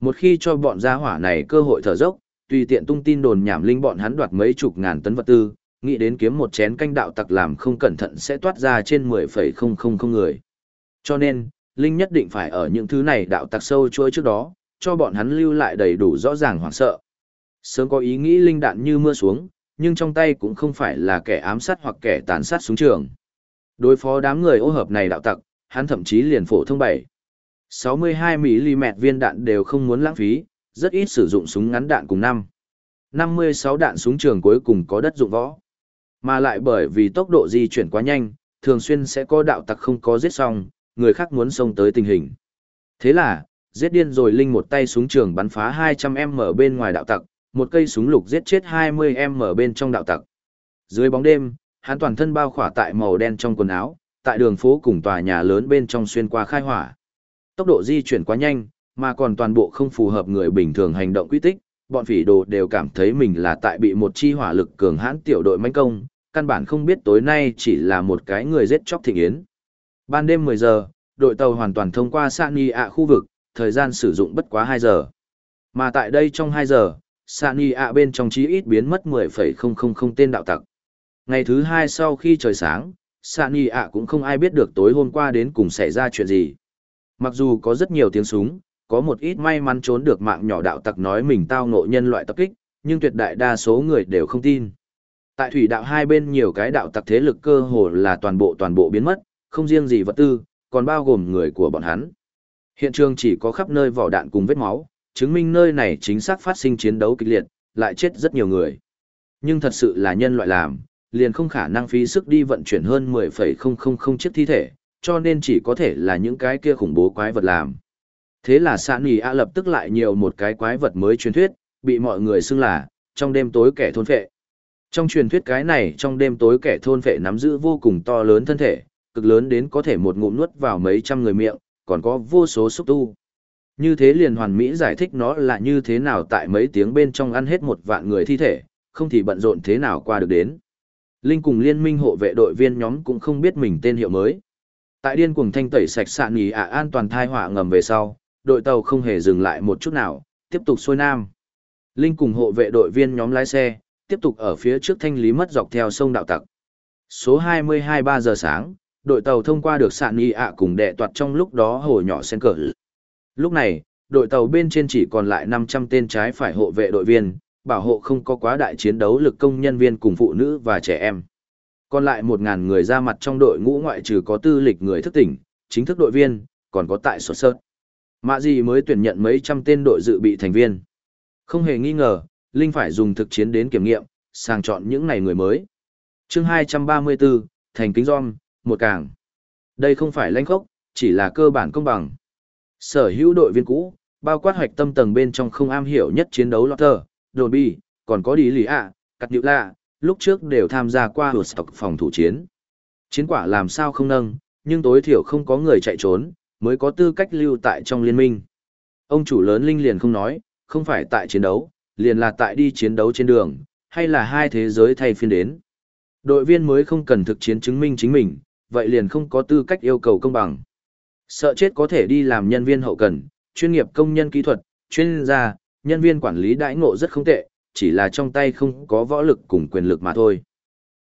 Một khi cho bọn gia hỏa này cơ hội thở dốc, tùy tiện tung tin đồn nhảm linh bọn hắn đoạt mấy chục ngàn tấn vật tư, nghĩ đến kiếm một chén canh đạo tặc làm không cẩn thận sẽ toát ra trên 10,000 người. Cho nên, Linh nhất định phải ở những thứ này đạo tặc sâu chuỗi trước đó, cho bọn hắn lưu lại đầy đủ rõ ràng hoảng sợ. Sớm có ý nghĩ Linh đạn như mưa xuống, nhưng trong tay cũng không phải là kẻ ám sát hoặc kẻ tàn sát xuống trường. Đối phó đám người ô hợp này đạo tặc, hắn thậm chí liền phổ thông bảy. 62mm viên đạn đều không muốn lãng phí, rất ít sử dụng súng ngắn đạn cùng năm. 56 đạn súng trường cuối cùng có đất dụng võ. Mà lại bởi vì tốc độ di chuyển quá nhanh, thường xuyên sẽ có đạo tặc không có giết xong, người khác muốn xông tới tình hình. Thế là, giết điên rồi Linh một tay súng trường bắn phá 200m bên ngoài đạo tặc, một cây súng lục giết chết 20m bên trong đạo tặc. Dưới bóng đêm, hắn toàn thân bao khỏa tại màu đen trong quần áo, tại đường phố cùng tòa nhà lớn bên trong xuyên qua khai hỏa. Tốc độ di chuyển quá nhanh, mà còn toàn bộ không phù hợp người bình thường hành động quy tích, bọn phỉ đồ đều cảm thấy mình là tại bị một chi hỏa lực cường hãn tiểu đội manh công, căn bản không biết tối nay chỉ là một cái người giết chóc thịnh yến. Ban đêm 10 giờ, đội tàu hoàn toàn thông qua Sani ạ khu vực, thời gian sử dụng bất quá 2 giờ. Mà tại đây trong 2 giờ, Sani ạ bên trong chí ít biến mất 10,000 tên đạo tặc. Ngày thứ hai sau khi trời sáng, Sani ạ cũng không ai biết được tối hôm qua đến cùng xảy ra chuyện gì. Mặc dù có rất nhiều tiếng súng, có một ít may mắn trốn được mạng nhỏ đạo tặc nói mình tao ngộ nhân loại tập kích, nhưng tuyệt đại đa số người đều không tin. Tại thủy đạo hai bên nhiều cái đạo tặc thế lực cơ hồ là toàn bộ toàn bộ biến mất, không riêng gì vật tư, còn bao gồm người của bọn hắn. Hiện trường chỉ có khắp nơi vỏ đạn cùng vết máu, chứng minh nơi này chính xác phát sinh chiến đấu kịch liệt, lại chết rất nhiều người. Nhưng thật sự là nhân loại làm, liền không khả năng phí sức đi vận chuyển hơn 10,000 chiếc thi thể, cho nên chỉ có thể là những cái kia khủng bố quái vật làm. Thế là Sạn Nì A lập tức lại nhiều một cái quái vật mới truyền thuyết, bị mọi người xưng là, trong đêm tối kẻ thôn phệ. Trong truyền thuyết cái này trong đêm tối kẻ thôn phệ nắm giữ vô cùng to lớn thân thể, cực lớn đến có thể một ngụm nuốt vào mấy trăm người miệng, còn có vô số xúc tu. Như thế liền hoàn mỹ giải thích nó là như thế nào tại mấy tiếng bên trong ăn hết một vạn người thi thể, không thì bận rộn thế nào qua được đến. Linh cùng liên minh hộ vệ đội viên nhóm cũng không biết mình tên hiệu mới. Tại điên cuồng thanh tẩy sạch sạn nghỉ ạ an toàn thai họa ngầm về sau, đội tàu không hề dừng lại một chút nào, tiếp tục xuôi nam. Linh cùng hộ vệ đội viên nhóm lái xe, tiếp tục ở phía trước thanh lý mất dọc theo sông đạo tặc. Số 22 3 giờ sáng, đội tàu thông qua được sạn nghỉ ạ cùng đệ toạt trong lúc đó hồ nhỏ sen cờ. Lúc này, đội tàu bên trên chỉ còn lại 500 tên trái phải hộ vệ đội viên, bảo hộ không có quá đại chiến đấu lực công nhân viên cùng phụ nữ và trẻ em. Còn lại 1.000 người ra mặt trong đội ngũ ngoại trừ có tư lịch người thức tỉnh, chính thức đội viên, còn có tại sột sớt. Mạ gì mới tuyển nhận mấy trăm tên đội dự bị thành viên. Không hề nghi ngờ, Linh phải dùng thực chiến đến kiểm nghiệm, sàng chọn những này người mới. chương 234, Thành Kính Giom, một càng. Đây không phải lãnh khốc, chỉ là cơ bản công bằng. Sở hữu đội viên cũ, bao quát hoạch tâm tầng bên trong không am hiểu nhất chiến đấu Lotter, Đồn Bi, còn có đi lì ạ, cắt nhữ lạ, lúc trước đều tham gia qua hụt stock phòng thủ chiến. Chiến quả làm sao không nâng, nhưng tối thiểu không có người chạy trốn, mới có tư cách lưu tại trong liên minh. Ông chủ lớn Linh liền không nói, không phải tại chiến đấu, liền là tại đi chiến đấu trên đường, hay là hai thế giới thay phiên đến. Đội viên mới không cần thực chiến chứng minh chính mình, vậy liền không có tư cách yêu cầu công bằng. Sợ chết có thể đi làm nhân viên hậu cần, chuyên nghiệp công nhân kỹ thuật, chuyên gia, nhân viên quản lý đãi ngộ rất không tệ, chỉ là trong tay không có võ lực cùng quyền lực mà thôi.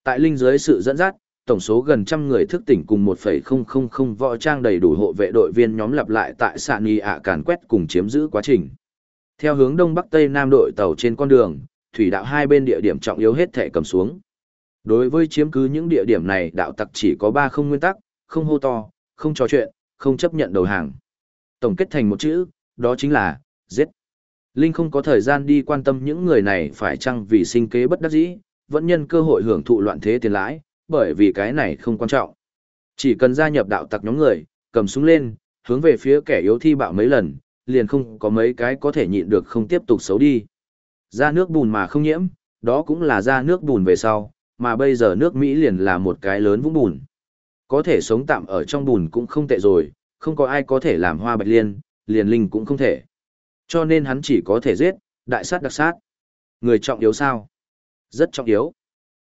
Tại linh dưới sự dẫn dắt, tổng số gần trăm người thức tỉnh cùng 1,000 võ trang đầy đủ hộ vệ đội viên nhóm lặp lại tại sạn y ạ càn quét cùng chiếm giữ quá trình. Theo hướng đông bắc tây nam đội tàu trên con đường, thủy đạo hai bên địa điểm trọng yếu hết thể cầm xuống. Đối với chiếm cứ những địa điểm này đạo tặc chỉ có ba không nguyên tắc, không hô to, không trò chuyện, không chấp nhận đầu hàng. Tổng kết thành một chữ, đó chính là, giết. Linh không có thời gian đi quan tâm những người này phải chăng vì sinh kế bất đắc dĩ, vẫn nhân cơ hội hưởng thụ loạn thế tiền lãi, bởi vì cái này không quan trọng. Chỉ cần gia nhập đạo tặc nhóm người, cầm súng lên, hướng về phía kẻ yếu thi bạo mấy lần, liền không có mấy cái có thể nhịn được không tiếp tục xấu đi. Ra nước bùn mà không nhiễm, đó cũng là ra nước bùn về sau, mà bây giờ nước Mỹ liền là một cái lớn vũng bùn. Có thể sống tạm ở trong bùn cũng không tệ rồi, không có ai có thể làm hoa bạch liên, liền linh cũng không thể. Cho nên hắn chỉ có thể giết, đại sát đặc sát. Người trọng yếu sao? Rất trọng yếu.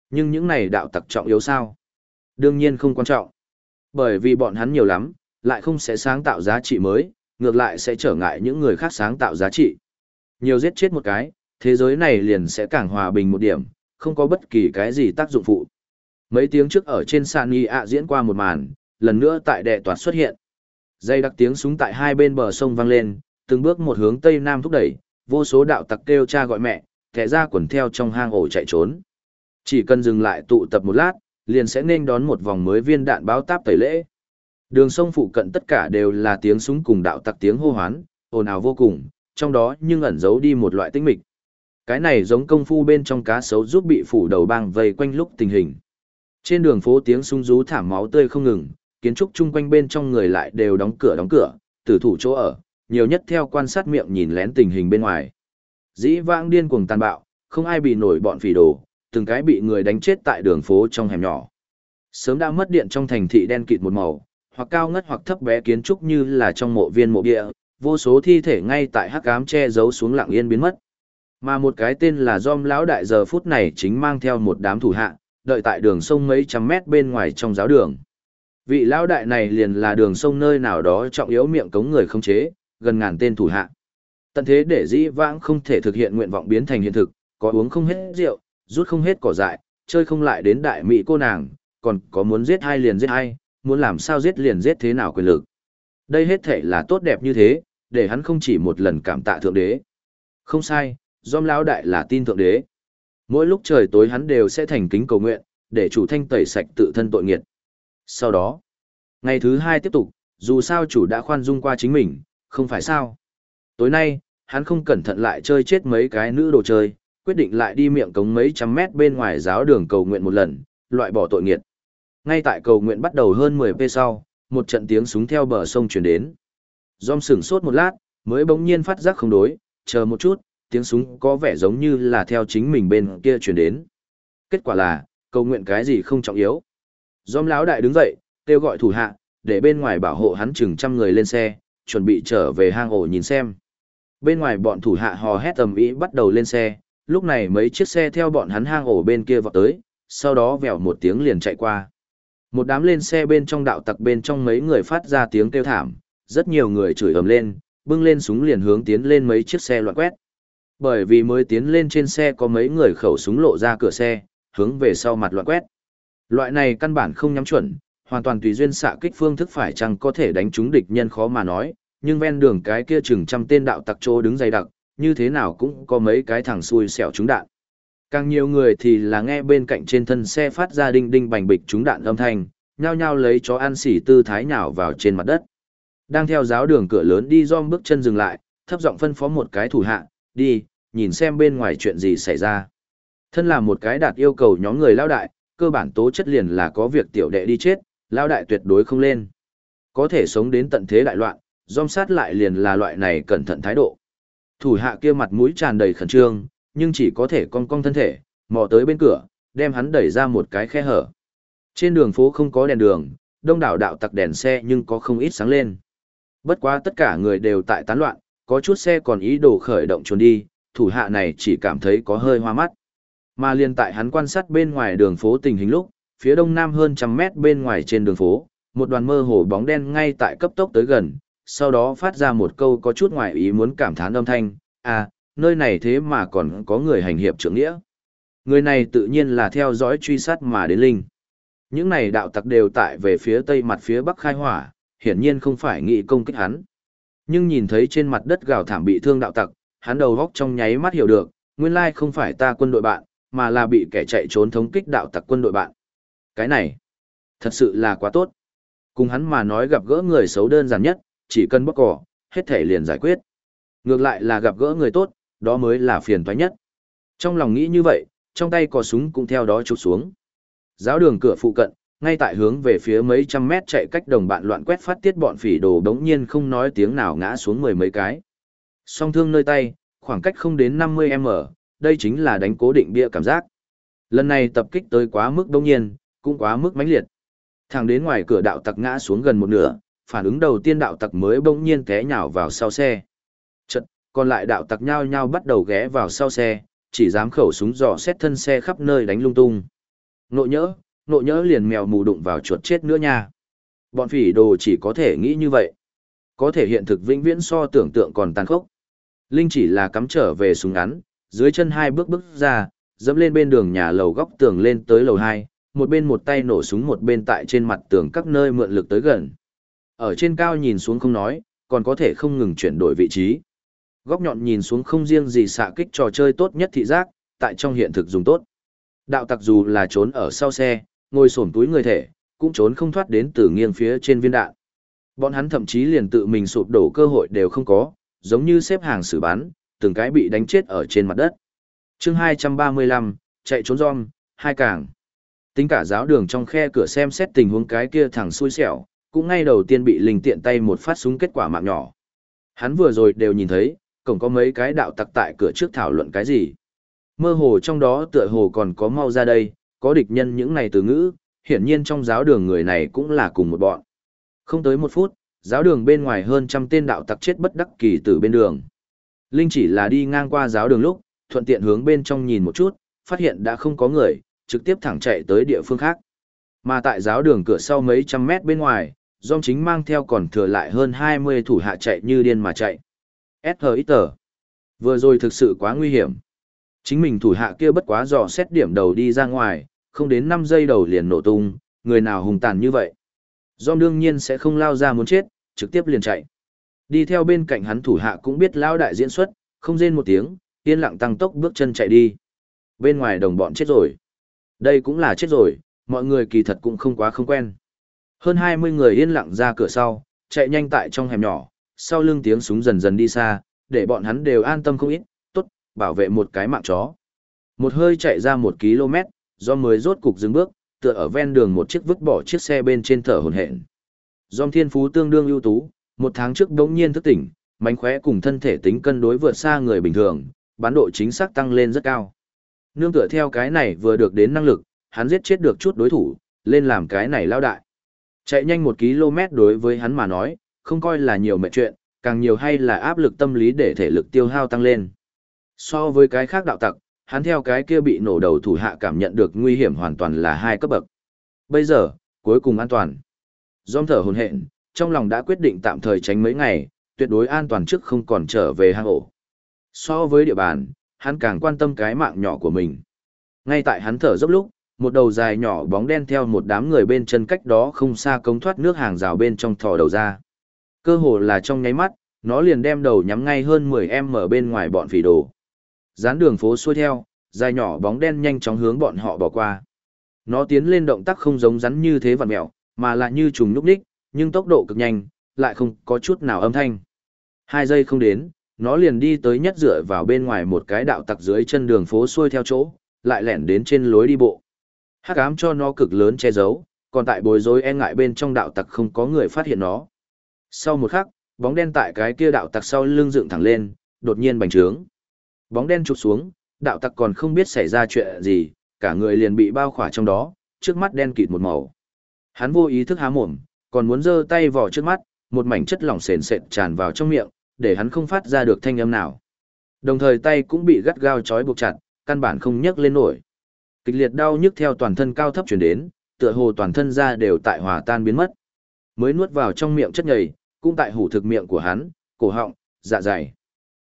Nhưng những này đạo tặc trọng yếu sao? Đương nhiên không quan trọng. Bởi vì bọn hắn nhiều lắm, lại không sẽ sáng tạo giá trị mới, ngược lại sẽ trở ngại những người khác sáng tạo giá trị. Nhiều giết chết một cái, thế giới này liền sẽ càng hòa bình một điểm, không có bất kỳ cái gì tác dụng phụ. Mấy tiếng trước ở trên sàn y ạ diễn qua một màn, lần nữa tại đệ toàn xuất hiện. Dây đặc tiếng súng tại hai bên bờ sông vang lên, từng bước một hướng tây nam thúc đẩy, vô số đạo tặc kêu cha gọi mẹ, kẻ ra quần theo trong hang ổ chạy trốn. Chỉ cần dừng lại tụ tập một lát, liền sẽ nên đón một vòng mới viên đạn báo táp tẩy lễ. Đường sông phụ cận tất cả đều là tiếng súng cùng đạo tặc tiếng hô hoán, ồn ào vô cùng, trong đó nhưng ẩn giấu đi một loại tinh mịch. Cái này giống công phu bên trong cá sấu giúp bị phủ đầu bang vây quanh lúc tình hình. Trên đường phố tiếng súng rú thảm máu tươi không ngừng, kiến trúc chung quanh bên trong người lại đều đóng cửa đóng cửa, tử thủ chỗ ở, nhiều nhất theo quan sát miệng nhìn lén tình hình bên ngoài. Dĩ vãng điên cuồng tàn bạo, không ai bị nổi bọn phỉ đồ, từng cái bị người đánh chết tại đường phố trong hẻm nhỏ. Sớm đã mất điện trong thành thị đen kịt một màu, hoặc cao ngất hoặc thấp bé kiến trúc như là trong mộ viên mộ địa, vô số thi thể ngay tại hắc ám che giấu xuống lặng yên biến mất. Mà một cái tên là Dom lão đại giờ phút này chính mang theo một đám thủ hạ, đợi tại đường sông mấy trăm mét bên ngoài trong giáo đường. Vị lão đại này liền là đường sông nơi nào đó trọng yếu miệng cống người không chế, gần ngàn tên thủ hạ. Tận thế để dĩ vãng không thể thực hiện nguyện vọng biến thành hiện thực, có uống không hết rượu, rút không hết cỏ dại, chơi không lại đến đại mỹ cô nàng, còn có muốn giết hai liền giết hai, muốn làm sao giết liền giết thế nào quyền lực. Đây hết thể là tốt đẹp như thế, để hắn không chỉ một lần cảm tạ thượng đế. Không sai, Dom lão đại là tin thượng đế. Mỗi lúc trời tối hắn đều sẽ thành kính cầu nguyện, để chủ thanh tẩy sạch tự thân tội nghiệt. Sau đó, ngày thứ hai tiếp tục, dù sao chủ đã khoan dung qua chính mình, không phải sao. Tối nay, hắn không cẩn thận lại chơi chết mấy cái nữ đồ chơi, quyết định lại đi miệng cống mấy trăm mét bên ngoài giáo đường cầu nguyện một lần, loại bỏ tội nghiệt. Ngay tại cầu nguyện bắt đầu hơn 10 p sau, một trận tiếng súng theo bờ sông chuyển đến. Dom sửng sốt một lát, mới bỗng nhiên phát giác không đối, chờ một chút, tiếng súng có vẻ giống như là theo chính mình bên kia chuyển đến. Kết quả là, cầu nguyện cái gì không trọng yếu. Dom lão đại đứng dậy, kêu gọi thủ hạ, để bên ngoài bảo hộ hắn chừng trăm người lên xe, chuẩn bị trở về hang ổ nhìn xem. Bên ngoài bọn thủ hạ hò hét tầm ý bắt đầu lên xe, lúc này mấy chiếc xe theo bọn hắn hang ổ bên kia vọt tới, sau đó vèo một tiếng liền chạy qua. Một đám lên xe bên trong đạo tặc bên trong mấy người phát ra tiếng kêu thảm, rất nhiều người chửi ầm lên, bưng lên súng liền hướng tiến lên mấy chiếc xe loạn quét. Bởi vì mới tiến lên trên xe có mấy người khẩu súng lộ ra cửa xe, hướng về sau mặt loạn quét. Loại này căn bản không nhắm chuẩn, hoàn toàn tùy duyên xạ kích phương thức phải chăng có thể đánh trúng địch nhân khó mà nói, nhưng ven đường cái kia chừng trăm tên đạo tặc trô đứng dày đặc, như thế nào cũng có mấy cái thằng xui xẻo trúng đạn. Càng nhiều người thì là nghe bên cạnh trên thân xe phát ra đinh đinh bành bịch trúng đạn âm thanh, nhao nhao lấy chó ăn xỉ tư thái nhào vào trên mặt đất. Đang theo giáo đường cửa lớn đi dom bước chân dừng lại, thấp giọng phân phó một cái thủ hạ, đi, nhìn xem bên ngoài chuyện gì xảy ra. Thân là một cái đạt yêu cầu nhóm người lao đại, cơ bản tố chất liền là có việc tiểu đệ đi chết, lao đại tuyệt đối không lên. Có thể sống đến tận thế đại loạn, dom sát lại liền là loại này cẩn thận thái độ. Thủ hạ kia mặt mũi tràn đầy khẩn trương, nhưng chỉ có thể cong cong thân thể, mò tới bên cửa, đem hắn đẩy ra một cái khe hở. Trên đường phố không có đèn đường, đông đảo đạo tặc đèn xe nhưng có không ít sáng lên. Bất quá tất cả người đều tại tán loạn, có chút xe còn ý đồ khởi động trốn đi, thủ hạ này chỉ cảm thấy có hơi hoa mắt. Mà liên tại hắn quan sát bên ngoài đường phố tình hình lúc, phía đông nam hơn trăm mét bên ngoài trên đường phố, một đoàn mơ hồ bóng đen ngay tại cấp tốc tới gần, sau đó phát ra một câu có chút ngoài ý muốn cảm thán âm thanh, à, nơi này thế mà còn có người hành hiệp trưởng nghĩa. Người này tự nhiên là theo dõi truy sát mà đến linh. Những này đạo tặc đều tại về phía tây mặt phía bắc khai hỏa, hiển nhiên không phải nghị công kích hắn. Nhưng nhìn thấy trên mặt đất gào thảm bị thương đạo tặc, hắn đầu góc trong nháy mắt hiểu được, nguyên lai không phải ta quân đội bạn, mà là bị kẻ chạy trốn thống kích đạo tặc quân đội bạn. Cái này, thật sự là quá tốt. Cùng hắn mà nói gặp gỡ người xấu đơn giản nhất, chỉ cần bóc cỏ, hết thể liền giải quyết. Ngược lại là gặp gỡ người tốt, đó mới là phiền toái nhất. Trong lòng nghĩ như vậy, trong tay cò súng cũng theo đó chụp xuống. Giáo đường cửa phụ cận, ngay tại hướng về phía mấy trăm mét chạy cách đồng bạn loạn quét phát tiết bọn phỉ đồ đống nhiên không nói tiếng nào ngã xuống mười mấy cái. Song thương nơi tay, khoảng cách không đến 50m, đây chính là đánh cố định bia cảm giác. Lần này tập kích tới quá mức đống nhiên, cũng quá mức mãnh liệt. Thẳng đến ngoài cửa đạo tặc ngã xuống gần một nửa, phản ứng đầu tiên đạo tặc mới bỗng nhiên té nhào vào sau xe. Chật, còn lại đạo tặc nhao nhao bắt đầu ghé vào sau xe, chỉ dám khẩu súng dò xét thân xe khắp nơi đánh lung tung. Nộ nhỡ, nộ nhỡ liền mèo mù đụng vào chuột chết nữa nha. Bọn phỉ đồ chỉ có thể nghĩ như vậy. Có thể hiện thực vĩnh viễn so tưởng tượng còn tàn khốc. Linh chỉ là cắm trở về súng ngắn, dưới chân hai bước bước ra, dẫm lên bên đường nhà lầu góc tường lên tới lầu hai, một bên một tay nổ súng một bên tại trên mặt tường các nơi mượn lực tới gần. Ở trên cao nhìn xuống không nói, còn có thể không ngừng chuyển đổi vị trí. Góc nhọn nhìn xuống không riêng gì xạ kích trò chơi tốt nhất thị giác, tại trong hiện thực dùng tốt. Đạo tặc dù là trốn ở sau xe, ngồi sổm túi người thể, cũng trốn không thoát đến từ nghiêng phía trên viên đạn. Bọn hắn thậm chí liền tự mình sụp đổ cơ hội đều không có, giống như xếp hàng xử bán, từng cái bị đánh chết ở trên mặt đất. chương 235, chạy trốn giom, hai càng. Tính cả giáo đường trong khe cửa xem xét tình huống cái kia thẳng xui xẻo, cũng ngay đầu tiên bị linh tiện tay một phát súng kết quả mạng nhỏ. Hắn vừa rồi đều nhìn thấy, cổng có mấy cái đạo tặc tại cửa trước thảo luận cái gì. Mơ hồ trong đó tựa hồ còn có mau ra đây, có địch nhân những này từ ngữ, hiển nhiên trong giáo đường người này cũng là cùng một bọn. Không tới một phút, giáo đường bên ngoài hơn trăm tên đạo tặc chết bất đắc kỳ từ bên đường. Linh chỉ là đi ngang qua giáo đường lúc, thuận tiện hướng bên trong nhìn một chút, phát hiện đã không có người, trực tiếp thẳng chạy tới địa phương khác. Mà tại giáo đường cửa sau mấy trăm mét bên ngoài, Dom chính mang theo còn thừa lại hơn 20 thủ hạ chạy như điên mà chạy. SHX Vừa rồi thực sự quá nguy hiểm. Chính mình thủ hạ kia bất quá dò xét điểm đầu đi ra ngoài, không đến 5 giây đầu liền nổ tung, người nào hùng tàn như vậy. Dom đương nhiên sẽ không lao ra muốn chết, trực tiếp liền chạy. Đi theo bên cạnh hắn thủ hạ cũng biết lao đại diễn xuất, không rên một tiếng, yên lặng tăng tốc bước chân chạy đi. Bên ngoài đồng bọn chết rồi. Đây cũng là chết rồi, mọi người kỳ thật cũng không quá không quen. Hơn 20 người yên lặng ra cửa sau, chạy nhanh tại trong hẻm nhỏ, sau lưng tiếng súng dần dần đi xa, để bọn hắn đều an tâm không ít, tốt, bảo vệ một cái mạng chó. Một hơi chạy ra một km, do mới rốt cục dừng bước, tựa ở ven đường một chiếc vứt bỏ chiếc xe bên trên thở hồn hển. Dom thiên phú tương đương ưu tú, một tháng trước đống nhiên thức tỉnh, mánh khóe cùng thân thể tính cân đối vượt xa người bình thường, bán độ chính xác tăng lên rất cao. Nương tựa theo cái này vừa được đến năng lực, hắn giết chết được chút đối thủ, lên làm cái này lao đại. Chạy nhanh một km đối với hắn mà nói, không coi là nhiều mệt chuyện, càng nhiều hay là áp lực tâm lý để thể lực tiêu hao tăng lên. So với cái khác đạo tặc, hắn theo cái kia bị nổ đầu thủ hạ cảm nhận được nguy hiểm hoàn toàn là hai cấp bậc. Bây giờ, cuối cùng an toàn. Dòng thở hồn hện, trong lòng đã quyết định tạm thời tránh mấy ngày, tuyệt đối an toàn trước không còn trở về hang ổ. So với địa bàn, hắn càng quan tâm cái mạng nhỏ của mình. Ngay tại hắn thở dốc lúc, một đầu dài nhỏ bóng đen theo một đám người bên chân cách đó không xa cống thoát nước hàng rào bên trong thò đầu ra. Cơ hồ là trong nháy mắt, nó liền đem đầu nhắm ngay hơn 10 em ở bên ngoài bọn phỉ đồ. Dán đường phố xuôi theo, dài nhỏ bóng đen nhanh chóng hướng bọn họ bỏ qua. Nó tiến lên động tác không giống rắn như thế vặn mẹo, mà là như trùng núp đích, nhưng tốc độ cực nhanh, lại không có chút nào âm thanh. Hai giây không đến, nó liền đi tới nhất dựa vào bên ngoài một cái đạo tặc dưới chân đường phố xuôi theo chỗ, lại lẻn đến trên lối đi bộ. Hắc ám cho nó cực lớn che giấu, còn tại bối rối e ngại bên trong đạo tặc không có người phát hiện nó. Sau một khắc, bóng đen tại cái kia đạo tặc sau lưng dựng thẳng lên, đột nhiên bành trướng. Bóng đen chụp xuống, đạo tặc còn không biết xảy ra chuyện gì, cả người liền bị bao khỏa trong đó, trước mắt đen kịt một màu. Hắn vô ý thức há mồm, còn muốn giơ tay vò trước mắt, một mảnh chất lỏng sền sệt tràn vào trong miệng, để hắn không phát ra được thanh âm nào. Đồng thời tay cũng bị gắt gao trói buộc chặt, căn bản không nhấc lên nổi. Kịch liệt đau nhức theo toàn thân cao thấp chuyển đến, tựa hồ toàn thân da đều tại hòa tan biến mất. Mới nuốt vào trong miệng chất nhầy, cũng tại hủ thực miệng của hắn, cổ họng, dạ dày.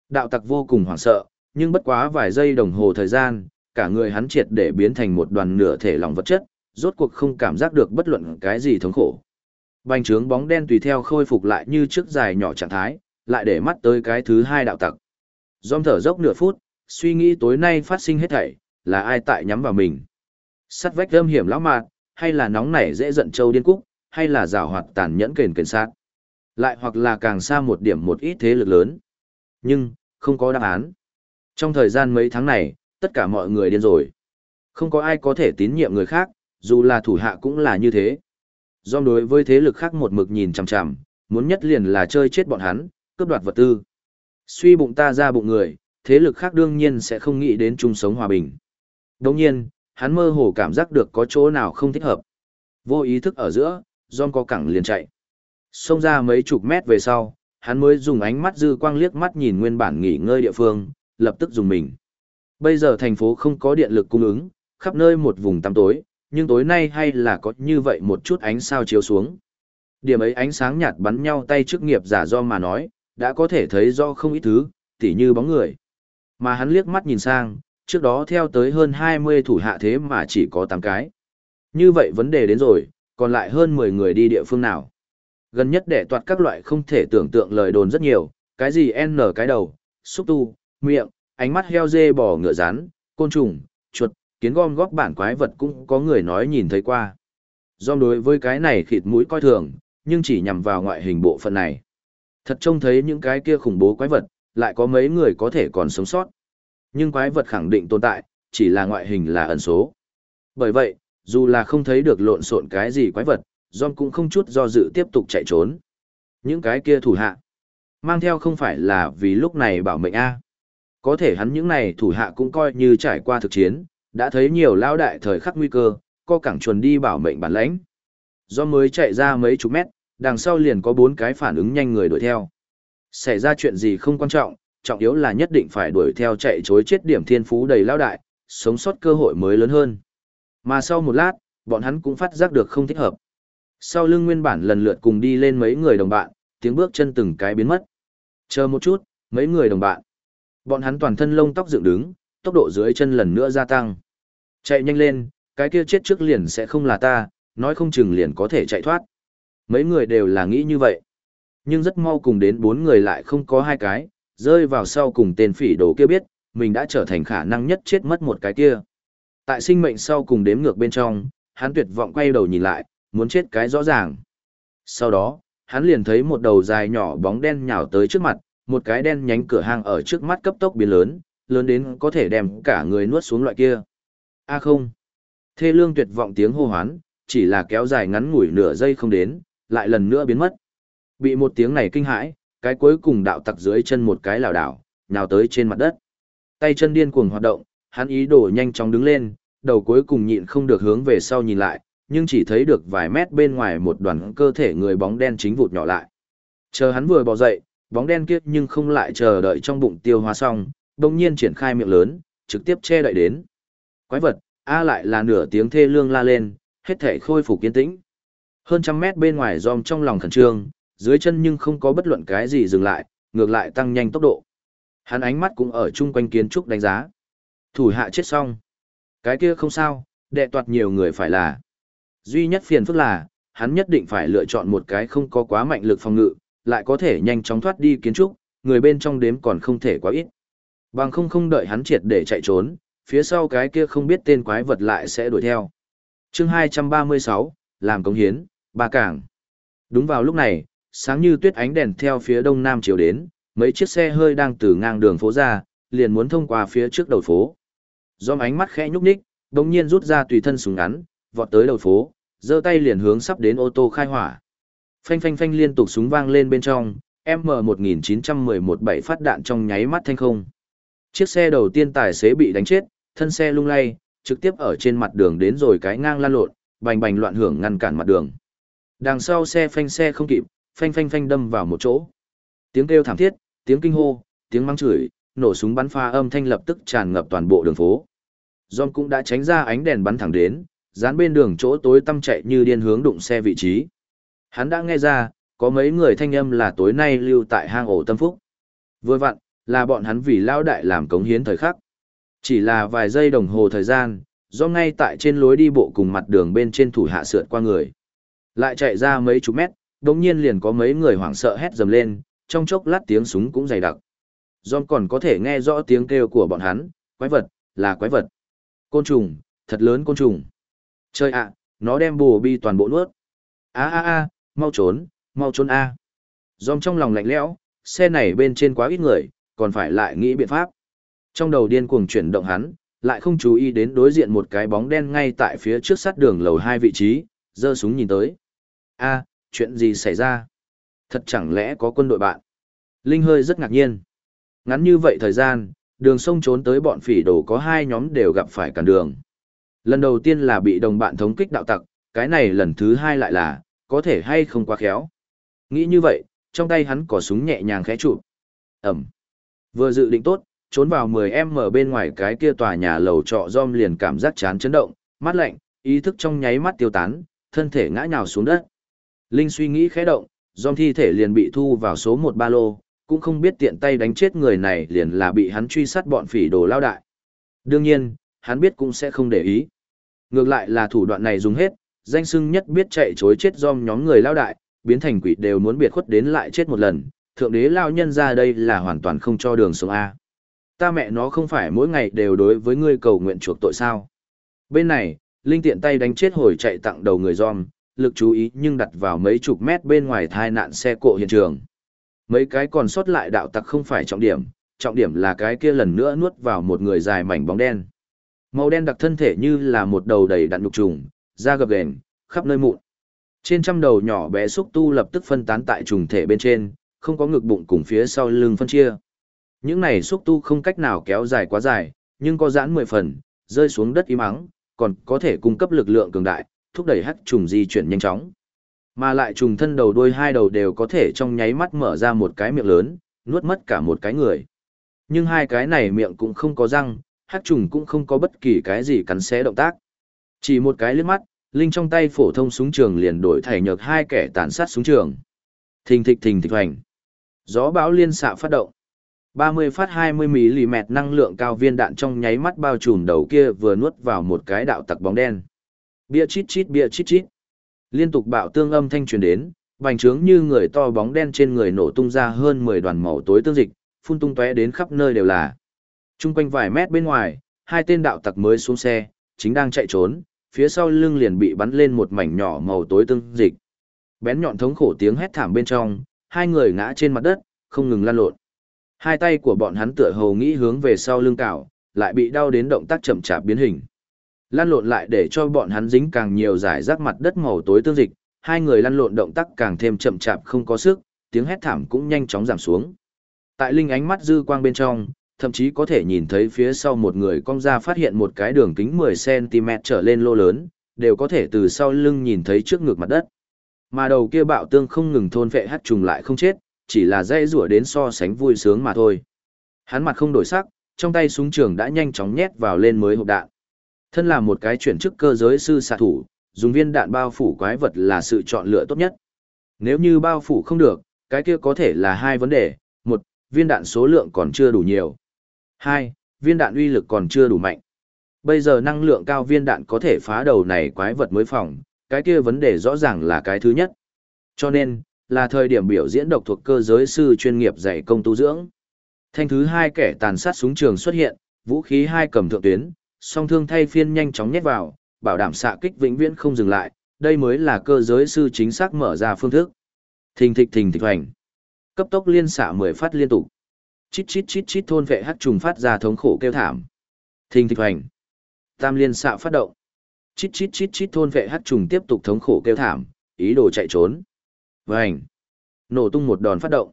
Đạo tặc vô cùng hoảng sợ, nhưng bất quá vài giây đồng hồ thời gian, cả người hắn triệt để biến thành một đoàn nửa thể lòng vật chất, rốt cuộc không cảm giác được bất luận cái gì thống khổ. Bành trướng bóng đen tùy theo khôi phục lại như trước dài nhỏ trạng thái, lại để mắt tới cái thứ hai đạo tặc. Dom thở dốc nửa phút, suy nghĩ tối nay phát sinh hết thảy, là ai tại nhắm vào mình. Sắt vách âm hiểm lão mạt, hay là nóng nảy dễ giận châu điên cúc, hay là rào hoạt tàn nhẫn kền kền sát. Lại hoặc là càng xa một điểm một ít thế lực lớn. Nhưng, không có đáp án. Trong thời gian mấy tháng này, tất cả mọi người điên rồi. Không có ai có thể tín nhiệm người khác, dù là thủ hạ cũng là như thế. Do đối với thế lực khác một mực nhìn chằm chằm, muốn nhất liền là chơi chết bọn hắn, cướp đoạt vật tư. Suy bụng ta ra bụng người, thế lực khác đương nhiên sẽ không nghĩ đến chung sống hòa bình. Đồng nhiên, hắn mơ hồ cảm giác được có chỗ nào không thích hợp. Vô ý thức ở giữa, John có cẳng liền chạy. Xông ra mấy chục mét về sau, hắn mới dùng ánh mắt dư quang liếc mắt nhìn nguyên bản nghỉ ngơi địa phương, lập tức dùng mình. Bây giờ thành phố không có điện lực cung ứng, khắp nơi một vùng tăm tối, nhưng tối nay hay là có như vậy một chút ánh sao chiếu xuống. Điểm ấy ánh sáng nhạt bắn nhau tay trước nghiệp giả do mà nói, đã có thể thấy rõ không ít thứ, tỉ như bóng người. Mà hắn liếc mắt nhìn sang, trước đó theo tới hơn 20 thủ hạ thế mà chỉ có 8 cái. Như vậy vấn đề đến rồi, còn lại hơn 10 người đi địa phương nào. Gần nhất để toạt các loại không thể tưởng tượng lời đồn rất nhiều, cái gì N cái đầu, xúc tu, miệng, ánh mắt heo dê bò ngựa rán, côn trùng, chuột, kiến gom góp bản quái vật cũng có người nói nhìn thấy qua. Do đối với cái này khịt mũi coi thường, nhưng chỉ nhằm vào ngoại hình bộ phận này. Thật trông thấy những cái kia khủng bố quái vật, lại có mấy người có thể còn sống sót. Nhưng quái vật khẳng định tồn tại, chỉ là ngoại hình là ẩn số. Bởi vậy, dù là không thấy được lộn xộn cái gì quái vật, John cũng không chút do dự tiếp tục chạy trốn. Những cái kia thủ hạ, mang theo không phải là vì lúc này bảo mệnh A. Có thể hắn những này thủ hạ cũng coi như trải qua thực chiến, đã thấy nhiều lao đại thời khắc nguy cơ, co cẳng chuồn đi bảo mệnh bản lãnh. Do mới chạy ra mấy chục mét, đằng sau liền có bốn cái phản ứng nhanh người đuổi theo. Xảy ra chuyện gì không quan trọng, trọng yếu là nhất định phải đuổi theo chạy chối chết điểm thiên phú đầy lao đại, sống sót cơ hội mới lớn hơn. Mà sau một lát, bọn hắn cũng phát giác được không thích hợp. Sau lưng nguyên bản lần lượt cùng đi lên mấy người đồng bạn, tiếng bước chân từng cái biến mất. Chờ một chút, mấy người đồng bạn. Bọn hắn toàn thân lông tóc dựng đứng, tốc độ dưới chân lần nữa gia tăng. Chạy nhanh lên, cái kia chết trước liền sẽ không là ta, nói không chừng liền có thể chạy thoát. Mấy người đều là nghĩ như vậy. Nhưng rất mau cùng đến bốn người lại không có hai cái, rơi vào sau cùng tên phỉ đồ kia biết, mình đã trở thành khả năng nhất chết mất một cái kia. Tại sinh mệnh sau cùng đếm ngược bên trong, hắn tuyệt vọng quay đầu nhìn lại, muốn chết cái rõ ràng. Sau đó, hắn liền thấy một đầu dài nhỏ bóng đen nhào tới trước mặt, một cái đen nhánh cửa hàng ở trước mắt cấp tốc biến lớn, lớn đến có thể đem cả người nuốt xuống loại kia. A không. Thê lương tuyệt vọng tiếng hô hoán, chỉ là kéo dài ngắn ngủi nửa giây không đến, lại lần nữa biến mất. Bị một tiếng này kinh hãi, cái cuối cùng đạo tặc dưới chân một cái lảo đảo, nhào tới trên mặt đất. Tay chân điên cuồng hoạt động, hắn ý đồ nhanh chóng đứng lên, đầu cuối cùng nhịn không được hướng về sau nhìn lại, nhưng chỉ thấy được vài mét bên ngoài một đoàn cơ thể người bóng đen chính vụt nhỏ lại. Chờ hắn vừa bò dậy, bóng đen kiếp nhưng không lại chờ đợi trong bụng tiêu hóa xong, đồng nhiên triển khai miệng lớn, trực tiếp che đậy đến. Quái vật, A lại là nửa tiếng thê lương la lên, hết thể khôi phục kiên tĩnh. Hơn trăm mét bên ngoài dòm trong lòng khẩn trương, dưới chân nhưng không có bất luận cái gì dừng lại, ngược lại tăng nhanh tốc độ. Hắn ánh mắt cũng ở chung quanh kiến trúc đánh giá. Thủ hạ chết xong. Cái kia không sao, đệ toạt nhiều người phải là. Duy nhất phiền phức là, hắn nhất định phải lựa chọn một cái không có quá mạnh lực phòng ngự, lại có thể nhanh chóng thoát đi kiến trúc, người bên trong đếm còn không thể quá ít. Bằng không không đợi hắn triệt để chạy trốn, phía sau cái kia không biết tên quái vật lại sẽ đuổi theo. chương 236, làm công hiến, ba cảng. Đúng vào lúc này, sáng như tuyết ánh đèn theo phía đông nam chiều đến, mấy chiếc xe hơi đang từ ngang đường phố ra, liền muốn thông qua phía trước đầu phố. Do ánh mắt khẽ nhúc nhích, đồng nhiên rút ra tùy thân súng ngắn, vọt tới đầu phố, giơ tay liền hướng sắp đến ô tô khai hỏa. Phanh phanh phanh liên tục súng vang lên bên trong, M1911 bảy phát đạn trong nháy mắt thanh không. Chiếc xe đầu tiên tài xế bị đánh chết, thân xe lung lay, trực tiếp ở trên mặt đường đến rồi cái ngang lan lộn, bành bành loạn hưởng ngăn cản mặt đường. Đằng sau xe phanh xe không kịp, phanh phanh phanh đâm vào một chỗ. Tiếng kêu thảm thiết, tiếng kinh hô, tiếng mắng chửi, nổ súng bắn pha âm thanh lập tức tràn ngập toàn bộ đường phố. John cũng đã tránh ra ánh đèn bắn thẳng đến, dán bên đường chỗ tối tăm chạy như điên hướng đụng xe vị trí. Hắn đã nghe ra, có mấy người thanh âm là tối nay lưu tại hang ổ tâm phúc. Vừa vặn, là bọn hắn vì lao đại làm cống hiến thời khắc. Chỉ là vài giây đồng hồ thời gian, do ngay tại trên lối đi bộ cùng mặt đường bên trên thủ hạ sượt qua người. Lại chạy ra mấy chục mét, đồng nhiên liền có mấy người hoảng sợ hét dầm lên, trong chốc lát tiếng súng cũng dày đặc. John còn có thể nghe rõ tiếng kêu của bọn hắn, quái vật, là quái vật. Côn trùng, thật lớn côn trùng. Chơi ạ, nó đem bù bi toàn bộ nuốt. a a a mau trốn, mau trốn a. À. Trong lòng lạnh lẽo, xe này bên trên quá ít người, còn phải lại nghĩ biện pháp. Trong đầu điên cuồng chuyển động hắn, lại không chú ý đến đối diện một cái bóng đen ngay tại phía trước sát đường lầu hai vị trí, giơ súng nhìn tới. A, chuyện gì xảy ra? Thật chẳng lẽ có quân đội bạn? Linh hơi rất ngạc nhiên. Ngắn như vậy thời gian, đường sông trốn tới bọn phỉ đồ có hai nhóm đều gặp phải cản đường. Lần đầu tiên là bị đồng bạn thống kích đạo tặc, cái này lần thứ hai lại là, có thể hay không quá khéo. Nghĩ như vậy, trong tay hắn có súng nhẹ nhàng khẽ chụp. Ẩm. Vừa dự định tốt, trốn vào 10m bên ngoài cái kia tòa nhà lầu trọ Dom liền cảm giác chán chấn động, mắt lạnh, ý thức trong nháy mắt tiêu tán, thân thể ngã nhào xuống đất. Linh suy nghĩ khẽ động, Dom thi thể liền bị thu vào số một ba lô, cũng không biết tiện tay đánh chết người này liền là bị hắn truy sát bọn phỉ đồ lao đại. Đương nhiên, hắn biết cũng sẽ không để ý. Ngược lại là thủ đoạn này dùng hết, danh sưng nhất biết chạy chối chết Dom nhóm người lao đại, biến thành quỷ đều muốn biệt khuất đến lại chết một lần, thượng đế lao nhân ra đây là hoàn toàn không cho đường sống A. Ta mẹ nó không phải mỗi ngày đều đối với ngươi cầu nguyện chuộc tội sao. Bên này, Linh tiện tay đánh chết hồi chạy tặng đầu người Dom, lực chú ý nhưng đặt vào mấy chục mét bên ngoài thai nạn xe cộ hiện trường. Mấy cái còn sót lại đạo tặc không phải trọng điểm, trọng điểm là cái kia lần nữa nuốt vào một người dài mảnh bóng đen. Màu đen đặc thân thể như là một đầu đầy đặn nhục trùng, da gập ghềnh, khắp nơi mụn. Trên trăm đầu nhỏ bé xúc tu lập tức phân tán tại trùng thể bên trên, không có ngực bụng cùng phía sau lưng phân chia. Những này xúc tu không cách nào kéo dài quá dài, nhưng có giãn mười phần, rơi xuống đất im ắng, còn có thể cung cấp lực lượng cường đại, thúc đẩy hắc trùng di chuyển nhanh chóng. Mà lại trùng thân đầu đuôi hai đầu đều có thể trong nháy mắt mở ra một cái miệng lớn, nuốt mất cả một cái người. Nhưng hai cái này miệng cũng không có răng, hắc trùng cũng không có bất kỳ cái gì cắn xé động tác. Chỉ một cái liếc mắt, Linh trong tay phổ thông súng trường liền đổi thảy nhược hai kẻ tàn sát súng trường. Thình thịch thình thịch hoành. Gió bão liên xạ phát động. 30 phát 20mm năng lượng cao viên đạn trong nháy mắt bao trùm đầu kia vừa nuốt vào một cái đạo tặc bóng đen. Bia chít chít bia chít chít. Liên tục bạo tương âm thanh truyền đến, bành trướng như người to bóng đen trên người nổ tung ra hơn 10 đoàn màu tối tương dịch, phun tung tóe đến khắp nơi đều là. Trung quanh vài mét bên ngoài, hai tên đạo tặc mới xuống xe, chính đang chạy trốn, phía sau lưng liền bị bắn lên một mảnh nhỏ màu tối tương dịch. Bén nhọn thống khổ tiếng hét thảm bên trong, hai người ngã trên mặt đất, không ngừng lăn lộn. Hai tay của bọn hắn tựa hồ nghĩ hướng về sau lưng cào, lại bị đau đến động tác chậm chạp biến hình lan lộn lại để cho bọn hắn dính càng nhiều giải rác mặt đất màu tối tương dịch, hai người lăn lộn động tác càng thêm chậm chạp không có sức, tiếng hét thảm cũng nhanh chóng giảm xuống. Tại linh ánh mắt dư quang bên trong, thậm chí có thể nhìn thấy phía sau một người cong ra phát hiện một cái đường kính 10cm trở lên lô lớn, đều có thể từ sau lưng nhìn thấy trước ngực mặt đất. Mà đầu kia bạo tương không ngừng thôn vệ hắt trùng lại không chết, chỉ là dây rủa đến so sánh vui sướng mà thôi. Hắn mặt không đổi sắc, trong tay súng trường đã nhanh chóng nhét vào lên mới hộp đạn. Thân là một cái chuyển chức cơ giới sư xạ thủ, dùng viên đạn bao phủ quái vật là sự chọn lựa tốt nhất. Nếu như bao phủ không được, cái kia có thể là hai vấn đề. Một, viên đạn số lượng còn chưa đủ nhiều. Hai, viên đạn uy lực còn chưa đủ mạnh. Bây giờ năng lượng cao viên đạn có thể phá đầu này quái vật mới phòng, cái kia vấn đề rõ ràng là cái thứ nhất. Cho nên, là thời điểm biểu diễn độc thuộc cơ giới sư chuyên nghiệp dạy công tu dưỡng. Thanh thứ hai kẻ tàn sát súng trường xuất hiện, vũ khí hai cầm thượng tuyến, song thương thay phiên nhanh chóng nhét vào, bảo đảm xạ kích vĩnh viễn không dừng lại, đây mới là cơ giới sư chính xác mở ra phương thức. Thình thịch thình thịch hoành. Cấp tốc liên xạ 10 phát liên tục. Chít chít chít chít thôn vệ hắc trùng phát ra thống khổ kêu thảm. Thình thịch hoành. Tam liên xạ phát động. Chít chít chít chít thôn vệ hắc trùng tiếp tục thống khổ kêu thảm, ý đồ chạy trốn. Vành. Nổ tung một đòn phát động.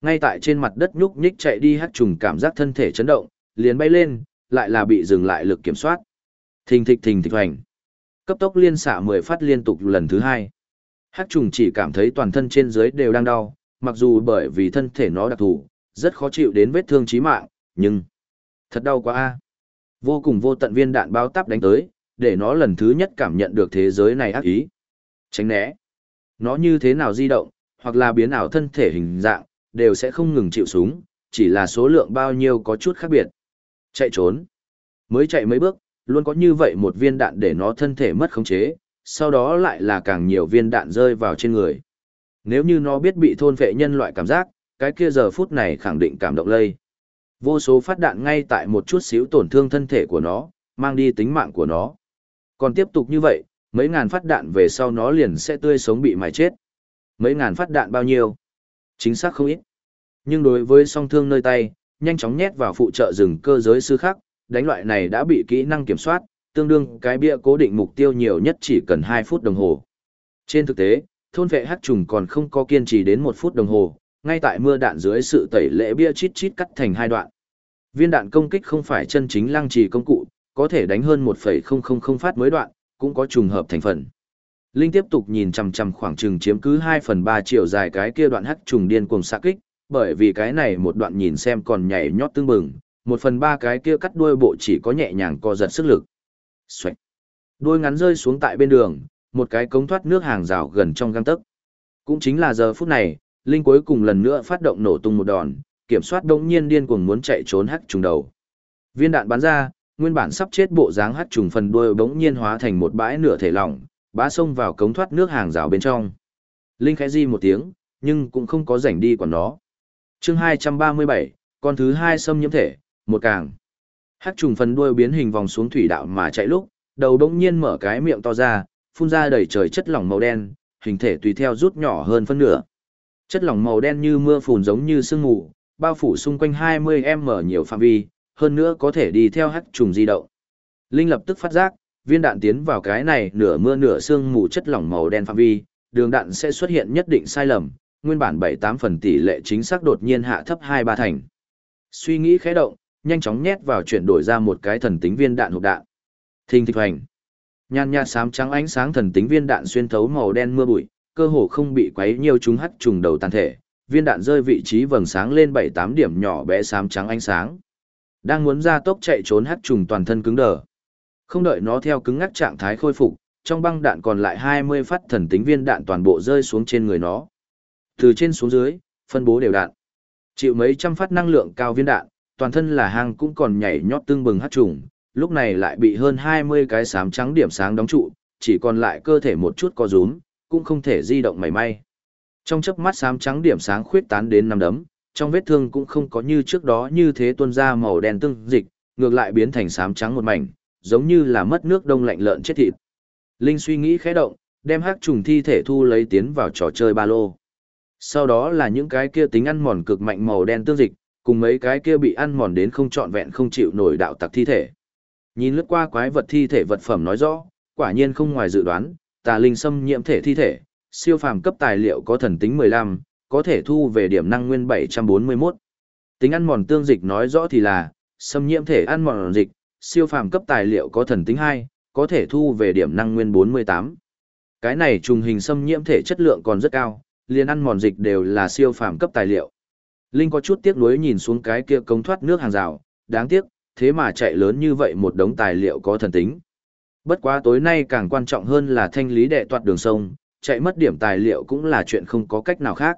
Ngay tại trên mặt đất nhúc nhích chạy đi hắc trùng cảm giác thân thể chấn động, liền bay lên, lại là bị dừng lại lực kiểm soát. Thình thịch thình thịch hoành. Cấp tốc liên xạ 10 phát liên tục lần thứ hai. Hắc trùng chỉ cảm thấy toàn thân trên dưới đều đang đau, mặc dù bởi vì thân thể nó đặc thù, rất khó chịu đến vết thương chí mạng, nhưng thật đau quá a. Vô cùng vô tận viên đạn bao táp đánh tới, để nó lần thứ nhất cảm nhận được thế giới này ác ý. Tránh né. Nó như thế nào di động, hoặc là biến ảo thân thể hình dạng, đều sẽ không ngừng chịu súng, chỉ là số lượng bao nhiêu có chút khác biệt. Chạy trốn. Mới chạy mấy bước, luôn có như vậy một viên đạn để nó thân thể mất khống chế, sau đó lại là càng nhiều viên đạn rơi vào trên người. Nếu như nó biết bị thôn vệ nhân loại cảm giác, cái kia giờ phút này khẳng định cảm động lây. Vô số phát đạn ngay tại một chút xíu tổn thương thân thể của nó, mang đi tính mạng của nó. Còn tiếp tục như vậy, mấy ngàn phát đạn về sau nó liền sẽ tươi sống bị mài chết. Mấy ngàn phát đạn bao nhiêu? Chính xác không ít. Nhưng đối với song thương nơi tay, nhanh chóng nhét vào phụ trợ rừng cơ giới sư khác, đánh loại này đã bị kỹ năng kiểm soát, tương đương cái bia cố định mục tiêu nhiều nhất chỉ cần 2 phút đồng hồ. Trên thực tế, thôn vệ hắc trùng còn không có kiên trì đến 1 phút đồng hồ, ngay tại mưa đạn dưới sự tẩy lễ bia chít chít cắt thành hai đoạn. Viên đạn công kích không phải chân chính lăng trì công cụ, có thể đánh hơn 1,000 phát mới đoạn, cũng có trùng hợp thành phần. Linh tiếp tục nhìn chằm chằm khoảng chừng chiếm cứ 2 phần 3 triệu dài cái kia đoạn hắc trùng điên cuồng xạ kích, bởi vì cái này một đoạn nhìn xem còn nhảy nhót tương bừng, một phần ba cái kia cắt đuôi bộ chỉ có nhẹ nhàng co giật sức lực. Xoạch. Đuôi ngắn rơi xuống tại bên đường, một cái cống thoát nước hàng rào gần trong găng tấc. Cũng chính là giờ phút này, Linh cuối cùng lần nữa phát động nổ tung một đòn, kiểm soát đống nhiên điên cuồng muốn chạy trốn hắc trùng đầu. Viên đạn bắn ra, nguyên bản sắp chết bộ dáng hắc trùng phần đuôi bỗng nhiên hóa thành một bãi nửa thể lỏng, bá xông vào cống thoát nước hàng rào bên trong. Linh khẽ di một tiếng, nhưng cũng không có rảnh đi quản nó. Chương 237, con thứ hai xâm nhiễm thể, một càng. Hắc trùng phần đuôi biến hình vòng xuống thủy đạo mà chạy lúc, đầu đống nhiên mở cái miệng to ra, phun ra đầy trời chất lỏng màu đen, hình thể tùy theo rút nhỏ hơn phân nửa. Chất lỏng màu đen như mưa phùn giống như sương mù, bao phủ xung quanh 20m nhiều phạm vi, hơn nữa có thể đi theo hắc trùng di động. Linh lập tức phát giác, viên đạn tiến vào cái này nửa mưa nửa sương mù chất lỏng màu đen phạm vi, đường đạn sẽ xuất hiện nhất định sai lầm, nguyên bản 7-8 phần tỷ lệ chính xác đột nhiên hạ thấp 2-3 thành. Suy nghĩ khẽ động, nhanh chóng nhét vào chuyển đổi ra một cái thần tính viên đạn hộp đạn. Thình thịch hoành. Nhan nhạt xám trắng ánh sáng thần tính viên đạn xuyên thấu màu đen mưa bụi, cơ hồ không bị quấy nhiều chúng hắt trùng đầu tàn thể, viên đạn rơi vị trí vầng sáng lên 7-8 điểm nhỏ bé xám trắng ánh sáng. Đang muốn ra tốc chạy trốn hắt trùng toàn thân cứng đờ. Không đợi nó theo cứng ngắc trạng thái khôi phục, trong băng đạn còn lại 20 phát thần tính viên đạn toàn bộ rơi xuống trên người nó. Từ trên xuống dưới, phân bố đều đạn. Chịu mấy trăm phát năng lượng cao viên đạn, toàn thân là hang cũng còn nhảy nhót tương bừng hát trùng, lúc này lại bị hơn 20 cái sám trắng điểm sáng đóng trụ, chỉ còn lại cơ thể một chút co rúm, cũng không thể di động mảy may. Trong chớp mắt sám trắng điểm sáng khuyết tán đến năm đấm, trong vết thương cũng không có như trước đó như thế tuôn ra màu đen tương dịch, ngược lại biến thành sám trắng một mảnh, giống như là mất nước đông lạnh lợn chết thịt. Linh suy nghĩ khẽ động, đem hắc trùng thi thể thu lấy tiến vào trò chơi ba lô. Sau đó là những cái kia tính ăn mòn cực mạnh màu đen tương dịch, cùng mấy cái kia bị ăn mòn đến không trọn vẹn không chịu nổi đạo tặc thi thể. Nhìn lướt qua quái vật thi thể vật phẩm nói rõ, quả nhiên không ngoài dự đoán, tà linh xâm nhiễm thể thi thể, siêu phàm cấp tài liệu có thần tính 15, có thể thu về điểm năng nguyên 741. Tính ăn mòn tương dịch nói rõ thì là, xâm nhiễm thể ăn mòn dịch, siêu phàm cấp tài liệu có thần tính 2, có thể thu về điểm năng nguyên 48. Cái này trùng hình xâm nhiễm thể chất lượng còn rất cao, liền ăn mòn dịch đều là siêu phàm cấp tài liệu. Linh có chút tiếc nuối nhìn xuống cái kia cống thoát nước hàng rào, đáng tiếc, thế mà chạy lớn như vậy một đống tài liệu có thần tính. Bất quá tối nay càng quan trọng hơn là thanh lý đệ toạt đường sông, chạy mất điểm tài liệu cũng là chuyện không có cách nào khác.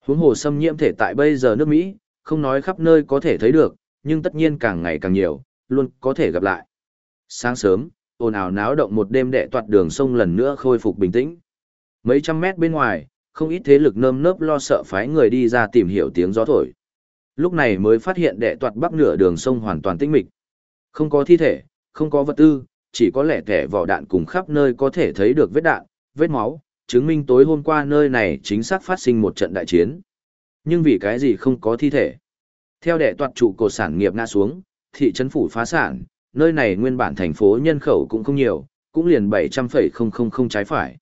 Huống hồ xâm nhiễm thể tại bây giờ nước Mỹ, không nói khắp nơi có thể thấy được, nhưng tất nhiên càng ngày càng nhiều, luôn có thể gặp lại. Sáng sớm, ồn ào náo động một đêm đệ toạt đường sông lần nữa khôi phục bình tĩnh. Mấy trăm mét bên ngoài, không ít thế lực nơm nớp lo sợ phái người đi ra tìm hiểu tiếng gió thổi. Lúc này mới phát hiện đệ toạt bắc nửa đường sông hoàn toàn tĩnh mịch. Không có thi thể, không có vật tư, chỉ có lẻ tẻ vỏ đạn cùng khắp nơi có thể thấy được vết đạn, vết máu, chứng minh tối hôm qua nơi này chính xác phát sinh một trận đại chiến. Nhưng vì cái gì không có thi thể? Theo đệ toạt trụ cột sản nghiệp ngã xuống, thị trấn phủ phá sản, nơi này nguyên bản thành phố nhân khẩu cũng không nhiều, cũng liền 700,000 trái phải.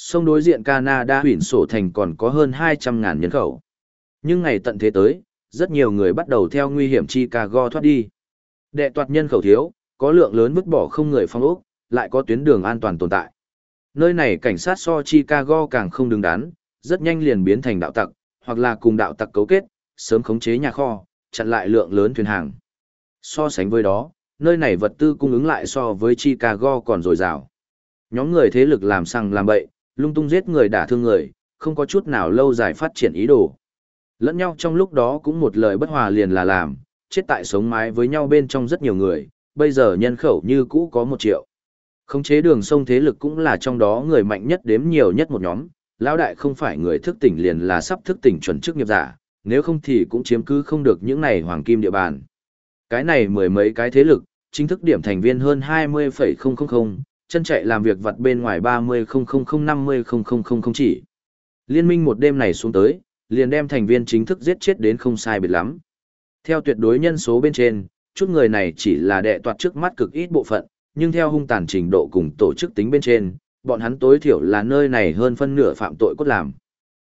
Sông đối diện Canada huyền sổ thành còn có hơn 200.000 nhân khẩu. Nhưng ngày tận thế tới, rất nhiều người bắt đầu theo nguy hiểm Chicago thoát đi. Đệ toạt nhân khẩu thiếu, có lượng lớn vứt bỏ không người phong ốc, lại có tuyến đường an toàn tồn tại. Nơi này cảnh sát so Chicago càng không đứng đắn, rất nhanh liền biến thành đạo tặc, hoặc là cùng đạo tặc cấu kết, sớm khống chế nhà kho, chặn lại lượng lớn thuyền hàng. So sánh với đó, nơi này vật tư cung ứng lại so với Chicago còn dồi dào. Nhóm người thế lực làm sằng làm bậy, lung tung giết người đả thương người, không có chút nào lâu dài phát triển ý đồ. Lẫn nhau trong lúc đó cũng một lời bất hòa liền là làm, chết tại sống mái với nhau bên trong rất nhiều người, bây giờ nhân khẩu như cũ có một triệu. Khống chế đường sông thế lực cũng là trong đó người mạnh nhất đếm nhiều nhất một nhóm, lão đại không phải người thức tỉnh liền là sắp thức tỉnh chuẩn chức nghiệp giả, nếu không thì cũng chiếm cứ không được những này hoàng kim địa bàn. Cái này mười mấy cái thế lực, chính thức điểm thành viên hơn 20,000, chân chạy làm việc vặt bên ngoài 30.000-50.000 chỉ. Liên minh một đêm này xuống tới, liền đem thành viên chính thức giết chết đến không sai biệt lắm. Theo tuyệt đối nhân số bên trên, chút người này chỉ là đệ toạt trước mắt cực ít bộ phận, nhưng theo hung tàn trình độ cùng tổ chức tính bên trên, bọn hắn tối thiểu là nơi này hơn phân nửa phạm tội cốt làm.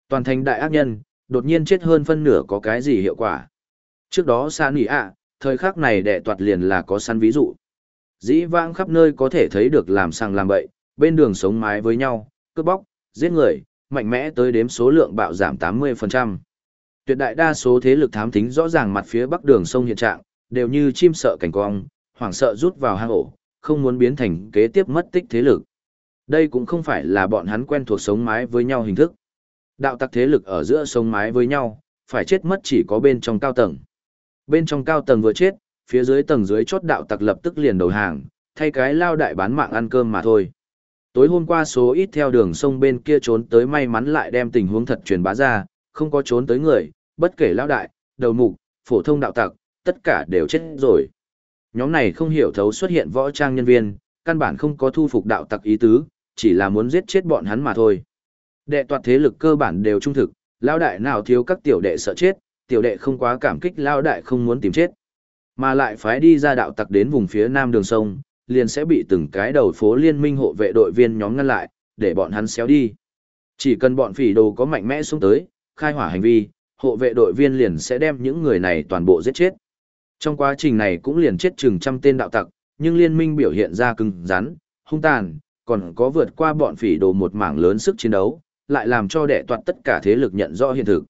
Toàn thành đại ác nhân, đột nhiên chết hơn phân nửa có cái gì hiệu quả. Trước đó xa nỉ ạ, thời khắc này đệ toạt liền là có săn ví dụ. Dĩ vãng khắp nơi có thể thấy được làm sang làm bậy, bên đường sống mái với nhau, cướp bóc, giết người, mạnh mẽ tới đếm số lượng bạo giảm 80%. Tuyệt đại đa số thế lực thám thính rõ ràng mặt phía bắc đường sông hiện trạng, đều như chim sợ cảnh cong, hoảng sợ rút vào hang ổ, không muốn biến thành kế tiếp mất tích thế lực. Đây cũng không phải là bọn hắn quen thuộc sống mái với nhau hình thức. Đạo tặc thế lực ở giữa sống mái với nhau, phải chết mất chỉ có bên trong cao tầng. Bên trong cao tầng vừa chết, phía dưới tầng dưới chốt đạo tặc lập tức liền đầu hàng, thay cái lao đại bán mạng ăn cơm mà thôi. Tối hôm qua số ít theo đường sông bên kia trốn tới may mắn lại đem tình huống thật truyền bá ra, không có trốn tới người, bất kể lao đại, đầu mục, phổ thông đạo tặc, tất cả đều chết rồi. Nhóm này không hiểu thấu xuất hiện võ trang nhân viên, căn bản không có thu phục đạo tặc ý tứ, chỉ là muốn giết chết bọn hắn mà thôi. Đệ toàn thế lực cơ bản đều trung thực, lao đại nào thiếu các tiểu đệ sợ chết, tiểu đệ không quá cảm kích lao đại không muốn tìm chết. Mà lại phái đi ra đạo tặc đến vùng phía nam đường sông, liền sẽ bị từng cái đầu phố liên minh hộ vệ đội viên nhóm ngăn lại, để bọn hắn xéo đi. Chỉ cần bọn phỉ đồ có mạnh mẽ xuống tới, khai hỏa hành vi, hộ vệ đội viên liền sẽ đem những người này toàn bộ giết chết. Trong quá trình này cũng liền chết chừng trăm tên đạo tặc, nhưng liên minh biểu hiện ra cứng rắn, hung tàn, còn có vượt qua bọn phỉ đồ một mảng lớn sức chiến đấu, lại làm cho đệ toàn tất cả thế lực nhận rõ hiện thực.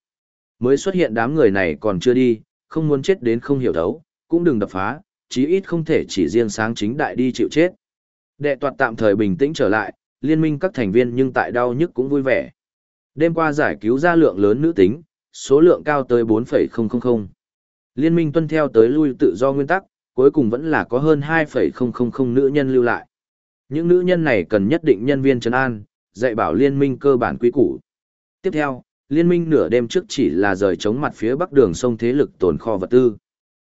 Mới xuất hiện đám người này còn chưa đi, không muốn chết đến không hiểu thấu, cũng đừng đập phá, chí ít không thể chỉ riêng sáng chính đại đi chịu chết. Đệ toạt tạm thời bình tĩnh trở lại, liên minh các thành viên nhưng tại đau nhức cũng vui vẻ. Đêm qua giải cứu ra lượng lớn nữ tính, số lượng cao tới 4,000. Liên minh tuân theo tới lui tự do nguyên tắc, cuối cùng vẫn là có hơn 2,000 nữ nhân lưu lại. Những nữ nhân này cần nhất định nhân viên trấn an, dạy bảo liên minh cơ bản quy củ. Tiếp theo, liên minh nửa đêm trước chỉ là rời chống mặt phía bắc đường sông thế lực tồn kho vật tư.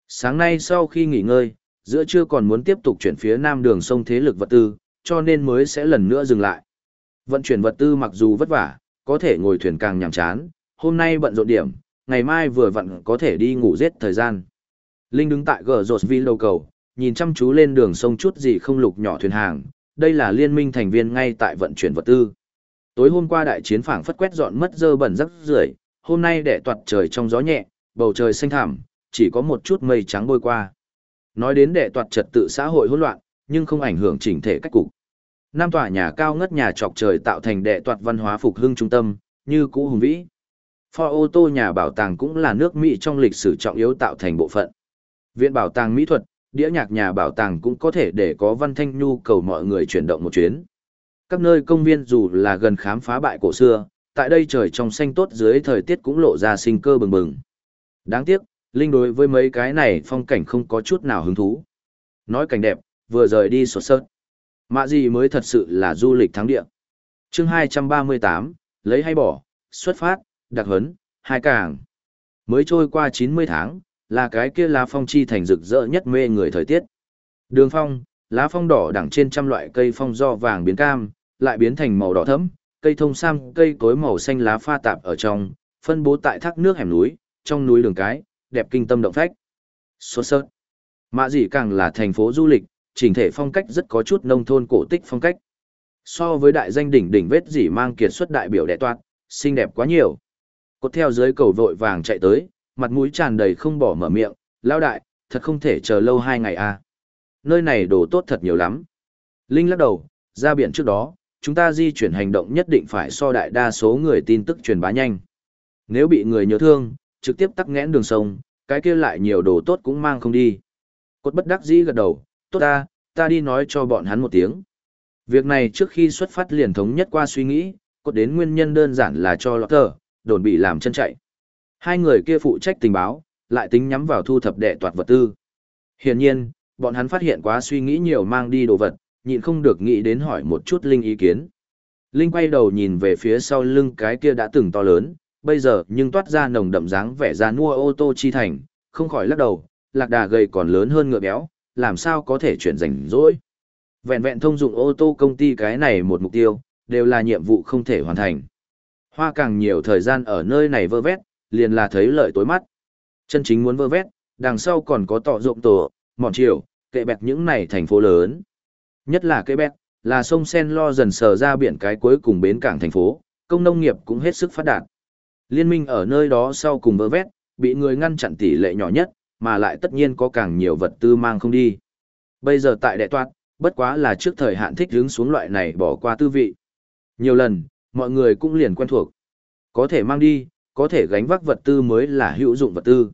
Sáng nay sau khi nghỉ ngơi, giữa trưa còn muốn tiếp tục chuyển phía nam đường sông thế lực vật tư, cho nên mới sẽ lần nữa dừng lại. Vận chuyển vật tư mặc dù vất vả, có thể ngồi thuyền càng nhàm chán, hôm nay bận rộn điểm, ngày mai vừa vặn có thể đi ngủ giết thời gian. Linh đứng tại gờ rột vi lâu cầu, nhìn chăm chú lên đường sông chút gì không lục nhỏ thuyền hàng, đây là liên minh thành viên ngay tại vận chuyển vật tư. Tối hôm qua đại chiến phảng phất quét dọn mất dơ bẩn rắc rưởi, hôm nay đẻ toạt trời trong gió nhẹ, bầu trời xanh thẳm, chỉ có một chút mây trắng bôi qua. Nói đến đệ toạt trật tự xã hội hỗn loạn, nhưng không ảnh hưởng chỉnh thể cách cục. Nam tòa nhà cao ngất nhà trọc trời tạo thành đệ toạt văn hóa phục hưng trung tâm, như cũ hùng vĩ. Pho ô tô nhà bảo tàng cũng là nước Mỹ trong lịch sử trọng yếu tạo thành bộ phận. Viện bảo tàng mỹ thuật, đĩa nhạc nhà bảo tàng cũng có thể để có văn thanh nhu cầu mọi người chuyển động một chuyến. Các nơi công viên dù là gần khám phá bại cổ xưa, tại đây trời trong xanh tốt dưới thời tiết cũng lộ ra sinh cơ bừng bừng. Đáng tiếc, Linh đối với mấy cái này phong cảnh không có chút nào hứng thú. Nói cảnh đẹp, vừa rời đi sột sớt. Mạ gì mới thật sự là du lịch thắng địa. chương 238, lấy hay bỏ, xuất phát, đặc hấn, hai càng. Mới trôi qua 90 tháng, là cái kia lá phong chi thành rực rỡ nhất mê người thời tiết. Đường phong, lá phong đỏ đẳng trên trăm loại cây phong do vàng biến cam, lại biến thành màu đỏ thẫm, cây thông sam, cây cối màu xanh lá pha tạp ở trong, phân bố tại thác nước hẻm núi, trong núi đường cái, đẹp kinh tâm động phách. Xuất sớt. Mạ gì càng là thành phố du lịch, chỉnh thể phong cách rất có chút nông thôn cổ tích phong cách. So với đại danh đỉnh đỉnh vết dỉ mang kiệt xuất đại biểu đệ toát, xinh đẹp quá nhiều. Cột theo dưới cầu vội vàng chạy tới, mặt mũi tràn đầy không bỏ mở miệng, lao đại, thật không thể chờ lâu hai ngày à. Nơi này đồ tốt thật nhiều lắm. Linh lắc đầu, ra biển trước đó, chúng ta di chuyển hành động nhất định phải so đại đa số người tin tức truyền bá nhanh. Nếu bị người nhớ thương, trực tiếp tắc nghẽn đường sông, cái kia lại nhiều đồ tốt cũng mang không đi. Cốt bất đắc dĩ gật đầu, tốt ta, ta đi nói cho bọn hắn một tiếng. Việc này trước khi xuất phát liền thống nhất qua suy nghĩ, cốt đến nguyên nhân đơn giản là cho lọt thờ, đồn bị làm chân chạy. Hai người kia phụ trách tình báo, lại tính nhắm vào thu thập đệ toạt vật tư. Hiển nhiên, bọn hắn phát hiện quá suy nghĩ nhiều mang đi đồ vật, nhịn không được nghĩ đến hỏi một chút Linh ý kiến. Linh quay đầu nhìn về phía sau lưng cái kia đã từng to lớn, bây giờ nhưng toát ra nồng đậm dáng vẻ ra nua ô tô chi thành, không khỏi lắc đầu, lạc đà gầy còn lớn hơn ngựa béo, làm sao có thể chuyển rảnh rỗi. Vẹn vẹn thông dụng ô tô công ty cái này một mục tiêu, đều là nhiệm vụ không thể hoàn thành. Hoa càng nhiều thời gian ở nơi này vơ vét, liền là thấy lợi tối mắt. Chân chính muốn vơ vét, đằng sau còn có tọ rộng tổ, Mòn chiều kệ bẹt những này thành phố lớn. Nhất là kệ bẹt, là sông Sen lo dần sờ ra biển cái cuối cùng bến cảng thành phố, công nông nghiệp cũng hết sức phát đạt. Liên minh ở nơi đó sau cùng vỡ vét, bị người ngăn chặn tỷ lệ nhỏ nhất, mà lại tất nhiên có càng nhiều vật tư mang không đi. Bây giờ tại đệ toát, bất quá là trước thời hạn thích hướng xuống loại này bỏ qua tư vị. Nhiều lần, mọi người cũng liền quen thuộc. Có thể mang đi, có thể gánh vác vật tư mới là hữu dụng vật tư.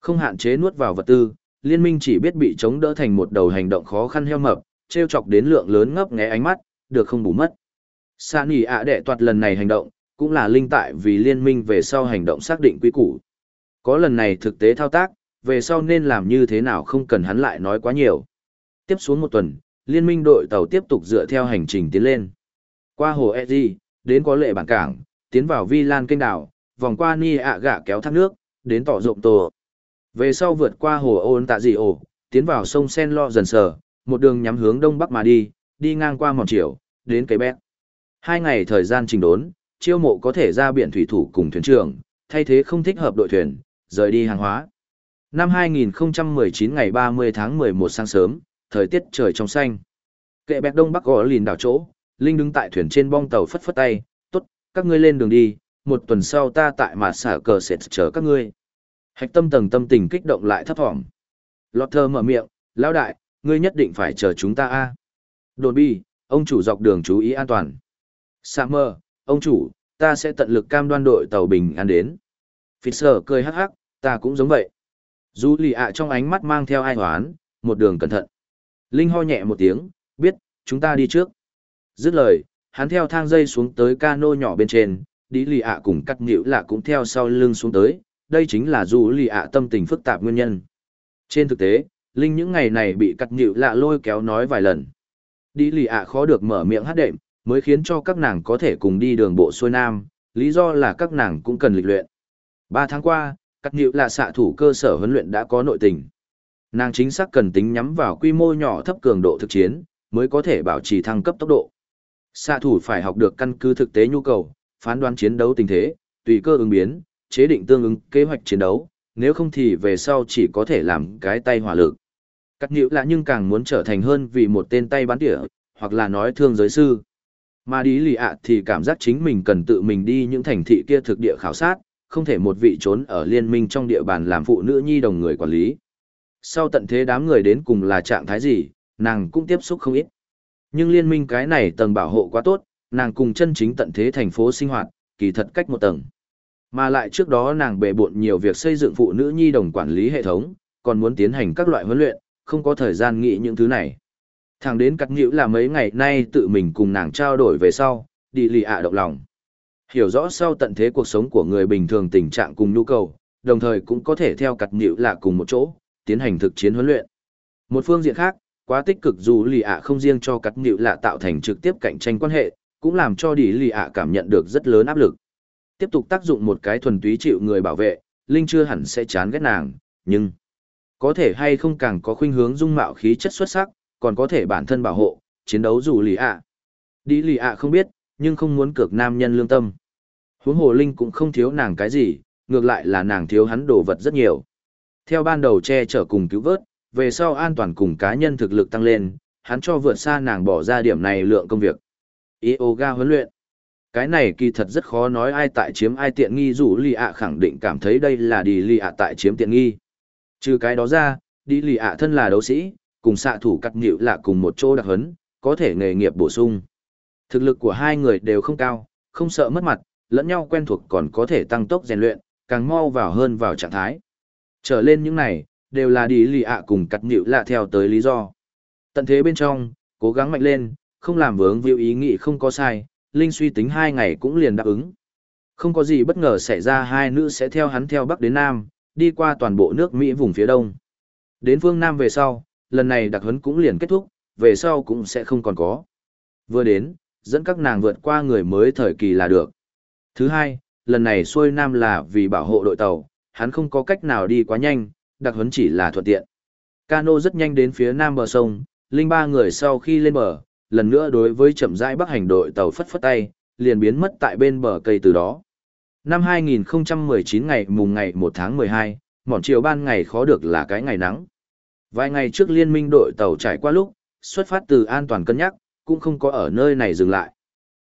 Không hạn chế nuốt vào vật tư, liên minh chỉ biết bị chống đỡ thành một đầu hành động khó khăn heo mập, treo chọc đến lượng lớn ngấp nghé ánh mắt, được không bù mất. Sa nỉ ạ đệ toạt lần này hành động, cũng là linh tại vì liên minh về sau hành động xác định quy củ. Có lần này thực tế thao tác, về sau nên làm như thế nào không cần hắn lại nói quá nhiều. Tiếp xuống một tuần, liên minh đội tàu tiếp tục dựa theo hành trình tiến lên. Qua hồ Eji, đến có lệ bản cảng, tiến vào Vi Lan kênh đảo, vòng qua Ni ạ gạ kéo thác nước, đến tỏ rộng tổ. Về sau vượt qua hồ ôn tạ dị ổ, tiến vào sông Sen Lo dần sờ, một đường nhắm hướng đông bắc mà đi, đi ngang qua mòn chiều đến cây bét. Hai ngày thời gian trình đốn, chiêu mộ có thể ra biển thủy thủ cùng thuyền trưởng, thay thế không thích hợp đội thuyền, rời đi hàng hóa. Năm 2019 ngày 30 tháng 11 sáng sớm, thời tiết trời trong xanh. Kệ bẹt đông bắc gõ lìn đảo chỗ, Linh đứng tại thuyền trên bong tàu phất phất tay, tốt, các ngươi lên đường đi, một tuần sau ta tại mà xả cờ sẽ chờ các ngươi. Hạch tâm tầng tâm tình kích động lại thấp thỏm. Lọt thơ mở miệng, lão đại, ngươi nhất định phải chờ chúng ta a. Đồn bi, ông chủ dọc đường chú ý an toàn. Summer, ông chủ, ta sẽ tận lực cam đoan đội tàu bình an đến. Fisher cười hắc hắc, ta cũng giống vậy. Dù lì ạ trong ánh mắt mang theo ai hoán, một đường cẩn thận. Linh ho nhẹ một tiếng, biết, chúng ta đi trước. Dứt lời, hắn theo thang dây xuống tới cano nhỏ bên trên, đi lì ạ cùng cắt nhịu lạ cũng theo sau lưng xuống tới, đây chính là dù lì ạ tâm tình phức tạp nguyên nhân. Trên thực tế, Linh những ngày này bị cắt nhịu lạ lôi kéo nói vài lần. Đi lì ạ khó được mở miệng hát đệm, mới khiến cho các nàng có thể cùng đi đường bộ xuôi nam, lý do là các nàng cũng cần lịch luyện. Ba tháng qua, các nhịu là xạ thủ cơ sở huấn luyện đã có nội tình. Nàng chính xác cần tính nhắm vào quy mô nhỏ thấp cường độ thực chiến, mới có thể bảo trì thăng cấp tốc độ. Xạ thủ phải học được căn cứ thực tế nhu cầu, phán đoán chiến đấu tình thế, tùy cơ ứng biến, chế định tương ứng kế hoạch chiến đấu, nếu không thì về sau chỉ có thể làm cái tay hỏa lực. Cắt nhịu lạ nhưng càng muốn trở thành hơn vì một tên tay bắn tỉa, hoặc là nói thương giới sư. Mà đi lì ạ thì cảm giác chính mình cần tự mình đi những thành thị kia thực địa khảo sát, không thể một vị trốn ở liên minh trong địa bàn làm phụ nữ nhi đồng người quản lý. Sau tận thế đám người đến cùng là trạng thái gì, nàng cũng tiếp xúc không ít. Nhưng liên minh cái này tầng bảo hộ quá tốt, nàng cùng chân chính tận thế thành phố sinh hoạt, kỳ thật cách một tầng. Mà lại trước đó nàng bề bộn nhiều việc xây dựng phụ nữ nhi đồng quản lý hệ thống, còn muốn tiến hành các loại huấn luyện, không có thời gian nghĩ những thứ này. Thằng đến cắt nhữ là mấy ngày nay tự mình cùng nàng trao đổi về sau, đi lì ạ động lòng. Hiểu rõ sau tận thế cuộc sống của người bình thường tình trạng cùng nhu cầu, đồng thời cũng có thể theo cắt nhữ là cùng một chỗ, tiến hành thực chiến huấn luyện. Một phương diện khác, quá tích cực dù lì ạ không riêng cho cắt nhữ là tạo thành trực tiếp cạnh tranh quan hệ, cũng làm cho đi lì ạ cảm nhận được rất lớn áp lực. Tiếp tục tác dụng một cái thuần túy chịu người bảo vệ, Linh chưa hẳn sẽ chán ghét nàng, nhưng có thể hay không càng có khuynh hướng dung mạo khí chất xuất sắc, còn có thể bản thân bảo hộ, chiến đấu dù lì ạ. Đi lì ạ không biết, nhưng không muốn cược nam nhân lương tâm. Huống hồ Linh cũng không thiếu nàng cái gì, ngược lại là nàng thiếu hắn đồ vật rất nhiều. Theo ban đầu che chở cùng cứu vớt, về sau an toàn cùng cá nhân thực lực tăng lên, hắn cho vượt xa nàng bỏ ra điểm này lượng công việc. Yoga huấn luyện. Cái này kỳ thật rất khó nói ai tại chiếm ai tiện nghi dù lì ạ khẳng định cảm thấy đây là đi lì ạ tại chiếm tiện nghi. Trừ cái đó ra, đi lì ạ thân là đấu sĩ, cùng xạ thủ cắt nghịu là cùng một chỗ đặc hấn, có thể nghề nghiệp bổ sung. Thực lực của hai người đều không cao, không sợ mất mặt, lẫn nhau quen thuộc còn có thể tăng tốc rèn luyện, càng mau vào hơn vào trạng thái. Trở lên những này, đều là đi lì ạ cùng cắt nghịu lạ theo tới lý do. Tận thế bên trong, cố gắng mạnh lên, không làm vướng víu ý nghĩ không có sai, Linh suy tính hai ngày cũng liền đáp ứng. Không có gì bất ngờ xảy ra hai nữ sẽ theo hắn theo Bắc đến Nam, đi qua toàn bộ nước Mỹ vùng phía Đông. Đến phương Nam về sau, lần này đặc huấn cũng liền kết thúc, về sau cũng sẽ không còn có. Vừa đến, dẫn các nàng vượt qua người mới thời kỳ là được. Thứ hai, lần này xuôi Nam là vì bảo hộ đội tàu, hắn không có cách nào đi quá nhanh, đặc huấn chỉ là thuận tiện. Cano rất nhanh đến phía Nam bờ sông, Linh ba người sau khi lên bờ, lần nữa đối với chậm rãi bắc hành đội tàu phất phất tay, liền biến mất tại bên bờ cây từ đó. Năm 2019 ngày mùng ngày 1 tháng 12, mỏn chiều ban ngày khó được là cái ngày nắng. Vài ngày trước liên minh đội tàu trải qua lúc, xuất phát từ an toàn cân nhắc, cũng không có ở nơi này dừng lại.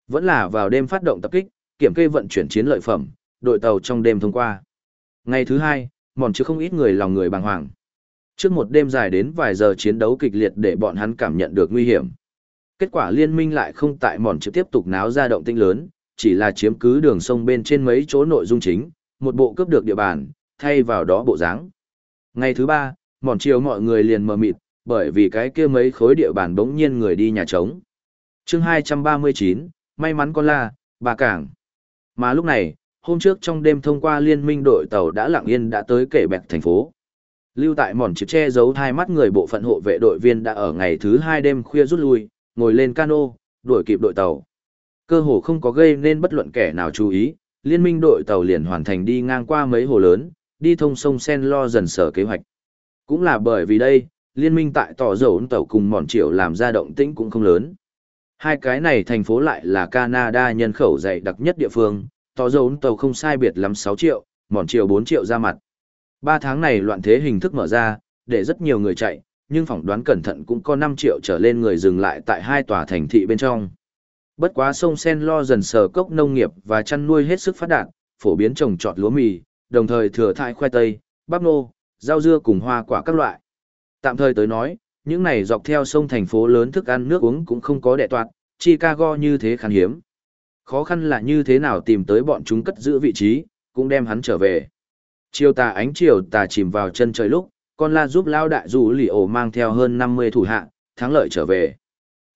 Vẫn là vào đêm phát động tập kích, kiểm kê vận chuyển chiến lợi phẩm, đội tàu trong đêm thông qua. Ngày thứ hai, mòn chứ không ít người lòng người bàng hoàng. Trước một đêm dài đến vài giờ chiến đấu kịch liệt để bọn hắn cảm nhận được nguy hiểm. Kết quả liên minh lại không tại mòn chứ tiếp tục náo ra động tinh lớn, chỉ là chiếm cứ đường sông bên trên mấy chỗ nội dung chính, một bộ cướp được địa bàn, thay vào đó bộ dáng. Ngày thứ ba, mòn chiều mọi người liền mờ mịt, bởi vì cái kia mấy khối địa bàn bỗng nhiên người đi nhà trống. chương 239, may mắn con la, bà cảng. Mà lúc này, hôm trước trong đêm thông qua liên minh đội tàu đã lặng yên đã tới kể bẹt thành phố. Lưu tại mòn chiếc che giấu hai mắt người bộ phận hộ vệ đội viên đã ở ngày thứ hai đêm khuya rút lui, ngồi lên cano, đuổi kịp đội tàu. Cơ hồ không có gây nên bất luận kẻ nào chú ý, liên minh đội tàu liền hoàn thành đi ngang qua mấy hồ lớn, đi thông sông Sen lo dần sở kế hoạch. Cũng là bởi vì đây, liên minh tại tỏ dầu tàu cùng mòn triệu làm ra động tĩnh cũng không lớn. Hai cái này thành phố lại là Canada nhân khẩu dày đặc nhất địa phương, tỏ dầu tàu không sai biệt lắm 6 triệu, mòn triệu 4 triệu ra mặt. Ba tháng này loạn thế hình thức mở ra, để rất nhiều người chạy, nhưng phỏng đoán cẩn thận cũng có 5 triệu trở lên người dừng lại tại hai tòa thành thị bên trong. Bất quá sông Sen lo dần sờ cốc nông nghiệp và chăn nuôi hết sức phát đạt, phổ biến trồng trọt lúa mì, đồng thời thừa thải khoai tây, bắp nô, rau dưa cùng hoa quả các loại. Tạm thời tới nói, những này dọc theo sông thành phố lớn thức ăn nước uống cũng không có đệ toạt, Chicago như thế khan hiếm. Khó khăn là như thế nào tìm tới bọn chúng cất giữ vị trí, cũng đem hắn trở về. Chiều tà ánh chiều tà chìm vào chân trời lúc, con la giúp lao đại dù lì ổ mang theo hơn 50 thủ hạ, thắng lợi trở về.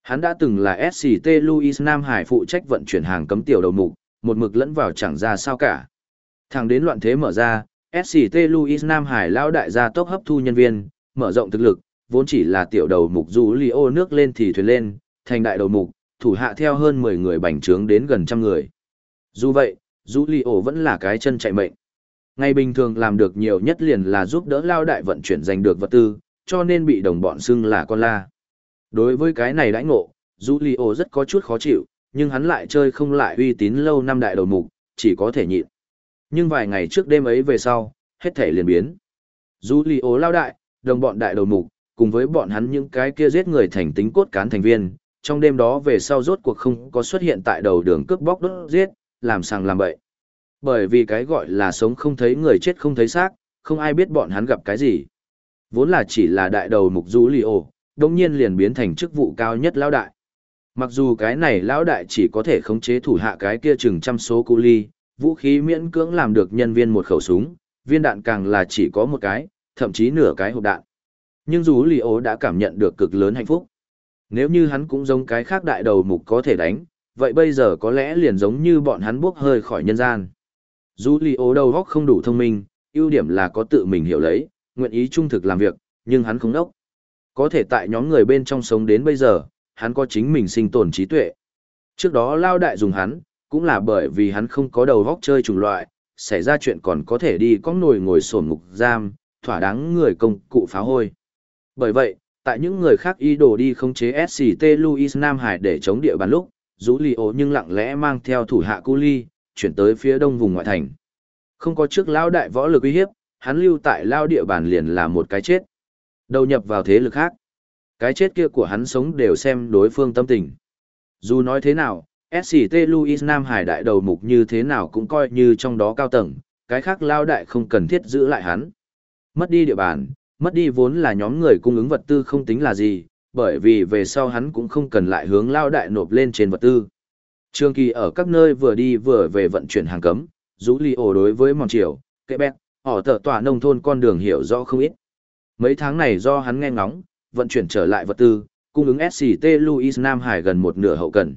Hắn đã từng là SCT Louis Nam Hải phụ trách vận chuyển hàng cấm tiểu đầu mục, một mực lẫn vào chẳng ra sao cả. Thằng đến loạn thế mở ra, SCT Louis Nam Hải lao đại gia tốc hấp thu nhân viên, mở rộng thực lực, vốn chỉ là tiểu đầu mục dù li nước lên thì thuyền lên, thành đại đầu mục, thủ hạ theo hơn 10 người bành trướng đến gần trăm người. Dù vậy, dù li vẫn là cái chân chạy mệnh. Ngày bình thường làm được nhiều nhất liền là giúp đỡ lao đại vận chuyển giành được vật tư, cho nên bị đồng bọn xưng là con la. Đối với cái này đãi ngộ, Julio rất có chút khó chịu, nhưng hắn lại chơi không lại uy tín lâu năm đại đầu mục, chỉ có thể nhịn. Nhưng vài ngày trước đêm ấy về sau, hết thể liền biến. Julio lao đại, đồng bọn đại đầu mục, cùng với bọn hắn những cái kia giết người thành tính cốt cán thành viên, trong đêm đó về sau rốt cuộc không có xuất hiện tại đầu đường cướp bóc đốt giết, làm sàng làm bậy. Bởi vì cái gọi là sống không thấy người chết không thấy xác, không ai biết bọn hắn gặp cái gì. Vốn là chỉ là đại đầu mục Julio, đồng nhiên liền biến thành chức vụ cao nhất lão đại. Mặc dù cái này lão đại chỉ có thể khống chế thủ hạ cái kia chừng trăm số cu ly, vũ khí miễn cưỡng làm được nhân viên một khẩu súng, viên đạn càng là chỉ có một cái, thậm chí nửa cái hộp đạn. Nhưng dù Lý ố đã cảm nhận được cực lớn hạnh phúc. Nếu như hắn cũng giống cái khác đại đầu mục có thể đánh, vậy bây giờ có lẽ liền giống như bọn hắn buốc hơi khỏi nhân gian. Dù Lý ố đầu góc không đủ thông minh, ưu điểm là có tự mình hiểu lấy, nguyện ý trung thực làm việc, nhưng hắn không đốc. Có thể tại nhóm người bên trong sống đến bây giờ, hắn có chính mình sinh tồn trí tuệ. Trước đó lao đại dùng hắn, cũng là bởi vì hắn không có đầu góc chơi chủng loại, xảy ra chuyện còn có thể đi có nồi ngồi sổn ngục giam, thỏa đáng người công cụ phá hôi. Bởi vậy, tại những người khác ý đồ đi khống chế SCT Louis Nam Hải để chống địa bàn lúc, rũ Lì ố nhưng lặng lẽ mang theo thủ hạ cu ly, chuyển tới phía đông vùng ngoại thành. Không có trước lao đại võ lực uy hiếp, hắn lưu tại lao địa bàn liền là một cái chết. Đầu nhập vào thế lực khác. Cái chết kia của hắn sống đều xem đối phương tâm tình. Dù nói thế nào, SCT Louis Nam Hải đại đầu mục như thế nào cũng coi như trong đó cao tầng, cái khác lao đại không cần thiết giữ lại hắn. Mất đi địa bàn, mất đi vốn là nhóm người cung ứng vật tư không tính là gì, bởi vì về sau hắn cũng không cần lại hướng lao đại nộp lên trên vật tư. Trường kỳ ở các nơi vừa đi vừa về vận chuyển hàng cấm, rũ ly ổ đối với Mòn Triều, bẹt, họ tờ tỏa nông thôn con đường hiểu rõ không ít. Mấy tháng này do hắn nghe ngóng, vận chuyển trở lại vật tư, cung ứng SCT Louis Nam Hải gần một nửa hậu cần.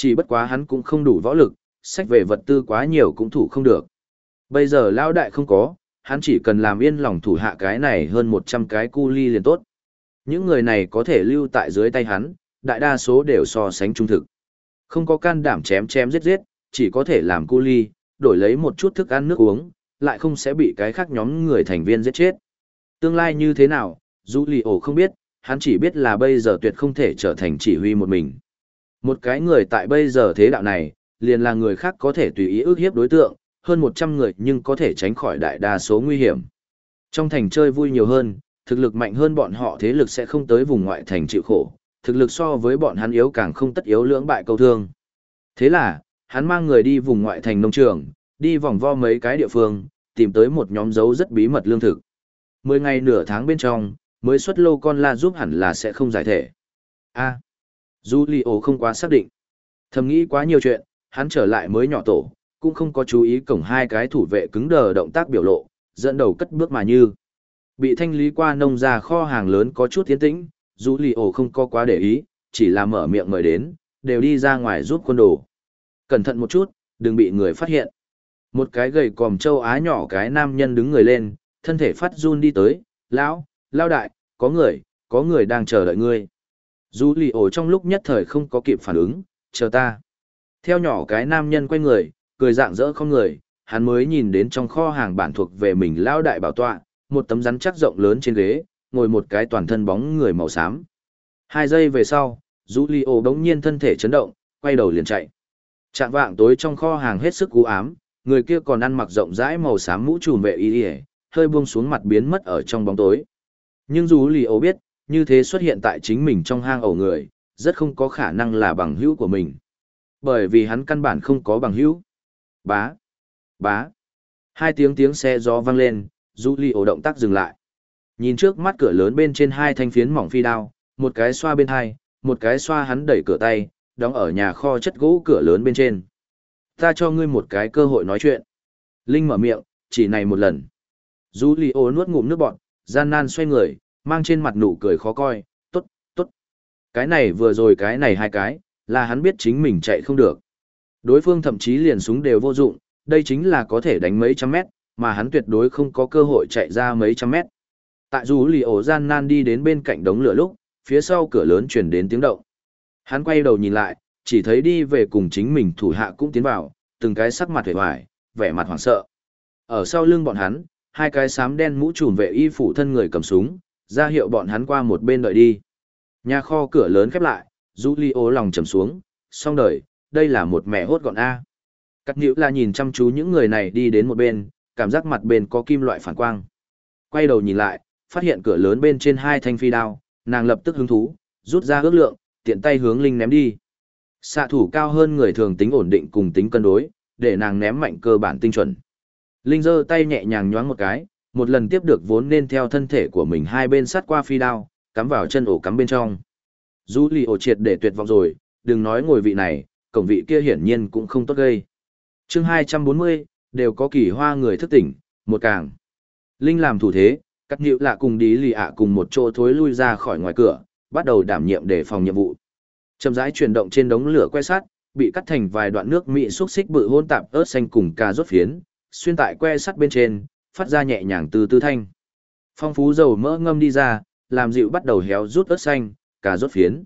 Chỉ bất quá hắn cũng không đủ võ lực, sách về vật tư quá nhiều cũng thủ không được. Bây giờ lão đại không có, hắn chỉ cần làm yên lòng thủ hạ cái này hơn 100 cái cu ly liền tốt. Những người này có thể lưu tại dưới tay hắn, đại đa số đều so sánh trung thực. Không có can đảm chém chém giết giết, chỉ có thể làm cu ly, đổi lấy một chút thức ăn nước uống, lại không sẽ bị cái khác nhóm người thành viên giết chết. Tương lai như thế nào, dù lì ổ không biết, hắn chỉ biết là bây giờ tuyệt không thể trở thành chỉ huy một mình. Một cái người tại bây giờ thế đạo này, liền là người khác có thể tùy ý ước hiếp đối tượng, hơn 100 người nhưng có thể tránh khỏi đại đa số nguy hiểm. Trong thành chơi vui nhiều hơn, thực lực mạnh hơn bọn họ thế lực sẽ không tới vùng ngoại thành chịu khổ, thực lực so với bọn hắn yếu càng không tất yếu lưỡng bại câu thương. Thế là, hắn mang người đi vùng ngoại thành nông trường, đi vòng vo mấy cái địa phương, tìm tới một nhóm dấu rất bí mật lương thực. Mười ngày nửa tháng bên trong, mới xuất lô con la giúp hẳn là sẽ không giải thể. A. À, Julio không quá xác định. Thầm nghĩ quá nhiều chuyện, hắn trở lại mới nhỏ tổ, cũng không có chú ý cổng hai cái thủ vệ cứng đờ động tác biểu lộ, dẫn đầu cất bước mà như. Bị thanh lý qua nông ra kho hàng lớn có chút tiến tĩnh, Julio không có quá để ý, chỉ là mở miệng mời đến, đều đi ra ngoài giúp quân đồ. Cẩn thận một chút, đừng bị người phát hiện. Một cái gầy còm châu Á nhỏ cái nam nhân đứng người lên, thân thể phát run đi tới, lão, lao đại, có người, có người đang chờ đợi ngươi. Dù lì ổ trong lúc nhất thời không có kịp phản ứng, chờ ta. Theo nhỏ cái nam nhân quay người, cười dạng dỡ không người, hắn mới nhìn đến trong kho hàng bản thuộc về mình lao đại bảo tọa, một tấm rắn chắc rộng lớn trên ghế, ngồi một cái toàn thân bóng người màu xám. Hai giây về sau, Dù lì ổ đống nhiên thân thể chấn động, quay đầu liền chạy. Trạng vạng tối trong kho hàng hết sức cú ám, người kia còn ăn mặc rộng rãi màu xám mũ trùm vệ y ỉa hơi buông xuống mặt biến mất ở trong bóng tối nhưng dù lì ấu biết như thế xuất hiện tại chính mình trong hang ổ người rất không có khả năng là bằng hữu của mình. Bởi vì hắn căn bản không có bằng hữu. Bá bá. Hai tiếng tiếng xe gió vang lên Julio động tác dừng lại. Nhìn trước mắt cửa lớn bên trên hai thanh phiến mỏng phi đao một cái xoa bên hai một cái xoa hắn đẩy cửa tay đóng ở nhà kho chất gỗ cửa lớn bên trên. Ta cho ngươi một cái cơ hội nói chuyện. Linh mở miệng, chỉ này một lần. Julio nuốt ngụm nước bọt, gian nan xoay người, mang trên mặt nụ cười khó coi, tốt, tốt. Cái này vừa rồi cái này hai cái, là hắn biết chính mình chạy không được. Đối phương thậm chí liền súng đều vô dụng, đây chính là có thể đánh mấy trăm mét, mà hắn tuyệt đối không có cơ hội chạy ra mấy trăm mét. Tại dù lì ổ gian nan đi đến bên cạnh đống lửa lúc, phía sau cửa lớn chuyển đến tiếng động. Hắn quay đầu nhìn lại, chỉ thấy đi về cùng chính mình thủ hạ cũng tiến vào, từng cái sắc mặt vẻ hoài, vẻ mặt hoảng sợ. Ở sau lưng bọn hắn, hai cái xám đen mũ trùm vệ y phủ thân người cầm súng, ra hiệu bọn hắn qua một bên đợi đi. Nhà kho cửa lớn khép lại, Julio lòng trầm xuống, xong đời, đây là một mẹ hốt gọn A. Cắt nhữ là nhìn chăm chú những người này đi đến một bên, cảm giác mặt bên có kim loại phản quang. Quay đầu nhìn lại, phát hiện cửa lớn bên trên hai thanh phi đao, nàng lập tức hứng thú, rút ra ước lượng, tiện tay hướng Linh ném đi. Xạ thủ cao hơn người thường tính ổn định cùng tính cân đối, để nàng ném mạnh cơ bản tinh chuẩn. Linh giơ tay nhẹ nhàng nhoáng một cái, một lần tiếp được vốn nên theo thân thể của mình hai bên sát qua phi đao, cắm vào chân ổ cắm bên trong. Dù lì ổ triệt để tuyệt vọng rồi, đừng nói ngồi vị này, cổng vị kia hiển nhiên cũng không tốt gây. chương 240, đều có kỳ hoa người thức tỉnh, một càng. Linh làm thủ thế, cắt nhịu lạ cùng đi lì ạ cùng một chỗ thối lui ra khỏi ngoài cửa, bắt đầu đảm nhiệm để phòng nhiệm vụ. Chậm rãi chuyển động trên đống lửa que sắt, bị cắt thành vài đoạn nước mị xúc xích bự hôn tạp ớt xanh cùng cà rốt phiến, xuyên tại que sắt bên trên, phát ra nhẹ nhàng từ tư thanh. Phong phú dầu mỡ ngâm đi ra, làm dịu bắt đầu héo rút ớt xanh, cả rốt phiến.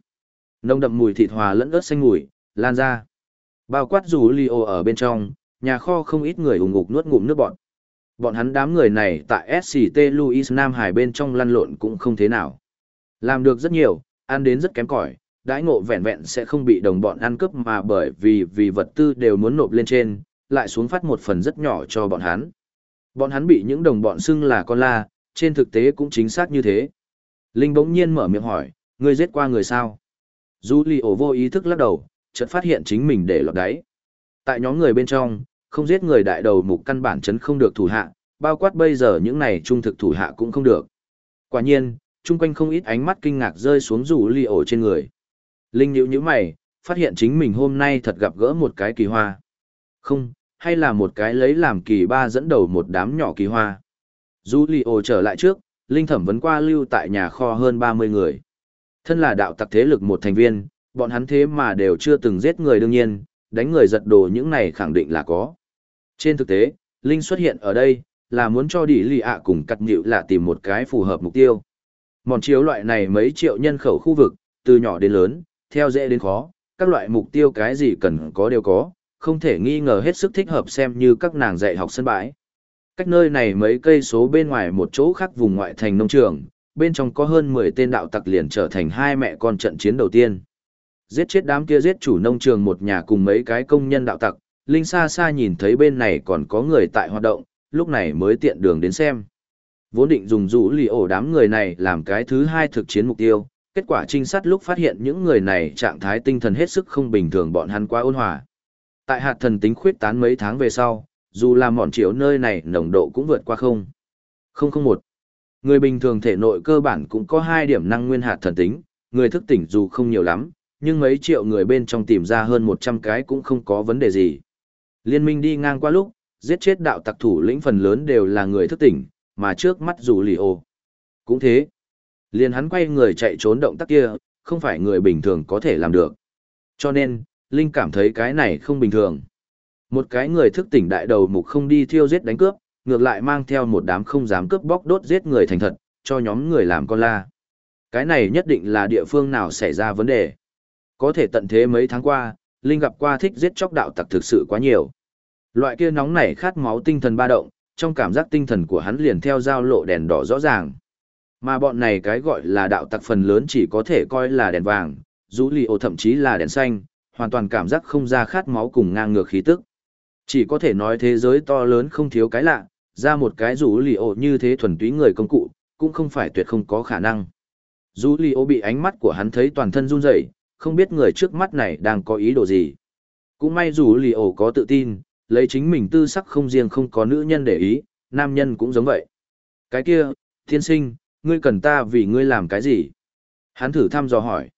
nông đậm mùi thịt hòa lẫn ớt xanh mùi, lan ra. Bao quát rủ Leo ở bên trong, nhà kho không ít người ủng ngục nuốt ngụm nước bọn. Bọn hắn đám người này tại SCT Louis Nam Hải bên trong lăn lộn cũng không thế nào. Làm được rất nhiều, ăn đến rất kém cỏi, đãi ngộ vẹn vẹn sẽ không bị đồng bọn ăn cướp mà bởi vì vì vật tư đều muốn nộp lên trên, lại xuống phát một phần rất nhỏ cho bọn hắn. Bọn hắn bị những đồng bọn xưng là con la, trên thực tế cũng chính xác như thế. Linh bỗng nhiên mở miệng hỏi, ngươi giết qua người sao? Du ổ vô ý thức lắc đầu, chợt phát hiện chính mình để lọt đáy. Tại nhóm người bên trong, không giết người đại đầu mục căn bản chấn không được thủ hạ, bao quát bây giờ những này trung thực thủ hạ cũng không được. Quả nhiên, chung quanh không ít ánh mắt kinh ngạc rơi xuống rủ ổ trên người. Linh nhíu nhíu mày, phát hiện chính mình hôm nay thật gặp gỡ một cái kỳ hoa. Không, hay là một cái lấy làm kỳ ba dẫn đầu một đám nhỏ kỳ hoa. Dù liều trở lại trước, Linh thẩm vấn qua lưu tại nhà kho hơn 30 người. Thân là đạo tặc thế lực một thành viên, bọn hắn thế mà đều chưa từng giết người đương nhiên, đánh người giật đồ những này khẳng định là có. Trên thực tế, Linh xuất hiện ở đây, là muốn cho đỉ lì ạ cùng cắt nhịu là tìm một cái phù hợp mục tiêu. Mòn chiếu loại này mấy triệu nhân khẩu khu vực, từ nhỏ đến lớn, theo dễ đến khó, các loại mục tiêu cái gì cần có đều có, không thể nghi ngờ hết sức thích hợp xem như các nàng dạy học sân bãi. Cách nơi này mấy cây số bên ngoài một chỗ khác vùng ngoại thành nông trường, bên trong có hơn 10 tên đạo tặc liền trở thành hai mẹ con trận chiến đầu tiên. Giết chết đám kia giết chủ nông trường một nhà cùng mấy cái công nhân đạo tặc, Linh xa xa nhìn thấy bên này còn có người tại hoạt động, lúc này mới tiện đường đến xem. Vốn định dùng rũ lì ổ đám người này làm cái thứ hai thực chiến mục tiêu, kết quả trinh sát lúc phát hiện những người này trạng thái tinh thần hết sức không bình thường bọn hắn quá ôn hòa. Tại hạt thần tính khuyết tán mấy tháng về sau, dù là mọn triệu nơi này nồng độ cũng vượt qua không. Không không một. Người bình thường thể nội cơ bản cũng có hai điểm năng nguyên hạt thần tính, người thức tỉnh dù không nhiều lắm, nhưng mấy triệu người bên trong tìm ra hơn 100 cái cũng không có vấn đề gì. Liên minh đi ngang qua lúc, giết chết đạo tặc thủ lĩnh phần lớn đều là người thức tỉnh, mà trước mắt dù lì ô. Cũng thế. Liên hắn quay người chạy trốn động tác kia, không phải người bình thường có thể làm được. Cho nên, Linh cảm thấy cái này không bình thường. Một cái người thức tỉnh đại đầu mục không đi thiêu giết đánh cướp, ngược lại mang theo một đám không dám cướp bóc đốt giết người thành thật, cho nhóm người làm con la. Cái này nhất định là địa phương nào xảy ra vấn đề. Có thể tận thế mấy tháng qua, Linh gặp qua thích giết chóc đạo tặc thực sự quá nhiều. Loại kia nóng nảy khát máu tinh thần ba động, trong cảm giác tinh thần của hắn liền theo giao lộ đèn đỏ rõ ràng. Mà bọn này cái gọi là đạo tặc phần lớn chỉ có thể coi là đèn vàng, rũ lì ổ thậm chí là đèn xanh, hoàn toàn cảm giác không ra khát máu cùng ngang ngược khí tức. Chỉ có thể nói thế giới to lớn không thiếu cái lạ, ra một cái rủ lì ổ như thế thuần túy người công cụ, cũng không phải tuyệt không có khả năng. Rủ lì ổ bị ánh mắt của hắn thấy toàn thân run rẩy, không biết người trước mắt này đang có ý đồ gì. Cũng may rủ lì ổ có tự tin, lấy chính mình tư sắc không riêng không có nữ nhân để ý, nam nhân cũng giống vậy. Cái kia, thiên sinh, ngươi cần ta vì ngươi làm cái gì? Hắn thử thăm dò hỏi.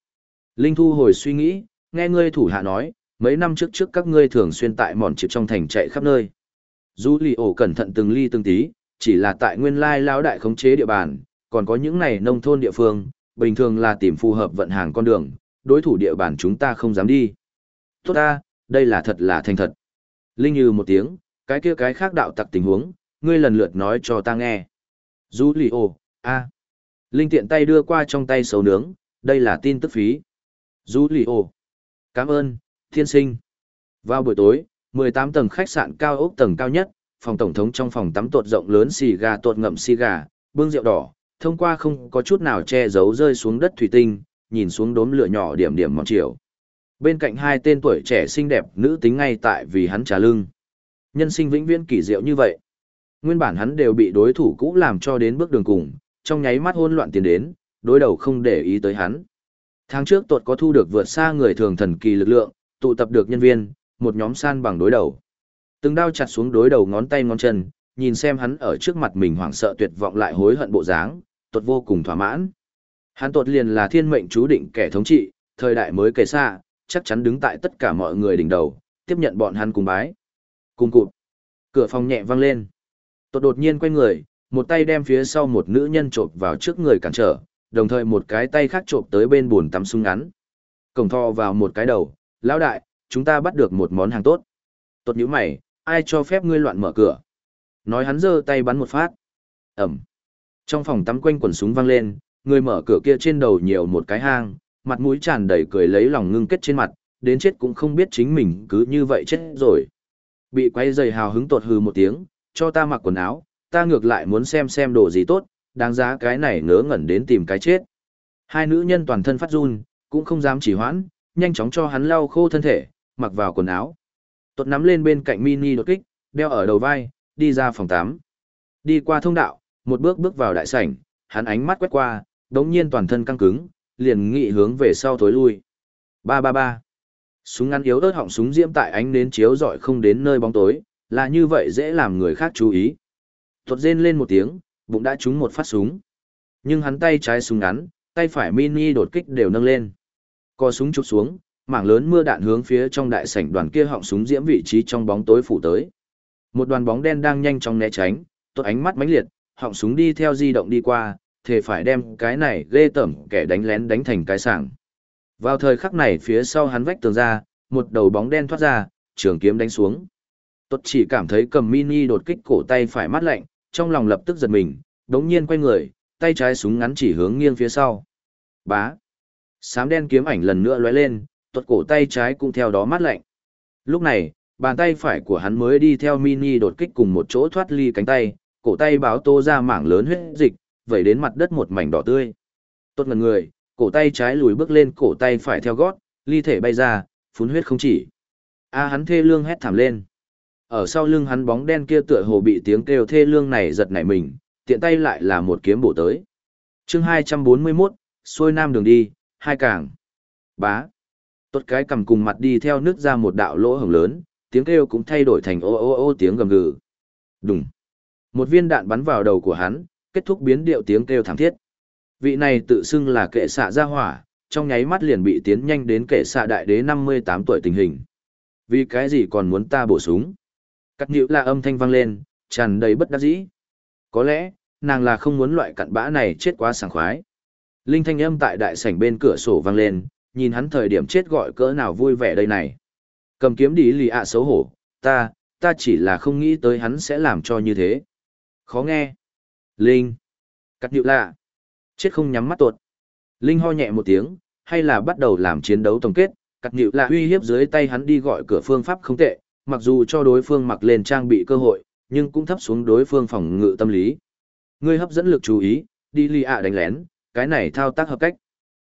Linh thu hồi suy nghĩ, nghe ngươi thủ hạ nói, mấy năm trước trước các ngươi thường xuyên tại mòn chịp trong thành chạy khắp nơi. Dù lì ổ cẩn thận từng ly từng tí, chỉ là tại nguyên lai lão đại khống chế địa bàn, còn có những này nông thôn địa phương, bình thường là tìm phù hợp vận hàng con đường, đối thủ địa bàn chúng ta không dám đi. Tốt ta, đây là thật là thành thật. Linh như một tiếng, cái kia cái khác đạo tặc tình huống, ngươi lần lượt nói cho ta nghe. Dù lì ổ, a. Linh tiện tay đưa qua trong tay sầu nướng, đây là tin tức phí. Dù lì ổ. Cảm ơn, thiên sinh. Vào buổi tối, 18 tầng khách sạn cao ốc tầng cao nhất, phòng tổng thống trong phòng tắm tột rộng lớn xì gà tột ngậm xì gà, bưng rượu đỏ, thông qua không có chút nào che giấu rơi xuống đất thủy tinh, nhìn xuống đốm lửa nhỏ điểm điểm mòn chiều. Bên cạnh hai tên tuổi trẻ xinh đẹp nữ tính ngay tại vì hắn trả lưng. Nhân sinh vĩnh viễn kỳ diệu như vậy. Nguyên bản hắn đều bị đối thủ cũ làm cho đến bước đường cùng, trong nháy mắt hỗn loạn tiến đến, đối đầu không để ý tới hắn. Tháng trước tuột có thu được vượt xa người thường thần kỳ lực lượng, tụ tập được nhân viên, một nhóm san bằng đối đầu. Từng đao chặt xuống đối đầu ngón tay ngón chân, nhìn xem hắn ở trước mặt mình hoảng sợ tuyệt vọng lại hối hận bộ dáng, tuột vô cùng thỏa mãn. Hắn tuột liền là thiên mệnh chú định kẻ thống trị, thời đại mới kề xa, chắc chắn đứng tại tất cả mọi người đỉnh đầu, tiếp nhận bọn hắn cùng bái. Cùng cụt. Cửa phòng nhẹ vang lên. Tuột đột nhiên quay người, một tay đem phía sau một nữ nhân trộm vào trước người cản trở, đồng thời một cái tay khác trộm tới bên bồn tắm súng ngắn. Cổng thò vào một cái đầu, lão đại, chúng ta bắt được một món hàng tốt. Tốt như mày, ai cho phép ngươi loạn mở cửa. Nói hắn giơ tay bắn một phát. Ẩm. Trong phòng tắm quanh quần súng vang lên, người mở cửa kia trên đầu nhiều một cái hang, mặt mũi tràn đầy cười lấy lòng ngưng kết trên mặt, đến chết cũng không biết chính mình cứ như vậy chết rồi. Bị quay dày hào hứng tột hừ một tiếng, cho ta mặc quần áo, ta ngược lại muốn xem xem đồ gì tốt, đáng giá cái này ngớ ngẩn đến tìm cái chết. Hai nữ nhân toàn thân phát run, cũng không dám chỉ hoãn, nhanh chóng cho hắn lau khô thân thể, mặc vào quần áo. Tuột nắm lên bên cạnh mini đột kích, đeo ở đầu vai, đi ra phòng 8. Đi qua thông đạo, một bước bước vào đại sảnh, hắn ánh mắt quét qua, đống nhiên toàn thân căng cứng, liền nghị hướng về sau thối lui. Ba ba ba. Súng ngắn yếu ớt họng súng diễm tại ánh nến chiếu rọi không đến nơi bóng tối, là như vậy dễ làm người khác chú ý. Tuột rên lên một tiếng, bụng đã trúng một phát súng. Nhưng hắn tay trái súng ngắn, tay phải mini đột kích đều nâng lên. Co súng chụp xuống, mảng lớn mưa đạn hướng phía trong đại sảnh đoàn kia họng súng diễm vị trí trong bóng tối phủ tới. Một đoàn bóng đen đang nhanh chóng né tránh, tốt ánh mắt mãnh liệt, họng súng đi theo di động đi qua, thề phải đem cái này ghê tởm kẻ đánh lén đánh thành cái sảng. Vào thời khắc này phía sau hắn vách tường ra, một đầu bóng đen thoát ra, trường kiếm đánh xuống. Tốt chỉ cảm thấy cầm mini đột kích cổ tay phải mắt lạnh, trong lòng lập tức giật mình, đống nhiên quay người, tay trái súng ngắn chỉ hướng nghiêng phía sau. Bá. Sám đen kiếm ảnh lần nữa lóe lên, tuột cổ tay trái cũng theo đó mát lạnh. Lúc này, bàn tay phải của hắn mới đi theo mini đột kích cùng một chỗ thoát ly cánh tay, cổ tay báo tô ra mảng lớn huyết dịch, vẩy đến mặt đất một mảnh đỏ tươi. Tốt ngần người, cổ tay trái lùi bước lên cổ tay phải theo gót, ly thể bay ra, phun huyết không chỉ. A hắn thê lương hét thảm lên. Ở sau lưng hắn bóng đen kia tựa hồ bị tiếng kêu thê lương này giật nảy mình, tiện tay lại là một kiếm bổ tới. chương 241, xuôi nam đường đi, hai càng. Bá. Tốt cái cầm cùng mặt đi theo nước ra một đạo lỗ hồng lớn, tiếng kêu cũng thay đổi thành ô ô ô tiếng gầm gừ. Đùng. Một viên đạn bắn vào đầu của hắn, kết thúc biến điệu tiếng kêu thảm thiết. Vị này tự xưng là kệ xạ ra hỏa, trong nháy mắt liền bị tiến nhanh đến kệ xạ đại đế 58 tuổi tình hình. Vì cái gì còn muốn ta bổ súng? Cắt nhữ là âm thanh vang lên, tràn đầy bất đắc dĩ. Có lẽ, nàng là không muốn loại cặn bã này chết quá sảng khoái. Linh thanh âm tại đại sảnh bên cửa sổ vang lên, nhìn hắn thời điểm chết gọi cỡ nào vui vẻ đây này. Cầm kiếm đi lì ạ xấu hổ, ta, ta chỉ là không nghĩ tới hắn sẽ làm cho như thế. Khó nghe. Linh. Cắt nhịu lạ. Chết không nhắm mắt tuột. Linh ho nhẹ một tiếng, hay là bắt đầu làm chiến đấu tổng kết, cắt nhịu lạ uy hiếp dưới tay hắn đi gọi cửa phương pháp không tệ, mặc dù cho đối phương mặc lên trang bị cơ hội, nhưng cũng thấp xuống đối phương phòng ngự tâm lý. Ngươi hấp dẫn lực chú ý, đi lì ạ đánh lén, cái này thao tác hợp cách.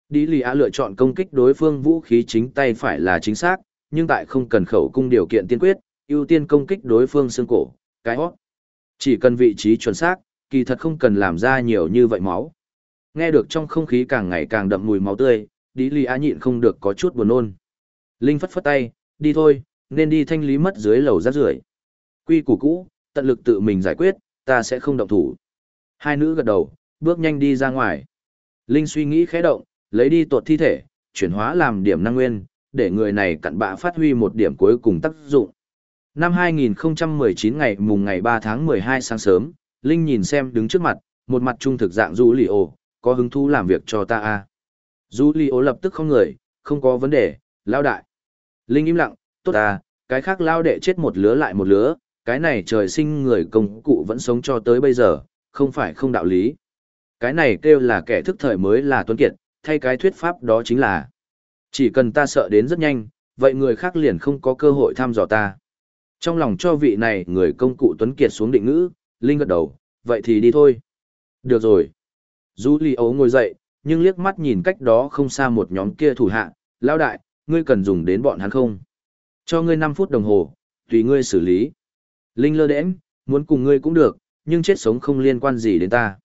Đi lì ạ lựa chọn công kích đối phương vũ khí chính tay phải là chính xác, nhưng tại không cần khẩu cung điều kiện tiên quyết, ưu tiên công kích đối phương xương cổ, cái hót. Chỉ cần vị trí chuẩn xác, kỳ thật không cần làm ra nhiều như vậy máu. Nghe được trong không khí càng ngày càng đậm mùi máu tươi, đi lì ạ nhịn không được có chút buồn nôn. Linh phất phất tay, đi thôi, nên đi thanh lý mất dưới lầu rác rưởi. Quy củ cũ, tận lực tự mình giải quyết, ta sẽ không động thủ. Hai nữ gật đầu, bước nhanh đi ra ngoài. Linh suy nghĩ khẽ động, lấy đi tuột thi thể, chuyển hóa làm điểm năng nguyên, để người này cặn bạ phát huy một điểm cuối cùng tác dụng. Năm 2019 ngày mùng ngày 3 tháng 12 sáng sớm, Linh nhìn xem đứng trước mặt, một mặt trung thực dạng Du Lì Ô, có hứng thú làm việc cho ta à. Du Lì Ô lập tức không người, không có vấn đề, lao đại. Linh im lặng, tốt à, cái khác lao đệ chết một lứa lại một lứa, cái này trời sinh người công cụ vẫn sống cho tới bây giờ, không phải không đạo lý. Cái này kêu là kẻ thức thời mới là tuấn kiệt, thay cái thuyết pháp đó chính là chỉ cần ta sợ đến rất nhanh, vậy người khác liền không có cơ hội thăm dò ta. Trong lòng cho vị này người công cụ tuấn kiệt xuống định ngữ, Linh gật đầu, vậy thì đi thôi. Được rồi. Du Lì ấu ngồi dậy, nhưng liếc mắt nhìn cách đó không xa một nhóm kia thủ hạ, lao đại, ngươi cần dùng đến bọn hắn không? Cho ngươi 5 phút đồng hồ, tùy ngươi xử lý. Linh lơ đễnh, muốn cùng ngươi cũng được, nhưng chết sống không liên quan gì đến ta.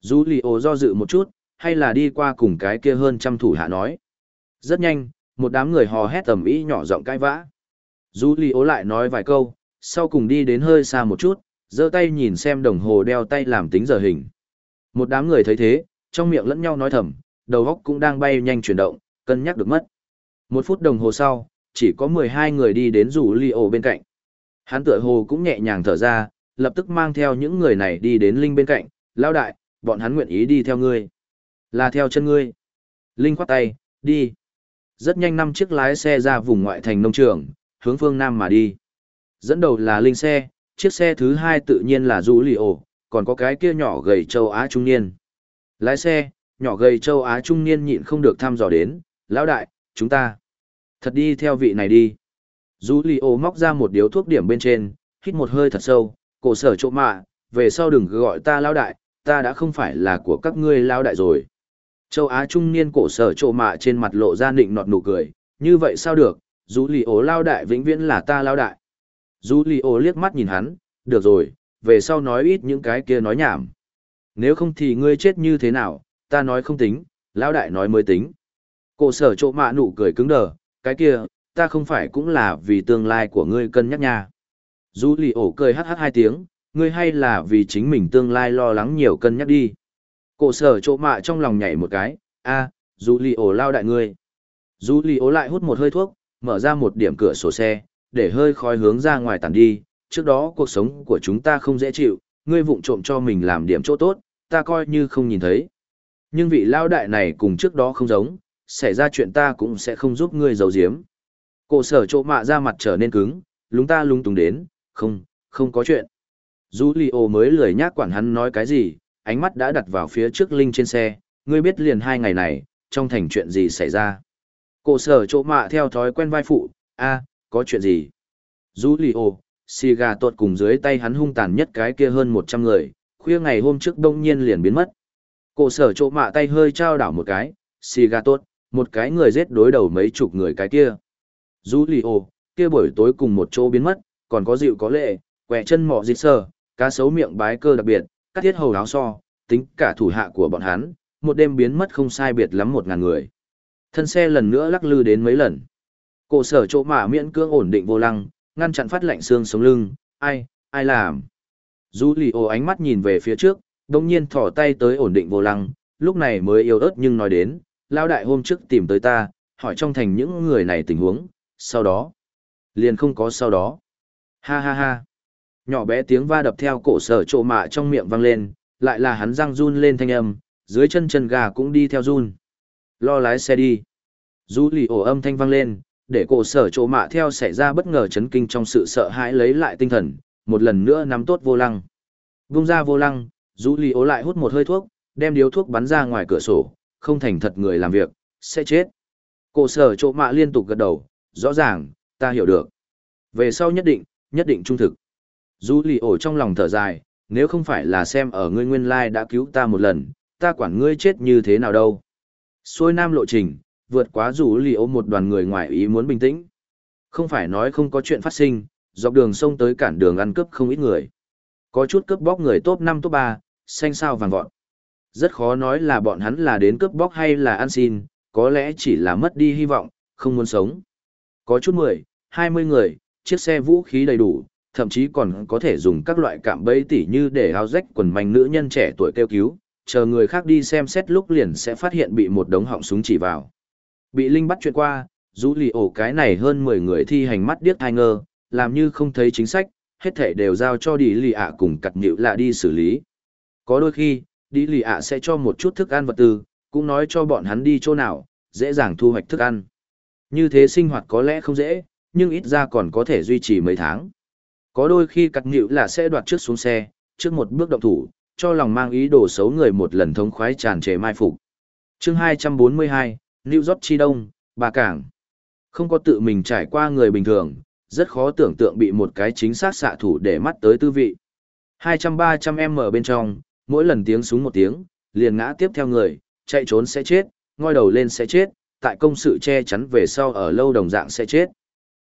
Dù Lì ổ do dự một chút, hay là đi qua cùng cái kia hơn trăm thủ hạ nói. Rất nhanh, một đám người hò hét tầm ý nhỏ giọng cãi vã. Dù Lì ổ lại nói vài câu, sau cùng đi đến hơi xa một chút, giơ tay nhìn xem đồng hồ đeo tay làm tính giờ hình. Một đám người thấy thế, trong miệng lẫn nhau nói thầm, đầu óc cũng đang bay nhanh chuyển động, cân nhắc được mất. Một phút đồng hồ sau, chỉ có 12 người đi đến rủ Li ổ bên cạnh. Hắn tựa hồ cũng nhẹ nhàng thở ra, lập tức mang theo những người này đi đến Linh bên cạnh, lao đại, bọn hắn nguyện ý đi theo ngươi. Là theo chân ngươi. Linh khoát tay, đi. Rất nhanh năm chiếc lái xe ra vùng ngoại thành nông trường, hướng phương Nam mà đi. Dẫn đầu là Linh xe, chiếc xe thứ hai tự nhiên là rủ li ổ, còn có cái kia nhỏ gầy châu Á trung niên. Lái xe, nhỏ gầy châu Á trung niên nhịn không được thăm dò đến, lão đại, chúng ta. Thật đi theo vị này đi. Dù Lì ô móc ra một điếu thuốc điểm bên trên, hít một hơi thật sâu, cổ sở chỗ mạ, về sau đừng gọi ta lão đại, ta đã không phải là của các ngươi lão đại rồi. Châu Á trung niên cổ sở chỗ mạ trên mặt lộ ra nịnh nọt nụ cười, như vậy sao được, dù Lì ô lão đại vĩnh viễn là ta lão đại. Dù Lì ô liếc mắt nhìn hắn, được rồi, về sau nói ít những cái kia nói nhảm. Nếu không thì ngươi chết như thế nào, ta nói không tính, lão đại nói mới tính. Cổ sở chỗ mạ nụ cười cứng đờ, cái kia, ta không phải cũng là vì tương lai của ngươi cân nhắc nha. Du lì ổ cười hắc hắc hai tiếng, ngươi hay là vì chính mình tương lai lo lắng nhiều cân nhắc đi. Cổ sở chỗ mạ trong lòng nhảy một cái, a, à, du lì ổ lao đại ngươi. Du lì ổ lại hút một hơi thuốc, mở ra một điểm cửa sổ xe, để hơi khói hướng ra ngoài tàn đi. Trước đó cuộc sống của chúng ta không dễ chịu, ngươi vụng trộm cho mình làm điểm chỗ tốt, ta coi như không nhìn thấy. Nhưng vị lao đại này cùng trước đó không giống, xảy ra chuyện ta cũng sẽ không giúp ngươi giấu giếm. Cổ sở chỗ mạ ra mặt trở nên cứng, lúng ta lúng tung đến, không, không có chuyện. Dù Lì mới lười nhác quản hắn nói cái gì, ánh mắt đã đặt vào phía trước Linh trên xe, ngươi biết liền hai ngày này, trong thành chuyện gì xảy ra. Cổ sở chỗ mạ theo thói quen vai phụ, a, có chuyện gì? Dù Lì xì gà tuột cùng dưới tay hắn hung tàn nhất cái kia hơn 100 người, khuya ngày hôm trước đông nhiên liền biến mất. Cổ sở chỗ mạ tay hơi trao đảo một cái, xì gà tốt, một cái người giết đối đầu mấy chục người cái kia. Dù lì ồ, kia buổi tối cùng một chỗ biến mất, còn có dịu có lệ, quẹ chân mọ dịt sờ, cá sấu miệng bái cơ đặc biệt, cắt thiết hầu áo so, tính cả thủ hạ của bọn hắn, một đêm biến mất không sai biệt lắm một ngàn người. Thân xe lần nữa lắc lư đến mấy lần. Cổ sở chỗ mà miễn cưỡng ổn định vô lăng, ngăn chặn phát lạnh xương sống lưng, ai, ai làm. Dù lì ồ ánh mắt nhìn về phía trước, đồng nhiên thỏ tay tới ổn định vô lăng, lúc này mới yêu ớt nhưng nói đến, lao đại hôm trước tìm tới ta, hỏi trong thành những người này tình huống, sau đó, liền không có sau đó. Ha ha ha. Nhỏ bé tiếng va đập theo cổ sở trộ mạ trong miệng vang lên, lại là hắn răng run lên thanh âm, dưới chân chân gà cũng đi theo run. Lo lái xe đi. Dù lì ổ âm thanh vang lên, để cổ sở trộ mạ theo xảy ra bất ngờ chấn kinh trong sự sợ hãi lấy lại tinh thần, một lần nữa nắm tốt vô lăng. Vung ra vô lăng, dù lì ổ lại hút một hơi thuốc, đem điếu thuốc bắn ra ngoài cửa sổ, không thành thật người làm việc, sẽ chết. Cổ sở chỗ mạ liên tục gật đầu, rõ ràng, ta hiểu được. Về sau nhất định, nhất định trung thực. Dù lì ổ trong lòng thở dài, nếu không phải là xem ở ngươi nguyên lai đã cứu ta một lần, ta quản ngươi chết như thế nào đâu. Xuôi nam lộ trình, vượt quá rủ lì ổ một đoàn người ngoài ý muốn bình tĩnh. Không phải nói không có chuyện phát sinh, dọc đường sông tới cản đường ăn cướp không ít người. Có chút cướp bóc người top 5 top 3, xanh sao vàng vọt. Rất khó nói là bọn hắn là đến cướp bóc hay là ăn xin, có lẽ chỉ là mất đi hy vọng, không muốn sống. Có chút 10, 20 người, chiếc xe vũ khí đầy đủ, thậm chí còn có thể dùng các loại cạm bẫy tỉ như để hao rách quần manh nữ nhân trẻ tuổi kêu cứu, chờ người khác đi xem xét lúc liền sẽ phát hiện bị một đống họng súng chỉ vào. Bị Linh bắt chuyện qua, dù lì ổ cái này hơn 10 người thi hành mắt điếc thai ngơ, làm như không thấy chính sách, hết thể đều giao cho đi lì ạ cùng cặt nhịu lạ đi xử lý. Có đôi khi, đi lì ạ sẽ cho một chút thức ăn vật tư, cũng nói cho bọn hắn đi chỗ nào, dễ dàng thu hoạch thức ăn. Như thế sinh hoạt có lẽ không dễ, nhưng ít ra còn có thể duy trì mấy tháng. Có đôi khi cặt nhịu là sẽ đoạt trước xuống xe, trước một bước động thủ, cho lòng mang ý đồ xấu người một lần thống khoái tràn trề mai phục. chương 242, New York Chi Đông, Bà Cảng. Không có tự mình trải qua người bình thường, rất khó tưởng tượng bị một cái chính xác xạ thủ để mắt tới tư vị. 200-300 m bên trong, mỗi lần tiếng súng một tiếng, liền ngã tiếp theo người, chạy trốn sẽ chết, ngoi đầu lên sẽ chết, tại công sự che chắn về sau ở lâu đồng dạng sẽ chết.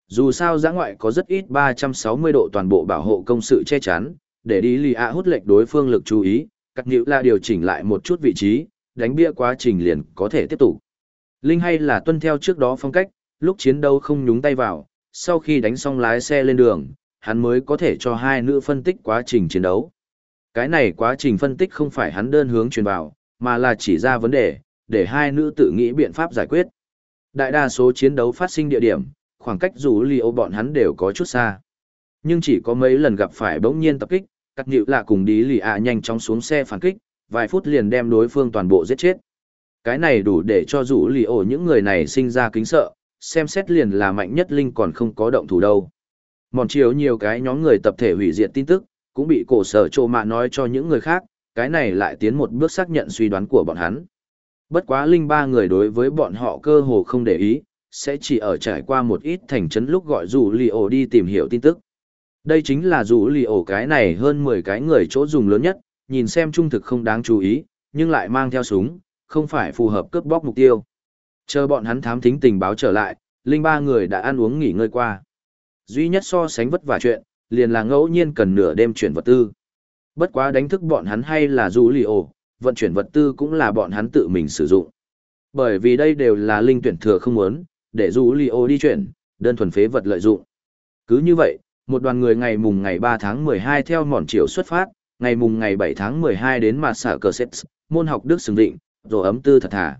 Dù sao giã ngoại có rất ít 360 độ toàn bộ bảo hộ công sự che chắn, để đi lì ạ hút lệch đối phương lực chú ý, cắt nhữ là điều chỉnh lại một chút vị trí, đánh bia quá trình liền có thể tiếp tục. Linh hay là tuân theo trước đó phong cách, lúc chiến đấu không nhúng tay vào, sau khi đánh xong lái xe lên đường, hắn mới có thể cho hai nữ phân tích quá trình chiến đấu. Cái này quá trình phân tích không phải hắn đơn hướng truyền vào, mà là chỉ ra vấn đề, để hai nữ tự nghĩ biện pháp giải quyết. Đại đa số chiến đấu phát sinh địa điểm, khoảng cách dù li ô bọn hắn đều có chút xa. Nhưng chỉ có mấy lần gặp phải bỗng nhiên tập kích, cắt nhịu lạ cùng đi lì ạ nhanh chóng xuống xe phản kích, vài phút liền đem đối phương toàn bộ giết chết. Cái này đủ để cho dù lì ổ những người này sinh ra kính sợ, xem xét liền là mạnh nhất linh còn không có động thủ đâu. Mòn chiếu nhiều cái nhóm người tập thể hủy diệt tin tức, cũng bị cổ sở trộ mạ nói cho những người khác, cái này lại tiến một bước xác nhận suy đoán của bọn hắn. Bất quá linh ba người đối với bọn họ cơ hồ không để ý, sẽ chỉ ở trải qua một ít thành trấn lúc gọi dù lì ổ đi tìm hiểu tin tức. Đây chính là dù lì ổ cái này hơn 10 cái người chỗ dùng lớn nhất, nhìn xem trung thực không đáng chú ý, nhưng lại mang theo súng, không phải phù hợp cướp bóc mục tiêu. Chờ bọn hắn thám thính tình báo trở lại, linh ba người đã ăn uống nghỉ ngơi qua. Duy nhất so sánh vất vả chuyện, liền là ngẫu nhiên cần nửa đêm chuyển vật tư. Bất quá đánh thức bọn hắn hay là dù lì ổ, vận chuyển vật tư cũng là bọn hắn tự mình sử dụng. Bởi vì đây đều là linh tuyển thừa không muốn, để dù lì ổ đi chuyển, đơn thuần phế vật lợi dụng. Cứ như vậy, một đoàn người ngày mùng ngày 3 tháng 12 theo mòn chiều xuất phát, ngày mùng ngày 7 tháng 12 đến mặt xã cờ set, môn học Đức Sừng Định, rồi ấm tư thật thà.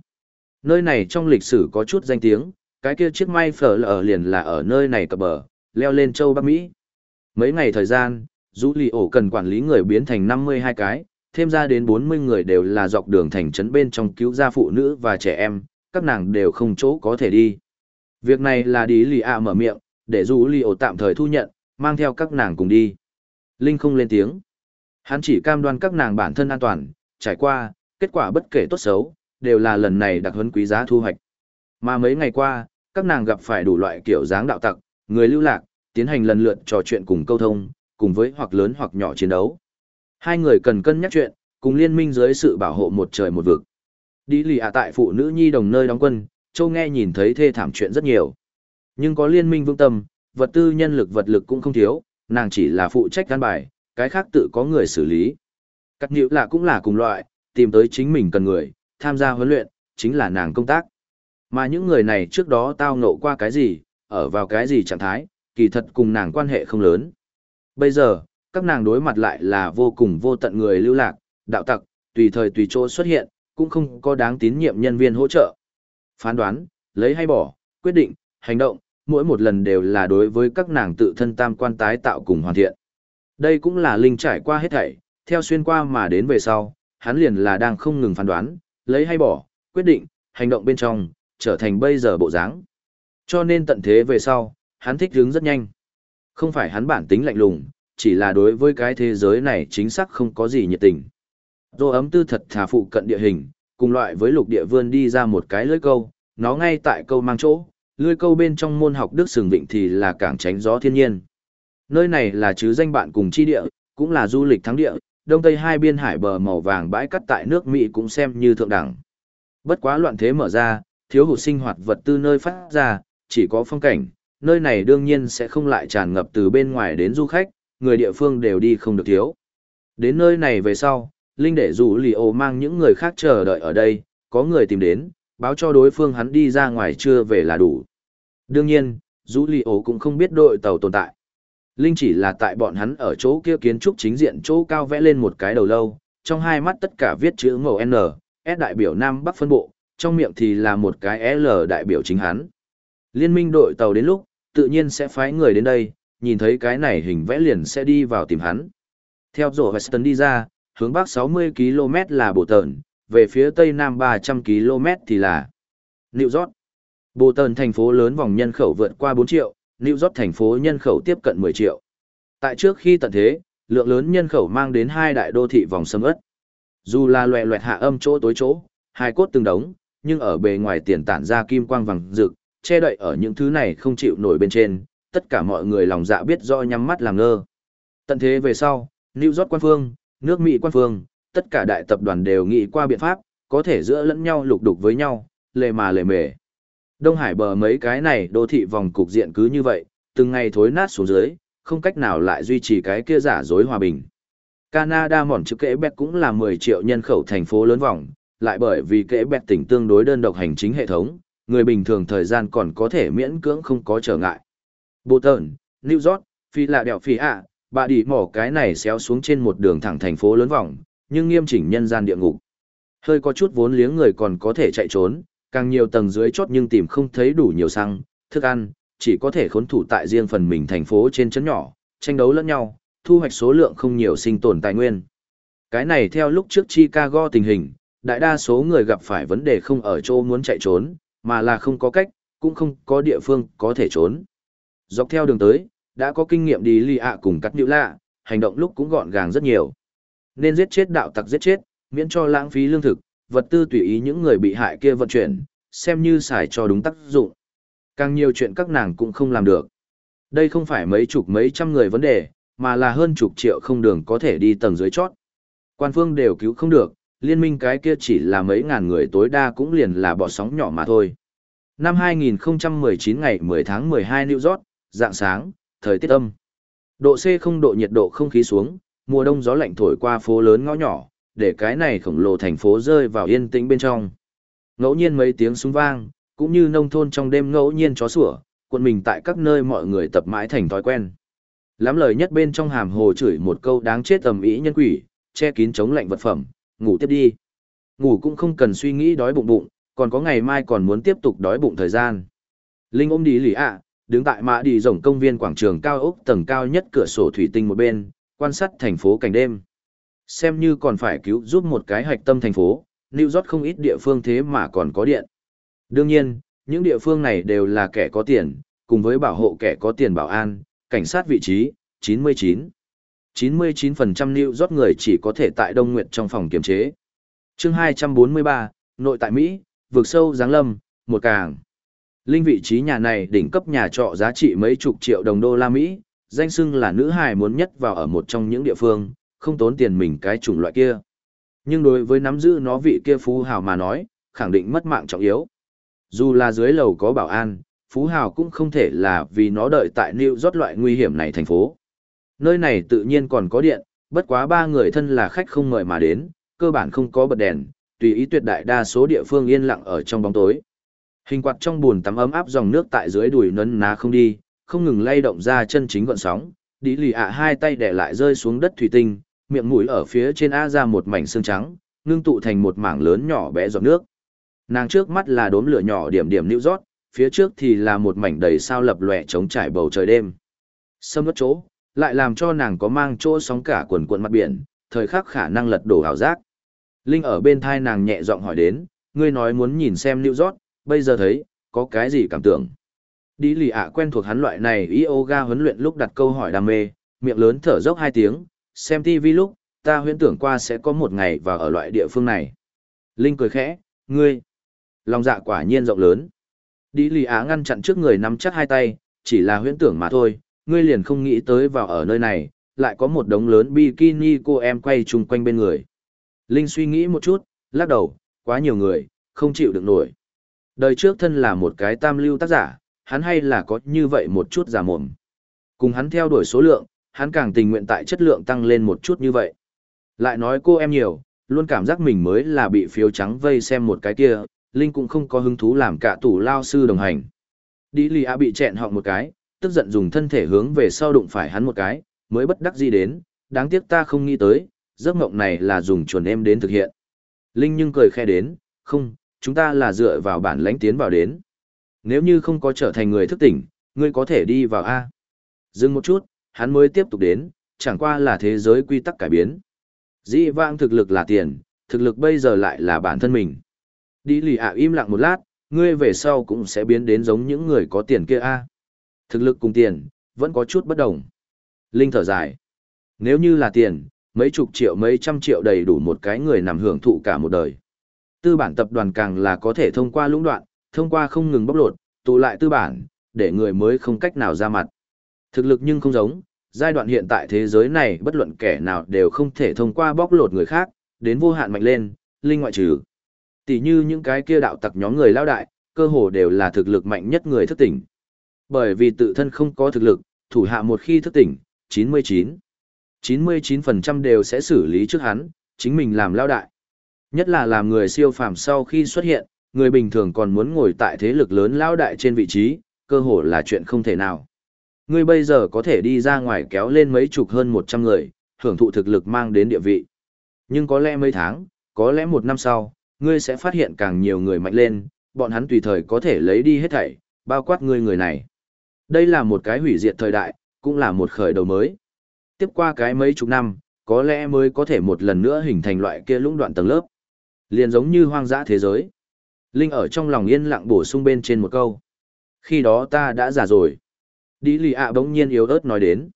Nơi này trong lịch sử có chút danh tiếng, cái kia chiếc may phở lở liền là ở nơi này cập bờ, leo lên châu Bắc Mỹ. Mấy ngày thời gian, dù lì ổ cần quản lý người biến thành 52 cái, thêm ra đến 40 người đều là dọc đường thành trấn bên trong cứu gia phụ nữ và trẻ em, các nàng đều không chỗ có thể đi. Việc này là đi lì ạ mở miệng, để dù lì ổ tạm thời thu nhận, mang theo các nàng cùng đi. Linh không lên tiếng. Hắn chỉ cam đoan các nàng bản thân an toàn, trải qua, kết quả bất kể tốt xấu, đều là lần này đặc huấn quý giá thu hoạch. Mà mấy ngày qua, các nàng gặp phải đủ loại kiểu dáng đạo tặc, người lưu lạc, tiến hành lần lượt trò chuyện cùng câu thông, cùng với hoặc lớn hoặc nhỏ chiến đấu. Hai người cần cân nhắc chuyện, cùng liên minh dưới sự bảo hộ một trời một vực. Đi lì ạ tại phụ nữ nhi đồng nơi đóng quân, châu nghe nhìn thấy thê thảm chuyện rất nhiều. Nhưng có liên minh vương tâm, vật tư nhân lực vật lực cũng không thiếu, nàng chỉ là phụ trách căn bài, cái khác tự có người xử lý. Cắt nhiễu là cũng là cùng loại, tìm tới chính mình cần người, tham gia huấn luyện, chính là nàng công tác. Mà những người này trước đó tao ngộ qua cái gì, ở vào cái gì trạng thái, kỳ thật cùng nàng quan hệ không lớn. Bây giờ, các nàng đối mặt lại là vô cùng vô tận người lưu lạc, đạo tặc, tùy thời tùy chỗ xuất hiện, cũng không có đáng tín nhiệm nhân viên hỗ trợ. Phán đoán, lấy hay bỏ, quyết định, hành động, mỗi một lần đều là đối với các nàng tự thân tam quan tái tạo cùng hoàn thiện. Đây cũng là linh trải qua hết thảy, theo xuyên qua mà đến về sau, hắn liền là đang không ngừng phán đoán, lấy hay bỏ, quyết định, hành động bên trong, trở thành bây giờ bộ dáng. Cho nên tận thế về sau, hắn thích hướng rất nhanh. Không phải hắn bản tính lạnh lùng, chỉ là đối với cái thế giới này chính xác không có gì nhiệt tình. Dô ấm tư thật thả phụ cận địa hình, cùng loại với lục địa vươn đi ra một cái lưới câu, nó ngay tại câu mang chỗ, lưới câu bên trong môn học đức sừng vịnh thì là cảng tránh gió thiên nhiên. Nơi này là chứ danh bạn cùng chi địa, cũng là du lịch thắng địa, đông tây hai biên hải bờ màu vàng bãi cắt tại nước Mỹ cũng xem như thượng đẳng. Bất quá loạn thế mở ra, thiếu hụt sinh hoạt vật tư nơi phát ra, chỉ có phong cảnh, nơi này đương nhiên sẽ không lại tràn ngập từ bên ngoài đến du khách, người địa phương đều đi không được thiếu. Đến nơi này về sau, Linh để rủ lì ồ mang những người khác chờ đợi ở đây, có người tìm đến, báo cho đối phương hắn đi ra ngoài chưa về là đủ. Đương nhiên, rủ lì ồ cũng không biết đội tàu tồn tại. Linh chỉ là tại bọn hắn ở chỗ kia kiến trúc chính diện chỗ cao vẽ lên một cái đầu lâu, trong hai mắt tất cả viết chữ màu N, S đại biểu Nam Bắc phân bộ, trong miệng thì là một cái L đại biểu chính hắn. Liên minh đội tàu đến lúc, tự nhiên sẽ phái người đến đây, nhìn thấy cái này hình vẽ liền sẽ đi vào tìm hắn. Theo rổ Weston đi ra, hướng bắc 60 km là Bồ Tờn, về phía tây nam 300 km thì là New York. Bồ Tờn thành phố lớn vòng nhân khẩu vượt qua 4 triệu, New York thành phố nhân khẩu tiếp cận 10 triệu. Tại trước khi tận thế, lượng lớn nhân khẩu mang đến hai đại đô thị vòng sâm ớt. Dù là loẹ loẹt hạ âm chỗ tối chỗ, hai cốt từng đống, nhưng ở bề ngoài tiền tản ra kim quang vàng rực, che đậy ở những thứ này không chịu nổi bên trên, tất cả mọi người lòng dạ biết do nhắm mắt làm ngơ. Tận thế về sau, New York quan phương, nước Mỹ quan phương, tất cả đại tập đoàn đều nghĩ qua biện pháp, có thể giữa lẫn nhau lục đục với nhau, lề mà lề mề. Đông Hải bờ mấy cái này đô thị vòng cục diện cứ như vậy, từng ngày thối nát xuống dưới, không cách nào lại duy trì cái kia giả dối hòa bình. Canada mòn chữ kẽ bẹt cũng là 10 triệu nhân khẩu thành phố lớn vòng, lại bởi vì kẽ bẹt tỉnh tương đối đơn độc hành chính hệ thống, người bình thường thời gian còn có thể miễn cưỡng không có trở ngại. Bộ tờn, New York, Phi lạ đèo Phi ạ, bà đi mỏ cái này xéo xuống trên một đường thẳng thành phố lớn vòng, nhưng nghiêm chỉnh nhân gian địa ngục. Hơi có chút vốn liếng người còn có thể chạy trốn, càng nhiều tầng dưới chót nhưng tìm không thấy đủ nhiều xăng, thức ăn, chỉ có thể khốn thủ tại riêng phần mình thành phố trên chấn nhỏ, tranh đấu lẫn nhau, thu hoạch số lượng không nhiều sinh tồn tài nguyên. Cái này theo lúc trước Chicago tình hình, đại đa số người gặp phải vấn đề không ở chỗ muốn chạy trốn, mà là không có cách, cũng không có địa phương có thể trốn. Dọc theo đường tới, đã có kinh nghiệm đi lì ạ cùng cắt nữ lạ, hành động lúc cũng gọn gàng rất nhiều. Nên giết chết đạo tặc giết chết, miễn cho lãng phí lương thực, vật tư tùy ý những người bị hại kia vận chuyển, xem như xài cho đúng tác dụng. Càng nhiều chuyện các nàng cũng không làm được. Đây không phải mấy chục mấy trăm người vấn đề, mà là hơn chục triệu không đường có thể đi tầng dưới chót. Quan phương đều cứu không được, liên minh cái kia chỉ là mấy ngàn người tối đa cũng liền là bọ sóng nhỏ mà thôi. Năm 2019 ngày 10 tháng 12 New York, dạng sáng, thời tiết âm. Độ C không độ nhiệt độ không khí xuống, mùa đông gió lạnh thổi qua phố lớn ngõ nhỏ, để cái này khổng lồ thành phố rơi vào yên tĩnh bên trong. Ngẫu nhiên mấy tiếng súng vang, cũng như nông thôn trong đêm ngẫu nhiên chó sủa, quần mình tại các nơi mọi người tập mãi thành thói quen. Lắm lời nhất bên trong hàm hồ chửi một câu đáng chết tầm ý nhân quỷ, che kín chống lạnh vật phẩm, ngủ tiếp đi. Ngủ cũng không cần suy nghĩ đói bụng bụng, còn có ngày mai còn muốn tiếp tục đói bụng thời gian. Linh ôm đi lì ạ, đứng tại mã đi rộng công viên quảng trường cao ốc tầng cao nhất cửa sổ thủy tinh một bên, quan sát thành phố cảnh đêm. Xem như còn phải cứu giúp một cái hạch tâm thành phố, New York không ít địa phương thế mà còn có điện. Đương nhiên, những địa phương này đều là kẻ có tiền, cùng với bảo hộ kẻ có tiền bảo an, cảnh sát vị trí, 99. 99% New York người chỉ có thể tại Đông Nguyệt trong phòng kiểm chế. chương 243, nội tại Mỹ, vượt sâu giáng lâm, một càng. Linh vị trí nhà này đỉnh cấp nhà trọ giá trị mấy chục triệu đồng đô la Mỹ, danh xưng là nữ hài muốn nhất vào ở một trong những địa phương, không tốn tiền mình cái chủng loại kia. Nhưng đối với nắm giữ nó vị kia phú hào mà nói, khẳng định mất mạng trọng yếu. Dù là dưới lầu có bảo an, phú hào cũng không thể là vì nó đợi tại New York loại nguy hiểm này thành phố. Nơi này tự nhiên còn có điện, bất quá ba người thân là khách không mời mà đến, cơ bản không có bật đèn, tùy ý tuyệt đại đa số địa phương yên lặng ở trong bóng tối. Hình quạt trong buồn tắm ấm áp dòng nước tại dưới đùi nấn ná không đi, không ngừng lay động ra chân chính gọn sóng, đi lì ạ hai tay để lại rơi xuống đất thủy tinh, miệng mũi ở phía trên A ra một mảnh xương trắng, ngưng tụ thành một mảng lớn nhỏ bé giọt nước. Nàng trước mắt là đốm lửa nhỏ điểm điểm lưu rót, phía trước thì là một mảnh đầy sao lập lòe trống trải bầu trời đêm. Sâm mất chỗ, lại làm cho nàng có mang chỗ sóng cả quần quần mặt biển, thời khắc khả năng lật đổ ảo giác. Linh ở bên thai nàng nhẹ giọng hỏi đến, ngươi nói muốn nhìn xem New rót, bây giờ thấy, có cái gì cảm tưởng. Đi lì ạ quen thuộc hắn loại này yoga huấn luyện lúc đặt câu hỏi đam mê, miệng lớn thở dốc hai tiếng, xem TV lúc, ta huyễn tưởng qua sẽ có một ngày và ở loại địa phương này. Linh cười khẽ, ngươi, lòng dạ quả nhiên rộng lớn. Đi lì á ngăn chặn trước người nắm chắc hai tay, chỉ là huyễn tưởng mà thôi, ngươi liền không nghĩ tới vào ở nơi này, lại có một đống lớn bikini cô em quay chung quanh bên người. Linh suy nghĩ một chút, lắc đầu, quá nhiều người, không chịu được nổi. Đời trước thân là một cái tam lưu tác giả, hắn hay là có như vậy một chút giả mồm. Cùng hắn theo đuổi số lượng, hắn càng tình nguyện tại chất lượng tăng lên một chút như vậy. Lại nói cô em nhiều, luôn cảm giác mình mới là bị phiếu trắng vây xem một cái kia, Linh cũng không có hứng thú làm cả tủ lao sư đồng hành. Đi lì ạ bị chẹn họng một cái, tức giận dùng thân thể hướng về sau đụng phải hắn một cái, mới bất đắc dĩ đến, đáng tiếc ta không nghĩ tới, giấc mộng này là dùng chuẩn em đến thực hiện. Linh nhưng cười khe đến, không, chúng ta là dựa vào bản lãnh tiến vào đến. Nếu như không có trở thành người thức tỉnh, ngươi có thể đi vào A. Dừng một chút, hắn mới tiếp tục đến, chẳng qua là thế giới quy tắc cải biến. Dĩ vãng thực lực là tiền, thực lực bây giờ lại là bản thân mình. Đi lì ạ im lặng một lát, ngươi về sau cũng sẽ biến đến giống những người có tiền kia a. Thực lực cùng tiền, vẫn có chút bất đồng. Linh thở dài. Nếu như là tiền, mấy chục triệu mấy trăm triệu đầy đủ một cái người nằm hưởng thụ cả một đời. Tư bản tập đoàn càng là có thể thông qua lũng đoạn, thông qua không ngừng bóc lột, tụ lại tư bản, để người mới không cách nào ra mặt. Thực lực nhưng không giống, giai đoạn hiện tại thế giới này bất luận kẻ nào đều không thể thông qua bóc lột người khác, đến vô hạn mạnh lên, linh ngoại trừ. Tỷ như những cái kia đạo tặc nhóm người lao đại, cơ hồ đều là thực lực mạnh nhất người thức tỉnh. Bởi vì tự thân không có thực lực, thủ hạ một khi thức tỉnh, 99. 99% đều sẽ xử lý trước hắn, chính mình làm lao đại. Nhất là làm người siêu phàm sau khi xuất hiện, người bình thường còn muốn ngồi tại thế lực lớn lao đại trên vị trí, cơ hồ là chuyện không thể nào. Ngươi bây giờ có thể đi ra ngoài kéo lên mấy chục hơn 100 người, hưởng thụ thực lực mang đến địa vị. Nhưng có lẽ mấy tháng, có lẽ một năm sau, ngươi sẽ phát hiện càng nhiều người mạnh lên, bọn hắn tùy thời có thể lấy đi hết thảy, bao quát ngươi người này. Đây là một cái hủy diệt thời đại, cũng là một khởi đầu mới. Tiếp qua cái mấy chục năm, có lẽ mới có thể một lần nữa hình thành loại kia lũng đoạn tầng lớp. Liền giống như hoang dã thế giới. Linh ở trong lòng yên lặng bổ sung bên trên một câu. Khi đó ta đã già rồi. Đi lì ạ bỗng nhiên yếu ớt nói đến.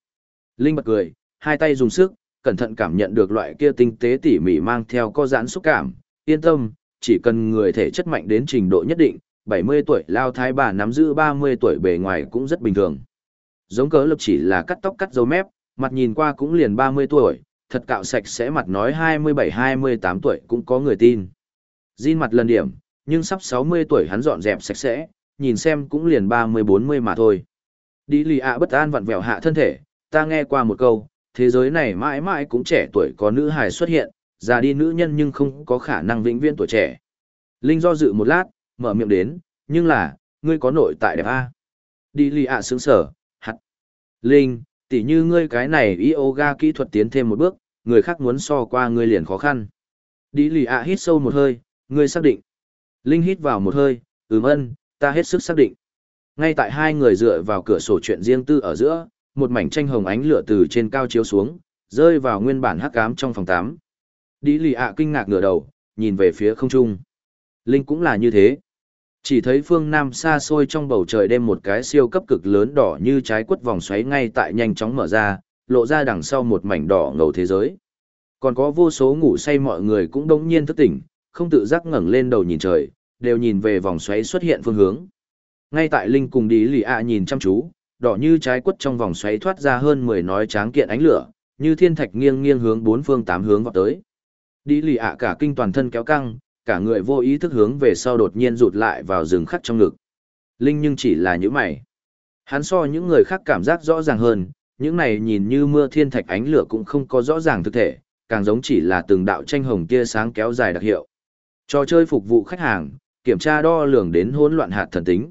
Linh bật cười, hai tay dùng sức, cẩn thận cảm nhận được loại kia tinh tế tỉ mỉ mang theo co giãn xúc cảm. Yên tâm, chỉ cần người thể chất mạnh đến trình độ nhất định, 70 tuổi lao thái bà nắm giữ 30 tuổi bề ngoài cũng rất bình thường. Giống cớ lập chỉ là cắt tóc cắt dấu mép, mặt nhìn qua cũng liền 30 tuổi, thật cạo sạch sẽ mặt nói 27-28 tuổi cũng có người tin. Jin mặt lần điểm, nhưng sắp 60 tuổi hắn dọn dẹp sạch sẽ, nhìn xem cũng liền 30-40 mà thôi. Đi lì ạ bất an vặn vẹo hạ thân thể, ta nghe qua một câu, thế giới này mãi mãi cũng trẻ tuổi có nữ hài xuất hiện, già đi nữ nhân nhưng không có khả năng vĩnh viễn tuổi trẻ. Linh do dự một lát, mở miệng đến, nhưng là, ngươi có nội tại đẹp a Đi lì ạ sướng sở, hạt. Linh, tỉ như ngươi cái này yoga kỹ thuật tiến thêm một bước, người khác muốn so qua ngươi liền khó khăn. Đi lì ạ hít sâu một hơi, ngươi xác định. Linh hít vào một hơi, ừm ân, ta hết sức xác định. Ngay tại hai người dựa vào cửa sổ chuyện riêng tư ở giữa, một mảnh tranh hồng ánh lửa từ trên cao chiếu xuống, rơi vào nguyên bản hắc ám trong phòng 8. Đi lì ạ kinh ngạc ngửa đầu, nhìn về phía không trung. Linh cũng là như thế. Chỉ thấy phương Nam xa xôi trong bầu trời đêm một cái siêu cấp cực lớn đỏ như trái quất vòng xoáy ngay tại nhanh chóng mở ra, lộ ra đằng sau một mảnh đỏ ngầu thế giới. Còn có vô số ngủ say mọi người cũng đống nhiên thức tỉnh, không tự giác ngẩng lên đầu nhìn trời, đều nhìn về vòng xoáy xuất hiện phương hướng. Ngay tại Linh cùng đi lì ạ nhìn chăm chú, đỏ như trái quất trong vòng xoáy thoát ra hơn 10 nói tráng kiện ánh lửa, như thiên thạch nghiêng nghiêng hướng bốn phương tám hướng vào tới. Đi lì ạ cả kinh toàn thân kéo căng, cả người vô ý thức hướng về sau đột nhiên rụt lại vào rừng khắc trong ngực. Linh nhưng chỉ là những mày. Hắn so những người khác cảm giác rõ ràng hơn, Những này nhìn như mưa thiên thạch ánh lửa cũng không có rõ ràng thực thể, càng giống chỉ là từng đạo tranh hồng tia sáng kéo dài đặc hiệu. Trò chơi phục vụ khách hàng, kiểm tra đo lường đến hỗn loạn hạt thần tính.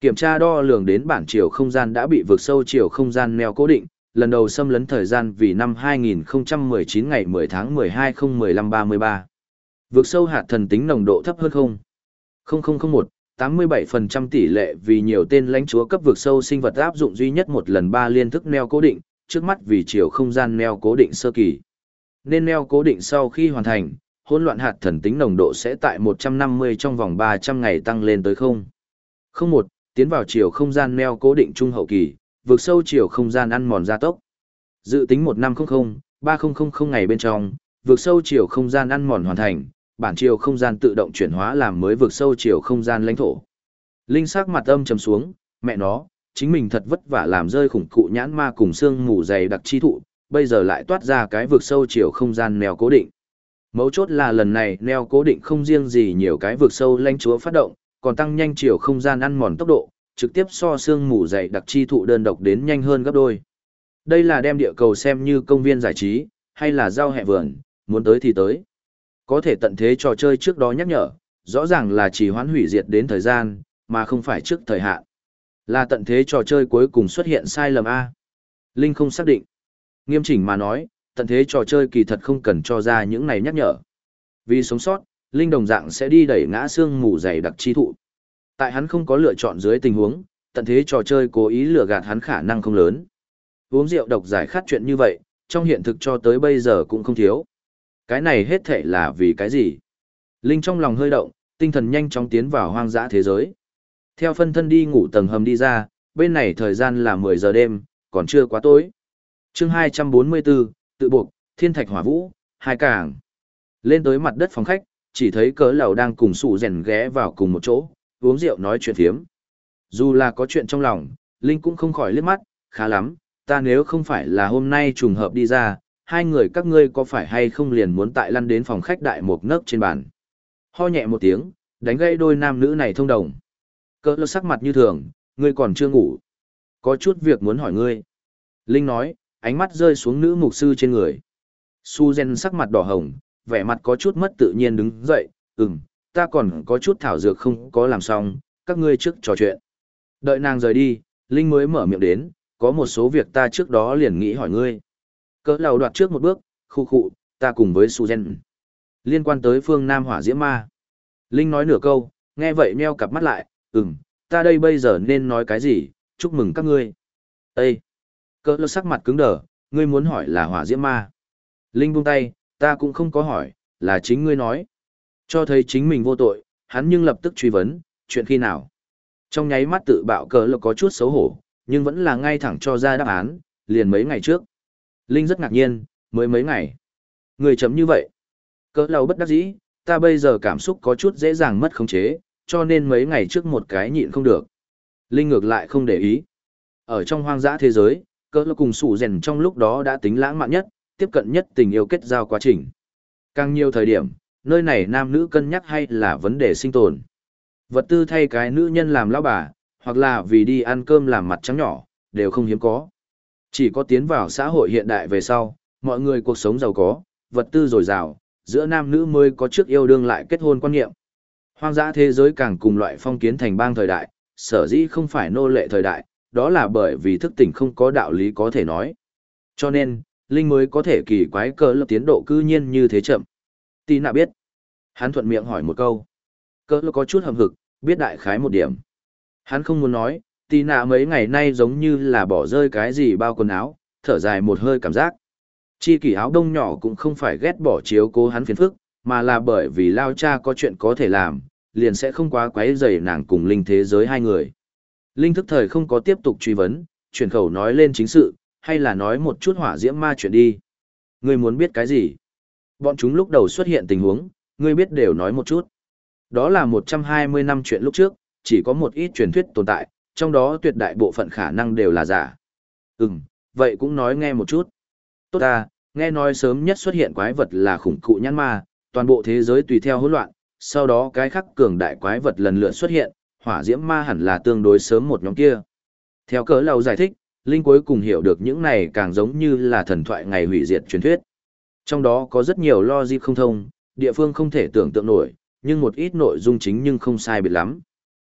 Kiểm tra đo lường đến bản chiều không gian đã bị vượt sâu chiều không gian neo cố định, lần đầu xâm lấn thời gian vì năm 2019 ngày 10 tháng 12 015 33. Vượt sâu hạt thần tính nồng độ thấp hơn không. 0001, 87% tỷ lệ vì nhiều tên lãnh chúa cấp vượt sâu sinh vật áp dụng duy nhất một lần ba liên thức neo cố định, trước mắt vì chiều không gian neo cố định sơ kỳ. Nên neo cố định sau khi hoàn thành, hỗn loạn hạt thần tính nồng độ sẽ tại 150 trong vòng 300 ngày tăng lên tới không. 01, tiến vào chiều không gian neo cố định trung hậu kỳ, vượt sâu chiều không gian ăn mòn gia tốc. Dự tính 1500, 3000 ngày bên trong, vượt sâu chiều không gian ăn mòn hoàn thành, bản chiều không gian tự động chuyển hóa làm mới vượt sâu chiều không gian lãnh thổ. Linh sắc mặt âm trầm xuống, mẹ nó, chính mình thật vất vả làm rơi khủng cụ nhãn ma cùng xương mù dày đặc chi thụ, bây giờ lại toát ra cái vượt sâu chiều không gian neo cố định. Mấu chốt là lần này neo cố định không riêng gì nhiều cái vượt sâu lãnh chúa phát động, còn tăng nhanh chiều không gian ăn mòn tốc độ, trực tiếp so xương mù dày đặc chi thụ đơn độc đến nhanh hơn gấp đôi. Đây là đem địa cầu xem như công viên giải trí, hay là giao hẹ vườn, muốn tới thì tới. Có thể tận thế trò chơi trước đó nhắc nhở, rõ ràng là chỉ hoãn hủy diệt đến thời gian, mà không phải trước thời hạn. Là tận thế trò chơi cuối cùng xuất hiện sai lầm A. Linh không xác định. Nghiêm chỉnh mà nói, tận thế trò chơi kỳ thật không cần cho ra những này nhắc nhở. Vì sống sót, Linh đồng dạng sẽ đi đẩy ngã xương mù dày đặc chi thụ. Tại hắn không có lựa chọn dưới tình huống, tận thế trò chơi cố ý lừa gạt hắn khả năng không lớn. Uống rượu độc giải khát chuyện như vậy, trong hiện thực cho tới bây giờ cũng không thiếu. Cái này hết thệ là vì cái gì? Linh trong lòng hơi động, tinh thần nhanh chóng tiến vào hoang dã thế giới. Theo phân thân đi ngủ tầng hầm đi ra, bên này thời gian là 10 giờ đêm, còn chưa quá tối. chương 244, tự buộc, thiên thạch hỏa vũ, hai cảng. Lên tới mặt đất phòng khách, chỉ thấy cớ lầu đang cùng sụ rèn ghé vào cùng một chỗ, uống rượu nói chuyện phiếm. Dù là có chuyện trong lòng, Linh cũng không khỏi liếc mắt, khá lắm, ta nếu không phải là hôm nay trùng hợp đi ra, hai người các ngươi có phải hay không liền muốn tại lăn đến phòng khách đại một nấc trên bàn. Ho nhẹ một tiếng, đánh gây đôi nam nữ này thông đồng. Cơ lơ sắc mặt như thường, ngươi còn chưa ngủ. Có chút việc muốn hỏi ngươi. Linh nói, ánh mắt rơi xuống nữ mục sư trên người. Su Gen sắc mặt đỏ hồng, vẻ mặt có chút mất tự nhiên đứng dậy, ừm, ta còn có chút thảo dược không có làm xong, các ngươi trước trò chuyện. Đợi nàng rời đi, Linh mới mở miệng đến, có một số việc ta trước đó liền nghĩ hỏi ngươi. Cỡ lầu đoạt trước một bước, khu khụ, ta cùng với Suzen. Liên quan tới phương Nam hỏa diễm ma. Linh nói nửa câu, nghe vậy meo cặp mắt lại, ừm, ta đây bây giờ nên nói cái gì, chúc mừng các ngươi. Ê! Cỡ lầu sắc mặt cứng đờ, ngươi muốn hỏi là hỏa diễm ma. Linh buông tay, ta cũng không có hỏi, là chính ngươi nói. Cho thấy chính mình vô tội, hắn nhưng lập tức truy vấn, chuyện khi nào. Trong nháy mắt tự bạo cỡ lầu có chút xấu hổ, nhưng vẫn là ngay thẳng cho ra đáp án, liền mấy ngày trước. Linh rất ngạc nhiên, mới mấy ngày. Người chấm như vậy. Cỡ lâu bất đắc dĩ, ta bây giờ cảm xúc có chút dễ dàng mất khống chế, cho nên mấy ngày trước một cái nhịn không được. Linh ngược lại không để ý. Ở trong hoang dã thế giới, cỡ lâu cùng sủ rèn trong lúc đó đã tính lãng mạn nhất, tiếp cận nhất tình yêu kết giao quá trình. Càng nhiều thời điểm, nơi này nam nữ cân nhắc hay là vấn đề sinh tồn. Vật tư thay cái nữ nhân làm lão bà, hoặc là vì đi ăn cơm làm mặt trắng nhỏ, đều không hiếm có. Chỉ có tiến vào xã hội hiện đại về sau, mọi người cuộc sống giàu có, vật tư dồi dào, giữa nam nữ mới có trước yêu đương lại kết hôn quan niệm. Hoang dã thế giới càng cùng loại phong kiến thành bang thời đại, sở dĩ không phải nô lệ thời đại, đó là bởi vì thức tỉnh không có đạo lý có thể nói. Cho nên, Linh mới có thể kỳ quái cơ lập tiến độ cư nhiên như thế chậm. Tì nạ biết. Hắn thuận miệng hỏi một câu. Cơ lập có chút hầm hực, biết đại khái một điểm. Hắn không muốn nói, tì nạ mấy ngày nay giống như là bỏ rơi cái gì bao quần áo, thở dài một hơi cảm giác. Chi kỷ áo đông nhỏ cũng không phải ghét bỏ chiếu cố hắn phiền phức, mà là bởi vì lao cha có chuyện có thể làm, liền sẽ không quá quấy rầy nàng cùng linh thế giới hai người. Linh thức thời không có tiếp tục truy vấn, chuyển khẩu nói lên chính sự, hay là nói một chút hỏa diễm ma chuyện đi. Ngươi muốn biết cái gì? Bọn chúng lúc đầu xuất hiện tình huống, ngươi biết đều nói một chút. Đó là 120 năm chuyện lúc trước, chỉ có một ít truyền thuyết tồn tại, trong đó tuyệt đại bộ phận khả năng đều là giả. Ừm, vậy cũng nói nghe một chút. Tốt ta, nghe nói sớm nhất xuất hiện quái vật là khủng cụ nhãn ma, toàn bộ thế giới tùy theo hỗn loạn, sau đó cái khắc cường đại quái vật lần lượt xuất hiện, hỏa diễm ma hẳn là tương đối sớm một nhóm kia. Theo cớ lầu giải thích, Linh cuối cùng hiểu được những này càng giống như là thần thoại ngày hủy diệt truyền thuyết. Trong đó có rất nhiều logic không thông, địa phương không thể tưởng tượng nổi, nhưng một ít nội dung chính nhưng không sai biệt lắm.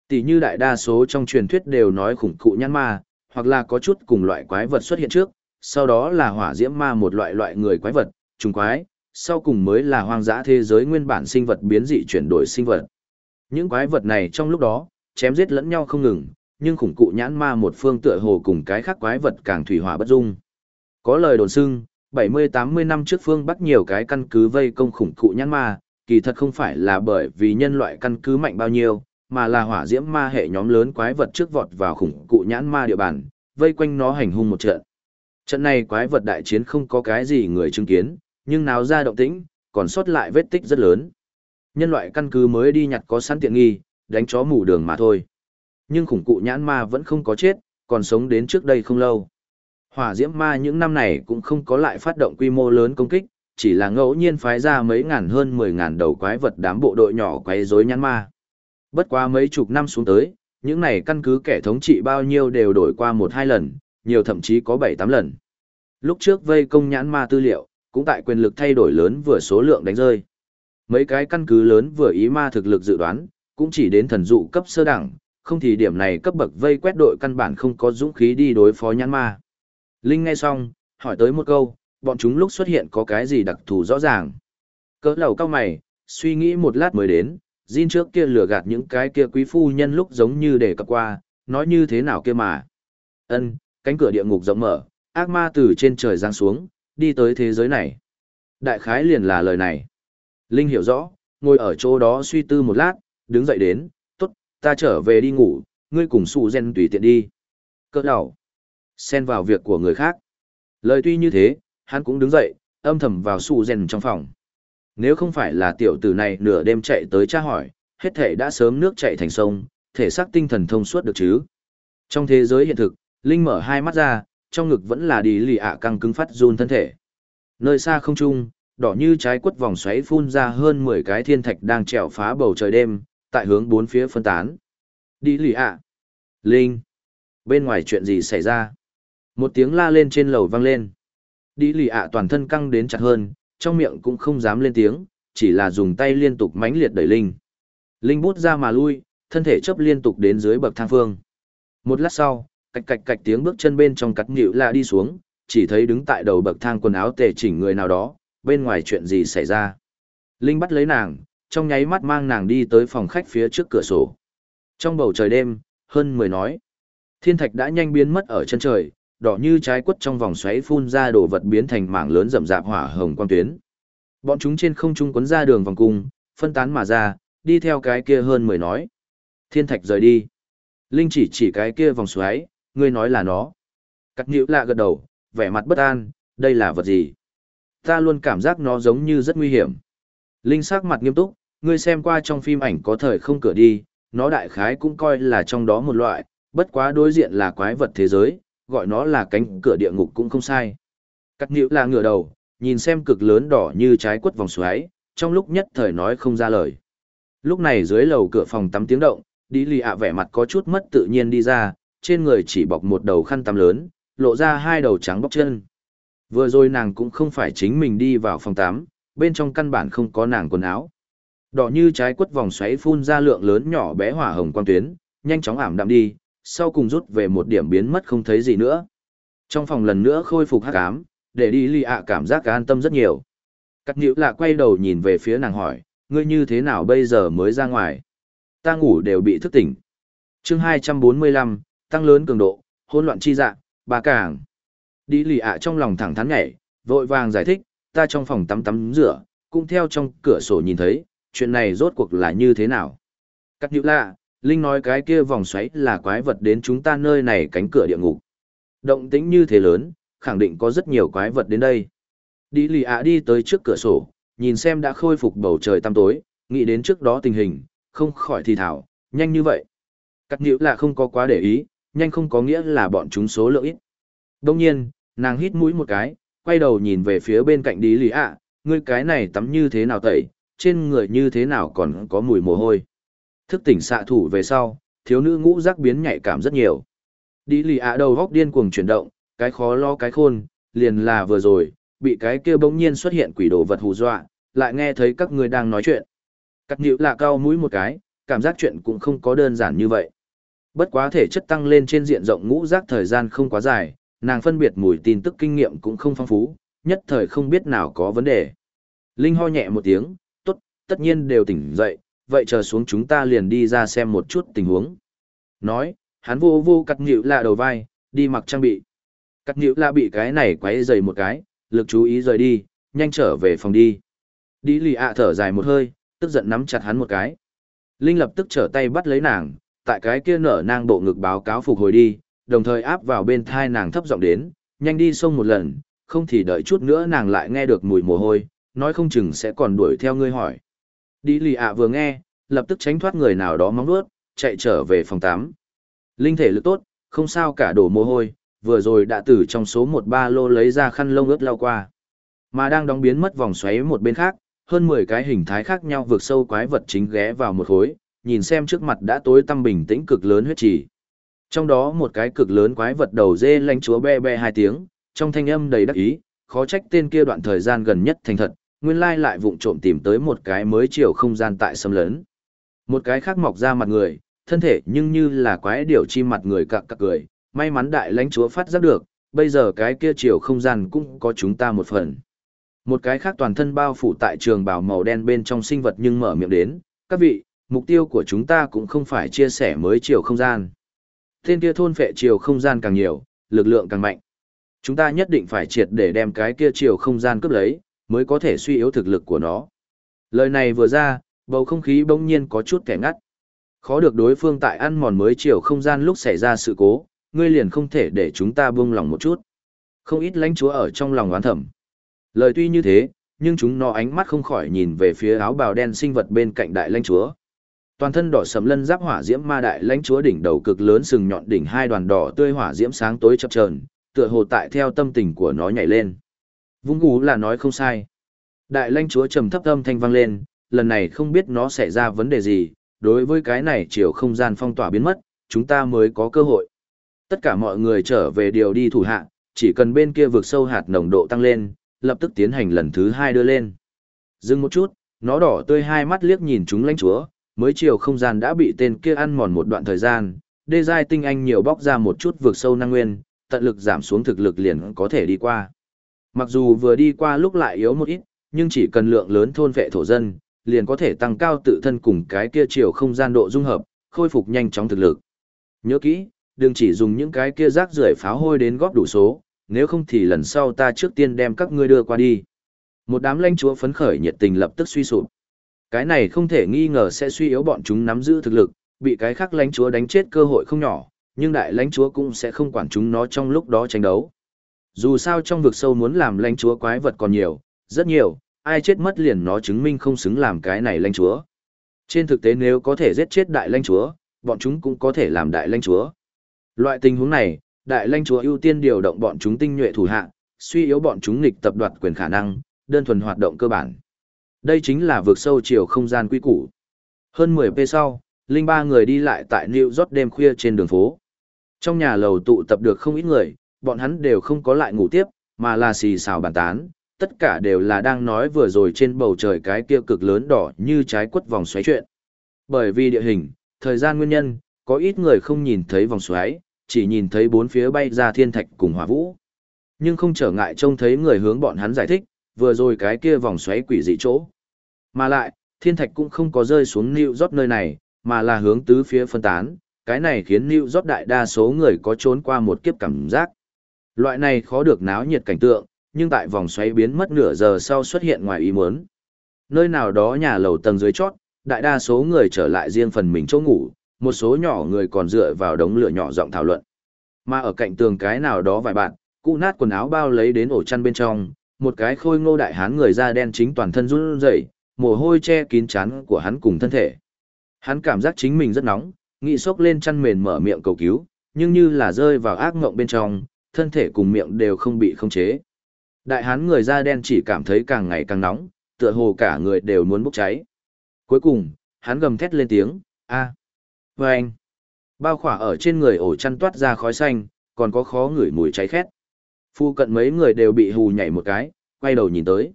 Tỷ như đại đa số trong truyền thuyết đều nói khủng cụ nhãn ma, hoặc là có chút cùng loại quái vật xuất hiện trước, sau đó là hỏa diễm ma một loại loại người quái vật, trùng quái, sau cùng mới là hoang dã thế giới nguyên bản sinh vật biến dị chuyển đổi sinh vật. Những quái vật này trong lúc đó, chém giết lẫn nhau không ngừng, nhưng khủng cụ nhãn ma một phương tựa hồ cùng cái khác quái vật càng thủy hỏa bất dung. Có lời đồn xưng, 70-80 năm trước phương bắt nhiều cái căn cứ vây công khủng cụ nhãn ma, kỳ thật không phải là bởi vì nhân loại căn cứ mạnh bao nhiêu, mà là hỏa diễm ma hệ nhóm lớn quái vật trước vọt vào khủng cụ nhãn ma địa bàn, vây quanh nó hành hung một trận. Trận này quái vật đại chiến không có cái gì người chứng kiến, nhưng náo ra động tĩnh, còn sót lại vết tích rất lớn. Nhân loại căn cứ mới đi nhặt có sẵn tiện nghi, đánh chó mù đường mà thôi. Nhưng khủng cụ nhãn ma vẫn không có chết, còn sống đến trước đây không lâu. Hỏa diễm ma những năm này cũng không có lại phát động quy mô lớn công kích, chỉ là ngẫu nhiên phái ra mấy ngàn hơn mười ngàn đầu quái vật đám bộ đội nhỏ quấy rối nhãn ma. Bất quá mấy chục năm xuống tới, những này căn cứ kẻ thống trị bao nhiêu đều đổi qua một hai lần, nhiều thậm chí có bảy tám lần. Lúc trước vây công nhãn ma tư liệu, cũng tại quyền lực thay đổi lớn vừa số lượng đánh rơi. Mấy cái căn cứ lớn vừa ý ma thực lực dự đoán, cũng chỉ đến thần dụ cấp sơ đẳng, không thì điểm này cấp bậc vây quét đội căn bản không có dũng khí đi đối phó nhãn ma. Linh nghe xong, hỏi tới một câu, bọn chúng lúc xuất hiện có cái gì đặc thù rõ ràng. Cỡ lầu cao mày, suy nghĩ một lát mới đến, Jin trước kia lừa gạt những cái kia quý phu nhân lúc giống như để cập qua, nói như thế nào kia mà. Ân, cánh cửa địa ngục rộng mở, ác ma từ trên trời giáng xuống, đi tới thế giới này. Đại khái liền là lời này. Linh hiểu rõ, ngồi ở chỗ đó suy tư một lát, đứng dậy đến, tốt, ta trở về đi ngủ, ngươi cùng su gen tùy tiện đi. Cỡ đầu. Xen vào việc của người khác. Lời tuy như thế, hắn cũng đứng dậy, âm thầm vào su gen trong phòng. Nếu không phải là tiểu tử này nửa đêm chạy tới tra hỏi, hết thể đã sớm nước chạy thành sông, thể xác tinh thần thông suốt được chứ. Trong thế giới hiện thực, Linh mở hai mắt ra, trong ngực vẫn là đi lì ạ căng cứng phát run thân thể. Nơi xa không trung, đỏ như trái quất vòng xoáy phun ra hơn 10 cái thiên thạch đang trèo phá bầu trời đêm, tại hướng bốn phía phân tán. Đi lì ạ. Linh. Bên ngoài chuyện gì xảy ra? Một tiếng la lên trên lầu vang lên. Đi lì ạ toàn thân căng đến chặt hơn, trong miệng cũng không dám lên tiếng, chỉ là dùng tay liên tục mãnh liệt đẩy Linh. Linh bút ra mà lui, thân thể chấp liên tục đến dưới bậc thang phương. Một lát sau, cạch cạch cạch tiếng bước chân bên trong cắt nhịu là đi xuống, chỉ thấy đứng tại đầu bậc thang quần áo tề chỉnh người nào đó, bên ngoài chuyện gì xảy ra. Linh bắt lấy nàng, trong nháy mắt mang nàng đi tới phòng khách phía trước cửa sổ. Trong bầu trời đêm, hơn mười nói. Thiên thạch đã nhanh biến mất ở chân trời, đỏ như trái quất trong vòng xoáy phun ra đồ vật biến thành mảng lớn rậm rạp hỏa hồng quang tuyến. Bọn chúng trên không trung quấn ra đường vòng cung, phân tán mà ra, đi theo cái kia hơn mười nói. Thiên thạch rời đi. Linh chỉ chỉ cái kia vòng xoáy, ngươi nói là nó. Cắt nhữ lạ gật đầu, vẻ mặt bất an, đây là vật gì? Ta luôn cảm giác nó giống như rất nguy hiểm. Linh sắc mặt nghiêm túc, ngươi xem qua trong phim ảnh có thời không cửa đi, nó đại khái cũng coi là trong đó một loại, bất quá đối diện là quái vật thế giới, gọi nó là cánh cửa địa ngục cũng không sai. Cắt nhữ là ngửa đầu, nhìn xem cực lớn đỏ như trái quất vòng xoáy, trong lúc nhất thời nói không ra lời. Lúc này dưới lầu cửa phòng tắm tiếng động, đi lì ạ vẻ mặt có chút mất tự nhiên đi ra, trên người chỉ bọc một đầu khăn tắm lớn, lộ ra hai đầu trắng bóc chân. Vừa rồi nàng cũng không phải chính mình đi vào phòng tắm, bên trong căn bản không có nàng quần áo. Đỏ như trái quất vòng xoáy phun ra lượng lớn nhỏ bé hỏa hồng quang tuyến, nhanh chóng ảm đạm đi, sau cùng rút về một điểm biến mất không thấy gì nữa. Trong phòng lần nữa khôi phục hắc ám, để đi lì ạ cảm giác an tâm rất nhiều. Cắt nhữ lạ quay đầu nhìn về phía nàng hỏi, ngươi như thế nào bây giờ mới ra ngoài? Ta ngủ đều bị thức tỉnh. chương 245, tăng lớn cường độ, hỗn loạn chi dạ, bà cảng. Đi lì ạ trong lòng thẳng thắn nhảy, vội vàng giải thích, ta trong phòng tắm tắm rửa, cũng theo trong cửa sổ nhìn thấy, chuyện này rốt cuộc là như thế nào. Cắt nhữ lạ, Linh nói cái kia vòng xoáy là quái vật đến chúng ta nơi này cánh cửa địa ngục. Động tĩnh như thế lớn, khẳng định có rất nhiều quái vật đến đây. Đi lì ạ đi tới trước cửa sổ, nhìn xem đã khôi phục bầu trời tăm tối, nghĩ đến trước đó tình hình, không khỏi thì thảo, nhanh như vậy. Cắt nhữ là không có quá để ý, nhanh không có nghĩa là bọn chúng số lượng ít. Đông nhiên, nàng hít mũi một cái, quay đầu nhìn về phía bên cạnh đi lì ạ, ngươi cái này tắm như thế nào tẩy, trên người như thế nào còn có mùi mồ hôi. Thức tỉnh xạ thủ về sau, thiếu nữ ngũ giác biến nhạy cảm rất nhiều. Đi lì ạ đầu góc điên cuồng chuyển động, cái khó lo cái khôn, liền là vừa rồi, bị cái kia bỗng nhiên xuất hiện quỷ đồ vật hù dọa, lại nghe thấy các người đang nói chuyện. Cắt nhữ là cao mũi một cái, cảm giác chuyện cũng không có đơn giản như vậy. Bất quá thể chất tăng lên trên diện rộng ngũ giác thời gian không quá dài, nàng phân biệt mùi tin tức kinh nghiệm cũng không phong phú, nhất thời không biết nào có vấn đề. Linh ho nhẹ một tiếng, tốt, tất nhiên đều tỉnh dậy, vậy chờ xuống chúng ta liền đi ra xem một chút tình huống. Nói, hắn vô vô cắt nhịu lạ đầu vai, đi mặc trang bị. Cắt nhịu lạ bị cái này quấy dày một cái, lực chú ý rời đi, nhanh trở về phòng đi. Đi lì ạ thở dài một hơi, tức giận nắm chặt hắn một cái. Linh lập tức trở tay bắt lấy nàng, tại cái kia nở nang bộ ngực báo cáo phục hồi đi, đồng thời áp vào bên thai nàng thấp giọng đến, nhanh đi xông một lần, không thì đợi chút nữa nàng lại nghe được mùi mồ hôi, nói không chừng sẽ còn đuổi theo ngươi hỏi. Đi lì ạ vừa nghe, lập tức tránh thoát người nào đó móng nuốt, chạy trở về phòng 8. Linh thể lực tốt, không sao cả đổ mồ hôi, vừa rồi đã từ trong số một ba lô lấy ra khăn lông ướt lau qua. Mà đang đóng biến mất vòng xoáy một bên khác, hơn 10 cái hình thái khác nhau vượt sâu quái vật chính ghé vào một khối, nhìn xem trước mặt đã tối tăm bình tĩnh cực lớn huyết trì. Trong đó một cái cực lớn quái vật đầu dê lanh chúa be be hai tiếng, trong thanh âm đầy đắc ý, khó trách tên kia đoạn thời gian gần nhất thành thật, nguyên lai lại vụng trộm tìm tới một cái mới chiều không gian tại xâm lớn. Một cái khác mọc ra mặt người, thân thể nhưng như là quái điểu chim mặt người cặc cặc cười, may mắn đại lãnh chúa phát giác được, bây giờ cái kia chiều không gian cũng có chúng ta một phần. Một cái khác toàn thân bao phủ tại trường bào màu đen bên trong sinh vật nhưng mở miệng đến, các vị, mục tiêu của chúng ta cũng không phải chia sẻ mới chiều không gian. Tên kia thôn phệ chiều không gian càng nhiều, lực lượng càng mạnh. Chúng ta nhất định phải triệt để đem cái kia chiều không gian cướp lấy, mới có thể suy yếu thực lực của nó. Lời này vừa ra, bầu không khí bỗng nhiên có chút kẻ ngắt. Khó được đối phương tại ăn mòn mới chiều không gian lúc xảy ra sự cố, ngươi liền không thể để chúng ta buông lòng một chút. Không ít lãnh chúa ở trong lòng oán thầm. Lời tuy như thế, nhưng chúng nó ánh mắt không khỏi nhìn về phía áo bào đen sinh vật bên cạnh đại lãnh chúa. Toàn thân đỏ sẫm lân giáp hỏa diễm ma đại lãnh chúa đỉnh đầu cực lớn sừng nhọn đỉnh hai đoàn đỏ tươi hỏa diễm sáng tối chập chờn, tựa hồ tại theo tâm tình của nó nhảy lên. Vung gú là nói không sai. Đại lãnh chúa trầm thấp âm thanh vang lên, lần này không biết nó xảy ra vấn đề gì, đối với cái này chiều không gian phong tỏa biến mất, chúng ta mới có cơ hội. Tất cả mọi người trở về điều đi thủ hạ, chỉ cần bên kia vượt sâu hạt nồng độ tăng lên, lập tức tiến hành lần thứ hai đưa lên. Dừng một chút, nó đỏ tươi hai mắt liếc nhìn chúng lãnh chúa, mới chiều không gian đã bị tên kia ăn mòn một đoạn thời gian, đê giai tinh anh nhiều bóc ra một chút vượt sâu năng nguyên, tận lực giảm xuống thực lực liền có thể đi qua. Mặc dù vừa đi qua lúc lại yếu một ít, nhưng chỉ cần lượng lớn thôn vệ thổ dân, liền có thể tăng cao tự thân cùng cái kia chiều không gian độ dung hợp, khôi phục nhanh chóng thực lực. Nhớ kỹ, đừng chỉ dùng những cái kia rác rưởi pháo hôi đến góp đủ số, nếu không thì lần sau ta trước tiên đem các ngươi đưa qua đi. Một đám lãnh chúa phấn khởi nhiệt tình lập tức suy sụp. Cái này không thể nghi ngờ sẽ suy yếu bọn chúng nắm giữ thực lực, bị cái khác lãnh chúa đánh chết cơ hội không nhỏ, nhưng đại lãnh chúa cũng sẽ không quản chúng nó trong lúc đó tranh đấu. Dù sao trong vực sâu muốn làm lãnh chúa quái vật còn nhiều, rất nhiều, ai chết mất liền nó chứng minh không xứng làm cái này lãnh chúa. Trên thực tế nếu có thể giết chết đại lãnh chúa, bọn chúng cũng có thể làm đại lãnh chúa. Loại tình huống này, đại lãnh chúa ưu tiên điều động bọn chúng tinh nhuệ thủ hạ, suy yếu bọn chúng nghịch tập đoạt quyền khả năng, đơn thuần hoạt động cơ bản. Đây chính là vượt sâu chiều không gian quy củ. Hơn 10 p sau, linh ba người đi lại tại New York đêm khuya trên đường phố. Trong nhà lầu tụ tập được không ít người, bọn hắn đều không có lại ngủ tiếp, mà là xì xào bàn tán, tất cả đều là đang nói vừa rồi trên bầu trời cái kia cực lớn đỏ như trái quất vòng xoáy chuyện. Bởi vì địa hình, thời gian nguyên nhân, có ít người không nhìn thấy vòng xoáy, chỉ nhìn thấy bốn phía bay ra thiên thạch cùng hỏa vũ. Nhưng không trở ngại trông thấy người hướng bọn hắn giải thích, vừa rồi cái kia vòng xoáy quỷ dị chỗ. Mà lại, thiên thạch cũng không có rơi xuống New York nơi này, mà là hướng tứ phía phân tán, cái này khiến New York đại đa số người có trốn qua một kiếp cảm giác. Loại này khó được náo nhiệt cảnh tượng, nhưng tại vòng xoáy biến mất nửa giờ sau xuất hiện ngoài ý muốn. Nơi nào đó nhà lầu tầng dưới chót, đại đa số người trở lại riêng phần mình chỗ ngủ, một số nhỏ người còn dựa vào đống lửa nhỏ giọng thảo luận. Mà ở cạnh tường cái nào đó vài bạn, cụ nát quần áo bao lấy đến ổ chăn bên trong, một cái khôi ngô đại hán người da đen chính toàn thân run rẩy, mồ hôi che kín chán của hắn cùng thân thể. Hắn cảm giác chính mình rất nóng, nghĩ sốc lên chăn mền mở miệng cầu cứu, nhưng như là rơi vào ác ngộng bên trong, thân thể cùng miệng đều không bị khống chế. Đại hán người da đen chỉ cảm thấy càng ngày càng nóng, tựa hồ cả người đều muốn bốc cháy. Cuối cùng, hắn gầm thét lên tiếng, a, à. anh. Bao khỏa ở trên người ổ chăn toát ra khói xanh, còn có khó ngửi mùi cháy khét. Phu cận mấy người đều bị hù nhảy một cái, quay đầu nhìn tới.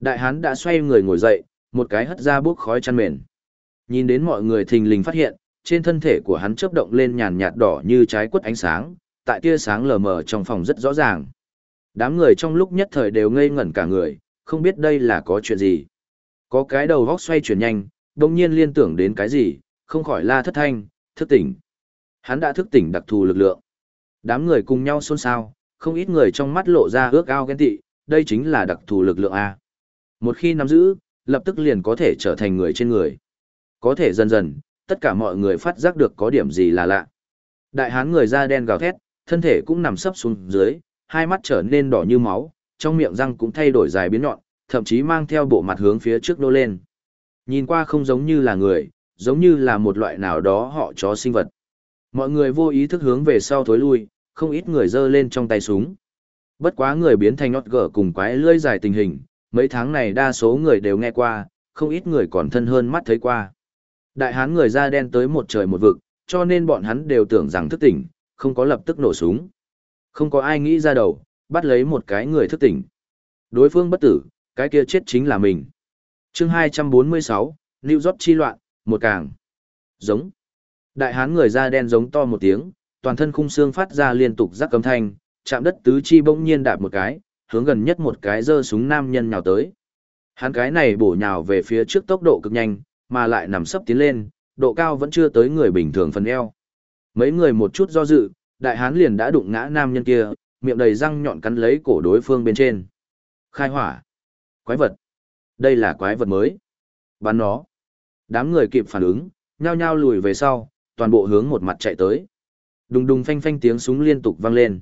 Đại hán đã xoay người ngồi dậy, một cái hất ra bước khói chăn mền. Nhìn đến mọi người thình lình phát hiện, trên thân thể của hắn chớp động lên nhàn nhạt đỏ như trái quất ánh sáng, tại tia sáng lờ mờ trong phòng rất rõ ràng. Đám người trong lúc nhất thời đều ngây ngẩn cả người, không biết đây là có chuyện gì. Có cái đầu vóc xoay chuyển nhanh, đồng nhiên liên tưởng đến cái gì, không khỏi la thất thanh, thức tỉnh. Hắn đã thức tỉnh đặc thù lực lượng. Đám người cùng nhau xôn xao, không ít người trong mắt lộ ra ước ao ghen tị, đây chính là đặc thù lực lượng A. Một khi nắm giữ, lập tức liền có thể trở thành người trên người. Có thể dần dần, tất cả mọi người phát giác được có điểm gì là lạ. Đại hán người da đen gào thét, thân thể cũng nằm sấp xuống dưới, hai mắt trở nên đỏ như máu, trong miệng răng cũng thay đổi dài biến nhọn, thậm chí mang theo bộ mặt hướng phía trước nô lên. Nhìn qua không giống như là người, giống như là một loại nào đó họ chó sinh vật. Mọi người vô ý thức hướng về sau thối lui, không ít người giơ lên trong tay súng. Bất quá người biến thành nọt gở cùng quái lưỡi dài tình hình, mấy tháng này đa số người đều nghe qua, không ít người còn thân hơn mắt thấy qua. Đại hán người da đen tới một trời một vực, cho nên bọn hắn đều tưởng rằng thức tỉnh, không có lập tức nổ súng. Không có ai nghĩ ra đầu, bắt lấy một cái người thức tỉnh. Đối phương bất tử, cái kia chết chính là mình. chương 246, New York chi loạn, một càng. Giống. Đại hán người da đen giống to một tiếng, toàn thân khung xương phát ra liên tục rắc cấm thanh, chạm đất tứ chi bỗng nhiên đạp một cái, hướng gần nhất một cái giơ súng nam nhân nhào tới. Hắn cái này bổ nhào về phía trước tốc độ cực nhanh, mà lại nằm sấp tiến lên, độ cao vẫn chưa tới người bình thường phần eo. Mấy người một chút do dự, đại hán liền đã đụng ngã nam nhân kia, miệng đầy răng nhọn cắn lấy cổ đối phương bên trên. Khai hỏa. Quái vật. Đây là quái vật mới. Bắn nó. Đám người kịp phản ứng, nhao nhao lùi về sau, toàn bộ hướng một mặt chạy tới. Đùng đùng phanh phanh tiếng súng liên tục vang lên.